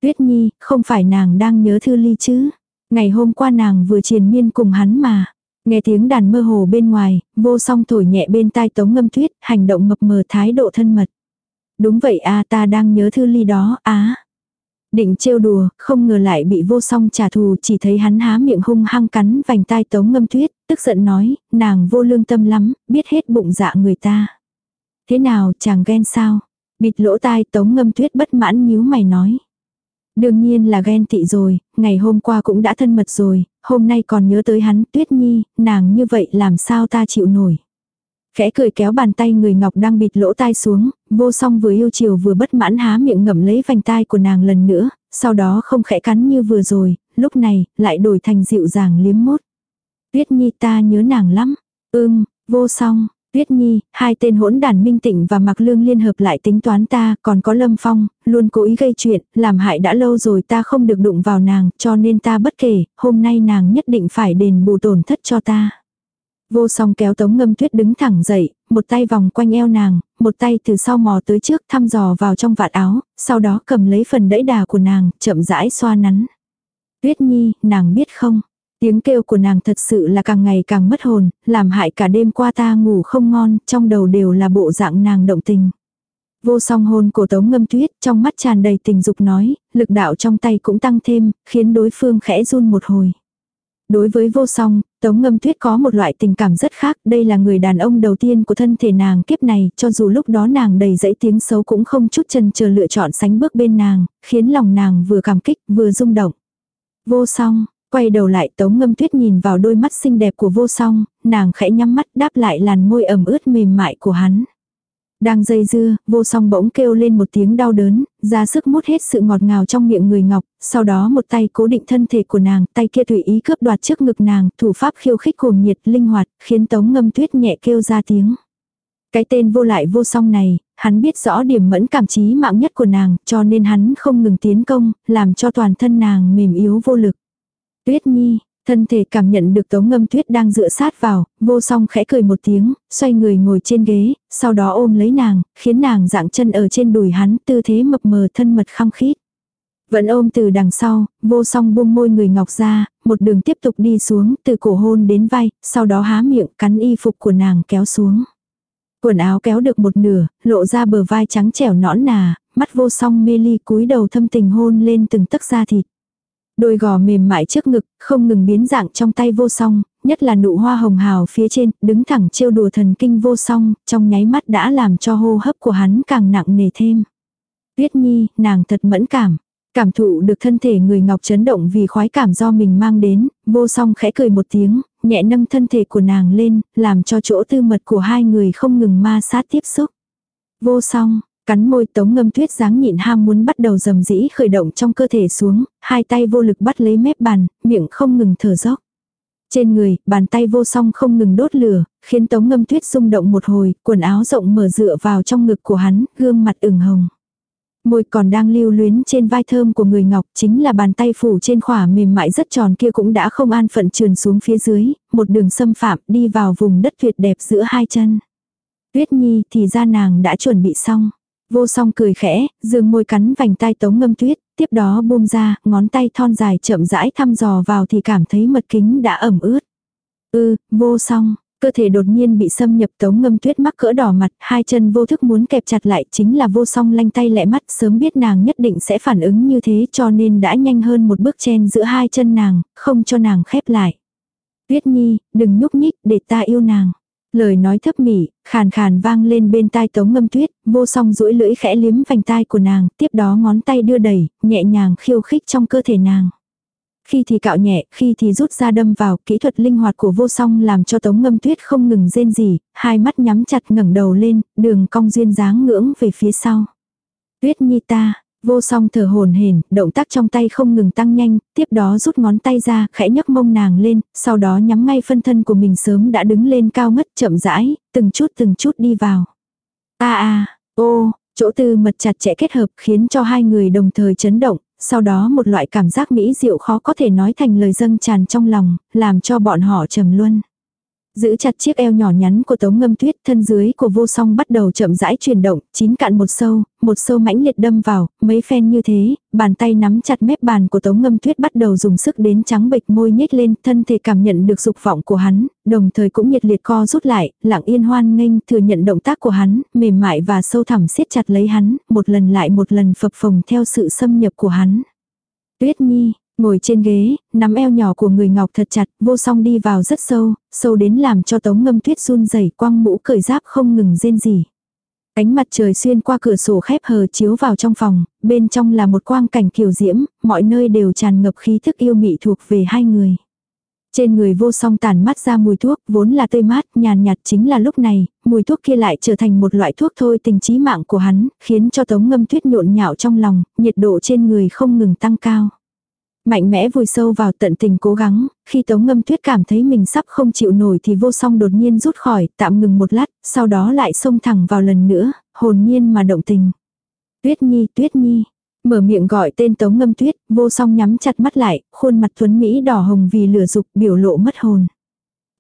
Tuyết Nhi, không phải nàng đang nhớ Thư Ly chứ. Ngày hôm qua nàng vừa triền miên cùng hắn mà. Nghe tiếng đàn mơ hồ bên ngoài, vô song thổi nhẹ bên tai tống ngâm tuyết, hành động mập mờ thái độ thân mật. Đúng vậy a ta đang nhớ Thư Ly đó, á. Định trêu đùa, không ngờ lại bị vô song trả thù chỉ thấy hắn há miệng hung hăng cắn vành tai tống ngâm tuyết, tức giận nói, nàng vô lương tâm lắm, biết hết bụng dạ người ta. Thế nào chàng ghen sao? Bịt lỗ tai tống ngâm tuyết bất mãn nhíu mày nói. Đương nhiên là ghen tị rồi, ngày hôm qua cũng đã thân mật rồi, hôm nay còn nhớ tới hắn tuyết nhi, nàng như vậy làm sao ta chịu nổi. Khẽ cười kéo bàn tay người ngọc đang bịt lỗ tai xuống, vô song vừa yêu chiều vừa bất mãn há miệng ngậm lấy vành tai của nàng lần nữa, sau đó không khẽ cắn như vừa rồi, lúc này, lại đổi thành dịu dàng liếm mốt. Tuyết nhi ta nhớ nàng lắm. Ưm, vô song, Tuyết Nhi, hai tên hỗn đàn Minh Tịnh và Mạc Lương liên hợp lại tính toán ta, còn có Lâm Phong, luôn cố ý gây chuyện, làm hại đã lâu rồi ta không được đụng vào nàng, cho nên ta bất kể, hôm nay nàng nhất định phải đền bù tổn thất cho ta. Vô song kéo tống ngâm tuyết đứng thẳng dậy, một tay vòng quanh eo nàng, một tay từ sau mò tới trước thăm dò vào trong vạt áo, sau đó cầm lấy phần đẫy đà của nàng, chậm rãi xoa nắn. Tuyết nhi, nàng biết không? Tiếng kêu của nàng thật sự là càng ngày càng mất hồn, làm hại cả đêm qua ta ngủ không ngon, trong đầu đều là bộ dạng nàng động tình. Vô song hôn của tống ngâm tuyết, trong mắt tràn đầy tình dục nói, lực đạo trong tay cũng tăng thêm, khiến đối phương khẽ run một hồi. Đối với vô song, Tống ngâm tuyết có một loại tình cảm rất khác, đây là người đàn ông đầu tiên của thân thể nàng kiếp này, cho dù lúc đó nàng đầy dẫy tiếng xấu cũng không chút chân chờ lựa chọn sánh bước bên nàng, khiến lòng nàng vừa cảm kích vừa rung động. Vô song, quay đầu lại tống ngâm tuyết nhìn vào đôi mắt xinh đẹp của vô song, nàng khẽ nhắm mắt đáp lại làn môi ẩm ướt mềm mại của hắn. Đang dây dưa, vô song bỗng kêu lên một tiếng đau đớn, ra sức mút hết sự ngọt ngào trong miệng người ngọc, sau đó một tay cố định thân thể của nàng, tay kia tùy ý cướp đoạt trước ngực nàng, thủ pháp khiêu khích cuồng nhiệt, linh hoạt, khiến tống ngâm tuyết nhẹ kêu ra tiếng. Cái tên vô lại vô song này, hắn biết rõ điểm mẫn cảm trí mạng nhất của nàng, cho nên hắn không ngừng tiến công, làm cho toàn thân nàng mềm yếu vô lực. Tuyết Nhi, Thân thể cảm nhận được tống ngâm tuyết đang dựa sát vào, vô song khẽ cười một tiếng, xoay người ngồi trên ghế, sau đó ôm lấy nàng, khiến nàng dạng chân ở trên đùi hắn, tư thế mập mờ thân mật khăng khít. Vẫn ôm từ đằng sau, vô song buông môi người ngọc ra, một đường tiếp tục đi xuống, từ cổ hôn đến vai, sau đó há miệng cắn y phục của nàng kéo xuống. Quần áo kéo được một nửa, lộ ra bờ vai trắng trẻo nõn nà, mắt vô song mê ly cúi đầu thâm tình hôn lên từng tấc da thịt. Đôi gò mềm mại trước ngực, không ngừng biến dạng trong tay vô song, nhất là nụ hoa hồng hào phía trên, đứng thẳng trêu đùa thần kinh vô song, trong nháy mắt đã làm cho hô hấp của hắn càng nặng nề thêm. Tuyết Nhi, nàng thật mẫn cảm. Cảm thụ được thân thể người ngọc chấn động vì khoái cảm do mình mang đến, vô song khẽ cười một tiếng, nhẹ nâng thân thể của nàng lên, làm cho chỗ tư mật của hai người không ngừng ma sát tiếp xúc. Vô song, Cắn môi tống ngâm tuyết dáng nhịn ham muốn bắt đầu dầm dĩ khởi động trong cơ thể xuống, hai tay vô lực bắt lấy mép bàn, miệng không ngừng thở dốc. Trên người, bàn tay vô song không ngừng đốt lửa, khiến tống ngâm tuyết rung động một hồi, quần áo rộng mở dựa vào trong ngực của hắn, gương mặt ửng hồng. Môi còn đang lưu luyến trên vai thơm của người ngọc chính là bàn tay phủ trên khỏa mềm mại rất tròn kia cũng đã không an phận trườn xuống phía dưới, một đường xâm phạm đi vào vùng đất tuyệt đẹp giữa hai chân. Tuyết Nhi thì ra nàng đã chuẩn bị xong. Vô song cười khẽ, dương môi cắn vành tai tống ngâm tuyết, tiếp đó buông ra, ngón tay thon dài chậm rãi thăm dò vào thì cảm thấy mật kính đã ẩm ướt. ư ừ, vô song, cơ thể đột nhiên bị xâm nhập tống ngâm tuyết mắc cỡ đỏ mặt, hai chân vô thức muốn kẹp chặt lại chính là vô song lanh tay lẹ mắt sớm biết nàng nhất định sẽ phản ứng như thế cho nên đã nhanh hơn một bước chen giữa hai chân nàng, không cho nàng khép lại. Tuyết nhi, đừng nhúc nhích để ta yêu nàng. Lời nói thấp mỉ, khàn khàn vang lên bên tai tống ngâm tuyết, vô song duỗi lưỡi khẽ liếm vành tai của nàng, tiếp đó ngón tay đưa đẩy, nhẹ nhàng khiêu khích trong cơ thể nàng. Khi thì cạo nhẹ, khi thì rút ra đâm vào, kỹ thuật linh hoạt của vô song làm cho tống ngâm tuyết không ngừng rên gì, hai mắt nhắm chặt ngẩng đầu lên, đường cong duyên dáng ngưỡng về phía sau. Tuyết nhi ta, Vô song thở hồn hển, động tác trong tay không ngừng tăng nhanh, tiếp đó rút ngón tay ra, khẽ nhấc mông nàng lên, sau đó nhắm ngay phân thân của mình sớm đã đứng lên cao ngất chậm rãi, từng chút từng chút đi vào. A a, ô, chỗ tư mật chặt chẽ kết hợp khiến cho hai người đồng thời chấn động, sau đó một loại cảm giác mỹ diệu khó có thể nói thành lời dâng tràn trong lòng, làm cho bọn họ trầm luân. Giữ chặt chiếc eo nhỏ nhắn của tống ngâm tuyết thân dưới của vô song bắt đầu chậm rãi chuyển động, chín cạn một sâu, một sâu mãnh liệt đâm vào, mấy phen như thế, bàn tay nắm chặt mép bàn của tống ngâm tuyết bắt đầu dùng sức đến trắng bệch môi nhếch lên, thân thể cảm nhận được dục vọng của hắn, đồng thời cũng nhiệt liệt co rút lại, lặng yên hoan nghênh thừa nhận động tác của hắn, mềm mại và sâu thẳm siết chặt lấy hắn, một lần lại một lần phập phồng theo sự xâm nhập của hắn. Tuyết Nhi, Ngồi trên ghế, nắm eo nhỏ của người ngọc thật chặt, vô song đi vào rất sâu, sâu đến làm cho tống ngâm tuyết run rẩy quăng mũ cởi giáp không ngừng rên gì. Ánh mặt trời xuyên qua cửa sổ khép hờ chiếu vào trong phòng, bên trong là một quang cảnh kiều diễm, mọi nơi đều tràn ngập khí thức yêu mị thuộc về hai người. Trên người vô song tàn mắt ra mùi thuốc, vốn là tươi mát, nhàn nhạt chính là lúc này, mùi thuốc kia lại trở thành một loại thuốc thôi tình trí mạng của hắn, khiến cho tống ngâm tuyết nhộn nhạo trong lòng, nhiệt độ trên người không ngừng tăng cao. Mạnh mẽ vùi sâu vào tận tình cố gắng, khi Tống Ngâm Tuyết cảm thấy mình sắp không chịu nổi thì vô song đột nhiên rút khỏi, tạm ngừng một lát, sau đó lại xông thẳng vào lần nữa, hồn nhiên mà động tình. Tuyết Nhi, Tuyết Nhi. Mở miệng gọi tên Tống Ngâm Tuyết, vô song nhắm chặt mắt lại, khuôn mặt tuấn Mỹ đỏ hồng vì lửa dục biểu lộ mất hồn.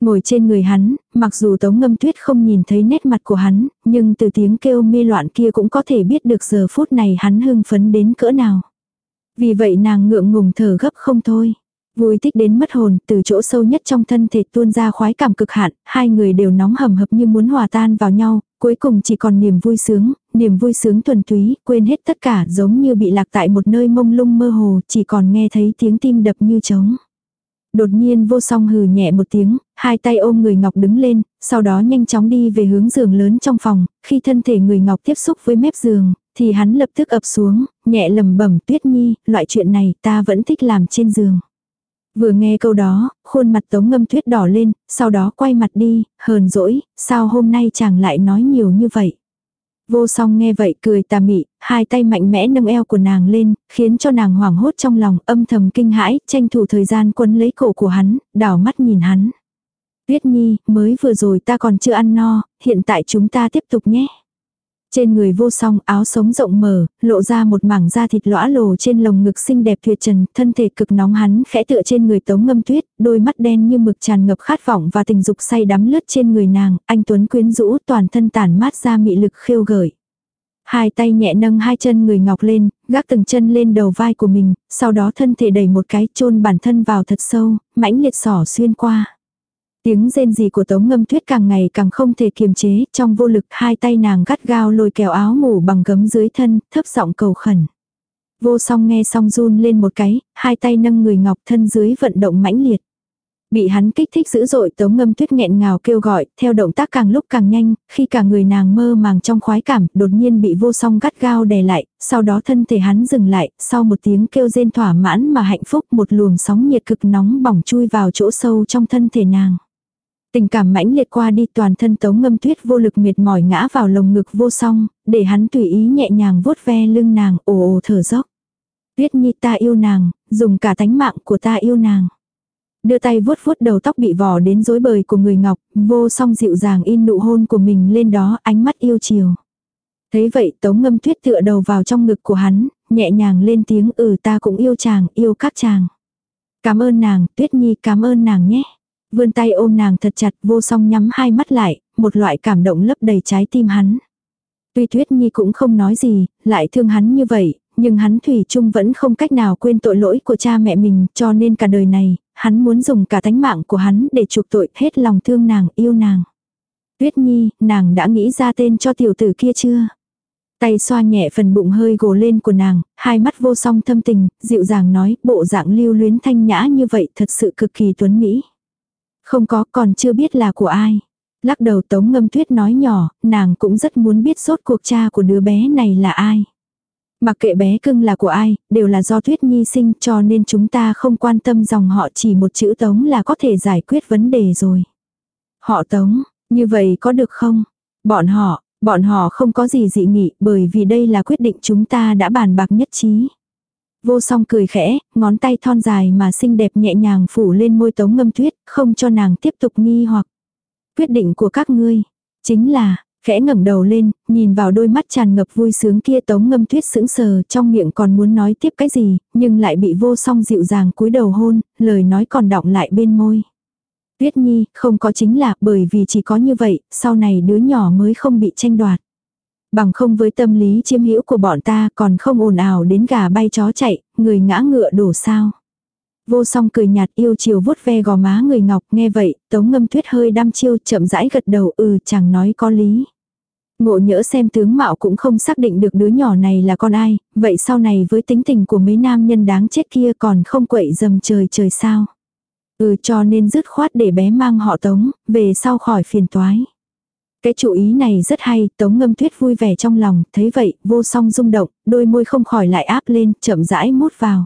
Ngồi trên người hắn, mặc dù Tống Ngâm Tuyết không nhìn thấy nét mặt của hắn, nhưng từ tiếng kêu mê loạn kia cũng có thể biết được giờ phút này hắn hưng phấn đến cỡ nào. Vì vậy nàng ngượng ngùng thở gấp không thôi. Vui thích đến mất hồn, từ chỗ sâu nhất trong thân thể tuôn ra khoái cảm cực hạn, hai người đều nóng hầm hập như muốn hòa tan vào nhau, cuối cùng chỉ còn niềm vui sướng, niềm vui sướng thuần túy, quên hết tất cả giống như bị lạc tại một nơi mông lung mơ hồ, chỉ còn nghe thấy tiếng tim đập như trống. Đột nhiên vô song hừ nhẹ một tiếng, hai tay ôm người ngọc đứng lên, sau đó nhanh chóng đi về hướng giường lớn trong phòng, khi thân thể người ngọc tiếp xúc với mép giường, thì hắn lập tức ập xuống, nhẹ lầm bẩm tuyết nhi, loại chuyện này ta vẫn thích làm trên giường. Vừa nghe câu đó, khuôn mặt tống ngâm tuyết đỏ lên, sau đó quay mặt đi, hờn dỗi, sao hôm nay chàng lại nói nhiều như vậy. Vô song nghe vậy cười tà mị, hai tay mạnh mẽ nâng eo của nàng lên, khiến cho nàng hoảng hốt trong lòng âm thầm kinh hãi, tranh thủ thời gian quấn lấy cổ của hắn, đảo mắt nhìn hắn. Tuyết nhi, mới vừa rồi ta còn chưa ăn no, hiện tại chúng ta tiếp tục nhé. Trên người vô song áo sống rộng mở, lộ ra một mảng da thịt lõa lồ trên lồng ngực xinh đẹp tuyệt trần, thân thể cực nóng hắn khẽ tựa trên người tống ngâm tuyết, đôi mắt đen như mực tràn ngập khát vọng và tình dục say đắm lướt trên người nàng, anh Tuấn quyến rũ toàn thân tản mát ra mị lực khiêu gợi. Hai tay nhẹ nâng hai chân người ngọc lên, gác từng chân lên đầu vai của mình, sau đó thân thể đẩy một cái chôn bản thân vào thật sâu, mãnh liệt sỏ xuyên qua. Tiếng rên rỉ của tống ngâm tuyết càng ngày càng không thể kiềm chế, trong vô lực hai tay nàng gắt gao lôi kéo áo ngủ bằng gấm dưới thân, thấp giọng cầu khẩn. Vô song nghe xong run lên một cái, hai tay nâng người ngọc thân dưới vận động mãnh liệt. Bị hắn kích thích dữ dội tống ngâm tuyết nghẹn ngào kêu gọi, theo động tác càng lúc càng nhanh, khi cả người nàng mơ màng trong khoái cảm, đột nhiên bị vô song gắt gao đè lại, sau đó thân thể hắn dừng lại, sau một tiếng kêu rên thỏa mãn mà hạnh phúc một luồng sóng nhiệt cực nóng bỏng chui vào chỗ sâu trong thân thể nàng. Tình cảm mãnh liệt qua đi toàn thân tống ngâm tuyết vô lực mệt mỏi ngã vào lồng ngực vô song, để hắn tùy ý nhẹ nhàng vuốt ve lưng nàng ồ ồ thở dốc. Tuyết nhi ta yêu nàng, dùng cả tánh mạng của ta yêu nàng. Đưa tay vuốt vuốt đầu tóc bị vò đến rối bời của người ngọc, vô song dịu dàng in nụ hôn của mình lên đó ánh mắt yêu chiều. Thấy vậy tống ngâm tuyết tựa đầu vào trong ngực của hắn, nhẹ nhàng lên tiếng ừ ta cũng yêu chàng, yêu các chàng. Cảm ơn nàng, tuyết nhi cảm ơn nàng nhé. Vươn tay ôm nàng thật chặt vô song nhắm hai mắt lại, một loại cảm động lấp đầy trái tim hắn. Tuy Tuyết Nhi cũng không nói gì, lại thương hắn như vậy, nhưng hắn Thủy chung vẫn không cách nào quên tội lỗi của cha mẹ mình, cho nên cả đời này, hắn muốn dùng cả tánh mạng của hắn để chuộc tội hết lòng thương nàng, yêu nàng. Tuyết Nhi, nàng đã nghĩ ra tên cho tiểu tử kia chưa? Tay xoa nhẹ phần bụng hơi gồ lên của nàng, hai mắt vô song thâm tình, dịu dàng nói, bộ dạng lưu luyến thanh nhã như vậy thật sự cực kỳ tuấn mỹ. Không có còn chưa biết là của ai. Lắc đầu tống ngâm tuyết nói nhỏ, nàng cũng rất muốn biết sốt cuộc cha của đứa bé này là ai. Mặc kệ bé cưng là của ai, đều là do Tuyết Nhi sinh cho nên chúng ta không quan tâm dòng họ chỉ một chữ Tống là có thể giải quyết vấn đề rồi. Họ Tống, như vậy có được không? Bọn họ, bọn họ không có gì dị nghị bởi vì đây là quyết định chúng ta đã bàn bạc nhất trí. Vô song cười khẽ, ngón tay thon dài mà xinh đẹp nhẹ nhàng phủ lên môi tống ngâm tuyết, không cho nàng tiếp tục nghi hoặc. Quyết định của các ngươi, chính là, khẽ ngẩng đầu lên, nhìn vào đôi mắt tràn ngập vui sướng kia tống ngâm tuyết sững sờ trong miệng còn muốn nói tiếp cái gì, nhưng lại bị vô song dịu dàng cúi đầu hôn, lời nói còn đọng lại bên môi. Tuyết nhi, không có chính là bởi vì chỉ có như vậy, sau này đứa nhỏ mới không bị tranh đoạt. Bằng không với tâm lý chiếm hữu của bọn ta còn không ồn ào đến gà bay chó chạy, người ngã ngựa đổ sao. Vô song cười nhạt yêu chiều vuốt ve gò má người ngọc nghe vậy, tống ngâm tuyết hơi đăm chiêu chậm rãi gật đầu ừ chẳng nói có lý. Ngộ nhỡ xem tướng mạo cũng không xác định được đứa nhỏ này là con ai, vậy sau này với tính tình của mấy nam nhân đáng chết kia còn không quậy dầm trời trời sao. Ừ cho nên dứt khoát để bé mang họ tống, về sau khỏi phiền toái. Cái chủ ý này rất hay, tống ngâm tuyết vui vẻ trong lòng, thấy vậy, vô song rung động, đôi môi không khỏi lại áp lên, chậm rãi mút vào.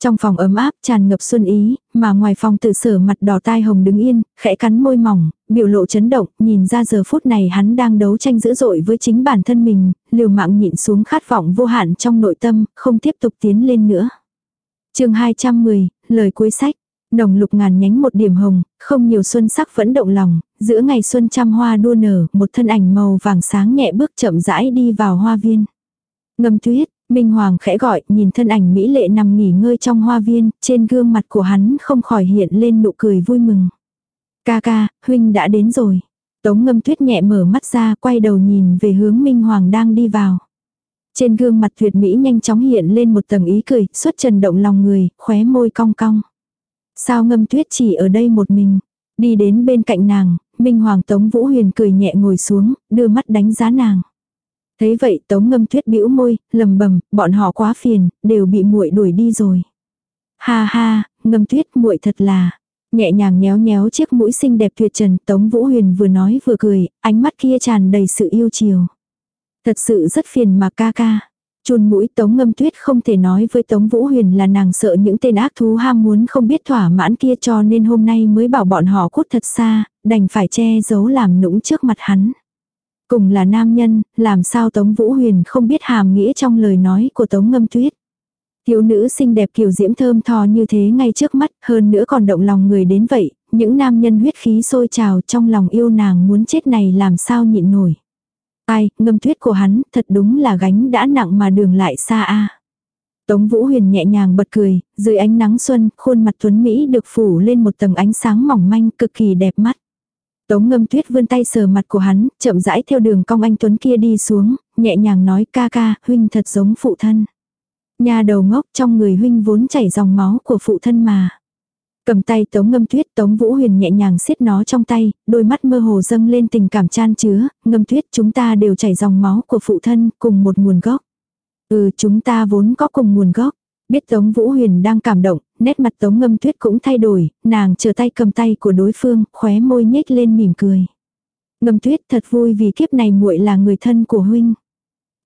Trong phòng ấm áp tràn ngập xuân ý, mà ngoài phòng tự sở mặt đỏ tai hồng đứng yên, khẽ cắn môi mỏng, biểu lộ chấn động, nhìn ra giờ phút này hắn đang đấu tranh dữ dội với chính bản thân mình, liều mạng nhịn xuống khát vọng vô hạn trong nội tâm, không tiếp tục tiến lên nữa. chương 210, lời cuối sách. Nồng lục ngàn nhánh một điểm hồng, không nhiều xuân sắc vẫn động lòng, giữa ngày xuân trăm hoa đua nở, một thân ảnh màu vàng sáng nhẹ bước chậm rãi đi vào hoa viên. Ngâm tuyết, Minh Hoàng khẽ gọi, nhìn thân ảnh mỹ lệ nằm nghỉ ngơi trong hoa viên, trên gương mặt của hắn không khỏi hiện lên nụ cười vui mừng. Ca ca, huynh đã đến rồi. Tống ngâm tuyết nhẹ mở mắt ra, quay đầu nhìn về hướng Minh Hoàng đang đi vào. Trên gương mặt tuyệt mỹ nhanh chóng hiện lên một tầng ý cười, xuất trần động lòng người, khóe môi cong cong. Sao ngâm tuyết chỉ ở đây một mình. Đi đến bên cạnh nàng, Minh Hoàng Tống Vũ Huyền cười nhẹ ngồi xuống, đưa mắt đánh giá nàng. Thấy vậy Tống Ngâm Tuyết bĩu môi, lầm bầm, bọn họ quá phiền, đều bị muội đuổi đi rồi. Ha ha, Ngâm Tuyết muội thật là, nhẹ nhàng nhéo nhéo chiếc mũi xinh đẹp tuyệt trần, Tống Vũ Huyền vừa nói vừa cười, ánh mắt kia tràn đầy sự yêu chiều. Thật sự rất phiền mà ca ca. Chun mũi Tống Ngâm Tuyết không thể nói với Tống Vũ Huyền là nàng sợ những tên ác thú ham muốn không biết thỏa mãn kia cho nên hôm nay mới bảo bọn họ cút thật xa, đành phải che giấu làm nũng trước mặt hắn. Cùng là nam nhân, làm sao Tống Vũ Huyền không biết hàm nghĩa trong lời nói của Tống Ngâm Tuyết. Thiếu nữ xinh đẹp kiều diễm thơm tho như thế ngay trước mắt, hơn nữa còn động lòng người đến vậy, những nam nhân huyết khí sôi trào trong lòng yêu nàng muốn chết này làm sao nhịn nổi. Ai, ngâm tuyết của hắn, thật đúng là gánh đã nặng mà đường lại xa a. Tống Vũ Huyền nhẹ nhàng bật cười, dưới ánh nắng xuân, khuôn mặt tuấn Mỹ được phủ lên một tầng ánh sáng mỏng manh cực kỳ đẹp mắt. Tống ngâm tuyết vươn tay sờ mặt của hắn, chậm rãi theo đường cong anh Tuấn kia đi xuống, nhẹ nhàng nói ca ca, huynh thật giống phụ thân. Nhà đầu ngốc trong người huynh vốn chảy dòng máu của phụ thân mà. Cầm tay Tống Ngâm Tuyết, Tống Vũ Huyền nhẹ nhàng siết nó trong tay, đôi mắt mơ hồ dâng lên tình cảm chan chứa, Ngâm Tuyết chúng ta đều chảy dòng máu của phụ thân, cùng một nguồn gốc. Ừ, chúng ta vốn có cùng nguồn gốc. Biết Tống Vũ Huyền đang cảm động, nét mặt Tống Ngâm Tuyết cũng thay đổi, nàng chờ tay cầm tay của đối phương, khóe môi nhếch lên mỉm cười. Ngâm Tuyết thật vui vì kiếp này muội là người thân của huynh.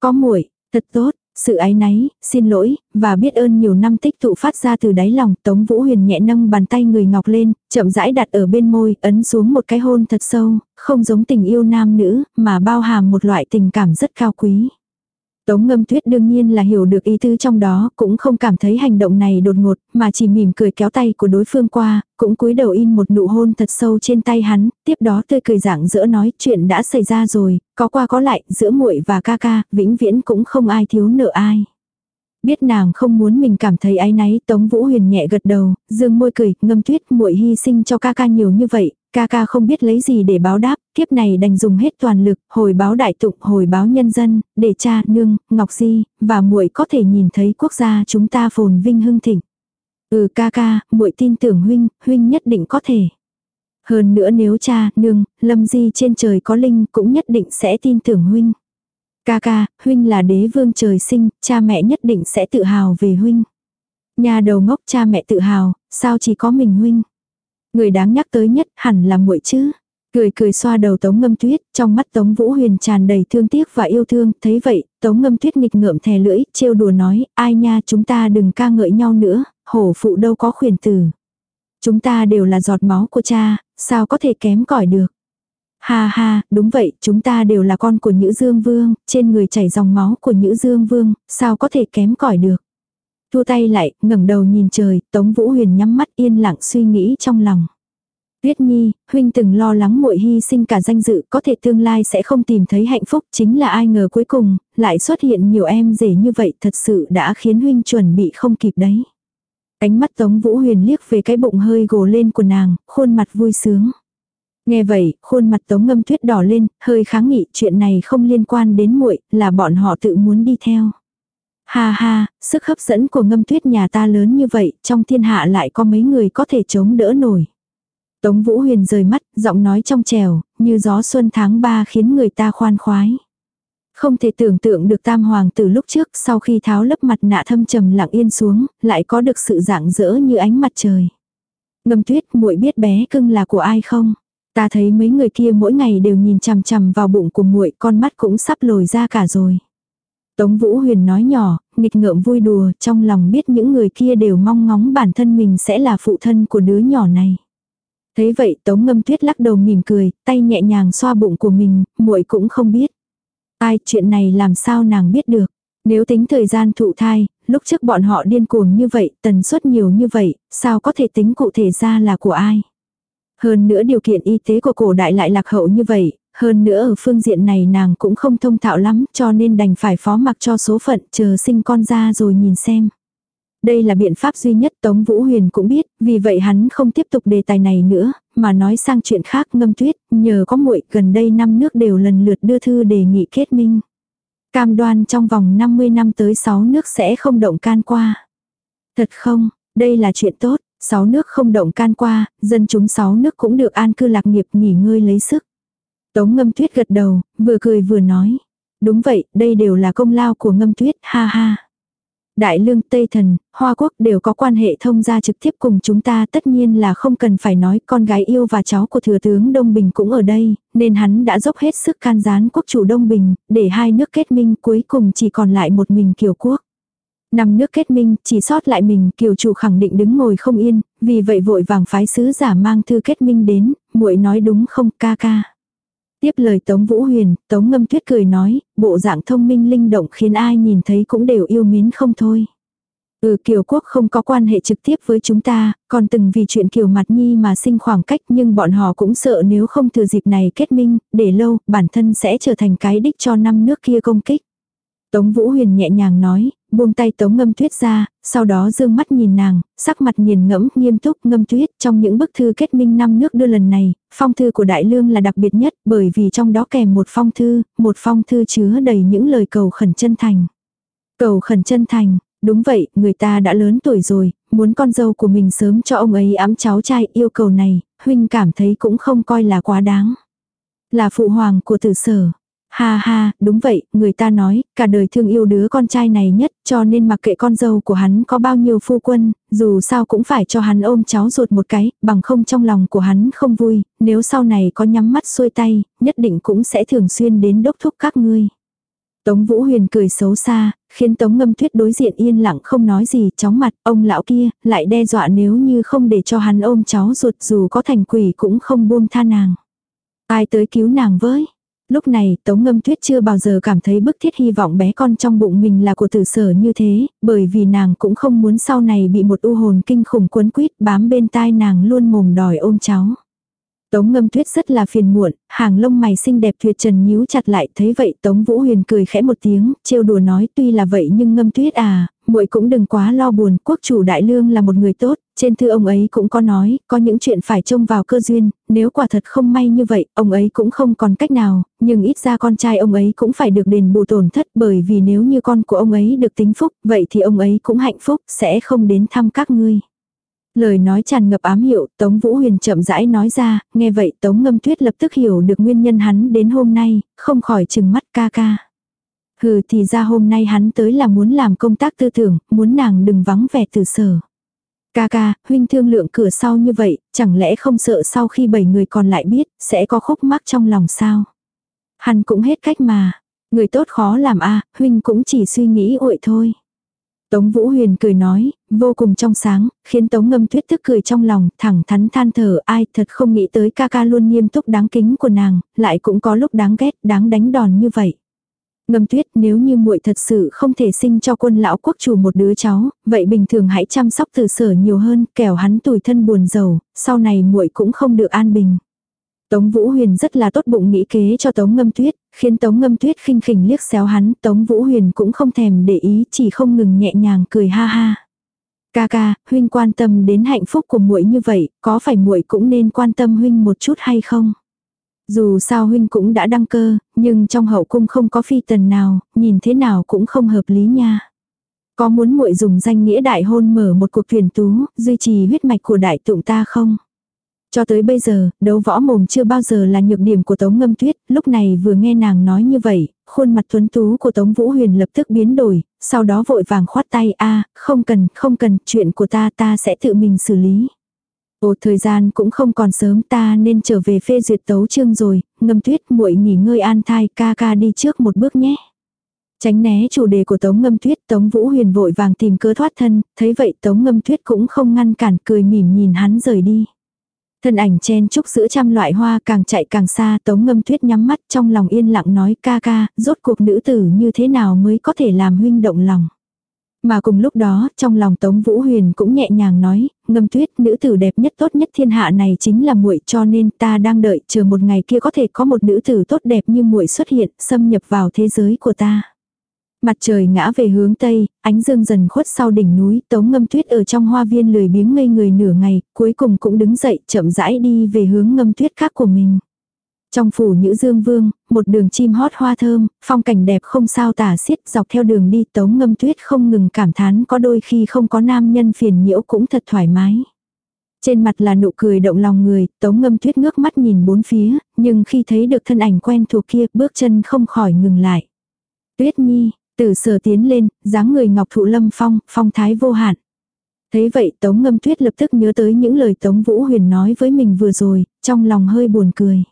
Có muội, thật tốt, sự ái náy, xin lỗi, và biết ơn nhiều năm tích tụ phát ra từ đáy lòng, Tống Vũ Huyền nhẹ nâng bàn tay người ngọc lên, chậm rãi đặt ở bên môi, ấn xuống một cái hôn thật sâu, không giống tình yêu nam nữ, mà bao hàm một loại tình cảm rất cao quý. Tống ngâm tuyết đương nhiên là hiểu được ý tứ trong đó, cũng không cảm thấy hành động này đột ngột, mà chỉ mỉm cười kéo tay của đối phương qua, cũng cúi đầu in một nụ hôn thật sâu trên tay hắn, tiếp đó tươi cười dạng dỡ nói chuyện đã xảy ra rồi, có qua có lại, giữa muội và ca ca, vĩnh viễn cũng không ai thiếu nợ ai. Biết nàng không muốn mình cảm thấy áy náy, Tống Vũ Huyền nhẹ gật đầu, dương môi cười, ngâm tuyết muội hy sinh cho ca ca nhiều như vậy, ca ca không biết lấy gì để báo đáp, kiếp này đành dùng hết toàn lực, hồi báo đại tụng, hồi báo nhân dân, để cha, nương, ngọc di, và muội có thể nhìn thấy quốc gia chúng ta phồn vinh hưng thịnh. Ừ ca ca, muội tin tưởng huynh, huynh nhất định có thể. Hơn nữa nếu cha, nương, lâm di trên trời có linh cũng nhất định sẽ tin tưởng huynh. Ca ca, huynh là đế vương trời sinh, cha mẹ nhất định sẽ tự hào về huynh. Nhà đầu ngốc cha mẹ tự hào, sao chỉ có mình huynh. Người đáng nhắc tới nhất hẳn là muội chứ. Cười cười xoa đầu Tống Ngâm Tuyết, trong mắt Tống Vũ Huyền tràn đầy thương tiếc và yêu thương, thấy vậy, Tống Ngâm Tuyết nghịch ngợm thè lưỡi, trêu đùa nói, ai nha chúng ta đừng ca ngợi nhau nữa, hổ phụ đâu có khuyển tử. Chúng ta đều là giọt máu của cha, sao có thể kém cỏi được. Ha ha, đúng vậy, chúng ta đều là con của Nhữ Dương Vương, trên người chảy dòng máu của Nhữ Dương Vương, sao có thể kém cỏi được. Thu tay lại, ngẩng đầu nhìn trời, Tống Vũ Huyền nhắm mắt yên lặng suy nghĩ trong lòng. Tuyết Nhi, huynh từng lo lắng muội hy sinh cả danh dự, có thể tương lai sẽ không tìm thấy hạnh phúc, chính là ai ngờ cuối cùng lại xuất hiện nhiều em rể như vậy, thật sự đã khiến huynh chuẩn bị không kịp đấy. Ánh mắt Tống Vũ Huyền liếc về cái bụng hơi gồ lên của nàng, khuôn mặt vui sướng. Nghe vậy, khuôn mặt Tống Ngâm Tuyết đỏ lên, hơi kháng nghị, chuyện này không liên quan đến muội, là bọn họ tự muốn đi theo. Ha ha, sức hấp dẫn của ngâm tuyết nhà ta lớn như vậy, trong thiên hạ lại có mấy người có thể chống đỡ nổi. Tống Vũ Huyền rời mắt, giọng nói trong trèo, như gió xuân tháng 3 khiến người ta khoan khoái. Không thể tưởng tượng được tam hoàng từ lúc trước sau khi tháo lớp mặt nạ thâm trầm lặng yên xuống, lại có được sự dạng dỡ như ánh mặt trời. Ngâm tuyết muội biết bé cưng là của ai không? Ta thấy mấy người kia mỗi ngày đều nhìn chằm chằm vào bụng của muội con mắt cũng sắp lồi ra cả rồi. Tống Vũ Huyền nói nhỏ, nghịch ngợm vui đùa, trong lòng biết những người kia đều mong ngóng bản thân mình sẽ là phụ thân của đứa nhỏ này. Thế vậy Tống Ngâm Tuyết lắc đầu mỉm cười, tay nhẹ nhàng xoa bụng của mình, muội cũng không biết. Ai chuyện này làm sao nàng biết được. Nếu tính thời gian thụ thai, lúc trước bọn họ điên cuồng như vậy, tần suất nhiều như vậy, sao có thể tính cụ thể ra là của ai. Hơn nữa điều kiện y tế của cổ đại lại lạc hậu như vậy, hơn nữa ở phương diện này nàng cũng không thông thạo lắm cho nên đành phải phó mặc cho số phận chờ sinh con ra rồi nhìn xem. Đây là biện pháp duy nhất Tống Vũ Huyền cũng biết, vì vậy hắn không tiếp tục đề tài này nữa, mà nói sang chuyện khác ngâm tuyết, nhờ có muội gần đây năm nước đều lần lượt đưa thư đề nghị kết minh. Cam đoan trong vòng 50 năm tới 6 nước sẽ không động can qua. Thật không, đây là chuyện tốt, Sáu nước không động can qua, dân chúng sáu nước cũng được an cư lạc nghiệp nghỉ ngơi lấy sức. Tống ngâm tuyết gật đầu, vừa cười vừa nói. Đúng vậy, đây đều là công lao của ngâm tuyết, ha ha. Đại lương Tây Thần, Hoa Quốc đều có quan hệ thông gia trực tiếp cùng chúng ta tất nhiên là không cần phải nói con gái yêu và cháu của thừa tướng Đông Bình cũng ở đây, nên hắn đã dốc hết sức can gián quốc chủ Đông Bình, để hai nước kết minh cuối cùng chỉ còn lại một mình kiều quốc. Năm nước kết minh, chỉ sót lại mình, kiều chủ khẳng định đứng ngồi không yên, vì vậy vội vàng phái sứ giả mang thư kết minh đến, muội nói đúng không ca ca. Tiếp lời Tống Vũ Huyền, Tống Ngâm Tuyết cười nói, bộ dạng thông minh linh động khiến ai nhìn thấy cũng đều yêu mến không thôi. Ừ Kiều Quốc không có quan hệ trực tiếp với chúng ta, còn từng vì chuyện Kiều Mặt Nhi mà sinh khoảng cách nhưng bọn họ cũng sợ nếu không thừa dịp này kết minh, để lâu, bản thân sẽ trở thành cái đích cho năm nước kia công kích. Tống Vũ Huyền nhẹ nhàng nói, buông tay Tống Ngâm Tuyết ra, sau đó dương mắt nhìn nàng, sắc mặt nghiền ngẫm, nghiêm túc, Ngâm Tuyết, trong những bức thư kết minh năm nước đưa lần này, phong thư của Đại Lương là đặc biệt nhất, bởi vì trong đó kèm một phong thư, một phong thư chứa đầy những lời cầu khẩn chân thành. Cầu khẩn chân thành, đúng vậy, người ta đã lớn tuổi rồi, muốn con dâu của mình sớm cho ông ấy ấm cháu trai, yêu cầu này, huynh cảm thấy cũng không coi là quá đáng. Là phụ hoàng của tử sở, Ha ha, đúng vậy, người ta nói, cả đời thương yêu đứa con trai này nhất, cho nên mặc kệ con dâu của hắn có bao nhiêu phu quân, dù sao cũng phải cho hắn ôm cháu ruột một cái, bằng không trong lòng của hắn không vui, nếu sau này có nhắm mắt xuôi tay, nhất định cũng sẽ thường xuyên đến đốc thúc các ngươi. Tống Vũ Huyền cười xấu xa, khiến Tống Ngâm Tuyết đối diện yên lặng không nói gì, chóng mặt, ông lão kia, lại đe dọa nếu như không để cho hắn ôm cháu ruột dù có thành quỷ cũng không buông tha nàng. Ai tới cứu nàng với? Lúc này Tống Ngâm Tuyết chưa bao giờ cảm thấy bức thiết hy vọng bé con trong bụng mình là của tử sở như thế, bởi vì nàng cũng không muốn sau này bị một u hồn kinh khủng quấn quýt bám bên tai nàng luôn mồm đòi ôm cháu. Tống ngâm tuyết rất là phiền muộn, hàng lông mày xinh đẹp tuyệt trần nhíu chặt lại, thấy vậy Tống Vũ Huyền cười khẽ một tiếng, trêu đùa nói tuy là vậy nhưng ngâm tuyết à, muội cũng đừng quá lo buồn, quốc chủ đại lương là một người tốt, trên thư ông ấy cũng có nói, có những chuyện phải trông vào cơ duyên, nếu quả thật không may như vậy, ông ấy cũng không còn cách nào, nhưng ít ra con trai ông ấy cũng phải được đền bù tổn thất bởi vì nếu như con của ông ấy được tính phúc, vậy thì ông ấy cũng hạnh phúc, sẽ không đến thăm các ngươi. Lời nói tràn ngập ám hiệu, Tống Vũ Huyền chậm rãi nói ra, nghe vậy Tống Ngâm Tuyết lập tức hiểu được nguyên nhân hắn đến hôm nay, không khỏi chừng mắt ca ca. Hừ thì ra hôm nay hắn tới là muốn làm công tác tư tưởng, muốn nàng đừng vắng vẻ từ sở. Ca ca, huynh thương lượng cửa sau như vậy, chẳng lẽ không sợ sau khi bảy người còn lại biết, sẽ có khúc mắc trong lòng sao? Hắn cũng hết cách mà. Người tốt khó làm a huynh cũng chỉ suy nghĩ uội thôi. Tống Vũ Huyền cười nói, vô cùng trong sáng, khiến Tống Ngâm Tuyết tức cười trong lòng, thẳng thắn than thở, ai thật không nghĩ tới ca ca luôn nghiêm túc đáng kính của nàng, lại cũng có lúc đáng ghét, đáng đánh đòn như vậy. Ngâm tuyết nếu như muội thật sự không thể sinh cho quân lão quốc chủ một đứa cháu, vậy bình thường hãy chăm sóc từ sở nhiều hơn, kẻo hắn tủi thân buồn giàu, sau này muội cũng không được an bình. Tống Vũ Huyền rất là tốt bụng nghĩ kế cho Tống Ngâm Tuyết, khiến Tống Ngâm Tuyết khinh khỉnh liếc xéo hắn, Tống Vũ Huyền cũng không thèm để ý, chỉ không ngừng nhẹ nhàng cười ha ha. Ca ca, huynh quan tâm đến hạnh phúc của muội như vậy, có phải muội cũng nên quan tâm huynh một chút hay không? Dù sao huynh cũng đã đăng cơ, nhưng trong hậu cung không có phi tần nào, nhìn thế nào cũng không hợp lý nha. Có muốn muội dùng danh nghĩa đại hôn mở một cuộc tuyển tú, duy trì huyết mạch của đại tụng ta không? Cho tới bây giờ, đấu võ mồm chưa bao giờ là nhược điểm của Tống Ngâm Tuyết, lúc này vừa nghe nàng nói như vậy, khuôn mặt tuấn tú của Tống Vũ Huyền lập tức biến đổi, sau đó vội vàng khoát tay a không cần, không cần, chuyện của ta ta sẽ tự mình xử lý. Ồ thời gian cũng không còn sớm ta nên trở về phê duyệt tấu chương rồi, ngâm tuyết muội nghỉ ngơi an thai ca ca đi trước một bước nhé. Tránh né chủ đề của Tống Ngâm Tuyết, Tống Vũ Huyền vội vàng tìm cơ thoát thân, thấy vậy Tống Ngâm Tuyết cũng không ngăn cản cười mỉm nhìn hắn rời đi. Thân ảnh chen chúc giữa trăm loại hoa càng chạy càng xa Tống Ngâm Tuyết nhắm mắt trong lòng yên lặng nói ca ca, rốt cuộc nữ tử như thế nào mới có thể làm huynh động lòng. Mà cùng lúc đó, trong lòng Tống Vũ Huyền cũng nhẹ nhàng nói, ngâm tuyết, nữ tử đẹp nhất tốt nhất thiên hạ này chính là muội cho nên ta đang đợi chờ một ngày kia có thể có một nữ tử tốt đẹp như muội xuất hiện, xâm nhập vào thế giới của ta. Mặt trời ngã về hướng tây, ánh dương dần khuất sau đỉnh núi, tống ngâm tuyết ở trong hoa viên lười biếng ngây người nửa ngày, cuối cùng cũng đứng dậy chậm rãi đi về hướng ngâm tuyết khác của mình. Trong phủ Nhữ Dương Vương, một đường chim hót hoa thơm, phong cảnh đẹp không sao tả xiết dọc theo đường đi tống ngâm tuyết không ngừng cảm thán có đôi khi không có nam nhân phiền nhiễu cũng thật thoải mái. Trên mặt là nụ cười động lòng người, tống ngâm tuyết ngước mắt nhìn bốn phía, nhưng khi thấy được thân ảnh quen thuộc kia, bước chân không khỏi ngừng lại. Tuyết nhi, tử sở tiến lên, dáng người ngọc thụ lâm phong, phong thái vô hạn. Thấy vậy tống ngâm tuyết lập tức nhớ tới những lời tống vũ huyền nói với mình vừa rồi, trong lòng hơi buồn cười.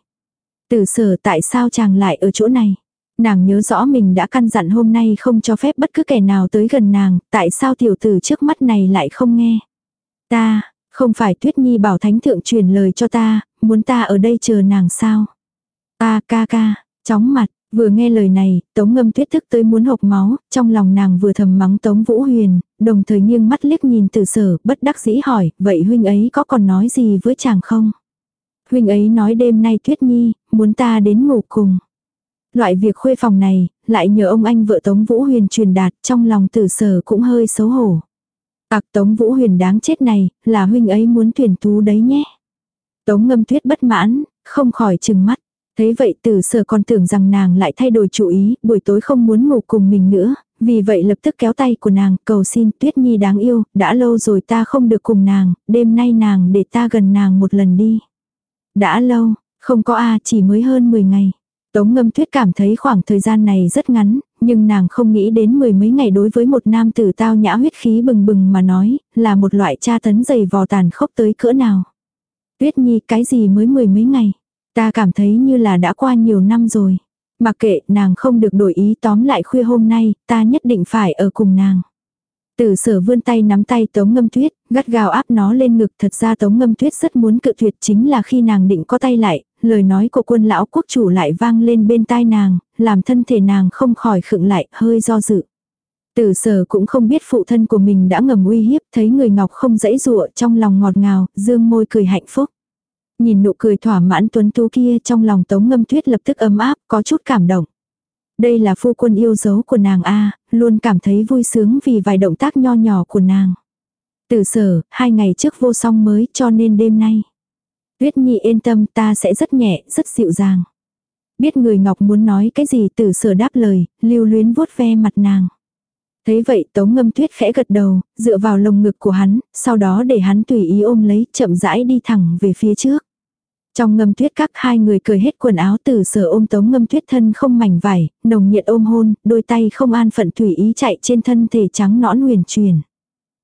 Tử sở tại sao chàng lại ở chỗ này? Nàng nhớ rõ mình đã căn dặn hôm nay không cho phép bất cứ kẻ nào tới gần nàng, tại sao tiểu tử trước mắt này lại không nghe? Ta, không phải Tuyết Nhi bảo thánh thượng truyền lời cho ta, muốn ta ở đây chờ nàng sao? Ta ca ca, chóng mặt, vừa nghe lời này, Tống Ngâm Tuyết thức tới muốn hộc máu, trong lòng nàng vừa thầm mắng Tống Vũ Huyền, đồng thời nghiêng mắt liếc nhìn từ sở, bất đắc dĩ hỏi, vậy huynh ấy có còn nói gì với chàng không? Huynh ấy nói đêm nay Tuyết Nhi, muốn ta đến ngủ cùng. Loại việc khuê phòng này, lại nhờ ông anh vợ Tống Vũ Huyền truyền đạt, trong lòng tử sở cũng hơi xấu hổ. Tạc Tống Vũ Huyền đáng chết này, là huynh ấy muốn tuyển tú đấy nhé. Tống ngâm tuyết bất mãn, không khỏi chừng mắt. Thế vậy tử sở còn tưởng rằng nàng lại thay đổi chủ ý, buổi tối không muốn ngủ cùng mình nữa, vì vậy lập tức kéo tay của nàng, cầu xin Tuyết Nhi đáng yêu, đã lâu rồi ta không được cùng nàng, đêm nay nàng để ta gần nàng một lần đi. Đã lâu, không có a chỉ mới hơn 10 ngày. Tống ngâm tuyết cảm thấy khoảng thời gian này rất ngắn, nhưng nàng không nghĩ đến mười mấy ngày đối với một nam tử tao nhã huyết khí bừng bừng mà nói, là một loại tra tấn dày vò tàn khốc tới cỡ nào. Tuyết nhi cái gì mới mười mấy ngày, ta cảm thấy như là đã qua nhiều năm rồi. Mặc kệ nàng không được đổi ý tóm lại khuya hôm nay, ta nhất định phải ở cùng nàng từ sở vươn tay nắm tay tống ngâm tuyết, gắt gào áp nó lên ngực. Thật ra tống ngâm tuyết rất muốn cự tuyệt chính là khi nàng định có tay lại, lời nói của quân lão quốc chủ lại vang lên bên tai nàng, làm thân thể nàng không khỏi khựng lại, hơi do dự. Tử sở cũng không biết phụ thân của mình đã ngầm uy hiếp, thấy người ngọc không dãy dụa trong lòng ngọt ngào, dương môi cười hạnh phúc. Nhìn nụ cười thỏa mãn tuấn tú kia trong lòng tống ngâm tuyết lập tức ấm áp, có chút cảm động. Đây là phu quân yêu dấu của nàng A, luôn cảm thấy vui sướng vì vài động tác nho nhỏ của nàng. Tử sở, hai ngày trước vô song mới cho nên đêm nay. Tuyết Nhi yên tâm ta sẽ rất nhẹ, rất dịu dàng. Biết người Ngọc muốn nói cái gì tử sở đáp lời, lưu luyến vuốt ve mặt nàng. Thấy vậy tống ngâm tuyết khẽ gật đầu, dựa vào lồng ngực của hắn, sau đó để hắn tùy ý ôm lấy, chậm rãi đi thẳng về phía trước. Trong ngâm tuyết các hai người cười hết quần áo từ sở ôm tống ngâm tuyết thân không mảnh vải, nồng nhiệt ôm hôn, đôi tay không an phận tùy ý chạy trên thân thể trắng nõn huyền truyền.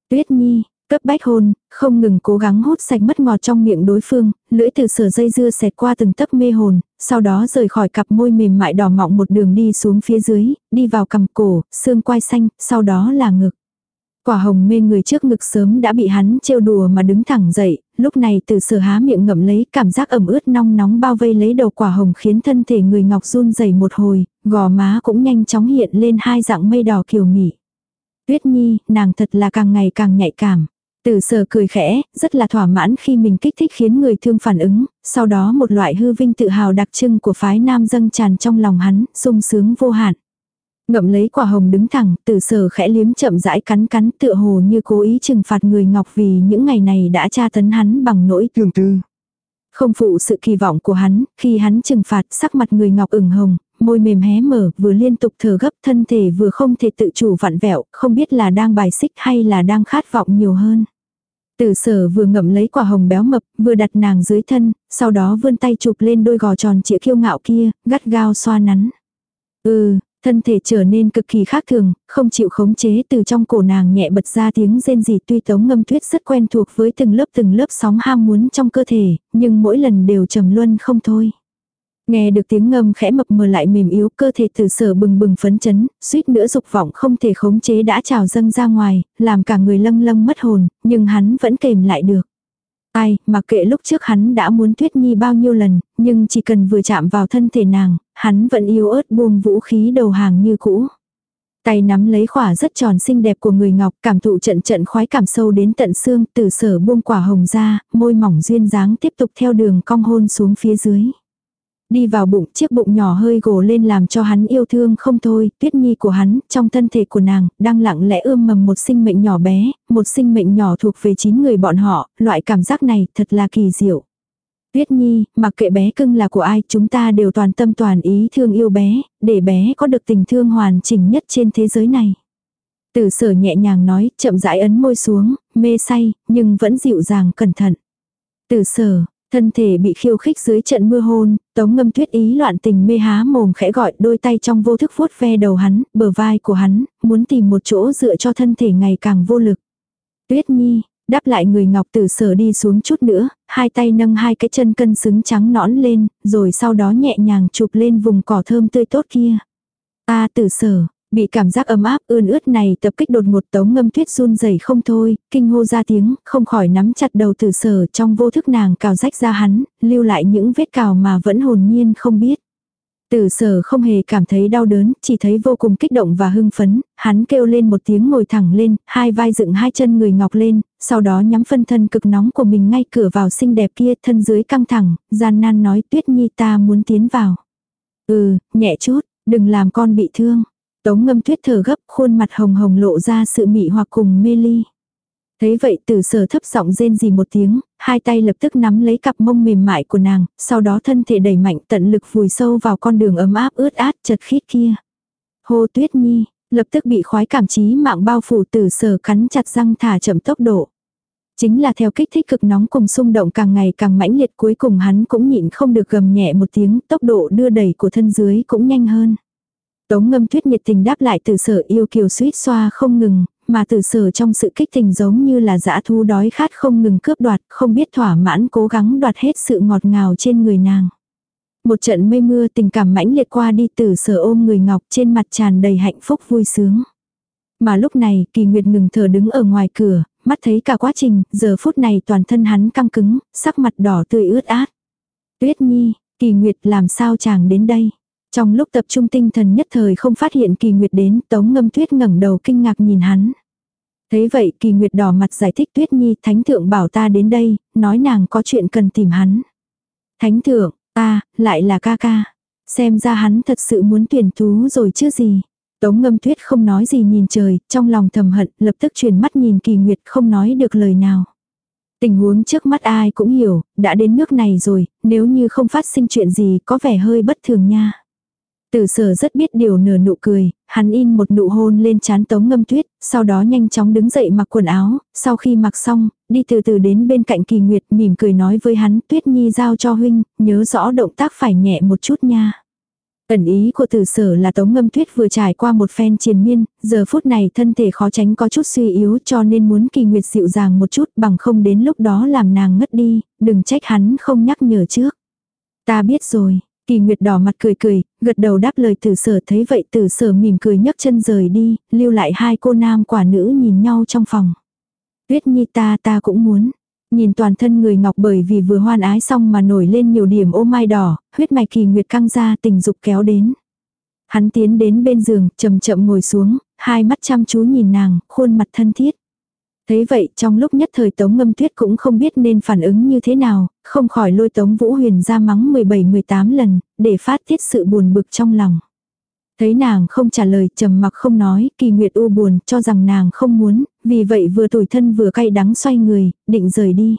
Tuyết nhi, Cấp bách hôn, không ngừng cố gắng hút sạch mất ngọt trong miệng đối phương, lưỡi từ sở dây dưa xẹt qua từng tấc mê hồn, sau đó rời khỏi cặp môi mềm mại đỏ mọng một đường đi xuống phía dưới, đi vào cằm cổ, xương quai xanh, sau đó là ngực. Quả hồng mê người trước ngực sớm đã bị hắn trêu đùa mà đứng thẳng dậy, lúc này từ sở há miệng ngậm lấy cảm giác ẩm ướt nong nóng bao vây lấy đầu quả hồng khiến thân thể người ngọc run rẩy một hồi, gò má cũng nhanh chóng hiện lên hai dạng mây đỏ kiều mỉ. Tuyết Nhi, nàng thật là càng ngày càng nhạy cảm. từ sở cười khẽ, rất là thỏa mãn khi mình kích thích khiến người thương phản ứng, sau đó một loại hư vinh tự hào đặc trưng của phái nam dâng tràn trong lòng hắn, sung sướng vô hạn. Ngậm lấy quả hồng đứng thẳng, tử sở khẽ liếm chậm rãi cắn cắn tựa hồ như cố ý trừng phạt người ngọc vì những ngày này đã tra tấn hắn bằng nỗi tương tư. Không phụ sự kỳ vọng của hắn, khi hắn trừng phạt sắc mặt người ngọc ửng hồng, môi mềm hé mở, vừa liên tục thở gấp thân thể vừa không thể tự chủ vặn vẹo, không biết là đang bài xích hay là đang khát vọng nhiều hơn. Tử sở vừa ngậm lấy quả hồng béo mập, vừa đặt nàng dưới thân, sau đó vươn tay chụp lên đôi gò tròn trịa kiêu ngạo kia, gắt gao xoa nắn. Ừ, thân thể trở nên cực kỳ khác thường, không chịu khống chế từ trong cổ nàng nhẹ bật ra tiếng rên rỉ tuy tống ngâm tuyết rất quen thuộc với từng lớp từng lớp sóng ham muốn trong cơ thể, nhưng mỗi lần đều trầm luân không thôi. Nghe được tiếng ngâm khẽ mập mờ lại mềm yếu cơ thể từ sở bừng bừng phấn chấn, suýt nữa dục vọng không thể khống chế đã trào dâng ra ngoài, làm cả người lâng lâng mất hồn, nhưng hắn vẫn kềm lại được. Ai, mặc kệ lúc trước hắn đã muốn tuyết nhi bao nhiêu lần, nhưng chỉ cần vừa chạm vào thân thể nàng, hắn vẫn yếu ớt buông vũ khí đầu hàng như cũ. Tay nắm lấy khỏa rất tròn xinh đẹp của người ngọc, cảm thụ trận trận khoái cảm sâu đến tận xương, từ sở buông quả hồng ra, môi mỏng duyên dáng tiếp tục theo đường cong hôn xuống phía dưới. Đi vào bụng, chiếc bụng nhỏ hơi gồ lên làm cho hắn yêu thương không thôi, tuyết nhi của hắn, trong thân thể của nàng, đang lặng lẽ ươm mầm một sinh mệnh nhỏ bé, một sinh mệnh nhỏ thuộc về chín người bọn họ, loại cảm giác này thật là kỳ diệu. Tuyết Nhi, mặc kệ bé cưng là của ai, chúng ta đều toàn tâm toàn ý thương yêu bé, để bé có được tình thương hoàn chỉnh nhất trên thế giới này. Tử sở nhẹ nhàng nói, chậm rãi ấn môi xuống, mê say, nhưng vẫn dịu dàng cẩn thận. Tử sở, thân thể bị khiêu khích dưới trận mưa hôn, tống ngâm tuyết ý loạn tình mê há mồm khẽ gọi đôi tay trong vô thức vuốt ve đầu hắn, bờ vai của hắn, muốn tìm một chỗ dựa cho thân thể ngày càng vô lực. Tuyết nhi, đáp lại người ngọc tử sở đi xuống chút nữa, hai tay nâng hai cái chân cân xứng trắng nõn lên, rồi sau đó nhẹ nhàng chụp lên vùng cỏ thơm tươi tốt kia. Ta tử sở, Bị cảm giác ấm áp ươn ướt này tập kích đột một tống ngâm tuyết run rẩy không thôi, kinh hô ra tiếng, không khỏi nắm chặt đầu tử sở trong vô thức nàng cào rách ra hắn, lưu lại những vết cào mà vẫn hồn nhiên không biết. Tử sở không hề cảm thấy đau đớn, chỉ thấy vô cùng kích động và hưng phấn, hắn kêu lên một tiếng ngồi thẳng lên, hai vai dựng hai chân người ngọc lên, sau đó nhắm phân thân cực nóng của mình ngay cửa vào xinh đẹp kia thân dưới căng thẳng, gian nan nói tuyết nhi ta muốn tiến vào. Ừ, nhẹ chút, đừng làm con bị thương. Tống ngâm tuyết thở gấp khuôn mặt hồng hồng lộ ra sự mị hoặc cùng mê ly. Thấy vậy tử sở thấp giọng rên gì một tiếng, hai tay lập tức nắm lấy cặp mông mềm mại của nàng, sau đó thân thể đẩy mạnh tận lực vùi sâu vào con đường ấm áp ướt át chật khít kia. Hô tuyết nhi, lập tức bị khoái cảm trí mạng bao phủ tử sở cắn chặt răng thả chậm tốc độ. Chính là theo kích thích cực nóng cùng xung động càng ngày càng mãnh liệt cuối cùng hắn cũng nhịn không được gầm nhẹ một tiếng tốc độ đưa đẩy của thân dưới cũng nhanh hơn. Tống ngâm tuyết nhiệt tình đáp lại từ sở yêu kiều suýt xoa không ngừng, mà từ sở trong sự kích tình giống như là dã thu đói khát không ngừng cướp đoạt, không biết thỏa mãn cố gắng đoạt hết sự ngọt ngào trên người nàng. Một trận mây mưa tình cảm mãnh liệt qua đi từ sở ôm người ngọc trên mặt tràn đầy hạnh phúc vui sướng. Mà lúc này kỳ nguyệt ngừng thở đứng ở ngoài cửa, mắt thấy cả quá trình, giờ phút này toàn thân hắn căng cứng, sắc mặt đỏ tươi ướt át. Tuyết nhi, kỳ nguyệt làm sao chàng đến đây? Trong lúc tập trung tinh thần nhất thời không phát hiện kỳ nguyệt đến, tống ngâm tuyết ngẩng đầu kinh ngạc nhìn hắn. Thế vậy kỳ nguyệt đỏ mặt giải thích tuyết nhi, thánh thượng bảo ta đến đây, nói nàng có chuyện cần tìm hắn. Thánh thượng, ta, lại là ca ca. Xem ra hắn thật sự muốn tuyển thú rồi chứ gì. Tống ngâm tuyết không nói gì nhìn trời, trong lòng thầm hận, lập tức truyền mắt nhìn kỳ nguyệt không nói được lời nào. Tình huống trước mắt ai cũng hiểu, đã đến nước này rồi, nếu như không phát sinh chuyện gì có vẻ hơi bất thường nha. Tử sở rất biết điều nửa nụ cười, hắn in một nụ hôn lên chán tống ngâm tuyết, sau đó nhanh chóng đứng dậy mặc quần áo, sau khi mặc xong, đi từ từ đến bên cạnh kỳ nguyệt mỉm cười nói với hắn tuyết nhi giao cho huynh, nhớ rõ động tác phải nhẹ một chút nha. Ẩn ý của tử sở là tống ngâm tuyết vừa trải qua một phen triền miên, giờ phút này thân thể khó tránh có chút suy yếu cho nên muốn kỳ nguyệt dịu dàng một chút bằng không đến lúc đó làm nàng ngất đi, đừng trách hắn không nhắc nhở trước. Ta biết rồi, Kỳ Nguyệt đỏ mặt cười cười, gật đầu đáp lời tử sở thấy vậy tử sở mỉm cười nhấc chân rời đi, lưu lại hai cô nam quả nữ nhìn nhau trong phòng. Tuyết nhi ta ta cũng muốn. Nhìn toàn thân người ngọc bởi vì vừa hoan ái xong mà nổi lên nhiều điểm ô mai đỏ, huyết mạch kỳ nguyệt căng ra tình dục kéo đến. Hắn tiến đến bên giường, chậm chậm ngồi xuống, hai mắt chăm chú nhìn nàng, khuôn mặt thân thiết. Thế vậy trong lúc nhất thời Tống Ngâm Tuyết cũng không biết nên phản ứng như thế nào, không khỏi lôi Tống Vũ Huyền ra mắng 17-18 lần, để phát tiết sự buồn bực trong lòng. Thấy nàng không trả lời trầm mặc không nói, kỳ nguyệt u buồn cho rằng nàng không muốn, vì vậy vừa tủi thân vừa cay đắng xoay người, định rời đi.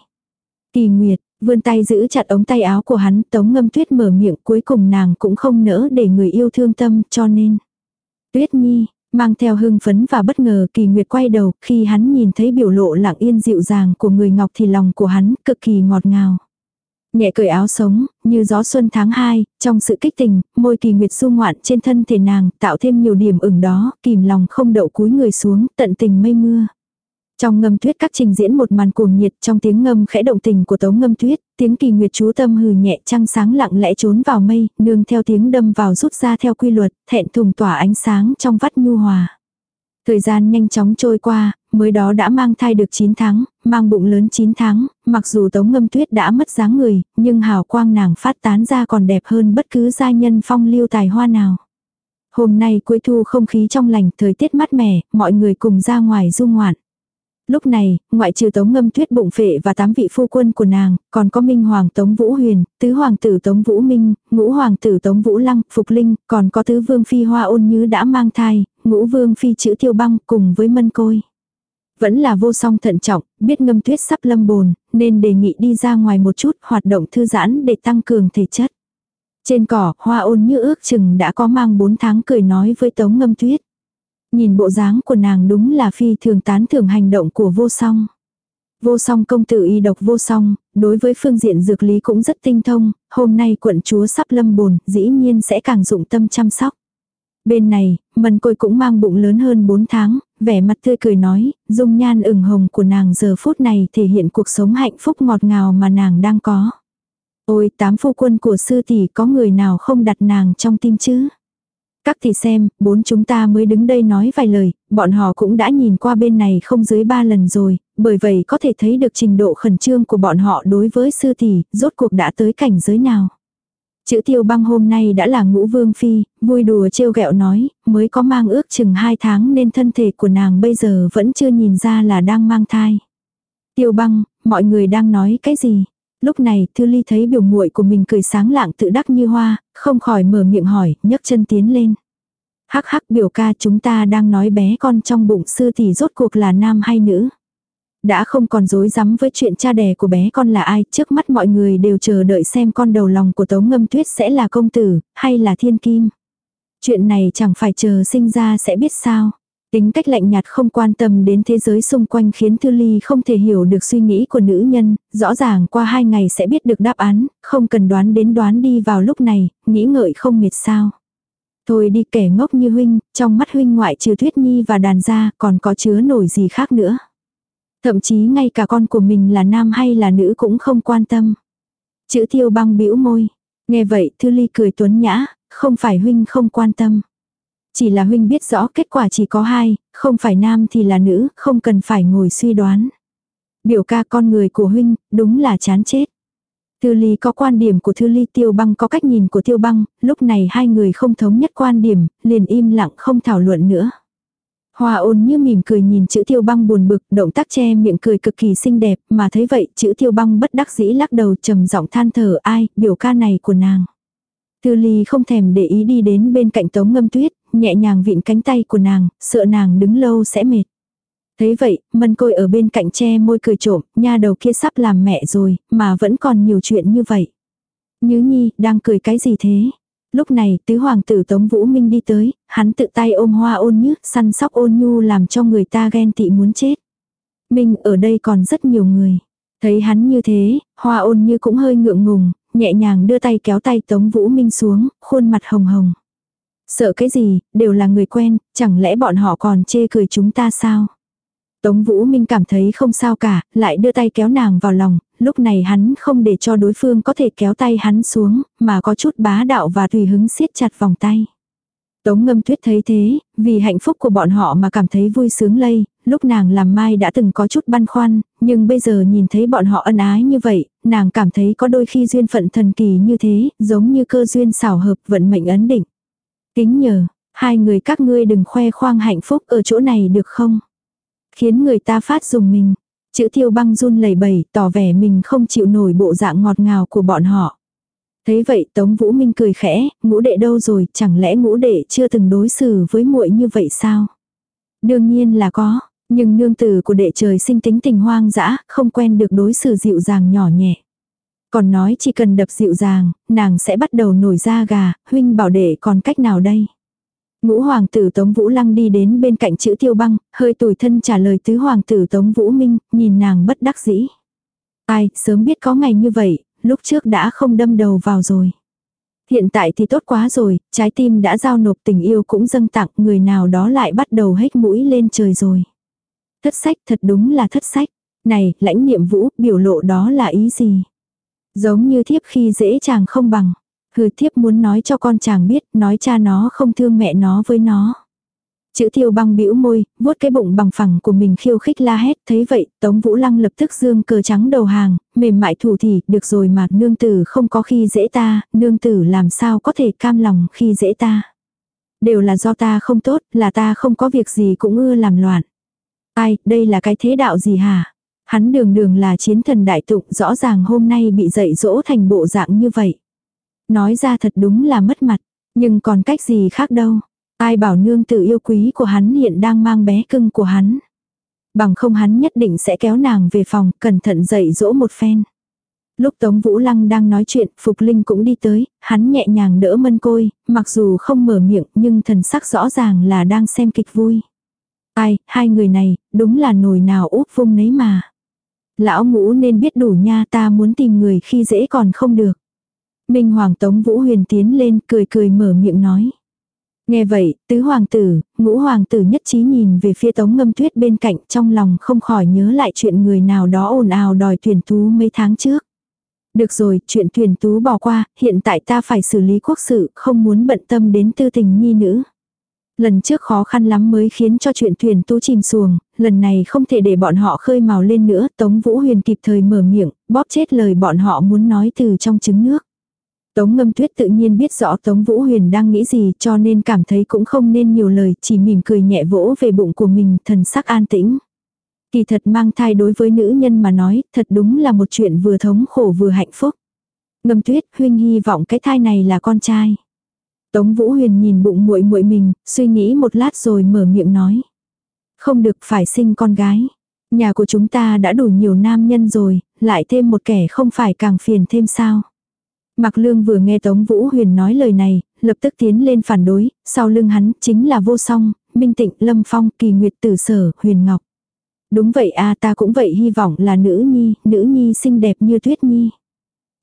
Kỳ nguyệt, vươn tay giữ chặt ống tay áo của hắn, tống ngâm tuyết mở miệng cuối cùng nàng cũng không nỡ để người yêu thương tâm cho nên. Tuyết nhi, Mang theo hưng phấn và bất ngờ kỳ nguyệt quay đầu, khi hắn nhìn thấy biểu lộ lặng yên dịu dàng của người ngọc thì lòng của hắn cực kỳ ngọt ngào. Nhẹ cởi áo sống, như gió xuân tháng 2, trong sự kích tình, môi kỳ nguyệt du ngoạn trên thân thể nàng, tạo thêm nhiều điểm ửng đó, kìm lòng không đậu cúi người xuống, tận tình mây mưa. Trong ngâm tuyết các trình diễn một màn cuồng nhiệt trong tiếng ngâm khẽ động tình của tống ngâm tuyết, tiếng kỳ nguyệt chú tâm hừ nhẹ trăng sáng lặng lẽ trốn vào mây, nương theo tiếng đâm vào rút ra theo quy luật, thẹn thùng tỏa ánh sáng trong vắt nhu hòa. Thời gian nhanh chóng trôi qua, mới đó đã mang thai được 9 tháng, mang bụng lớn 9 tháng, mặc dù tống ngâm tuyết đã mất dáng người, nhưng hào quang nàng phát tán ra còn đẹp hơn bất cứ gia nhân phong lưu tài hoa nào. Hôm nay cuối thu không khí trong lành, thời tiết mát mẻ, mọi người cùng ra ngoài du ngoạn. Lúc này, ngoại trừ Tống Ngâm Tuyết bụng phệ và tám vị phu quân của nàng, còn có Minh Hoàng Tống Vũ Huyền, Tứ Hoàng tử Tống Vũ Minh, Ngũ Hoàng tử Tống Vũ Lăng, Phục Linh, còn có Tứ Vương Phi Hoa Ôn Như đã mang thai, Ngũ Vương Phi chữ Tiêu Băng cùng với Mân Côi. Vẫn là vô song thận trọng, biết ngâm tuyết sắp lâm bồn, nên đề nghị đi ra ngoài một chút hoạt động thư giãn để tăng cường thể chất. Trên cỏ, hoa ôn như ước chừng đã có mang 4 tháng cười nói với tống ngâm tuyết. Nhìn bộ dáng của nàng đúng là phi thường tán thưởng hành động của vô song. Vô song công tử y độc vô song, đối với phương diện dược lý cũng rất tinh thông, hôm nay quận chúa sắp lâm bồn, dĩ nhiên sẽ càng dụng tâm chăm sóc. Bên này, mần côi cũng mang bụng lớn hơn 4 tháng, vẻ mặt tươi cười nói, dung nhan ửng hồng của nàng giờ phút này thể hiện cuộc sống hạnh phúc ngọt ngào mà nàng đang có. Ôi tám phu quân của sư tỷ có người nào không đặt nàng trong tim chứ? Các thì xem, bốn chúng ta mới đứng đây nói vài lời, bọn họ cũng đã nhìn qua bên này không dưới ba lần rồi, bởi vậy có thể thấy được trình độ khẩn trương của bọn họ đối với sư tỷ, rốt cuộc đã tới cảnh giới nào. Chữ tiêu băng hôm nay đã là ngũ vương phi, vui đùa trêu ghẹo nói, mới có mang ước chừng hai tháng nên thân thể của nàng bây giờ vẫn chưa nhìn ra là đang mang thai. Tiêu băng, mọi người đang nói cái gì? Lúc này Thư Ly thấy biểu muội của mình cười sáng lạng tự đắc như hoa, không khỏi mở miệng hỏi, nhấc chân tiến lên. Hắc hắc biểu ca chúng ta đang nói bé con trong bụng sư thì rốt cuộc là nam hay nữ. Đã không còn dối rắm với chuyện cha đẻ của bé con là ai, trước mắt mọi người đều chờ đợi xem con đầu lòng của Tống Ngâm Tuyết sẽ là công tử, hay là thiên kim. Chuyện này chẳng phải chờ sinh ra sẽ biết sao. Tính cách lạnh nhạt không quan tâm đến thế giới xung quanh khiến Thư Ly không thể hiểu được suy nghĩ của nữ nhân, rõ ràng qua hai ngày sẽ biết được đáp án, không cần đoán đến đoán đi vào lúc này, nghĩ ngợi không mệt sao. Thôi đi kẻ ngốc như huynh, trong mắt huynh ngoại trừ Tuyết Nhi và đàn gia còn có chứa nổi gì khác nữa. Thậm chí ngay cả con của mình là nam hay là nữ cũng không quan tâm. Chữ tiêu băng bĩu môi. Nghe vậy Thư Ly cười tuấn nhã, không phải huynh không quan tâm. Chỉ là huynh biết rõ kết quả chỉ có hai, không phải nam thì là nữ, không cần phải ngồi suy đoán. Biểu ca con người của huynh, đúng là chán chết. Thư Ly có quan điểm của Thư Ly Tiêu Băng có cách nhìn của Tiêu Băng, lúc này hai người không thống nhất quan điểm, liền im lặng không thảo luận nữa. Hoa ôn như mỉm cười nhìn chữ tiêu băng buồn bực, động tác che miệng cười cực kỳ xinh đẹp, mà thấy vậy chữ tiêu băng bất đắc dĩ lắc đầu trầm giọng than thở ai, biểu ca này của nàng. thư ly không thèm để ý đi đến bên cạnh tống ngâm tuyết, nhẹ nhàng vịn cánh tay của nàng, sợ nàng đứng lâu sẽ mệt. Thấy vậy, mân côi ở bên cạnh che môi cười trộm, nha đầu kia sắp làm mẹ rồi, mà vẫn còn nhiều chuyện như vậy. Nhứ nhi, đang cười cái gì thế? Lúc này, tứ hoàng tử Tống Vũ Minh đi tới, hắn tự tay ôm hoa ôn nhứ, săn sóc ôn nhu làm cho người ta ghen tị muốn chết. Minh ở đây còn rất nhiều người. Thấy hắn như thế, hoa ôn như cũng hơi ngượng ngùng, nhẹ nhàng đưa tay kéo tay Tống Vũ Minh xuống, khuôn mặt hồng hồng. Sợ cái gì, đều là người quen, chẳng lẽ bọn họ còn chê cười chúng ta sao? Tống Vũ Minh cảm thấy không sao cả, lại đưa tay kéo nàng vào lòng, lúc này hắn không để cho đối phương có thể kéo tay hắn xuống, mà có chút bá đạo và tùy hứng siết chặt vòng tay. Tống ngâm tuyết thấy thế, vì hạnh phúc của bọn họ mà cảm thấy vui sướng lây, lúc nàng làm mai đã từng có chút băn khoăn, nhưng bây giờ nhìn thấy bọn họ ân ái như vậy, nàng cảm thấy có đôi khi duyên phận thần kỳ như thế, giống như cơ duyên xảo hợp vận mệnh ấn định. Kính nhờ, hai người các ngươi đừng khoe khoang hạnh phúc ở chỗ này được không? Khiến người ta phát dùng mình. Chữ tiêu băng run lẩy bẩy tỏ vẻ mình không chịu nổi bộ dạng ngọt ngào của bọn họ. Thấy vậy Tống Vũ Minh cười khẽ, ngũ đệ đâu rồi, chẳng lẽ ngũ đệ chưa từng đối xử với muội như vậy sao? Đương nhiên là có, nhưng nương tử của đệ trời sinh tính tình hoang dã, không quen được đối xử dịu dàng nhỏ nhẹ. Còn nói chỉ cần đập dịu dàng, nàng sẽ bắt đầu nổi da gà, huynh bảo đệ còn cách nào đây? Ngũ hoàng tử Tống Vũ Lăng đi đến bên cạnh chữ tiêu băng, hơi tủi thân trả lời tứ hoàng tử Tống Vũ Minh, nhìn nàng bất đắc dĩ. Ai, sớm biết có ngày như vậy, lúc trước đã không đâm đầu vào rồi. Hiện tại thì tốt quá rồi, trái tim đã giao nộp tình yêu cũng dâng tặng người nào đó lại bắt đầu hết mũi lên trời rồi. Thất sách thật đúng là thất sách. Này, lãnh niệm vũ, biểu lộ đó là ý gì? Giống như thiếp khi dễ chàng không bằng. Hừ thiếp muốn nói cho con chàng biết, nói cha nó không thương mẹ nó với nó. Chữ tiêu băng bĩu môi, vuốt cái bụng bằng phẳng của mình khiêu khích la hét, thấy vậy, Tống Vũ Lăng lập tức dương cờ trắng đầu hàng, mềm mại thủ thì, được rồi mà, nương tử không có khi dễ ta, nương tử làm sao có thể cam lòng khi dễ ta. Đều là do ta không tốt, là ta không có việc gì cũng ưa làm loạn. Ai, đây là cái thế đạo gì hả? Hắn đường đường là chiến thần đại tụng, rõ ràng hôm nay bị dạy dỗ thành bộ dạng như vậy. Nói ra thật đúng là mất mặt, nhưng còn cách gì khác đâu. Ai bảo nương tử yêu quý của hắn hiện đang mang bé cưng của hắn. Bằng không hắn nhất định sẽ kéo nàng về phòng, cẩn thận dạy dỗ một phen. Lúc Tống Vũ Lăng đang nói chuyện, Phục Linh cũng đi tới, hắn nhẹ nhàng đỡ mân côi, mặc dù không mở miệng nhưng thần sắc rõ ràng là đang xem kịch vui. Ai, hai người này, đúng là nồi nào úp vung nấy mà. Lão ngũ nên biết đủ nha ta muốn tìm người khi dễ còn không được. Minh Hoàng Tống Vũ Huyền tiến lên cười cười mở miệng nói. Nghe vậy, tứ hoàng tử, ngũ hoàng tử nhất trí nhìn về phía tống ngâm tuyết bên cạnh trong lòng không khỏi nhớ lại chuyện người nào đó ồn ào đòi tuyển tú mấy tháng trước. Được rồi, chuyện tuyển tú bỏ qua, hiện tại ta phải xử lý quốc sự, không muốn bận tâm đến tư tình nhi nữ. Lần trước khó khăn lắm mới khiến cho chuyện thuyền tú chìm xuồng, lần này không thể để bọn họ khơi màu lên nữa, Tống Vũ Huyền kịp thời mở miệng, bóp chết lời bọn họ muốn nói từ trong trứng nước. Tống ngâm tuyết tự nhiên biết rõ Tống Vũ Huyền đang nghĩ gì cho nên cảm thấy cũng không nên nhiều lời, chỉ mỉm cười nhẹ vỗ về bụng của mình, thần sắc an tĩnh. Kỳ thật mang thai đối với nữ nhân mà nói, thật đúng là một chuyện vừa thống khổ vừa hạnh phúc. Ngâm tuyết, huynh hy vọng cái thai này là con trai. Tống Vũ Huyền nhìn bụng muội muội mình, suy nghĩ một lát rồi mở miệng nói. Không được phải sinh con gái. Nhà của chúng ta đã đủ nhiều nam nhân rồi, lại thêm một kẻ không phải càng phiền thêm sao. Mạc Lương vừa nghe Tống Vũ Huyền nói lời này, lập tức tiến lên phản đối, sau lưng hắn chính là vô song, Minh Tịnh, Lâm Phong, Kỳ Nguyệt Tử Sở, Huyền Ngọc. Đúng vậy a ta cũng vậy hy vọng là nữ nhi, nữ nhi xinh đẹp như tuyết nhi.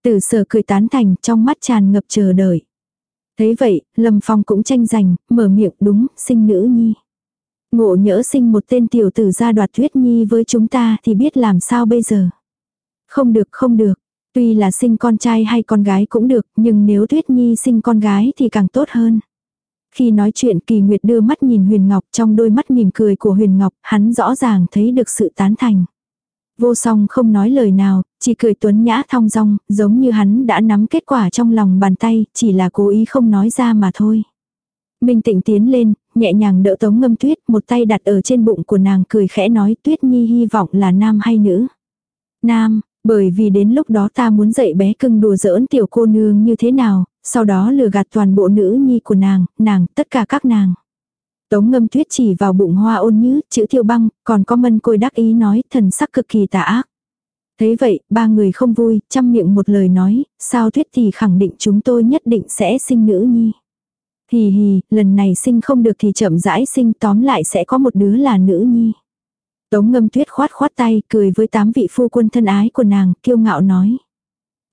Tử Sở cười tán thành trong mắt tràn ngập chờ đợi. Thấy vậy, Lâm Phong cũng tranh giành, mở miệng đúng, sinh nữ nhi. Ngộ nhỡ sinh một tên tiểu tử ra đoạt tuyết nhi với chúng ta thì biết làm sao bây giờ. Không được không được, Tuy là sinh con trai hay con gái cũng được, nhưng nếu Tuyết Nhi sinh con gái thì càng tốt hơn. Khi nói chuyện Kỳ Nguyệt đưa mắt nhìn Huyền Ngọc trong đôi mắt mỉm cười của Huyền Ngọc, hắn rõ ràng thấy được sự tán thành. Vô song không nói lời nào, chỉ cười tuấn nhã thong dong, giống như hắn đã nắm kết quả trong lòng bàn tay, chỉ là cố ý không nói ra mà thôi. Minh tịnh tiến lên, nhẹ nhàng đỡ tống ngâm tuyết, một tay đặt ở trên bụng của nàng cười khẽ nói tuyết nhi hy vọng là nam hay nữ. Nam, bởi vì đến lúc đó ta muốn dạy bé cưng đùa giỡn tiểu cô nương như thế nào, sau đó lừa gạt toàn bộ nữ nhi của nàng, nàng, tất cả các nàng. Tống ngâm tuyết chỉ vào bụng hoa ôn nhứ, chữ thiêu băng, còn có mân côi đắc ý nói thần sắc cực kỳ tà ác. Thế vậy, ba người không vui, chăm miệng một lời nói, sao tuyết thì khẳng định chúng tôi nhất định sẽ sinh nữ nhi. Hì hì, lần này sinh không được thì chậm rãi sinh tóm lại sẽ có một đứa là nữ nhi. Tống ngâm tuyết khoát khoát tay, cười với tám vị phu quân thân ái của nàng, kiêu ngạo nói.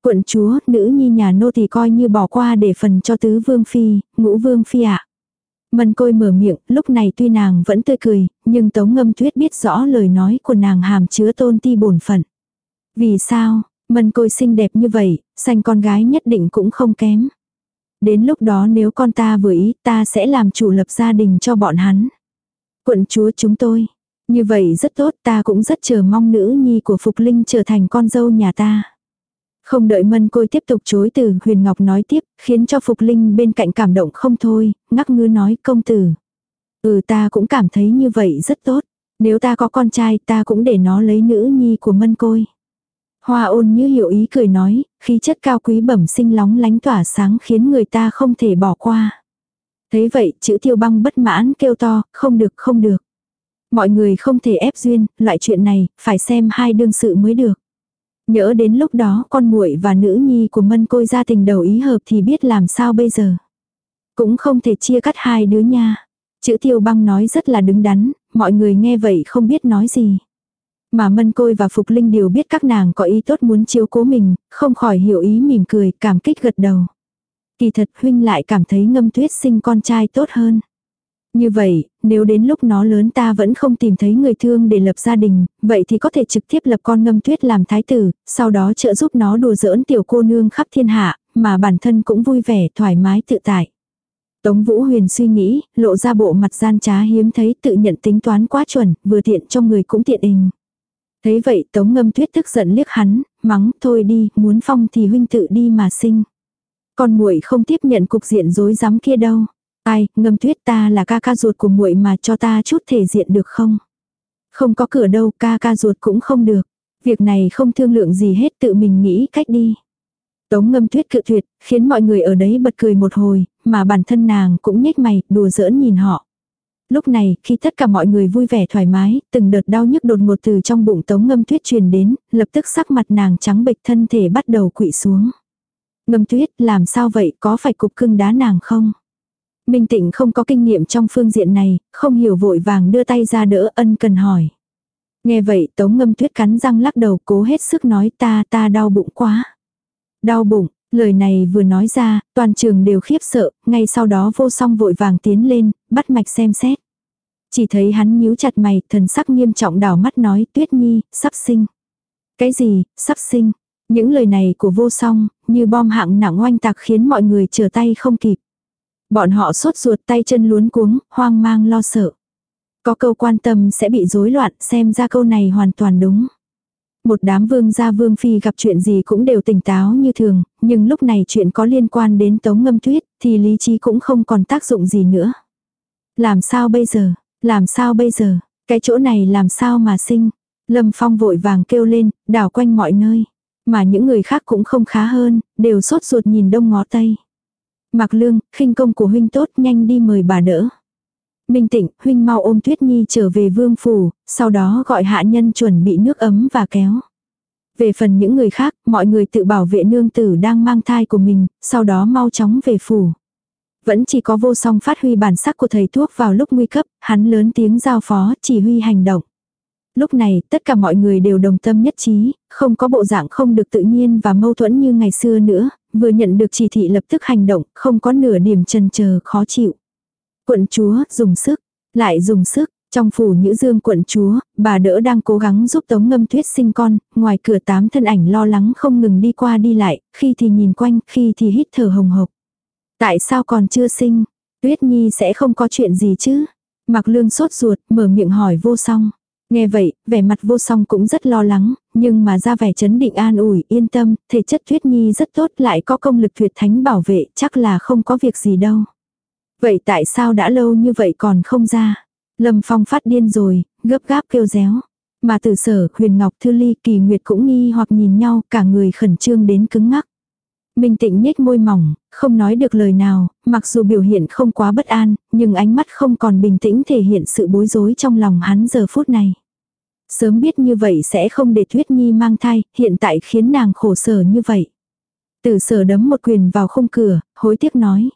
Quận chúa, nữ nhi nhà nô thì coi như bỏ qua để phần cho tứ vương phi, ngũ vương phi ạ. À. Mân côi mở miệng, lúc này tuy nàng vẫn tươi cười, nhưng tống ngâm tuyết biết rõ lời nói của nàng hàm chứa tôn ti bổn phận. Vì sao, mân côi xinh đẹp như vậy, sanh con gái nhất định cũng không kém. Đến lúc đó nếu con ta vừa ý, ta sẽ làm chủ lập gia đình cho bọn hắn. Quận chúa chúng tôi, như vậy rất tốt ta cũng rất chờ mong nữ nhi của Phục Linh trở thành con dâu nhà ta. Không đợi mân côi tiếp tục chối từ, Huyền Ngọc nói tiếp, khiến cho Phục Linh bên cạnh cảm động không thôi, ngắc ngư nói công tử. Ừ ta cũng cảm thấy như vậy rất tốt. Nếu ta có con trai ta cũng để nó lấy nữ nhi của mân côi. Hoa ôn như hiểu ý cười nói, khí chất cao quý bẩm sinh lóng lánh tỏa sáng khiến người ta không thể bỏ qua. Thấy vậy, chữ tiêu băng bất mãn kêu to, không được không được. Mọi người không thể ép duyên, loại chuyện này, phải xem hai đương sự mới được. Nhớ đến lúc đó con muội và nữ nhi của mân côi gia tình đầu ý hợp thì biết làm sao bây giờ. Cũng không thể chia cắt hai đứa nha. Chữ tiêu băng nói rất là đứng đắn, mọi người nghe vậy không biết nói gì. Mà mân côi và Phục Linh đều biết các nàng có ý tốt muốn chiếu cố mình, không khỏi hiểu ý mỉm cười, cảm kích gật đầu. Kỳ thật huynh lại cảm thấy ngâm tuyết sinh con trai tốt hơn. Như vậy, nếu đến lúc nó lớn ta vẫn không tìm thấy người thương để lập gia đình, vậy thì có thể trực tiếp lập con ngâm tuyết làm thái tử, sau đó trợ giúp nó đùa giỡn tiểu cô nương khắp thiên hạ, mà bản thân cũng vui vẻ, thoải mái tự tại. Tống Vũ Huyền suy nghĩ, lộ ra bộ mặt gian trá hiếm thấy tự nhận tính toán quá chuẩn, vừa tiện cho người cũng tiện hình. Thấy vậy Tống Ngâm Tuyết tức giận liếc hắn, mắng, thôi đi, muốn phong thì huynh tự đi mà sinh. Con muội không tiếp nhận cục diện rối rắm kia đâu. Ai, ngâm tuyết ta là ca ca ruột của muội mà cho ta chút thể diện được không? Không có cửa đâu, ca ca ruột cũng không được. Việc này không thương lượng gì hết tự mình nghĩ cách đi. Tống ngâm tuyết cự tuyệt, khiến mọi người ở đấy bật cười một hồi, mà bản thân nàng cũng nhếch mày, đùa giỡn nhìn họ. Lúc này, khi tất cả mọi người vui vẻ thoải mái, từng đợt đau nhức đột ngột từ trong bụng tống ngâm tuyết truyền đến, lập tức sắc mặt nàng trắng bệch thân thể bắt đầu quỵ xuống. Ngâm tuyết, làm sao vậy, có phải cục cưng đá nàng không? Minh Tịnh không có kinh nghiệm trong phương diện này, không hiểu vội vàng đưa tay ra đỡ ân cần hỏi. Nghe vậy tống ngâm tuyết cắn răng lắc đầu cố hết sức nói ta ta đau bụng quá. Đau bụng, lời này vừa nói ra, toàn trường đều khiếp sợ, ngay sau đó vô song vội vàng tiến lên, bắt mạch xem xét. Chỉ thấy hắn nhíu chặt mày, thần sắc nghiêm trọng đảo mắt nói tuyết nhi, sắp sinh. Cái gì, sắp sinh? Những lời này của vô song, như bom hạng nặng oanh tạc khiến mọi người trở tay không kịp. Bọn họ sốt ruột tay chân luống cuống, hoang mang lo sợ. Có câu quan tâm sẽ bị rối loạn, xem ra câu này hoàn toàn đúng. Một đám vương gia vương phi gặp chuyện gì cũng đều tỉnh táo như thường, nhưng lúc này chuyện có liên quan đến tống ngâm tuyết, thì lý trí cũng không còn tác dụng gì nữa. Làm sao bây giờ? Làm sao bây giờ? Cái chỗ này làm sao mà sinh? Lâm Phong vội vàng kêu lên, đảo quanh mọi nơi. Mà những người khác cũng không khá hơn, đều sốt ruột nhìn đông ngó tây. mặc Lương, khinh công của huynh tốt nhanh đi mời bà đỡ. Minh Tịnh, huynh mau ôm Tuyết Nhi trở về vương phủ, sau đó gọi hạ nhân chuẩn bị nước ấm và kéo. Về phần những người khác, mọi người tự bảo vệ nương tử đang mang thai của mình, sau đó mau chóng về phủ. Vẫn chỉ có vô song phát huy bản sắc của thầy thuốc vào lúc nguy cấp, hắn lớn tiếng giao phó, chỉ huy hành động. Lúc này, tất cả mọi người đều đồng tâm nhất trí, không có bộ dạng không được tự nhiên và mâu thuẫn như ngày xưa nữa, vừa nhận được chỉ thị lập tức hành động, không có nửa điểm chần chờ khó chịu. Quận chúa, dùng sức, lại dùng sức, trong phủ Nhữ Dương quận chúa, bà đỡ đang cố gắng giúp Tống Ngâm Tuyết sinh con, ngoài cửa tám thân ảnh lo lắng không ngừng đi qua đi lại, khi thì nhìn quanh, khi thì hít thở hồng hộc. Tại sao còn chưa sinh? Tuyết Nhi sẽ không có chuyện gì chứ? Mặc lương sốt ruột, mở miệng hỏi vô song. Nghe vậy, vẻ mặt vô song cũng rất lo lắng, nhưng mà ra vẻ chấn định an ủi, yên tâm, thể chất Tuyết Nhi rất tốt lại có công lực tuyệt thánh bảo vệ, chắc là không có việc gì đâu. Vậy tại sao đã lâu như vậy còn không ra? Lâm Phong phát điên rồi, gấp gáp kêu réo. Mà từ sở, huyền ngọc thư ly kỳ nguyệt cũng nghi hoặc nhìn nhau, cả người khẩn trương đến cứng ngắc. Minh tịnh nhếch môi mỏng, không nói được lời nào, mặc dù biểu hiện không quá bất an, nhưng ánh mắt không còn bình tĩnh thể hiện sự bối rối trong lòng hắn giờ phút này. Sớm biết như vậy sẽ không để Tuyết Nhi mang thai, hiện tại khiến nàng khổ sở như vậy. Tử sở đấm một quyền vào khung cửa, hối tiếc nói.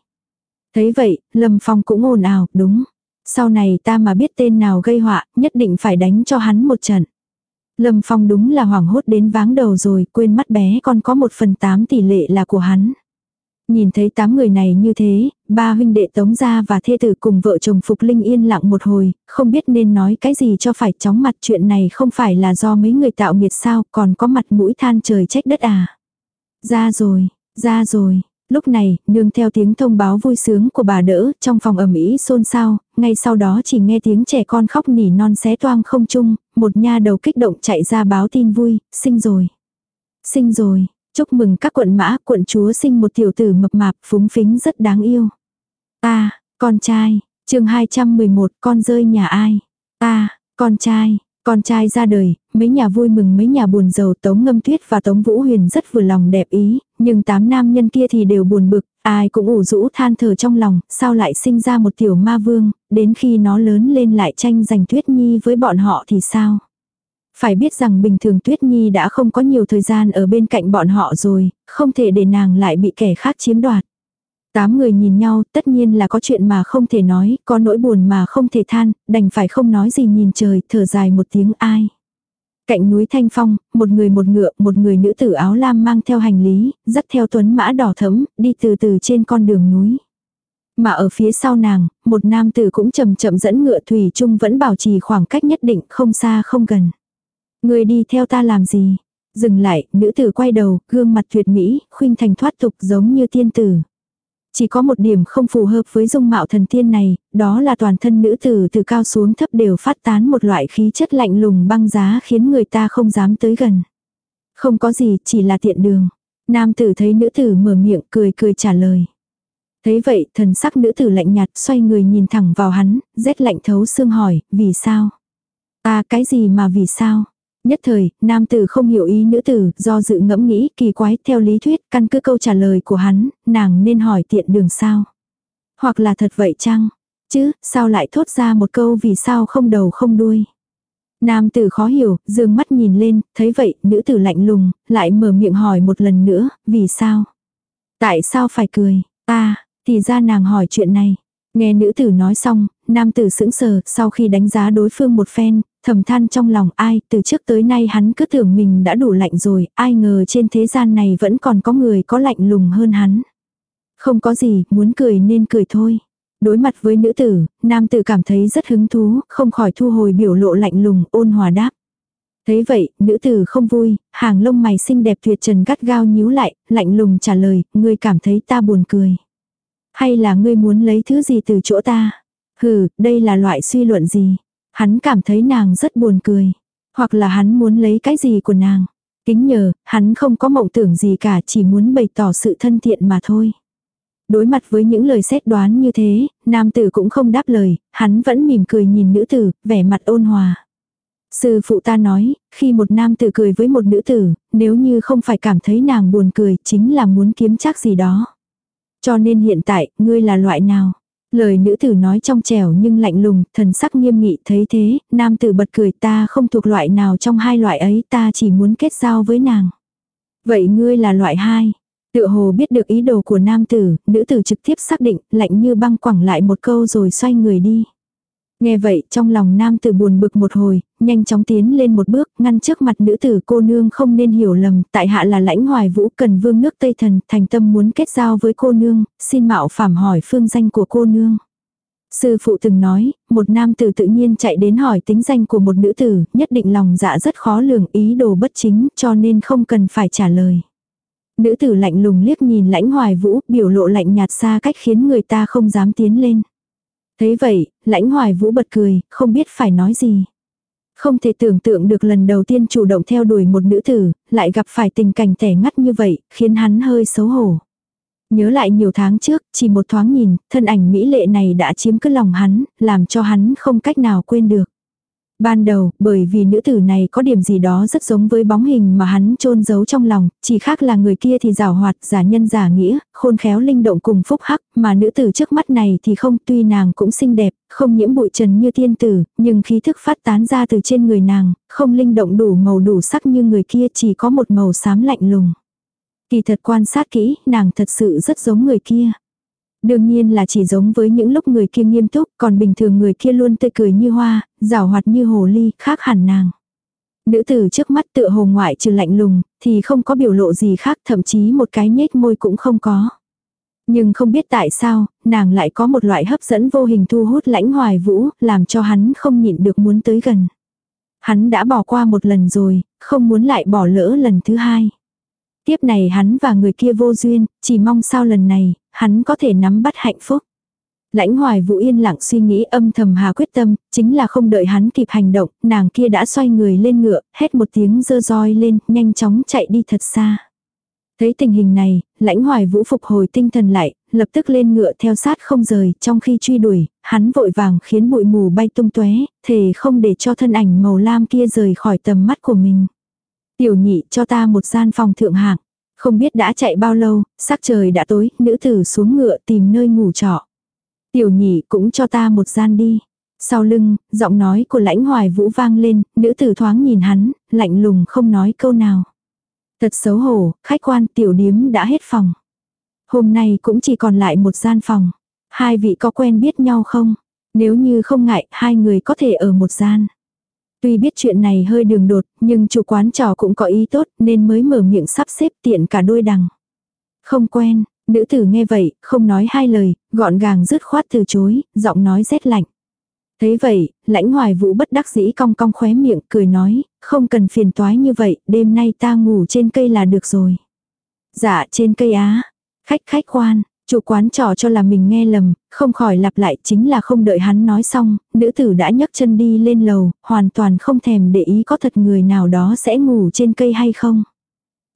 Thấy vậy, Lâm Phong cũng ồn ào, đúng. Sau này ta mà biết tên nào gây họa, nhất định phải đánh cho hắn một trận. Lâm Phong đúng là hoảng hốt đến váng đầu rồi, quên mắt bé con có một phần tám tỷ lệ là của hắn. Nhìn thấy tám người này như thế, ba huynh đệ tống gia và thê tử cùng vợ chồng Phục Linh yên lặng một hồi, không biết nên nói cái gì cho phải chóng mặt chuyện này không phải là do mấy người tạo nghiệt sao, còn có mặt mũi than trời trách đất à. Ra rồi, ra rồi, Lúc này, nương theo tiếng thông báo vui sướng của bà đỡ, trong phòng ẩm ý xôn xao, ngay sau đó chỉ nghe tiếng trẻ con khóc nỉ non xé toang không chung, một nha đầu kích động chạy ra báo tin vui, sinh rồi. Sinh rồi, chúc mừng các quận mã, quận chúa sinh một tiểu tử mập mạp, phúng phính rất đáng yêu. Ta, con trai, chương 211, con rơi nhà ai? Ta, con trai, con trai ra đời, mấy nhà vui mừng mấy nhà buồn giàu Tống Ngâm Tuyết và Tống Vũ Huyền rất vừa lòng đẹp ý, nhưng tám nam nhân kia thì đều buồn bực, ai cũng ủ rũ than thở trong lòng, sao lại sinh ra một tiểu ma vương, đến khi nó lớn lên lại tranh giành Tuyết Nhi với bọn họ thì sao? Phải biết rằng bình thường Tuyết Nhi đã không có nhiều thời gian ở bên cạnh bọn họ rồi, không thể để nàng lại bị kẻ khác chiếm đoạt. Tám người nhìn nhau, tất nhiên là có chuyện mà không thể nói, có nỗi buồn mà không thể than, đành phải không nói gì nhìn trời, thở dài một tiếng ai. Cạnh núi Thanh Phong, một người một ngựa, một người nữ tử áo lam mang theo hành lý, dắt theo tuấn mã đỏ thẫm, đi từ từ trên con đường núi. Mà ở phía sau nàng, một nam tử cũng chậm chậm dẫn ngựa thủy chung vẫn bảo trì khoảng cách nhất định, không xa không gần. Người đi theo ta làm gì? Dừng lại, nữ tử quay đầu, gương mặt tuyệt mỹ, khuynh thành thoát tục giống như tiên tử. Chỉ có một điểm không phù hợp với dung mạo thần tiên này, đó là toàn thân nữ tử từ cao xuống thấp đều phát tán một loại khí chất lạnh lùng băng giá khiến người ta không dám tới gần. Không có gì, chỉ là tiện đường. Nam tử thấy nữ tử mở miệng cười cười trả lời. Thấy vậy, thần sắc nữ tử lạnh nhạt xoay người nhìn thẳng vào hắn, rét lạnh thấu xương hỏi, vì sao? À cái gì mà vì sao? Nhất thời, nam tử không hiểu ý nữ tử, do dự ngẫm nghĩ kỳ quái theo lý thuyết, căn cứ câu trả lời của hắn, nàng nên hỏi tiện đường sao. Hoặc là thật vậy chăng? Chứ, sao lại thốt ra một câu vì sao không đầu không đuôi. Nam tử khó hiểu, dương mắt nhìn lên, thấy vậy, nữ tử lạnh lùng, lại mở miệng hỏi một lần nữa, vì sao? Tại sao phải cười? Ta, thì ra nàng hỏi chuyện này. Nghe nữ tử nói xong, nam tử sững sờ, sau khi đánh giá đối phương một phen, thầm than trong lòng ai, từ trước tới nay hắn cứ tưởng mình đã đủ lạnh rồi, ai ngờ trên thế gian này vẫn còn có người có lạnh lùng hơn hắn. Không có gì, muốn cười nên cười thôi. Đối mặt với nữ tử, nam tử cảm thấy rất hứng thú, không khỏi thu hồi biểu lộ lạnh lùng, ôn hòa đáp. Thấy vậy, nữ tử không vui, hàng lông mày xinh đẹp tuyệt trần gắt gao nhíu lại, lạnh lùng trả lời, ngươi cảm thấy ta buồn cười. Hay là ngươi muốn lấy thứ gì từ chỗ ta? Hừ, đây là loại suy luận gì? Hắn cảm thấy nàng rất buồn cười. Hoặc là hắn muốn lấy cái gì của nàng. Kính nhờ, hắn không có mộng tưởng gì cả chỉ muốn bày tỏ sự thân thiện mà thôi. Đối mặt với những lời xét đoán như thế, nam tử cũng không đáp lời, hắn vẫn mỉm cười nhìn nữ tử, vẻ mặt ôn hòa. Sư phụ ta nói, khi một nam tử cười với một nữ tử, nếu như không phải cảm thấy nàng buồn cười, chính là muốn kiếm chắc gì đó. Cho nên hiện tại, ngươi là loại nào? Lời nữ tử nói trong trẻo nhưng lạnh lùng, thần sắc nghiêm nghị thấy thế, nam tử bật cười ta không thuộc loại nào trong hai loại ấy ta chỉ muốn kết giao với nàng. Vậy ngươi là loại hai. Tựa hồ biết được ý đồ của nam tử, nữ tử trực tiếp xác định, lạnh như băng quẳng lại một câu rồi xoay người đi. Nghe vậy trong lòng nam tử buồn bực một hồi, nhanh chóng tiến lên một bước, ngăn trước mặt nữ tử cô nương không nên hiểu lầm, tại hạ là lãnh hoài vũ cần vương nước Tây Thần, thành tâm muốn kết giao với cô nương, xin mạo phạm hỏi phương danh của cô nương. Sư phụ từng nói, một nam tử tự nhiên chạy đến hỏi tính danh của một nữ tử, nhất định lòng dạ rất khó lường ý đồ bất chính, cho nên không cần phải trả lời. Nữ tử lạnh lùng liếc nhìn lãnh hoài vũ, biểu lộ lạnh nhạt xa cách khiến người ta không dám tiến lên. Thế vậy, lãnh hoài vũ bật cười, không biết phải nói gì. Không thể tưởng tượng được lần đầu tiên chủ động theo đuổi một nữ tử, lại gặp phải tình cảnh tẻ ngắt như vậy, khiến hắn hơi xấu hổ. Nhớ lại nhiều tháng trước, chỉ một thoáng nhìn, thân ảnh mỹ lệ này đã chiếm cứ lòng hắn, làm cho hắn không cách nào quên được. Ban đầu, bởi vì nữ tử này có điểm gì đó rất giống với bóng hình mà hắn chôn giấu trong lòng, chỉ khác là người kia thì rào hoạt, giả nhân giả nghĩa, khôn khéo linh động cùng phúc hắc, mà nữ tử trước mắt này thì không, tuy nàng cũng xinh đẹp, không nhiễm bụi trần như tiên tử, nhưng khí thức phát tán ra từ trên người nàng, không linh động đủ màu đủ sắc như người kia chỉ có một màu xám lạnh lùng. Kỳ thật quan sát kỹ, nàng thật sự rất giống người kia. Đương nhiên là chỉ giống với những lúc người kia nghiêm túc, còn bình thường người kia luôn tươi cười như hoa, rào hoạt như hồ ly, khác hẳn nàng. Nữ tử trước mắt tựa hồ ngoại trừ lạnh lùng, thì không có biểu lộ gì khác, thậm chí một cái nhếch môi cũng không có. Nhưng không biết tại sao, nàng lại có một loại hấp dẫn vô hình thu hút lãnh hoài vũ, làm cho hắn không nhịn được muốn tới gần. Hắn đã bỏ qua một lần rồi, không muốn lại bỏ lỡ lần thứ hai. Tiếp này hắn và người kia vô duyên, chỉ mong sao lần này, hắn có thể nắm bắt hạnh phúc. Lãnh hoài vũ yên lặng suy nghĩ âm thầm hà quyết tâm, chính là không đợi hắn kịp hành động, nàng kia đã xoay người lên ngựa, hét một tiếng dơ roi lên, nhanh chóng chạy đi thật xa. Thấy tình hình này, lãnh hoài vũ phục hồi tinh thần lại, lập tức lên ngựa theo sát không rời, trong khi truy đuổi, hắn vội vàng khiến bụi mù bay tung tóe, thề không để cho thân ảnh màu lam kia rời khỏi tầm mắt của mình. Tiểu nhị cho ta một gian phòng thượng hạng. Không biết đã chạy bao lâu, sắc trời đã tối, nữ tử xuống ngựa tìm nơi ngủ trọ. Tiểu nhị cũng cho ta một gian đi. Sau lưng, giọng nói của lãnh hoài vũ vang lên, nữ tử thoáng nhìn hắn, lạnh lùng không nói câu nào. Thật xấu hổ, khách quan tiểu điếm đã hết phòng. Hôm nay cũng chỉ còn lại một gian phòng. Hai vị có quen biết nhau không? Nếu như không ngại, hai người có thể ở một gian. Tuy biết chuyện này hơi đường đột, nhưng chủ quán trò cũng có ý tốt nên mới mở miệng sắp xếp tiện cả đôi đằng. Không quen, nữ tử nghe vậy, không nói hai lời, gọn gàng dứt khoát từ chối, giọng nói rét lạnh. Thế vậy, lãnh hoài vũ bất đắc dĩ cong cong khóe miệng cười nói, không cần phiền toái như vậy, đêm nay ta ngủ trên cây là được rồi. Dạ trên cây á, khách khách quan, Chủ quán trò cho là mình nghe lầm, không khỏi lặp lại chính là không đợi hắn nói xong, nữ tử đã nhấc chân đi lên lầu, hoàn toàn không thèm để ý có thật người nào đó sẽ ngủ trên cây hay không.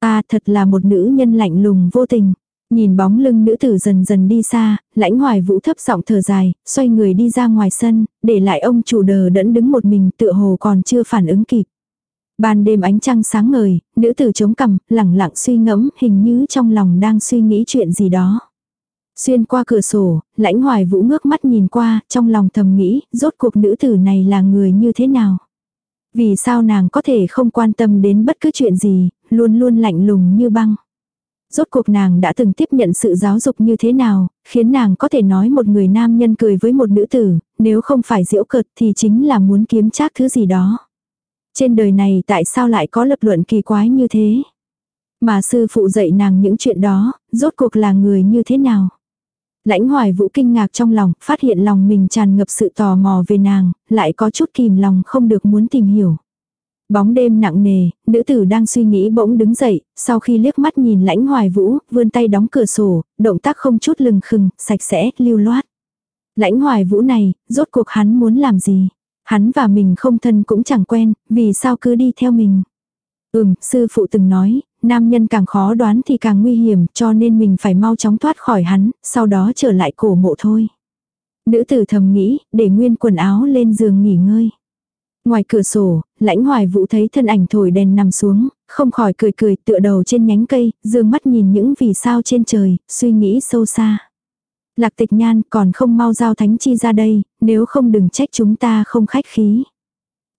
À thật là một nữ nhân lạnh lùng vô tình. Nhìn bóng lưng nữ tử dần dần đi xa, lãnh hoài vũ thấp giọng thở dài, xoay người đi ra ngoài sân, để lại ông chủ đờ đẫn đứng một mình tựa hồ còn chưa phản ứng kịp. Ban đêm ánh trăng sáng ngời, nữ tử chống cằm, lẳng lặng suy ngẫm, hình như trong lòng đang suy nghĩ chuyện gì đó. Xuyên qua cửa sổ, lãnh hoài vũ ngước mắt nhìn qua, trong lòng thầm nghĩ, rốt cuộc nữ tử này là người như thế nào. Vì sao nàng có thể không quan tâm đến bất cứ chuyện gì, luôn luôn lạnh lùng như băng. Rốt cuộc nàng đã từng tiếp nhận sự giáo dục như thế nào, khiến nàng có thể nói một người nam nhân cười với một nữ tử, nếu không phải diễu cợt thì chính là muốn kiếm trác thứ gì đó. Trên đời này tại sao lại có lập luận kỳ quái như thế? Mà sư phụ dạy nàng những chuyện đó, rốt cuộc là người như thế nào? Lãnh hoài vũ kinh ngạc trong lòng, phát hiện lòng mình tràn ngập sự tò mò về nàng, lại có chút kìm lòng không được muốn tìm hiểu. Bóng đêm nặng nề, nữ tử đang suy nghĩ bỗng đứng dậy, sau khi liếc mắt nhìn lãnh hoài vũ, vươn tay đóng cửa sổ, động tác không chút lừng khừng, sạch sẽ, lưu loát. Lãnh hoài vũ này, rốt cuộc hắn muốn làm gì? Hắn và mình không thân cũng chẳng quen, vì sao cứ đi theo mình? Ừm, sư phụ từng nói, nam nhân càng khó đoán thì càng nguy hiểm cho nên mình phải mau chóng thoát khỏi hắn, sau đó trở lại cổ mộ thôi. Nữ tử thầm nghĩ, để nguyên quần áo lên giường nghỉ ngơi. Ngoài cửa sổ, lãnh hoài vũ thấy thân ảnh thổi đèn nằm xuống, không khỏi cười cười tựa đầu trên nhánh cây, dương mắt nhìn những vì sao trên trời, suy nghĩ sâu xa. Lạc tịch nhan còn không mau giao thánh chi ra đây, nếu không đừng trách chúng ta không khách khí.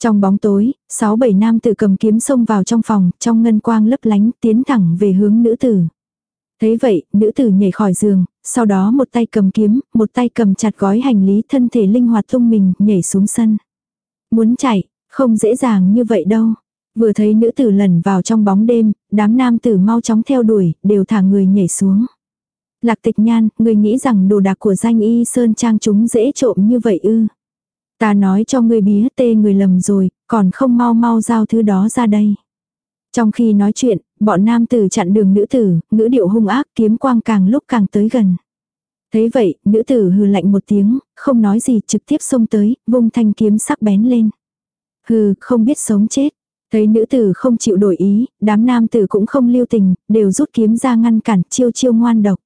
Trong bóng tối, sáu bảy nam tử cầm kiếm xông vào trong phòng, trong ngân quang lấp lánh tiến thẳng về hướng nữ tử. Thấy vậy, nữ tử nhảy khỏi giường, sau đó một tay cầm kiếm, một tay cầm chặt gói hành lý thân thể linh hoạt tung mình, nhảy xuống sân. Muốn chạy, không dễ dàng như vậy đâu. Vừa thấy nữ tử lần vào trong bóng đêm, đám nam tử mau chóng theo đuổi, đều thả người nhảy xuống. Lạc tịch nhan, người nghĩ rằng đồ đạc của danh y sơn trang chúng dễ trộm như vậy ư. Ta nói cho người bía tê người lầm rồi, còn không mau mau giao thứ đó ra đây. Trong khi nói chuyện, bọn nam tử chặn đường nữ tử, ngữ điệu hung ác kiếm quang càng lúc càng tới gần. Thấy vậy, nữ tử hừ lạnh một tiếng, không nói gì trực tiếp xông tới, vung thanh kiếm sắc bén lên. Hừ, không biết sống chết. Thấy nữ tử không chịu đổi ý, đám nam tử cũng không lưu tình, đều rút kiếm ra ngăn cản chiêu chiêu ngoan độc.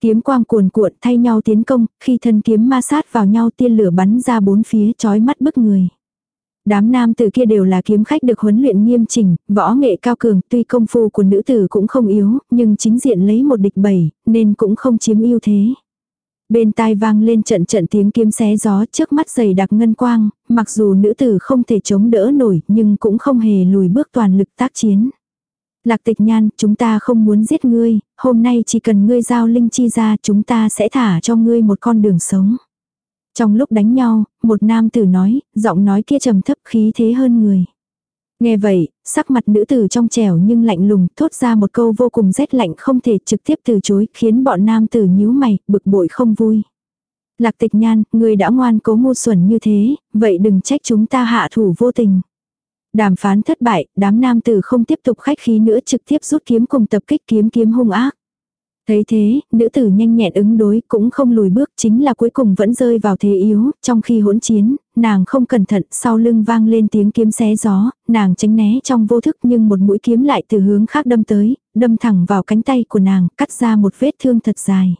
Kiếm quang cuồn cuộn thay nhau tiến công, khi thân kiếm ma sát vào nhau tiên lửa bắn ra bốn phía chói mắt bức người. Đám nam tử kia đều là kiếm khách được huấn luyện nghiêm chỉnh, võ nghệ cao cường, tuy công phu của nữ tử cũng không yếu, nhưng chính diện lấy một địch bảy, nên cũng không chiếm ưu thế. Bên tai vang lên trận trận tiếng kiếm xé gió trước mắt dày đặc ngân quang, mặc dù nữ tử không thể chống đỡ nổi nhưng cũng không hề lùi bước toàn lực tác chiến. Lạc tịch nhan, chúng ta không muốn giết ngươi, hôm nay chỉ cần ngươi giao linh chi ra chúng ta sẽ thả cho ngươi một con đường sống. Trong lúc đánh nhau, một nam tử nói, giọng nói kia trầm thấp khí thế hơn người. Nghe vậy, sắc mặt nữ tử trong trẻo nhưng lạnh lùng thốt ra một câu vô cùng rét lạnh không thể trực tiếp từ chối khiến bọn nam tử nhíu mày, bực bội không vui. Lạc tịch nhan, người đã ngoan cố ngu xuẩn như thế, vậy đừng trách chúng ta hạ thủ vô tình. Đàm phán thất bại, đám nam tử không tiếp tục khách khí nữa trực tiếp rút kiếm cùng tập kích kiếm kiếm hung ác. Thấy thế, nữ tử nhanh nhẹn ứng đối cũng không lùi bước chính là cuối cùng vẫn rơi vào thế yếu, trong khi hỗn chiến, nàng không cẩn thận, sau lưng vang lên tiếng kiếm xé gió, nàng tránh né trong vô thức nhưng một mũi kiếm lại từ hướng khác đâm tới, đâm thẳng vào cánh tay của nàng, cắt ra một vết thương thật dài.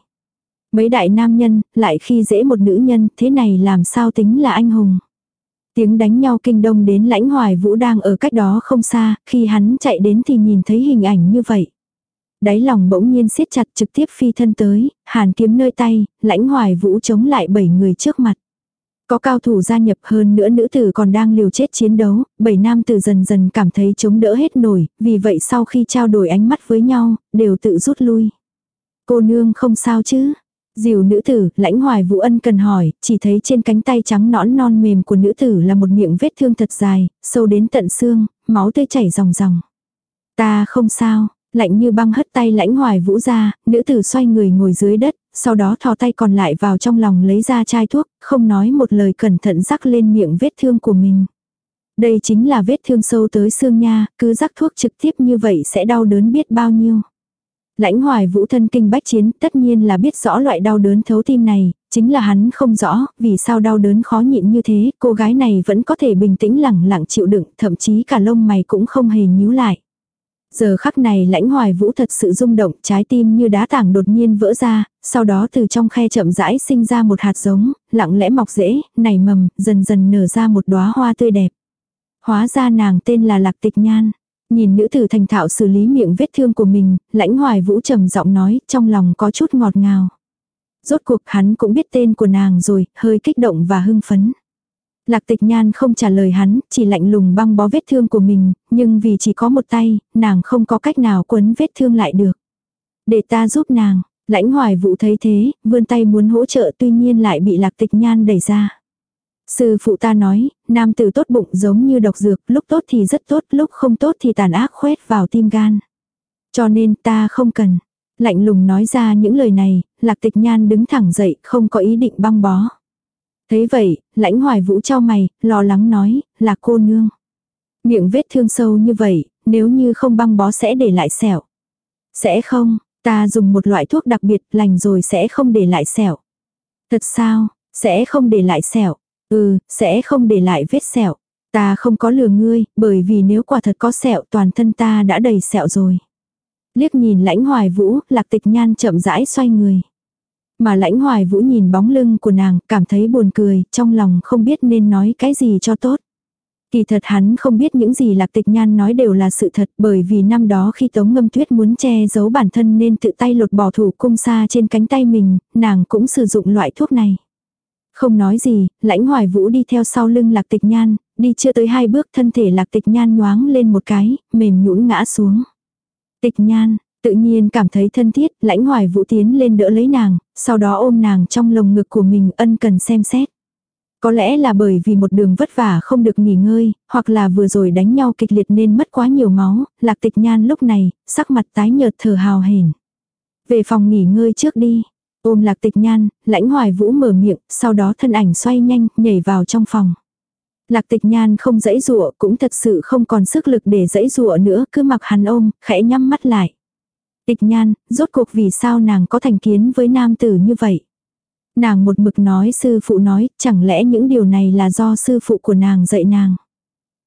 Mấy đại nam nhân, lại khi dễ một nữ nhân, thế này làm sao tính là anh hùng. Tiếng đánh nhau kinh đông đến lãnh hoài vũ đang ở cách đó không xa, khi hắn chạy đến thì nhìn thấy hình ảnh như vậy. Đáy lòng bỗng nhiên siết chặt trực tiếp phi thân tới, hàn kiếm nơi tay, lãnh hoài vũ chống lại bảy người trước mặt. Có cao thủ gia nhập hơn nữa nữ tử còn đang liều chết chiến đấu, bảy nam tử dần dần cảm thấy chống đỡ hết nổi, vì vậy sau khi trao đổi ánh mắt với nhau, đều tự rút lui. Cô nương không sao chứ, Dìu nữ tử, lãnh hoài vũ ân cần hỏi, chỉ thấy trên cánh tay trắng nõn non mềm của nữ tử là một miệng vết thương thật dài, sâu đến tận xương, máu tươi chảy ròng ròng. Ta không sao, lạnh như băng hất tay lãnh hoài vũ ra, nữ tử xoay người ngồi dưới đất, sau đó thò tay còn lại vào trong lòng lấy ra chai thuốc, không nói một lời cẩn thận rắc lên miệng vết thương của mình. Đây chính là vết thương sâu tới xương nha, cứ rắc thuốc trực tiếp như vậy sẽ đau đớn biết bao nhiêu. Lãnh hoài vũ thân kinh bách chiến tất nhiên là biết rõ loại đau đớn thấu tim này, chính là hắn không rõ vì sao đau đớn khó nhịn như thế, cô gái này vẫn có thể bình tĩnh lẳng lặng chịu đựng, thậm chí cả lông mày cũng không hề nhíu lại. Giờ khắc này lãnh hoài vũ thật sự rung động, trái tim như đá tảng đột nhiên vỡ ra, sau đó từ trong khe chậm rãi sinh ra một hạt giống, lặng lẽ mọc rễ, nảy mầm, dần dần nở ra một đóa hoa tươi đẹp. Hóa ra nàng tên là Lạc Tịch Nhan. Nhìn nữ tử thành thạo xử lý miệng vết thương của mình, lãnh hoài vũ trầm giọng nói, trong lòng có chút ngọt ngào. Rốt cuộc hắn cũng biết tên của nàng rồi, hơi kích động và hưng phấn. Lạc tịch nhan không trả lời hắn, chỉ lạnh lùng băng bó vết thương của mình, nhưng vì chỉ có một tay, nàng không có cách nào quấn vết thương lại được. Để ta giúp nàng. Lãnh hoài vũ thấy thế, vươn tay muốn hỗ trợ tuy nhiên lại bị lạc tịch nhan đẩy ra. Sư phụ ta nói, nam tử tốt bụng giống như độc dược, lúc tốt thì rất tốt, lúc không tốt thì tàn ác khoét vào tim gan. Cho nên ta không cần. Lạnh lùng nói ra những lời này, lạc tịch nhan đứng thẳng dậy, không có ý định băng bó. Thế vậy, lãnh hoài vũ cho mày, lo lắng nói, là cô nương. Miệng vết thương sâu như vậy, nếu như không băng bó sẽ để lại sẹo. Sẽ không, ta dùng một loại thuốc đặc biệt lành rồi sẽ không để lại sẹo. Thật sao, sẽ không để lại sẹo. Ừ, sẽ không để lại vết sẹo. Ta không có lừa ngươi, bởi vì nếu quả thật có sẹo toàn thân ta đã đầy sẹo rồi. Liếc nhìn lãnh hoài vũ, lạc tịch nhan chậm rãi xoay người. Mà lãnh hoài vũ nhìn bóng lưng của nàng, cảm thấy buồn cười, trong lòng không biết nên nói cái gì cho tốt. Kỳ thật hắn không biết những gì lạc tịch nhan nói đều là sự thật bởi vì năm đó khi tống ngâm tuyết muốn che giấu bản thân nên tự tay lột bỏ thủ cung xa trên cánh tay mình, nàng cũng sử dụng loại thuốc này. Không nói gì, lãnh hoài vũ đi theo sau lưng lạc tịch nhan, đi chưa tới hai bước thân thể lạc tịch nhan nhoáng lên một cái, mềm nhũn ngã xuống. Tịch nhan, tự nhiên cảm thấy thân thiết, lãnh hoài vũ tiến lên đỡ lấy nàng, sau đó ôm nàng trong lồng ngực của mình ân cần xem xét. Có lẽ là bởi vì một đường vất vả không được nghỉ ngơi, hoặc là vừa rồi đánh nhau kịch liệt nên mất quá nhiều máu, lạc tịch nhan lúc này, sắc mặt tái nhợt thở hào hển. Về phòng nghỉ ngơi trước đi. Ôm lạc tịch nhan, lãnh hoài vũ mở miệng, sau đó thân ảnh xoay nhanh, nhảy vào trong phòng. Lạc tịch nhan không dãy dụa, cũng thật sự không còn sức lực để dãy dụa nữa, cứ mặc hắn ôm, khẽ nhắm mắt lại. Tịch nhan, rốt cuộc vì sao nàng có thành kiến với nam tử như vậy? Nàng một mực nói sư phụ nói, chẳng lẽ những điều này là do sư phụ của nàng dạy nàng?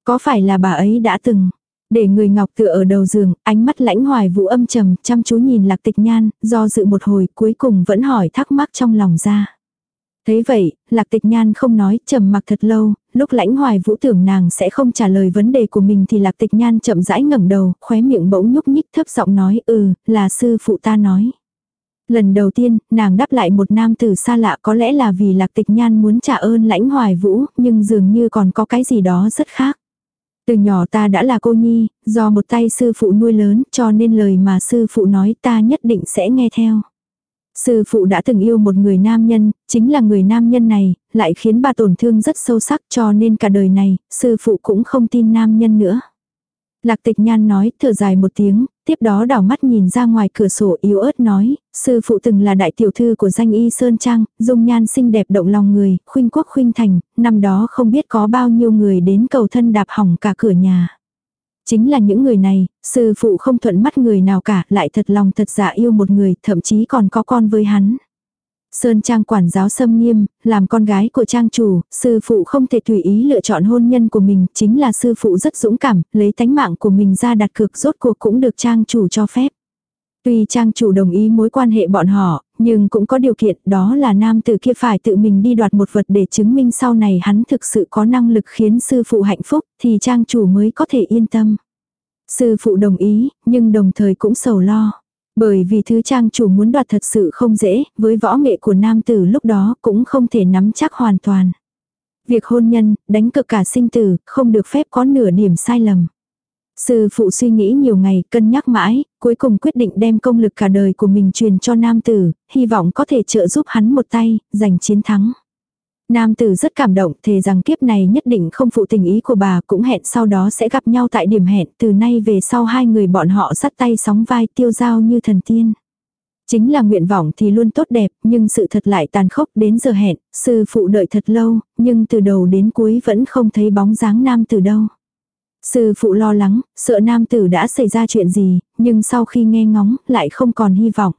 Có phải là bà ấy đã từng? Để người ngọc tựa ở đầu giường, ánh mắt lãnh hoài vũ âm trầm, chăm chú nhìn lạc tịch nhan, do dự một hồi cuối cùng vẫn hỏi thắc mắc trong lòng ra. Thấy vậy, lạc tịch nhan không nói, trầm mặc thật lâu, lúc lãnh hoài vũ tưởng nàng sẽ không trả lời vấn đề của mình thì lạc tịch nhan chậm rãi ngẩng đầu, khóe miệng bỗng nhúc nhích thấp giọng nói ừ, là sư phụ ta nói. Lần đầu tiên, nàng đáp lại một nam tử xa lạ có lẽ là vì lạc tịch nhan muốn trả ơn lãnh hoài vũ, nhưng dường như còn có cái gì đó rất khác. Từ nhỏ ta đã là cô nhi, do một tay sư phụ nuôi lớn cho nên lời mà sư phụ nói ta nhất định sẽ nghe theo. Sư phụ đã từng yêu một người nam nhân, chính là người nam nhân này, lại khiến bà tổn thương rất sâu sắc cho nên cả đời này, sư phụ cũng không tin nam nhân nữa. Lạc tịch nhan nói, thở dài một tiếng, tiếp đó đảo mắt nhìn ra ngoài cửa sổ yếu ớt nói, sư phụ từng là đại tiểu thư của danh y Sơn Trang, dung nhan xinh đẹp động lòng người, khuynh quốc khuynh thành, năm đó không biết có bao nhiêu người đến cầu thân đạp hỏng cả cửa nhà. Chính là những người này, sư phụ không thuận mắt người nào cả, lại thật lòng thật dạ yêu một người, thậm chí còn có con với hắn. Sơn Trang quản giáo xâm nghiêm, làm con gái của trang chủ, sư phụ không thể tùy ý lựa chọn hôn nhân của mình, chính là sư phụ rất dũng cảm, lấy tánh mạng của mình ra đặt cược rốt cuộc cũng được trang chủ cho phép. Tuy trang chủ đồng ý mối quan hệ bọn họ, nhưng cũng có điều kiện đó là nam tử kia phải tự mình đi đoạt một vật để chứng minh sau này hắn thực sự có năng lực khiến sư phụ hạnh phúc thì trang chủ mới có thể yên tâm. Sư phụ đồng ý, nhưng đồng thời cũng sầu lo. Bởi vì thứ trang chủ muốn đoạt thật sự không dễ, với võ nghệ của nam tử lúc đó cũng không thể nắm chắc hoàn toàn. Việc hôn nhân, đánh cực cả sinh tử, không được phép có nửa điểm sai lầm. Sư phụ suy nghĩ nhiều ngày, cân nhắc mãi, cuối cùng quyết định đem công lực cả đời của mình truyền cho nam tử, hy vọng có thể trợ giúp hắn một tay, giành chiến thắng. Nam tử rất cảm động, thề rằng kiếp này nhất định không phụ tình ý của bà, cũng hẹn sau đó sẽ gặp nhau tại điểm hẹn, từ nay về sau hai người bọn họ sắt tay sóng vai tiêu giao như thần tiên. Chính là nguyện vọng thì luôn tốt đẹp, nhưng sự thật lại tàn khốc đến giờ hẹn, sư phụ đợi thật lâu, nhưng từ đầu đến cuối vẫn không thấy bóng dáng nam tử đâu. Sư phụ lo lắng, sợ nam tử đã xảy ra chuyện gì, nhưng sau khi nghe ngóng, lại không còn hy vọng.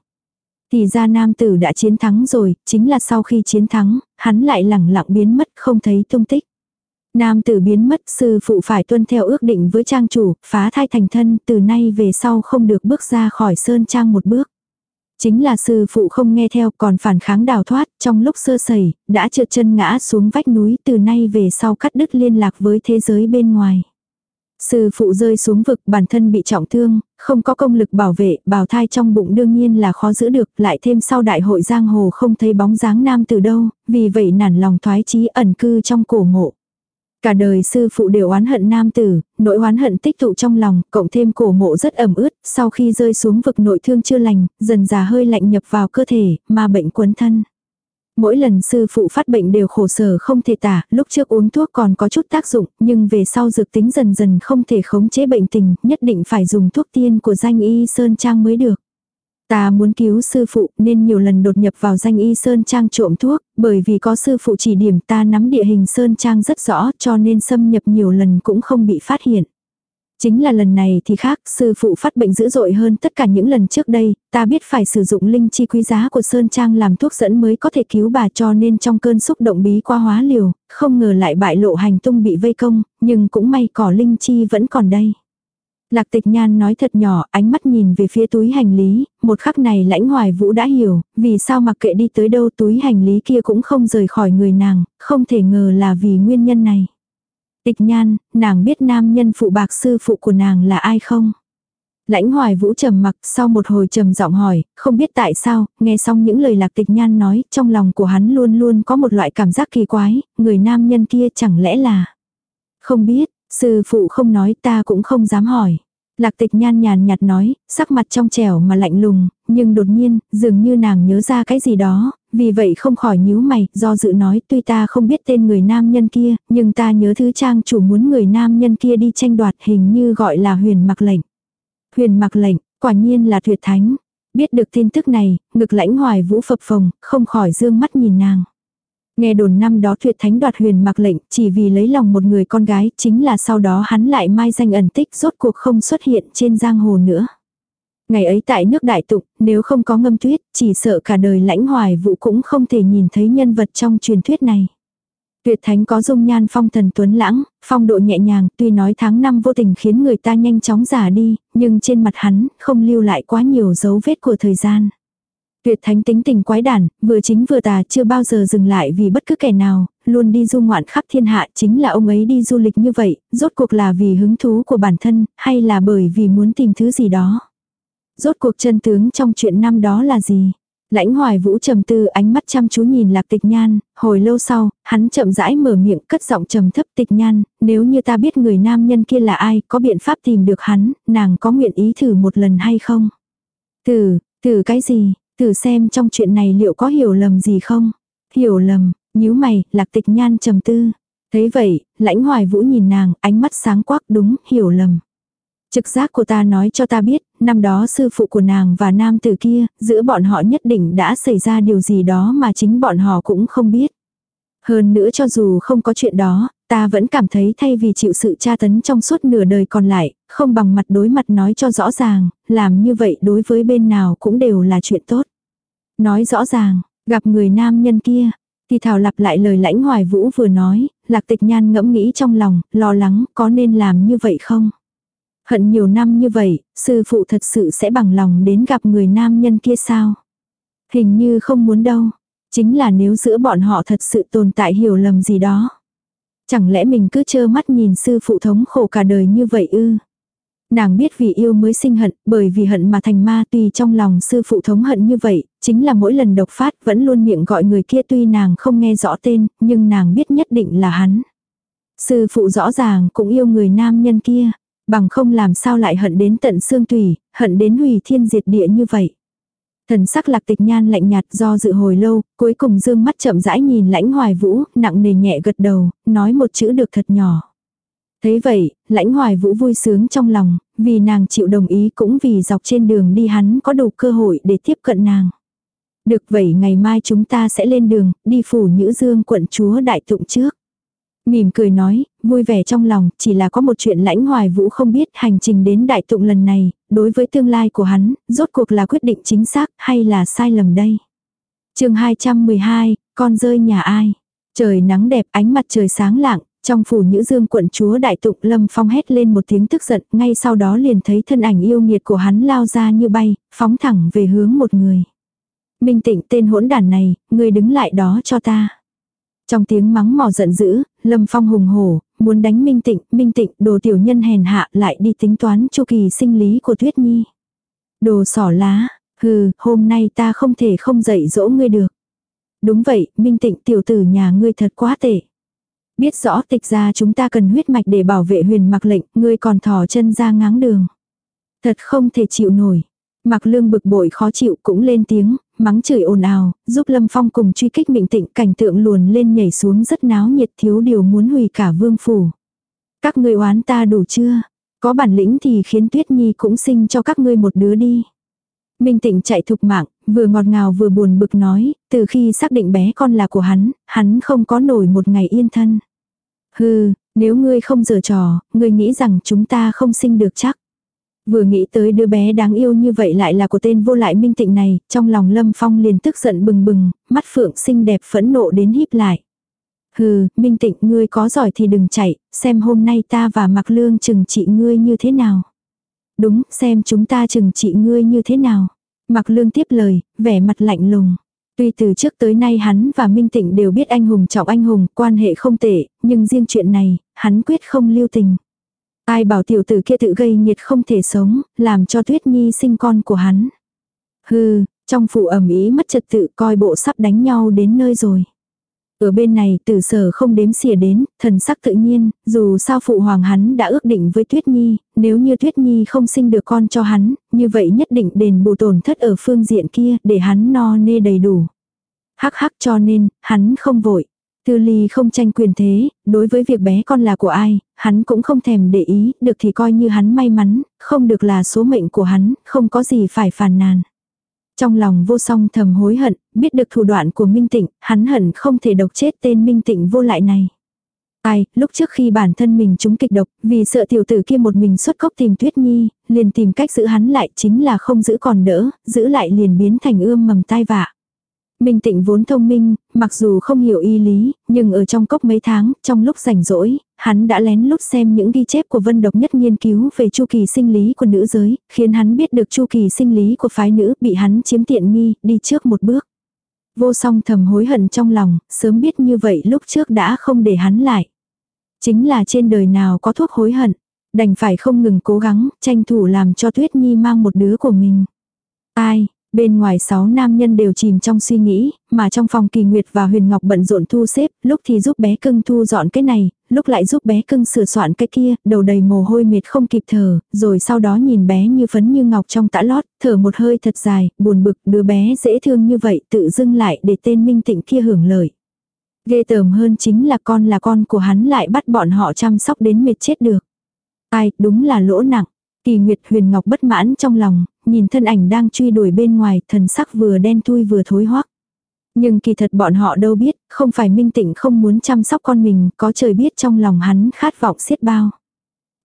Thì ra nam tử đã chiến thắng rồi, chính là sau khi chiến thắng, hắn lại lẳng lặng biến mất không thấy tung tích. Nam tử biến mất, sư phụ phải tuân theo ước định với trang chủ, phá thai thành thân, từ nay về sau không được bước ra khỏi sơn trang một bước. Chính là sư phụ không nghe theo còn phản kháng đào thoát, trong lúc sơ sẩy, đã trượt chân ngã xuống vách núi từ nay về sau cắt đứt liên lạc với thế giới bên ngoài. Sư phụ rơi xuống vực bản thân bị trọng thương, không có công lực bảo vệ, bào thai trong bụng đương nhiên là khó giữ được, lại thêm sau đại hội giang hồ không thấy bóng dáng nam từ đâu, vì vậy nản lòng thoái chí ẩn cư trong cổ mộ. Cả đời sư phụ đều oán hận nam tử, nỗi oán hận tích tụ trong lòng, cộng thêm cổ mộ rất ẩm ướt, sau khi rơi xuống vực nội thương chưa lành, dần già hơi lạnh nhập vào cơ thể, mà bệnh quấn thân. Mỗi lần sư phụ phát bệnh đều khổ sở không thể tả, lúc trước uống thuốc còn có chút tác dụng, nhưng về sau dược tính dần dần không thể khống chế bệnh tình, nhất định phải dùng thuốc tiên của danh y Sơn Trang mới được. Ta muốn cứu sư phụ nên nhiều lần đột nhập vào danh y Sơn Trang trộm thuốc, bởi vì có sư phụ chỉ điểm ta nắm địa hình Sơn Trang rất rõ cho nên xâm nhập nhiều lần cũng không bị phát hiện. Chính là lần này thì khác, sư phụ phát bệnh dữ dội hơn tất cả những lần trước đây, ta biết phải sử dụng linh chi quý giá của Sơn Trang làm thuốc dẫn mới có thể cứu bà cho nên trong cơn xúc động bí qua hóa liều, không ngờ lại bại lộ hành tung bị vây công, nhưng cũng may cỏ linh chi vẫn còn đây. Lạc tịch nhan nói thật nhỏ, ánh mắt nhìn về phía túi hành lý, một khắc này lãnh hoài vũ đã hiểu, vì sao mặc kệ đi tới đâu túi hành lý kia cũng không rời khỏi người nàng, không thể ngờ là vì nguyên nhân này. Tịch nhan, nàng biết nam nhân phụ bạc sư phụ của nàng là ai không? Lãnh hoài vũ trầm mặc sau một hồi trầm giọng hỏi, không biết tại sao, nghe xong những lời lạc tịch nhan nói, trong lòng của hắn luôn luôn có một loại cảm giác kỳ quái, người nam nhân kia chẳng lẽ là... Không biết, sư phụ không nói ta cũng không dám hỏi. Lạc tịch nhan nhàn nhạt nói, sắc mặt trong trẻo mà lạnh lùng, nhưng đột nhiên, dường như nàng nhớ ra cái gì đó, vì vậy không khỏi nhíu mày, do dự nói tuy ta không biết tên người nam nhân kia, nhưng ta nhớ thứ trang chủ muốn người nam nhân kia đi tranh đoạt hình như gọi là huyền mặc lệnh. Huyền mặc lệnh, quả nhiên là tuyệt thánh. Biết được tin tức này, ngực lãnh hoài vũ phập phồng, không khỏi dương mắt nhìn nàng. Nghe đồn năm đó tuyệt thánh đoạt huyền mặc lệnh chỉ vì lấy lòng một người con gái chính là sau đó hắn lại mai danh ẩn tích rốt cuộc không xuất hiện trên giang hồ nữa. Ngày ấy tại nước đại tục, nếu không có ngâm tuyết, chỉ sợ cả đời lãnh hoài vũ cũng không thể nhìn thấy nhân vật trong truyền thuyết này. Tuyệt thánh có dung nhan phong thần tuấn lãng, phong độ nhẹ nhàng, tuy nói tháng năm vô tình khiến người ta nhanh chóng già đi, nhưng trên mặt hắn không lưu lại quá nhiều dấu vết của thời gian. Tuyệt thánh tính tình quái đản, vừa chính vừa tà chưa bao giờ dừng lại vì bất cứ kẻ nào, luôn đi du ngoạn khắp thiên hạ chính là ông ấy đi du lịch như vậy, rốt cuộc là vì hứng thú của bản thân, hay là bởi vì muốn tìm thứ gì đó. Rốt cuộc chân tướng trong chuyện năm đó là gì? Lãnh hoài vũ trầm tư ánh mắt chăm chú nhìn lạc tịch nhan, hồi lâu sau, hắn chậm rãi mở miệng cất giọng trầm thấp tịch nhan, nếu như ta biết người nam nhân kia là ai, có biện pháp tìm được hắn, nàng có nguyện ý thử một lần hay không? Thử, thử cái gì, thử xem trong chuyện này liệu có hiểu lầm gì không? Hiểu lầm, nhíu mày, lạc tịch nhan trầm tư. Thấy vậy, lãnh hoài vũ nhìn nàng, ánh mắt sáng quắc đúng, hiểu lầm. Trực giác của ta nói cho ta biết, năm đó sư phụ của nàng và nam tử kia, giữa bọn họ nhất định đã xảy ra điều gì đó mà chính bọn họ cũng không biết. Hơn nữa cho dù không có chuyện đó, ta vẫn cảm thấy thay vì chịu sự tra tấn trong suốt nửa đời còn lại, không bằng mặt đối mặt nói cho rõ ràng, làm như vậy đối với bên nào cũng đều là chuyện tốt. Nói rõ ràng, gặp người nam nhân kia, thì thảo lặp lại lời lãnh hoài vũ vừa nói, lạc tịch nhan ngẫm nghĩ trong lòng, lo lắng có nên làm như vậy không? Hận nhiều năm như vậy, sư phụ thật sự sẽ bằng lòng đến gặp người nam nhân kia sao? Hình như không muốn đâu. Chính là nếu giữa bọn họ thật sự tồn tại hiểu lầm gì đó. Chẳng lẽ mình cứ trơ mắt nhìn sư phụ thống khổ cả đời như vậy ư? Nàng biết vì yêu mới sinh hận, bởi vì hận mà thành ma tuy trong lòng sư phụ thống hận như vậy, chính là mỗi lần độc phát vẫn luôn miệng gọi người kia tuy nàng không nghe rõ tên, nhưng nàng biết nhất định là hắn. Sư phụ rõ ràng cũng yêu người nam nhân kia, Bằng không làm sao lại hận đến tận xương tùy, hận đến hủy thiên diệt địa như vậy. Thần sắc lạc tịch nhan lạnh nhạt do dự hồi lâu, cuối cùng dương mắt chậm rãi nhìn lãnh hoài vũ, nặng nề nhẹ gật đầu, nói một chữ được thật nhỏ. Thế vậy, lãnh hoài vũ vui sướng trong lòng, vì nàng chịu đồng ý cũng vì dọc trên đường đi hắn có đủ cơ hội để tiếp cận nàng. Được vậy ngày mai chúng ta sẽ lên đường, đi phủ Nhữ Dương quận chúa đại tụng trước. Mỉm cười nói, vui vẻ trong lòng, chỉ là có một chuyện lãnh hoài vũ không biết hành trình đến đại tụng lần này, đối với tương lai của hắn, rốt cuộc là quyết định chính xác hay là sai lầm đây. chương 212, con rơi nhà ai? Trời nắng đẹp ánh mặt trời sáng lạng, trong phủ nhữ dương quận chúa đại tụng lâm phong hét lên một tiếng tức giận, ngay sau đó liền thấy thân ảnh yêu nghiệt của hắn lao ra như bay, phóng thẳng về hướng một người. Minh tịnh tên hỗn đàn này, người đứng lại đó cho ta. Trong tiếng mắng mỏ giận dữ, Lâm Phong hùng hổ, muốn đánh Minh Tịnh, Minh Tịnh đồ tiểu nhân hèn hạ lại đi tính toán chu kỳ sinh lý của Tuyết Nhi. Đồ sỏ lá, hừ, hôm nay ta không thể không dạy dỗ ngươi được. Đúng vậy, Minh Tịnh tiểu tử nhà ngươi thật quá tệ. Biết rõ tịch ra chúng ta cần huyết mạch để bảo vệ huyền mặc lệnh, ngươi còn thò chân ra ngáng đường. Thật không thể chịu nổi. Mặc lương bực bội khó chịu cũng lên tiếng, mắng chửi ồn ào, giúp Lâm Phong cùng truy kích mịnh tịnh cảnh tượng luồn lên nhảy xuống rất náo nhiệt thiếu điều muốn hủy cả vương phủ. Các ngươi oán ta đủ chưa? Có bản lĩnh thì khiến Tuyết Nhi cũng sinh cho các ngươi một đứa đi. Minh Tịnh chạy thục mạng, vừa ngọt ngào vừa buồn bực nói, từ khi xác định bé con là của hắn, hắn không có nổi một ngày yên thân. Hừ, nếu ngươi không giở trò, ngươi nghĩ rằng chúng ta không sinh được chắc. Vừa nghĩ tới đứa bé đáng yêu như vậy lại là của tên vô lại minh tịnh này, trong lòng Lâm Phong liền tức giận bừng bừng, mắt phượng xinh đẹp phẫn nộ đến híp lại. Hừ, minh tịnh ngươi có giỏi thì đừng chạy, xem hôm nay ta và mặc lương chừng trị ngươi như thế nào. Đúng, xem chúng ta chừng trị ngươi như thế nào. Mặc lương tiếp lời, vẻ mặt lạnh lùng. Tuy từ trước tới nay hắn và Minh Tịnh đều biết anh hùng trọng anh hùng, quan hệ không tệ, nhưng riêng chuyện này, hắn quyết không lưu tình. Ai bảo tiểu tử kia tự gây nhiệt không thể sống, làm cho Tuyết Nhi sinh con của hắn. Hừ, trong phủ ẩm ý mất trật tự coi bộ sắp đánh nhau đến nơi rồi. Ở bên này tử sở không đếm xỉa đến, thần sắc tự nhiên, dù sao phụ hoàng hắn đã ước định với Tuyết Nhi, nếu như Tuyết Nhi không sinh được con cho hắn, như vậy nhất định đền bù tổn thất ở phương diện kia để hắn no nê đầy đủ. Hắc hắc cho nên, hắn không vội. Tư ly không tranh quyền thế, đối với việc bé con là của ai, hắn cũng không thèm để ý, được thì coi như hắn may mắn, không được là số mệnh của hắn, không có gì phải phàn nàn. Trong lòng vô song thầm hối hận, biết được thủ đoạn của Minh Tịnh, hắn hận không thể độc chết tên Minh Tịnh vô lại này. Ai, lúc trước khi bản thân mình trúng kịch độc, vì sợ tiểu tử kia một mình xuất cốc tìm Tuyết Nhi, liền tìm cách giữ hắn lại chính là không giữ còn đỡ, giữ lại liền biến thành ươm mầm tai vạ. Minh Tịnh vốn thông minh, mặc dù không hiểu y lý, nhưng ở trong cốc mấy tháng, trong lúc rảnh rỗi, hắn đã lén lút xem những ghi chép của Vân Độc Nhất nghiên cứu về chu kỳ sinh lý của nữ giới, khiến hắn biết được chu kỳ sinh lý của phái nữ bị hắn chiếm tiện nghi, đi trước một bước. Vô song thầm hối hận trong lòng, sớm biết như vậy lúc trước đã không để hắn lại. Chính là trên đời nào có thuốc hối hận, đành phải không ngừng cố gắng, tranh thủ làm cho Tuyết Nhi mang một đứa của mình. Ai, Bên ngoài sáu nam nhân đều chìm trong suy nghĩ, mà trong phòng kỳ nguyệt và huyền ngọc bận rộn thu xếp, lúc thì giúp bé cưng thu dọn cái này, lúc lại giúp bé cưng sửa soạn cái kia, đầu đầy mồ hôi mệt không kịp thở, rồi sau đó nhìn bé như phấn như ngọc trong tã lót, thở một hơi thật dài, buồn bực, đứa bé dễ thương như vậy tự dưng lại để tên minh tịnh kia hưởng lợi. Ghê tởm hơn chính là con là con của hắn lại bắt bọn họ chăm sóc đến mệt chết được. Ai, đúng là lỗ nặng. Kỳ Nguyệt Huyền Ngọc bất mãn trong lòng, nhìn thân ảnh đang truy đuổi bên ngoài, thần sắc vừa đen thui vừa thối hoắc. Nhưng kỳ thật bọn họ đâu biết, không phải minh tịnh không muốn chăm sóc con mình, có trời biết trong lòng hắn khát vọng xiết bao.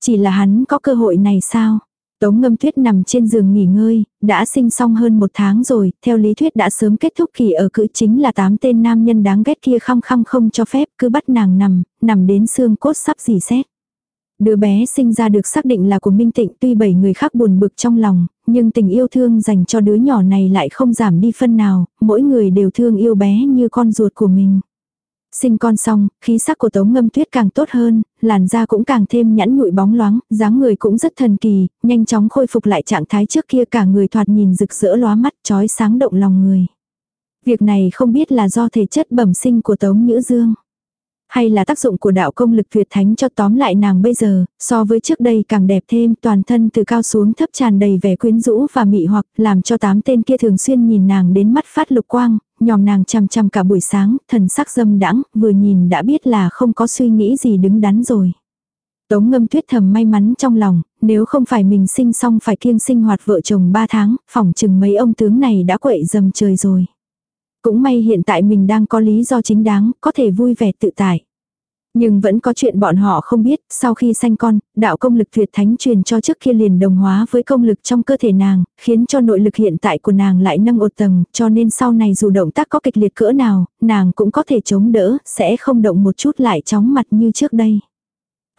Chỉ là hắn có cơ hội này sao? Tống ngâm tuyết nằm trên giường nghỉ ngơi, đã sinh xong hơn một tháng rồi, theo lý thuyết đã sớm kết thúc kỳ ở cữ chính là tám tên nam nhân đáng ghét kia khăng khăng không cho phép, cứ bắt nàng nằm, nằm đến xương cốt sắp dì xét. Đứa bé sinh ra được xác định là của Minh Tịnh tuy bảy người khác buồn bực trong lòng, nhưng tình yêu thương dành cho đứa nhỏ này lại không giảm đi phân nào, mỗi người đều thương yêu bé như con ruột của mình. Sinh con xong, khí sắc của Tống Ngâm Tuyết càng tốt hơn, làn da cũng càng thêm nhẵn nhụi bóng loáng, dáng người cũng rất thần kỳ, nhanh chóng khôi phục lại trạng thái trước kia cả người thoạt nhìn rực rỡ lóa mắt, chói sáng động lòng người. Việc này không biết là do thể chất bẩm sinh của Tống Nhữ Dương. Hay là tác dụng của đạo công lực tuyệt thánh cho tóm lại nàng bây giờ, so với trước đây càng đẹp thêm toàn thân từ cao xuống thấp tràn đầy vẻ quyến rũ và mị hoặc làm cho tám tên kia thường xuyên nhìn nàng đến mắt phát lục quang, nhòm nàng chằm chằm cả buổi sáng, thần sắc dâm đãng vừa nhìn đã biết là không có suy nghĩ gì đứng đắn rồi. Tống ngâm tuyết thầm may mắn trong lòng, nếu không phải mình sinh xong phải kiêng sinh hoạt vợ chồng ba tháng, phỏng chừng mấy ông tướng này đã quậy dầm trời rồi. Cũng may hiện tại mình đang có lý do chính đáng, có thể vui vẻ tự tại. Nhưng vẫn có chuyện bọn họ không biết, sau khi sanh con, đạo công lực tuyệt thánh truyền cho trước kia liền đồng hóa với công lực trong cơ thể nàng, khiến cho nội lực hiện tại của nàng lại nâng một tầng, cho nên sau này dù động tác có kịch liệt cỡ nào, nàng cũng có thể chống đỡ, sẽ không động một chút lại chóng mặt như trước đây.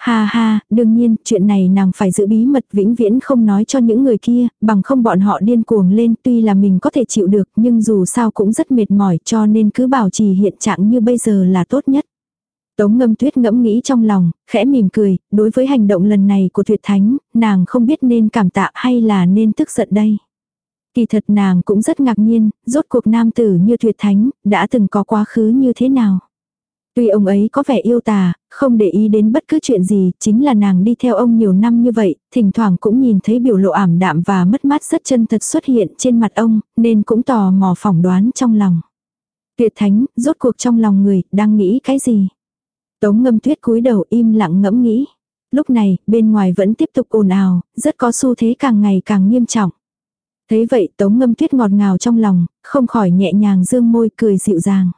Ha ha, đương nhiên, chuyện này nàng phải giữ bí mật vĩnh viễn không nói cho những người kia, bằng không bọn họ điên cuồng lên tuy là mình có thể chịu được nhưng dù sao cũng rất mệt mỏi cho nên cứ bảo trì hiện trạng như bây giờ là tốt nhất. Tống ngâm tuyết ngẫm nghĩ trong lòng, khẽ mỉm cười, đối với hành động lần này của tuyệt thánh, nàng không biết nên cảm tạ hay là nên tức giận đây. Kỳ thật nàng cũng rất ngạc nhiên, rốt cuộc nam tử như tuyệt thánh, đã từng có quá khứ như thế nào. Tuy ông ấy có vẻ yêu tà, không để ý đến bất cứ chuyện gì, chính là nàng đi theo ông nhiều năm như vậy, thỉnh thoảng cũng nhìn thấy biểu lộ ảm đạm và mất mát rất chân thật xuất hiện trên mặt ông, nên cũng tò mò phỏng đoán trong lòng. Tuyệt thánh, rốt cuộc trong lòng người, đang nghĩ cái gì? Tống ngâm tuyết cúi đầu im lặng ngẫm nghĩ. Lúc này, bên ngoài vẫn tiếp tục ồn ào, rất có xu thế càng ngày càng nghiêm trọng. Thế vậy tống ngâm tuyết ngọt ngào trong lòng, không khỏi nhẹ nhàng dương môi cười dịu dàng.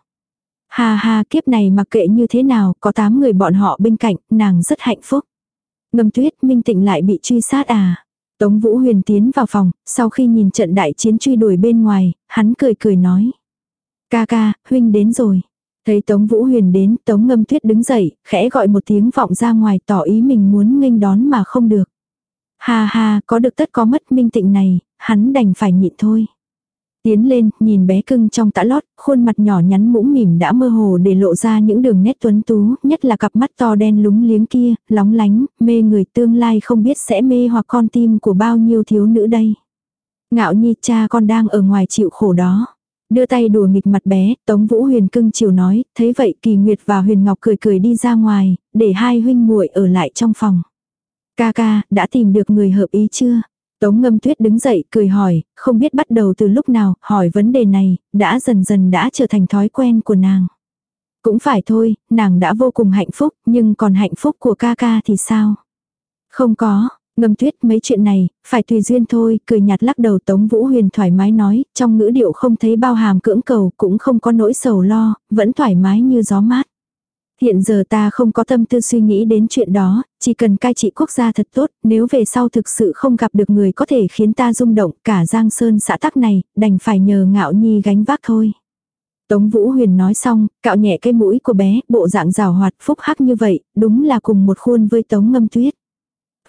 Ha ha kiếp này mặc kệ như thế nào, có 8 người bọn họ bên cạnh, nàng rất hạnh phúc. Ngâm tuyết minh tịnh lại bị truy sát à. Tống Vũ Huyền tiến vào phòng, sau khi nhìn trận đại chiến truy đuổi bên ngoài, hắn cười cười nói. Ca ca, huynh đến rồi. Thấy Tống Vũ Huyền đến, Tống Ngâm Tuyết đứng dậy, khẽ gọi một tiếng vọng ra ngoài tỏ ý mình muốn nghênh đón mà không được. Ha ha, có được tất có mất minh tịnh này, hắn đành phải nhịn thôi. Tiến lên, nhìn bé cưng trong tã lót, khuôn mặt nhỏ nhắn mũm mỉm đã mơ hồ để lộ ra những đường nét tuấn tú, nhất là cặp mắt to đen lúng liếng kia, lóng lánh, mê người tương lai không biết sẽ mê hoặc con tim của bao nhiêu thiếu nữ đây. Ngạo nhi cha con đang ở ngoài chịu khổ đó. Đưa tay đùa nghịch mặt bé, Tống Vũ Huyền cưng chiều nói, thấy vậy Kỳ Nguyệt và Huyền Ngọc cười cười đi ra ngoài, để hai huynh muội ở lại trong phòng. Ca ca, đã tìm được người hợp ý chưa? Tống ngâm tuyết đứng dậy cười hỏi, không biết bắt đầu từ lúc nào, hỏi vấn đề này, đã dần dần đã trở thành thói quen của nàng. Cũng phải thôi, nàng đã vô cùng hạnh phúc, nhưng còn hạnh phúc của ca ca thì sao? Không có, ngâm tuyết mấy chuyện này, phải tùy duyên thôi, cười nhạt lắc đầu Tống Vũ Huyền thoải mái nói, trong ngữ điệu không thấy bao hàm cưỡng cầu, cũng không có nỗi sầu lo, vẫn thoải mái như gió mát. Hiện giờ ta không có tâm tư suy nghĩ đến chuyện đó, chỉ cần cai trị quốc gia thật tốt, nếu về sau thực sự không gặp được người có thể khiến ta rung động, cả Giang Sơn xã tắc này, đành phải nhờ ngạo nhi gánh vác thôi. Tống Vũ Huyền nói xong, cạo nhẹ cái mũi của bé, bộ dạng rào hoạt phúc hắc như vậy, đúng là cùng một khuôn với Tống Ngâm Tuyết.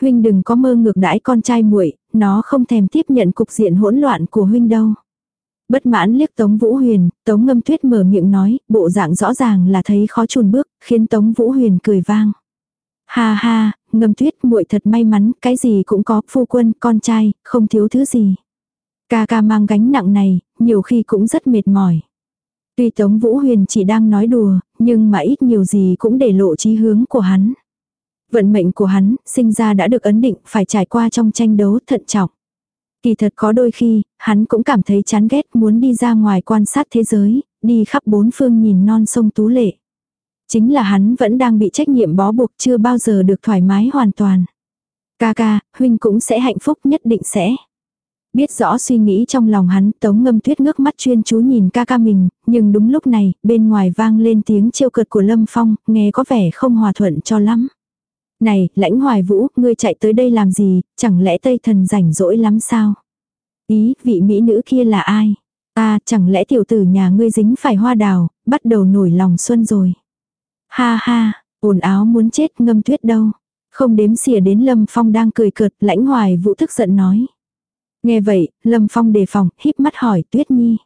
Huynh đừng có mơ ngược đãi con trai muội, nó không thèm tiếp nhận cục diện hỗn loạn của huynh đâu. Bất mãn liếc Tống Vũ Huyền, Tống Ngâm Tuyết mở miệng nói, bộ dạng rõ ràng là thấy khó chùn bước, khiến Tống Vũ Huyền cười vang. Ha ha, Ngâm Tuyết muội thật may mắn, cái gì cũng có, phu quân, con trai, không thiếu thứ gì. Ca ca mang gánh nặng này, nhiều khi cũng rất mệt mỏi. Tuy Tống Vũ Huyền chỉ đang nói đùa, nhưng mà ít nhiều gì cũng để lộ chí hướng của hắn. Vận mệnh của hắn, sinh ra đã được ấn định, phải trải qua trong tranh đấu thận trọng. Kỳ thật có đôi khi, hắn cũng cảm thấy chán ghét muốn đi ra ngoài quan sát thế giới, đi khắp bốn phương nhìn non sông tú lệ. Chính là hắn vẫn đang bị trách nhiệm bó buộc chưa bao giờ được thoải mái hoàn toàn. Ca ca, huynh cũng sẽ hạnh phúc nhất định sẽ. Biết rõ suy nghĩ trong lòng hắn, tống ngâm tuyết ngước mắt chuyên chú nhìn ca ca mình, nhưng đúng lúc này, bên ngoài vang lên tiếng trêu cợt của Lâm Phong, nghe có vẻ không hòa thuận cho lắm. Này, lãnh hoài vũ, ngươi chạy tới đây làm gì, chẳng lẽ Tây Thần rảnh rỗi lắm sao? Ý, vị mỹ nữ kia là ai? À, chẳng lẽ tiểu tử nhà ngươi dính phải hoa đào, bắt đầu nổi lòng xuân rồi. Ha ha, ồn áo muốn chết ngâm tuyết đâu. Không đếm xỉa đến Lâm Phong đang cười cợt, lãnh hoài vũ tức giận nói. Nghe vậy, Lâm Phong đề phòng, híp mắt hỏi Tuyết Nhi.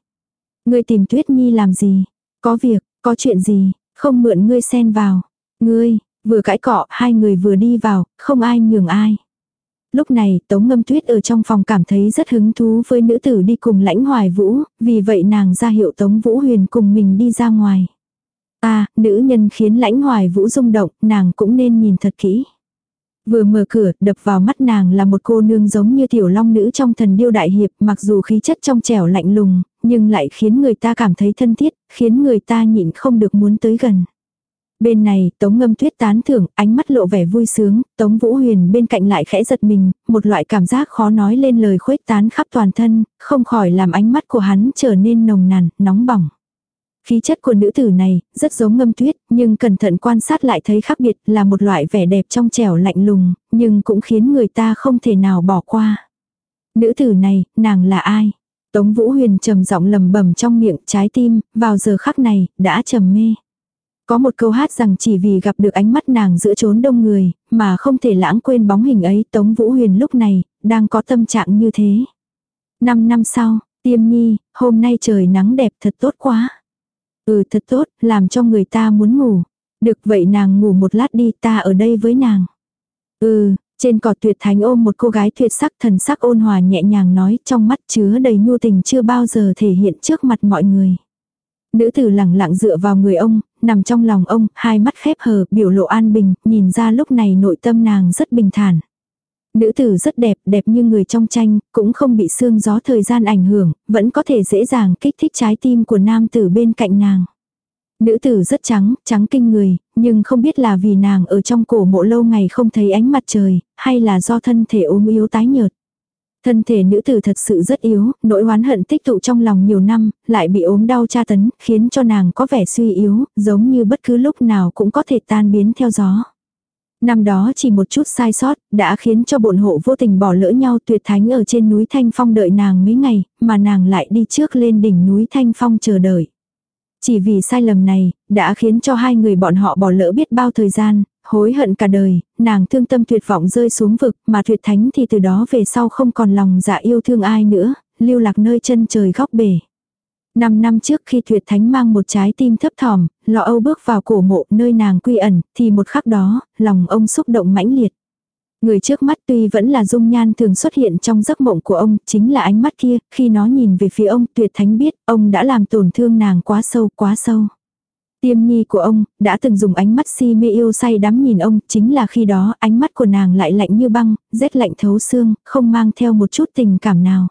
Ngươi tìm Tuyết Nhi làm gì? Có việc, có chuyện gì, không mượn ngươi xen vào. Ngươi, Vừa cãi cọ, hai người vừa đi vào, không ai nhường ai. Lúc này, Tống Ngâm Tuyết ở trong phòng cảm thấy rất hứng thú với nữ tử đi cùng lãnh hoài vũ, vì vậy nàng ra hiệu Tống Vũ Huyền cùng mình đi ra ngoài. À, nữ nhân khiến lãnh hoài vũ rung động, nàng cũng nên nhìn thật kỹ. Vừa mở cửa, đập vào mắt nàng là một cô nương giống như tiểu long nữ trong thần điêu đại hiệp, mặc dù khí chất trong trẻo lạnh lùng, nhưng lại khiến người ta cảm thấy thân thiết, khiến người ta nhịn không được muốn tới gần. Bên này, Tống Ngâm Tuyết tán thưởng, ánh mắt lộ vẻ vui sướng, Tống Vũ Huyền bên cạnh lại khẽ giật mình, một loại cảm giác khó nói lên lời khuếch tán khắp toàn thân, không khỏi làm ánh mắt của hắn trở nên nồng nàn, nóng bỏng. Khí chất của nữ tử này, rất giống ngâm tuyết, nhưng cẩn thận quan sát lại thấy khác biệt là một loại vẻ đẹp trong trẻo lạnh lùng, nhưng cũng khiến người ta không thể nào bỏ qua. Nữ tử này, nàng là ai? Tống Vũ Huyền trầm giọng lầm bầm trong miệng trái tim, vào giờ khắc này, đã trầm mê. Có một câu hát rằng chỉ vì gặp được ánh mắt nàng giữa chốn đông người, mà không thể lãng quên bóng hình ấy Tống Vũ Huyền lúc này, đang có tâm trạng như thế. Năm năm sau, tiêm nhi, hôm nay trời nắng đẹp thật tốt quá. Ừ thật tốt, làm cho người ta muốn ngủ. Được vậy nàng ngủ một lát đi ta ở đây với nàng. Ừ, trên cỏ tuyệt thánh ôm một cô gái tuyệt sắc thần sắc ôn hòa nhẹ nhàng nói trong mắt chứa đầy nhu tình chưa bao giờ thể hiện trước mặt mọi người. Nữ tử lẳng lặng dựa vào người ông, nằm trong lòng ông, hai mắt khép hờ, biểu lộ an bình, nhìn ra lúc này nội tâm nàng rất bình thản. Nữ tử rất đẹp, đẹp như người trong tranh, cũng không bị sương gió thời gian ảnh hưởng, vẫn có thể dễ dàng kích thích trái tim của nam tử bên cạnh nàng. Nữ tử rất trắng, trắng kinh người, nhưng không biết là vì nàng ở trong cổ mộ lâu ngày không thấy ánh mặt trời, hay là do thân thể ốm yếu tái nhợt. Thân thể nữ tử thật sự rất yếu, nỗi oán hận tích tụ trong lòng nhiều năm, lại bị ốm đau tra tấn, khiến cho nàng có vẻ suy yếu, giống như bất cứ lúc nào cũng có thể tan biến theo gió. Năm đó chỉ một chút sai sót, đã khiến cho bộn hộ vô tình bỏ lỡ nhau tuyệt thánh ở trên núi Thanh Phong đợi nàng mấy ngày, mà nàng lại đi trước lên đỉnh núi Thanh Phong chờ đợi. Chỉ vì sai lầm này, đã khiến cho hai người bọn họ bỏ lỡ biết bao thời gian, hối hận cả đời, nàng thương tâm tuyệt vọng rơi xuống vực, mà tuyệt thánh thì từ đó về sau không còn lòng dạ yêu thương ai nữa, lưu lạc nơi chân trời góc bể. Năm năm trước khi tuyệt thánh mang một trái tim thấp thỏm, lọ âu bước vào cổ mộ nơi nàng quy ẩn, thì một khắc đó, lòng ông xúc động mãnh liệt. Người trước mắt tuy vẫn là dung nhan thường xuất hiện trong giấc mộng của ông, chính là ánh mắt kia, khi nó nhìn về phía ông, tuyệt thánh biết, ông đã làm tổn thương nàng quá sâu, quá sâu. Tiêm nhi của ông, đã từng dùng ánh mắt si mê yêu say đắm nhìn ông, chính là khi đó ánh mắt của nàng lại lạnh như băng, rét lạnh thấu xương, không mang theo một chút tình cảm nào.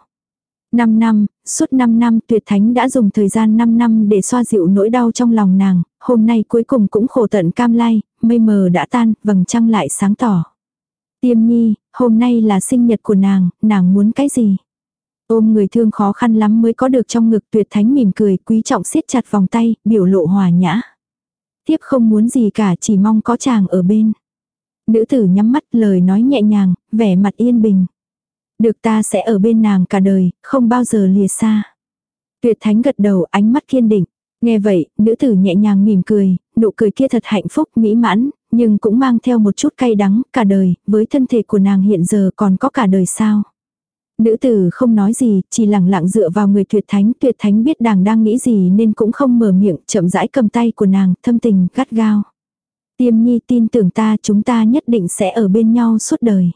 Năm năm, suốt năm năm tuyệt thánh đã dùng thời gian năm năm để xoa dịu nỗi đau trong lòng nàng, hôm nay cuối cùng cũng khổ tận cam lai, mây mờ đã tan, vầng trăng lại sáng tỏ. Tiêm nhi, hôm nay là sinh nhật của nàng, nàng muốn cái gì? Ôm người thương khó khăn lắm mới có được trong ngực tuyệt thánh mỉm cười quý trọng siết chặt vòng tay, biểu lộ hòa nhã. Tiếp không muốn gì cả chỉ mong có chàng ở bên. Nữ tử nhắm mắt lời nói nhẹ nhàng, vẻ mặt yên bình. Được ta sẽ ở bên nàng cả đời, không bao giờ lìa xa. Tuyệt thánh gật đầu ánh mắt kiên định. Nghe vậy, nữ tử nhẹ nhàng mỉm cười, nụ cười kia thật hạnh phúc mỹ mãn, nhưng cũng mang theo một chút cay đắng, cả đời, với thân thể của nàng hiện giờ còn có cả đời sao. Nữ tử không nói gì, chỉ lặng lặng dựa vào người tuyệt thánh, tuyệt thánh biết nàng đang nghĩ gì nên cũng không mở miệng, chậm rãi cầm tay của nàng, thâm tình, gắt gao. Tiêm nhi tin tưởng ta chúng ta nhất định sẽ ở bên nhau suốt đời.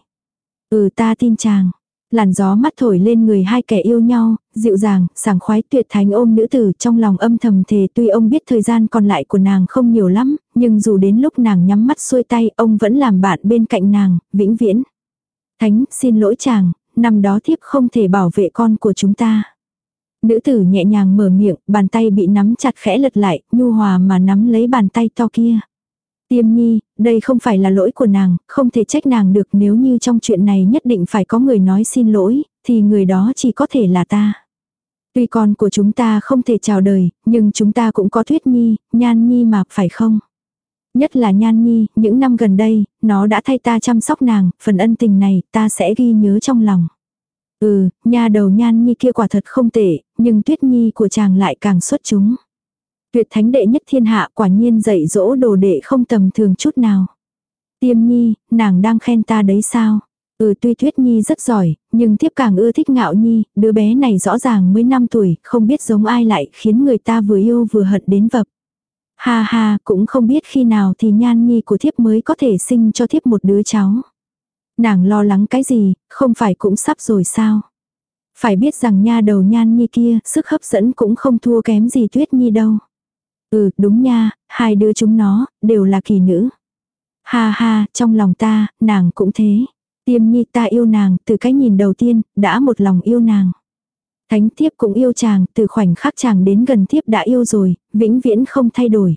Ừ ta tin chàng. Làn gió mắt thổi lên người hai kẻ yêu nhau, dịu dàng, sảng khoái tuyệt thánh ôm nữ tử trong lòng âm thầm thề tuy ông biết thời gian còn lại của nàng không nhiều lắm, nhưng dù đến lúc nàng nhắm mắt xuôi tay ông vẫn làm bạn bên cạnh nàng, vĩnh viễn. Thánh, xin lỗi chàng, năm đó thiếp không thể bảo vệ con của chúng ta. Nữ tử nhẹ nhàng mở miệng, bàn tay bị nắm chặt khẽ lật lại, nhu hòa mà nắm lấy bàn tay to kia. Tiêm nhi, đây không phải là lỗi của nàng, không thể trách nàng được nếu như trong chuyện này nhất định phải có người nói xin lỗi, thì người đó chỉ có thể là ta. Tuy con của chúng ta không thể chào đời, nhưng chúng ta cũng có thuyết nhi, nhan nhi mà, phải không? Nhất là nhan nhi, những năm gần đây, nó đã thay ta chăm sóc nàng, phần ân tình này ta sẽ ghi nhớ trong lòng. Ừ, nha đầu nhan nhi kia quả thật không tệ, nhưng tuyết nhi của chàng lại càng xuất chúng. Tuyệt thánh đệ nhất thiên hạ quả nhiên dạy dỗ đồ đệ không tầm thường chút nào. Tiêm nhi, nàng đang khen ta đấy sao? Ừ tuy Tuyết Nhi rất giỏi, nhưng tiếp càng ưa thích ngạo nhi, đứa bé này rõ ràng mới 5 tuổi, không biết giống ai lại khiến người ta vừa yêu vừa hận đến vập. Ha ha, cũng không biết khi nào thì nhan nhi của thiếp mới có thể sinh cho thiếp một đứa cháu. Nàng lo lắng cái gì, không phải cũng sắp rồi sao? Phải biết rằng nha đầu nhan nhi kia, sức hấp dẫn cũng không thua kém gì tuyết nhi đâu. Ừ, đúng nha, hai đứa chúng nó, đều là kỳ nữ. Ha ha, trong lòng ta, nàng cũng thế. Tiêm nhi ta yêu nàng, từ cái nhìn đầu tiên, đã một lòng yêu nàng. Thánh thiếp cũng yêu chàng, từ khoảnh khắc chàng đến gần thiếp đã yêu rồi, vĩnh viễn không thay đổi.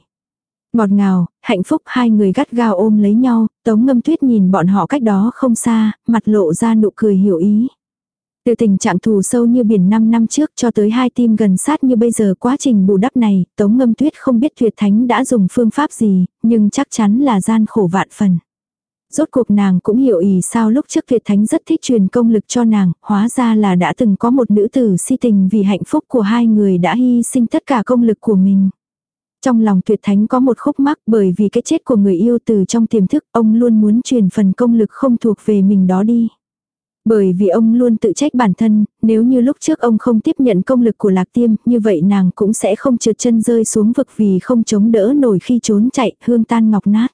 Ngọt ngào, hạnh phúc hai người gắt gao ôm lấy nhau, tống ngâm tuyết nhìn bọn họ cách đó không xa, mặt lộ ra nụ cười hiểu ý. Từ tình trạng thù sâu như biển 5 năm trước cho tới hai tim gần sát như bây giờ quá trình bù đắp này, Tống Ngâm Tuyết không biết Tuyệt Thánh đã dùng phương pháp gì, nhưng chắc chắn là gian khổ vạn phần. Rốt cuộc nàng cũng hiểu ý sao lúc trước Tuyệt Thánh rất thích truyền công lực cho nàng, hóa ra là đã từng có một nữ tử si tình vì hạnh phúc của hai người đã hy sinh tất cả công lực của mình. Trong lòng tuyệt thánh có một khúc mắc bởi vì cái chết của người yêu từ trong tiềm thức, ông luôn muốn truyền phần công lực không thuộc về mình đó đi. Bởi vì ông luôn tự trách bản thân, nếu như lúc trước ông không tiếp nhận công lực của lạc tiêm, như vậy nàng cũng sẽ không trượt chân rơi xuống vực vì không chống đỡ nổi khi trốn chạy, hương tan ngọc nát.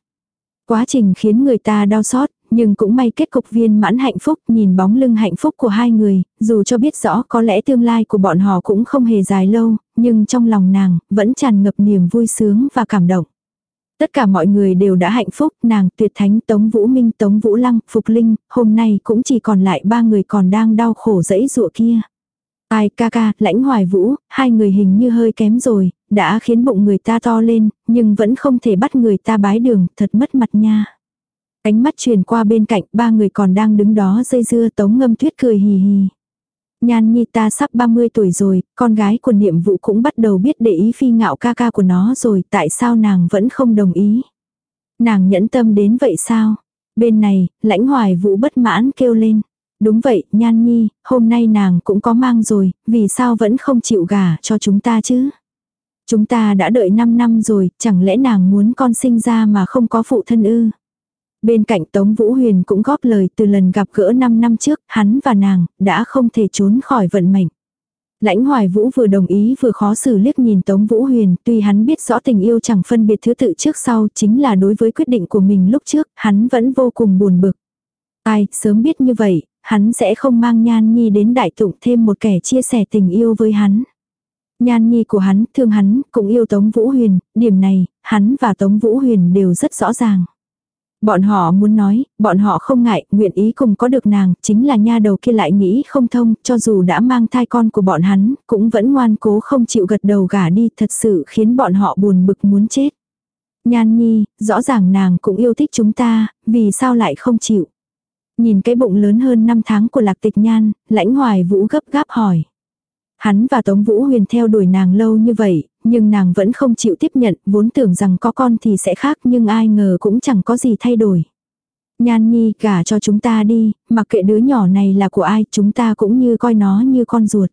Quá trình khiến người ta đau xót, nhưng cũng may kết cục viên mãn hạnh phúc, nhìn bóng lưng hạnh phúc của hai người, dù cho biết rõ có lẽ tương lai của bọn họ cũng không hề dài lâu, nhưng trong lòng nàng, vẫn tràn ngập niềm vui sướng và cảm động. Tất cả mọi người đều đã hạnh phúc, nàng, tuyệt thánh, Tống Vũ Minh, Tống Vũ Lăng, Phục Linh, hôm nay cũng chỉ còn lại ba người còn đang đau khổ dẫy dụa kia. Ai ca ca, lãnh hoài vũ, hai người hình như hơi kém rồi, đã khiến bụng người ta to lên, nhưng vẫn không thể bắt người ta bái đường, thật mất mặt nha. Ánh mắt truyền qua bên cạnh, ba người còn đang đứng đó dây dưa tống ngâm tuyết cười hì hì. Nhan nhi ta sắp 30 tuổi rồi, con gái của niệm vụ cũng bắt đầu biết để ý phi ngạo ca ca của nó rồi, tại sao nàng vẫn không đồng ý. Nàng nhẫn tâm đến vậy sao? Bên này, lãnh hoài vũ bất mãn kêu lên. Đúng vậy, Nhan Nhi, hôm nay nàng cũng có mang rồi, vì sao vẫn không chịu gả cho chúng ta chứ? Chúng ta đã đợi 5 năm rồi, chẳng lẽ nàng muốn con sinh ra mà không có phụ thân ư? Bên cạnh Tống Vũ Huyền cũng góp lời từ lần gặp gỡ 5 năm trước, hắn và nàng, đã không thể trốn khỏi vận mệnh. Lãnh Hoài Vũ vừa đồng ý vừa khó xử liếc nhìn Tống Vũ Huyền, tuy hắn biết rõ tình yêu chẳng phân biệt thứ tự trước sau chính là đối với quyết định của mình lúc trước, hắn vẫn vô cùng buồn bực. Ai, sớm biết như vậy, hắn sẽ không mang Nhan Nhi đến đại tụng thêm một kẻ chia sẻ tình yêu với hắn. Nhan Nhi của hắn, thương hắn, cũng yêu Tống Vũ Huyền, điểm này, hắn và Tống Vũ Huyền đều rất rõ ràng. Bọn họ muốn nói, bọn họ không ngại, nguyện ý cùng có được nàng, chính là nha đầu kia lại nghĩ không thông, cho dù đã mang thai con của bọn hắn, cũng vẫn ngoan cố không chịu gật đầu gả đi, thật sự khiến bọn họ buồn bực muốn chết. Nhan Nhi, rõ ràng nàng cũng yêu thích chúng ta, vì sao lại không chịu. Nhìn cái bụng lớn hơn 5 tháng của lạc tịch nhan, lãnh hoài vũ gấp gáp hỏi. Hắn và Tống Vũ Huyền theo đuổi nàng lâu như vậy, nhưng nàng vẫn không chịu tiếp nhận, vốn tưởng rằng có con thì sẽ khác nhưng ai ngờ cũng chẳng có gì thay đổi. Nhan nhi gả cho chúng ta đi, mặc kệ đứa nhỏ này là của ai, chúng ta cũng như coi nó như con ruột.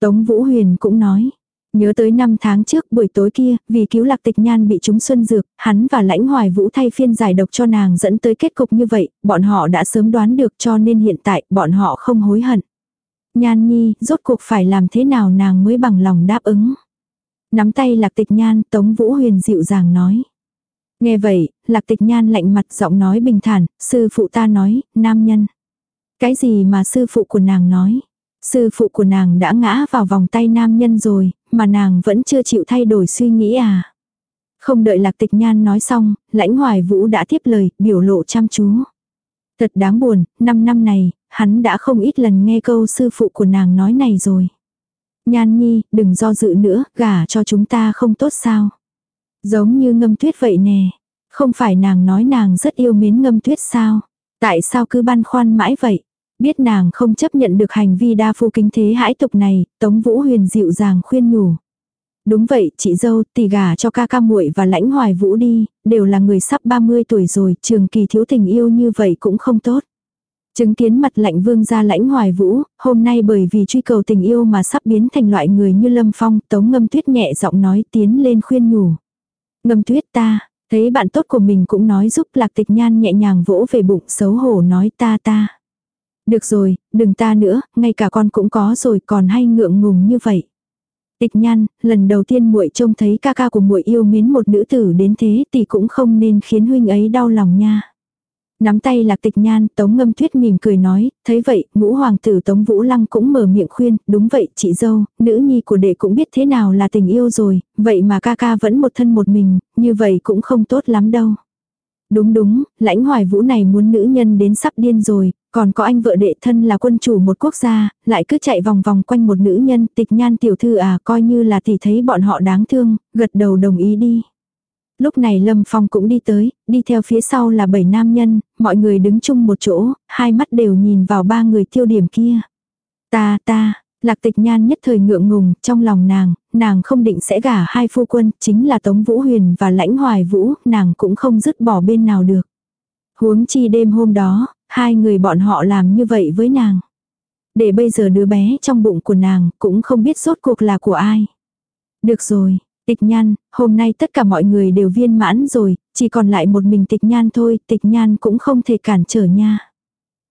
Tống Vũ Huyền cũng nói, Nhớ tới năm tháng trước buổi tối kia, vì cứu lạc tịch nhan bị chúng xuân dược, hắn và lãnh hoài vũ thay phiên giải độc cho nàng dẫn tới kết cục như vậy, bọn họ đã sớm đoán được cho nên hiện tại bọn họ không hối hận. Nhan nhi, rốt cuộc phải làm thế nào nàng mới bằng lòng đáp ứng. Nắm tay lạc tịch nhan, Tống Vũ Huyền dịu dàng nói. Nghe vậy, lạc tịch nhan lạnh mặt giọng nói bình thản, sư phụ ta nói, nam nhân. Cái gì mà sư phụ của nàng nói? Sư phụ của nàng đã ngã vào vòng tay nam nhân rồi, mà nàng vẫn chưa chịu thay đổi suy nghĩ à. Không đợi lạc tịch nhan nói xong, lãnh hoài vũ đã tiếp lời, biểu lộ chăm chú. Thật đáng buồn, năm năm này, hắn đã không ít lần nghe câu sư phụ của nàng nói này rồi. Nhan nhi, đừng do dự nữa, gả cho chúng ta không tốt sao. Giống như ngâm tuyết vậy nè. Không phải nàng nói nàng rất yêu mến ngâm tuyết sao. Tại sao cứ băn khoăn mãi vậy? Biết nàng không chấp nhận được hành vi đa phu kính thế hãi tục này, Tống Vũ Huyền dịu dàng khuyên nhủ. Đúng vậy, chị dâu, tỷ gả cho ca ca muội và lãnh hoài vũ đi, đều là người sắp 30 tuổi rồi, trường kỳ thiếu tình yêu như vậy cũng không tốt. Chứng kiến mặt lạnh vương gia lãnh hoài vũ, hôm nay bởi vì truy cầu tình yêu mà sắp biến thành loại người như lâm phong, tống ngâm tuyết nhẹ giọng nói tiến lên khuyên nhủ. Ngâm tuyết ta, thấy bạn tốt của mình cũng nói giúp lạc tịch nhan nhẹ nhàng vỗ về bụng xấu hổ nói ta ta. Được rồi, đừng ta nữa, ngay cả con cũng có rồi còn hay ngượng ngùng như vậy. Tịch nhan, lần đầu tiên muội trông thấy ca ca của muội yêu mến một nữ tử đến thế thì cũng không nên khiến huynh ấy đau lòng nha. Nắm tay lạc tịch nhan, tống ngâm tuyết mỉm cười nói, thấy vậy, ngũ hoàng tử tống vũ lăng cũng mở miệng khuyên, đúng vậy chị dâu, nữ nhi của đệ cũng biết thế nào là tình yêu rồi, vậy mà ca ca vẫn một thân một mình, như vậy cũng không tốt lắm đâu. Đúng đúng, lãnh hoài vũ này muốn nữ nhân đến sắp điên rồi, còn có anh vợ đệ thân là quân chủ một quốc gia, lại cứ chạy vòng vòng quanh một nữ nhân tịch nhan tiểu thư à coi như là thì thấy bọn họ đáng thương, gật đầu đồng ý đi. Lúc này Lâm Phong cũng đi tới, đi theo phía sau là bảy nam nhân, mọi người đứng chung một chỗ, hai mắt đều nhìn vào ba người tiêu điểm kia. Ta ta, lạc tịch nhan nhất thời ngượng ngùng, trong lòng nàng, nàng không định sẽ gả hai phu quân, chính là Tống Vũ Huyền và Lãnh Hoài Vũ, nàng cũng không dứt bỏ bên nào được. Huống chi đêm hôm đó, hai người bọn họ làm như vậy với nàng. Để bây giờ đứa bé trong bụng của nàng cũng không biết rốt cuộc là của ai. Được rồi, tịch nhan, hôm nay tất cả mọi người đều viên mãn rồi, chỉ còn lại một mình tịch nhan thôi, tịch nhan cũng không thể cản trở nha.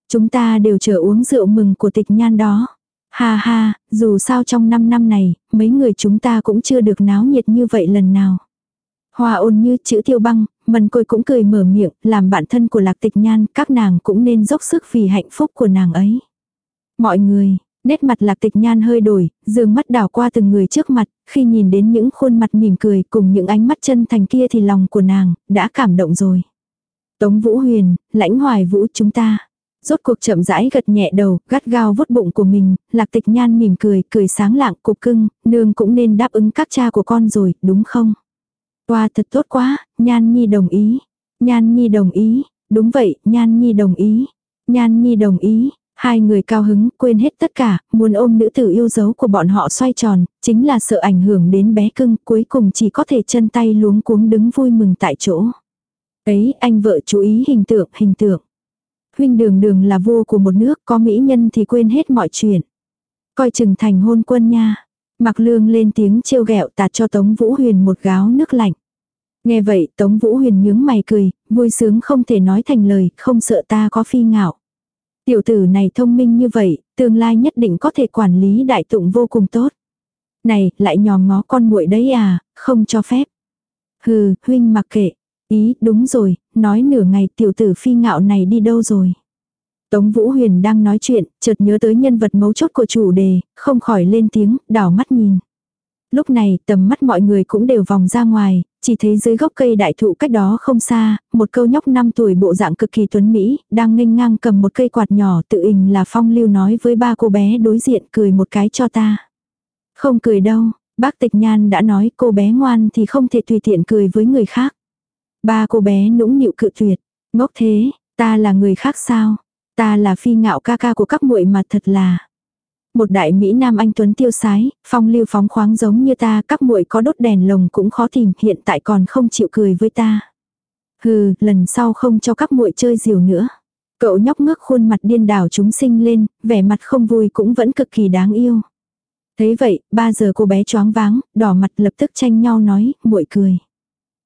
Chúng ta đều chờ uống rượu mừng của tịch nhan đó. Ha ha, dù sao trong 5 năm này, mấy người chúng ta cũng chưa được náo nhiệt như vậy lần nào. Hoa ôn như chữ tiêu băng, mần côi cũng cười mở miệng, làm bạn thân của lạc tịch nhan, các nàng cũng nên dốc sức vì hạnh phúc của nàng ấy. Mọi người, nét mặt lạc tịch nhan hơi đổi, dương mắt đảo qua từng người trước mặt, khi nhìn đến những khuôn mặt mỉm cười cùng những ánh mắt chân thành kia thì lòng của nàng, đã cảm động rồi. Tống Vũ Huyền, lãnh hoài vũ chúng ta. Rốt cuộc chậm rãi gật nhẹ đầu, gắt gao vuốt bụng của mình, lạc tịch nhan mỉm cười, cười sáng lạng, cục cưng, nương cũng nên đáp ứng các cha của con rồi, đúng không? toa thật tốt quá, Nhan Nhi đồng ý. Nhan Nhi đồng ý, đúng vậy, Nhan Nhi đồng ý. Nhan Nhi đồng ý, hai người cao hứng, quên hết tất cả, muốn ôm nữ tử yêu dấu của bọn họ xoay tròn, chính là sợ ảnh hưởng đến bé cưng, cuối cùng chỉ có thể chân tay luống cuống đứng vui mừng tại chỗ. Ấy, anh vợ chú ý hình tượng, hình tượng. Huynh đường đường là vua của một nước, có mỹ nhân thì quên hết mọi chuyện. Coi chừng thành hôn quân nha. Mặc lương lên tiếng trêu ghẹo tạt cho Tống Vũ Huyền một gáo nước lạnh. Nghe vậy Tống Vũ Huyền nhướng mày cười, vui sướng không thể nói thành lời, không sợ ta có phi ngạo. Tiểu tử này thông minh như vậy, tương lai nhất định có thể quản lý đại tụng vô cùng tốt. Này, lại nhòm ngó con muội đấy à, không cho phép. Hừ, huynh mặc kệ. Ý, đúng rồi, nói nửa ngày tiểu tử phi ngạo này đi đâu rồi. Tống Vũ Huyền đang nói chuyện, chợt nhớ tới nhân vật mấu chốt của chủ đề, không khỏi lên tiếng, đảo mắt nhìn. Lúc này, tầm mắt mọi người cũng đều vòng ra ngoài, chỉ thấy dưới gốc cây đại thụ cách đó không xa, một câu nhóc 5 tuổi bộ dạng cực kỳ tuấn Mỹ, đang nghênh ngang cầm một cây quạt nhỏ tự hình là phong lưu nói với ba cô bé đối diện cười một cái cho ta. Không cười đâu, bác tịch nhan đã nói cô bé ngoan thì không thể tùy tiện cười với người khác. Ba cô bé nũng nịu cự tuyệt, ngốc thế, ta là người khác sao? Ta là phi ngạo ca ca của các muội mà thật là. Một đại Mỹ Nam anh Tuấn tiêu sái, phong lưu phóng khoáng giống như ta, các muội có đốt đèn lồng cũng khó tìm, hiện tại còn không chịu cười với ta. Hừ, lần sau không cho các muội chơi diều nữa. Cậu nhóc ngước khuôn mặt điên đảo chúng sinh lên, vẻ mặt không vui cũng vẫn cực kỳ đáng yêu. thế vậy, ba giờ cô bé choáng váng, đỏ mặt lập tức tranh nhau nói, muội cười.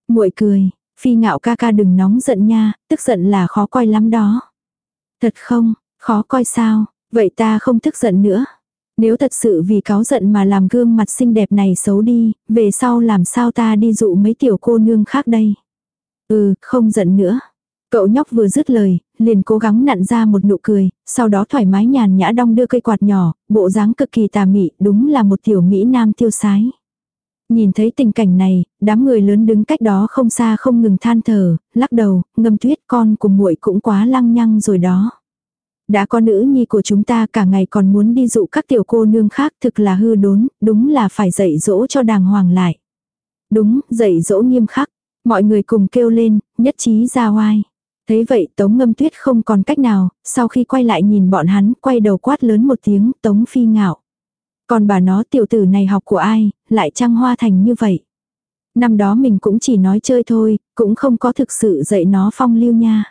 Muội cười, phi ngạo ca ca đừng nóng giận nha, tức giận là khó coi lắm đó. Thật không, khó coi sao, vậy ta không tức giận nữa. Nếu thật sự vì cáo giận mà làm gương mặt xinh đẹp này xấu đi, về sau làm sao ta đi dụ mấy tiểu cô nương khác đây. Ừ, không giận nữa. Cậu nhóc vừa dứt lời, liền cố gắng nặn ra một nụ cười, sau đó thoải mái nhàn nhã đong đưa cây quạt nhỏ, bộ dáng cực kỳ tà mị, đúng là một tiểu mỹ nam tiêu sái. Nhìn thấy tình cảnh này, đám người lớn đứng cách đó không xa không ngừng than thở, lắc đầu, ngâm tuyết con của muội cũng quá lăng nhăng rồi đó. Đã có nữ nhi của chúng ta cả ngày còn muốn đi dụ các tiểu cô nương khác thực là hư đốn, đúng là phải dạy dỗ cho đàng hoàng lại. Đúng, dạy dỗ nghiêm khắc. Mọi người cùng kêu lên, nhất trí ra oai. Thế vậy Tống ngâm tuyết không còn cách nào, sau khi quay lại nhìn bọn hắn, quay đầu quát lớn một tiếng, Tống phi ngạo. Còn bà nó tiểu tử này học của ai, lại trăng hoa thành như vậy. Năm đó mình cũng chỉ nói chơi thôi, cũng không có thực sự dạy nó phong lưu nha.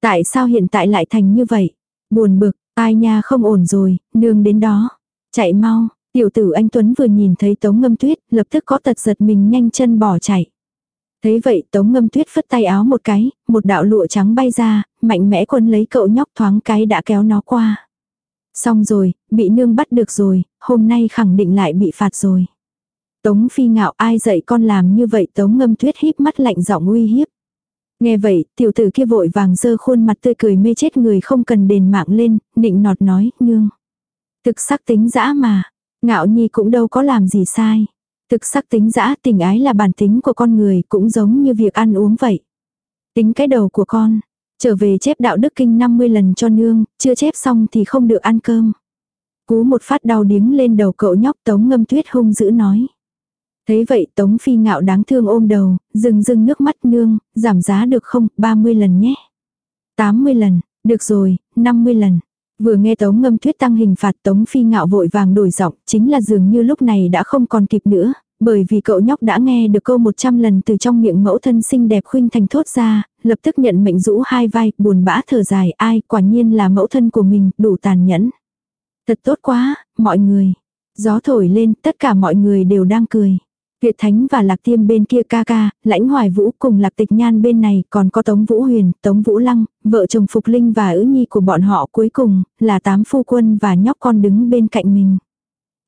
Tại sao hiện tại lại thành như vậy? Buồn bực, ai nha không ổn rồi, nương đến đó. Chạy mau, tiểu tử anh Tuấn vừa nhìn thấy tống ngâm tuyết, lập tức có tật giật mình nhanh chân bỏ chạy. Thấy vậy tống ngâm tuyết phất tay áo một cái, một đạo lụa trắng bay ra, mạnh mẽ quân lấy cậu nhóc thoáng cái đã kéo nó qua. Xong rồi, bị nương bắt được rồi, hôm nay khẳng định lại bị phạt rồi. Tống phi ngạo ai dạy con làm như vậy tống ngâm tuyết híp mắt lạnh giọng uy hiếp. Nghe vậy, tiểu tử kia vội vàng dơ khuôn mặt tươi cười mê chết người không cần đền mạng lên, nịnh nọt nói, nương. Thực sắc tính dã mà, ngạo nhi cũng đâu có làm gì sai. Thực sắc tính dã tình ái là bản tính của con người cũng giống như việc ăn uống vậy. Tính cái đầu của con, trở về chép đạo đức kinh 50 lần cho nương, chưa chép xong thì không được ăn cơm. Cú một phát đau điếng lên đầu cậu nhóc tống ngâm tuyết hung dữ nói. Thế vậy Tống Phi ngạo đáng thương ôm đầu, rừng rừng nước mắt nương, giảm giá được không, 30 lần nhé. 80 lần, được rồi, 50 lần. Vừa nghe Tống ngâm tuyết tăng hình phạt Tống Phi ngạo vội vàng đổi giọng, chính là dường như lúc này đã không còn kịp nữa, bởi vì cậu nhóc đã nghe được câu 100 lần từ trong miệng mẫu thân xinh đẹp khuynh thành thốt ra, lập tức nhận mệnh rũ hai vai, buồn bã thở dài, ai, quả nhiên là mẫu thân của mình, đủ tàn nhẫn. Thật tốt quá, mọi người. Gió thổi lên, tất cả mọi người đều đang cười. Việt Thánh và Lạc Tiêm bên kia ca ca, lãnh hoài vũ cùng Lạc Tịch Nhan bên này còn có Tống Vũ Huyền, Tống Vũ Lăng, vợ chồng Phục Linh và ữ nhi của bọn họ cuối cùng là tám phu quân và nhóc con đứng bên cạnh mình.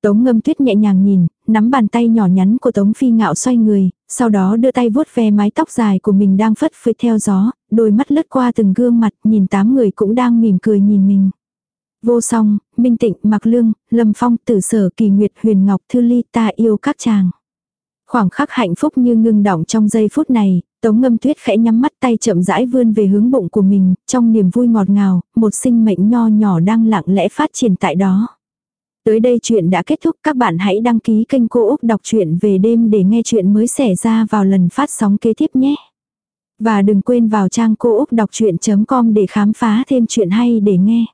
Tống ngâm tuyết nhẹ nhàng nhìn, nắm bàn tay nhỏ nhắn của Tống Phi ngạo xoay người, sau đó đưa tay vuốt ve mái tóc dài của mình đang phất phới theo gió, đôi mắt lướt qua từng gương mặt, nhìn tám người cũng đang mỉm cười nhìn mình. Vô song, Minh Tịnh, Mạc Lương, Lâm Phong, Tử Sở, Kỳ Nguyệt, Huyền Ngọc, Thư Ly, ta yêu các chàng. Khoảng khắc hạnh phúc như ngưng đọng trong giây phút này, Tống ngâm tuyết khẽ nhắm mắt tay chậm rãi vươn về hướng bụng của mình, trong niềm vui ngọt ngào, một sinh mệnh nho nhỏ đang lặng lẽ phát triển tại đó. Tới đây chuyện đã kết thúc, các bạn hãy đăng ký kênh Cô Úc Đọc truyện về đêm để nghe chuyện mới xảy ra vào lần phát sóng kế tiếp nhé. Và đừng quên vào trang cô úc đọc chuyện.com để khám phá thêm chuyện hay để nghe.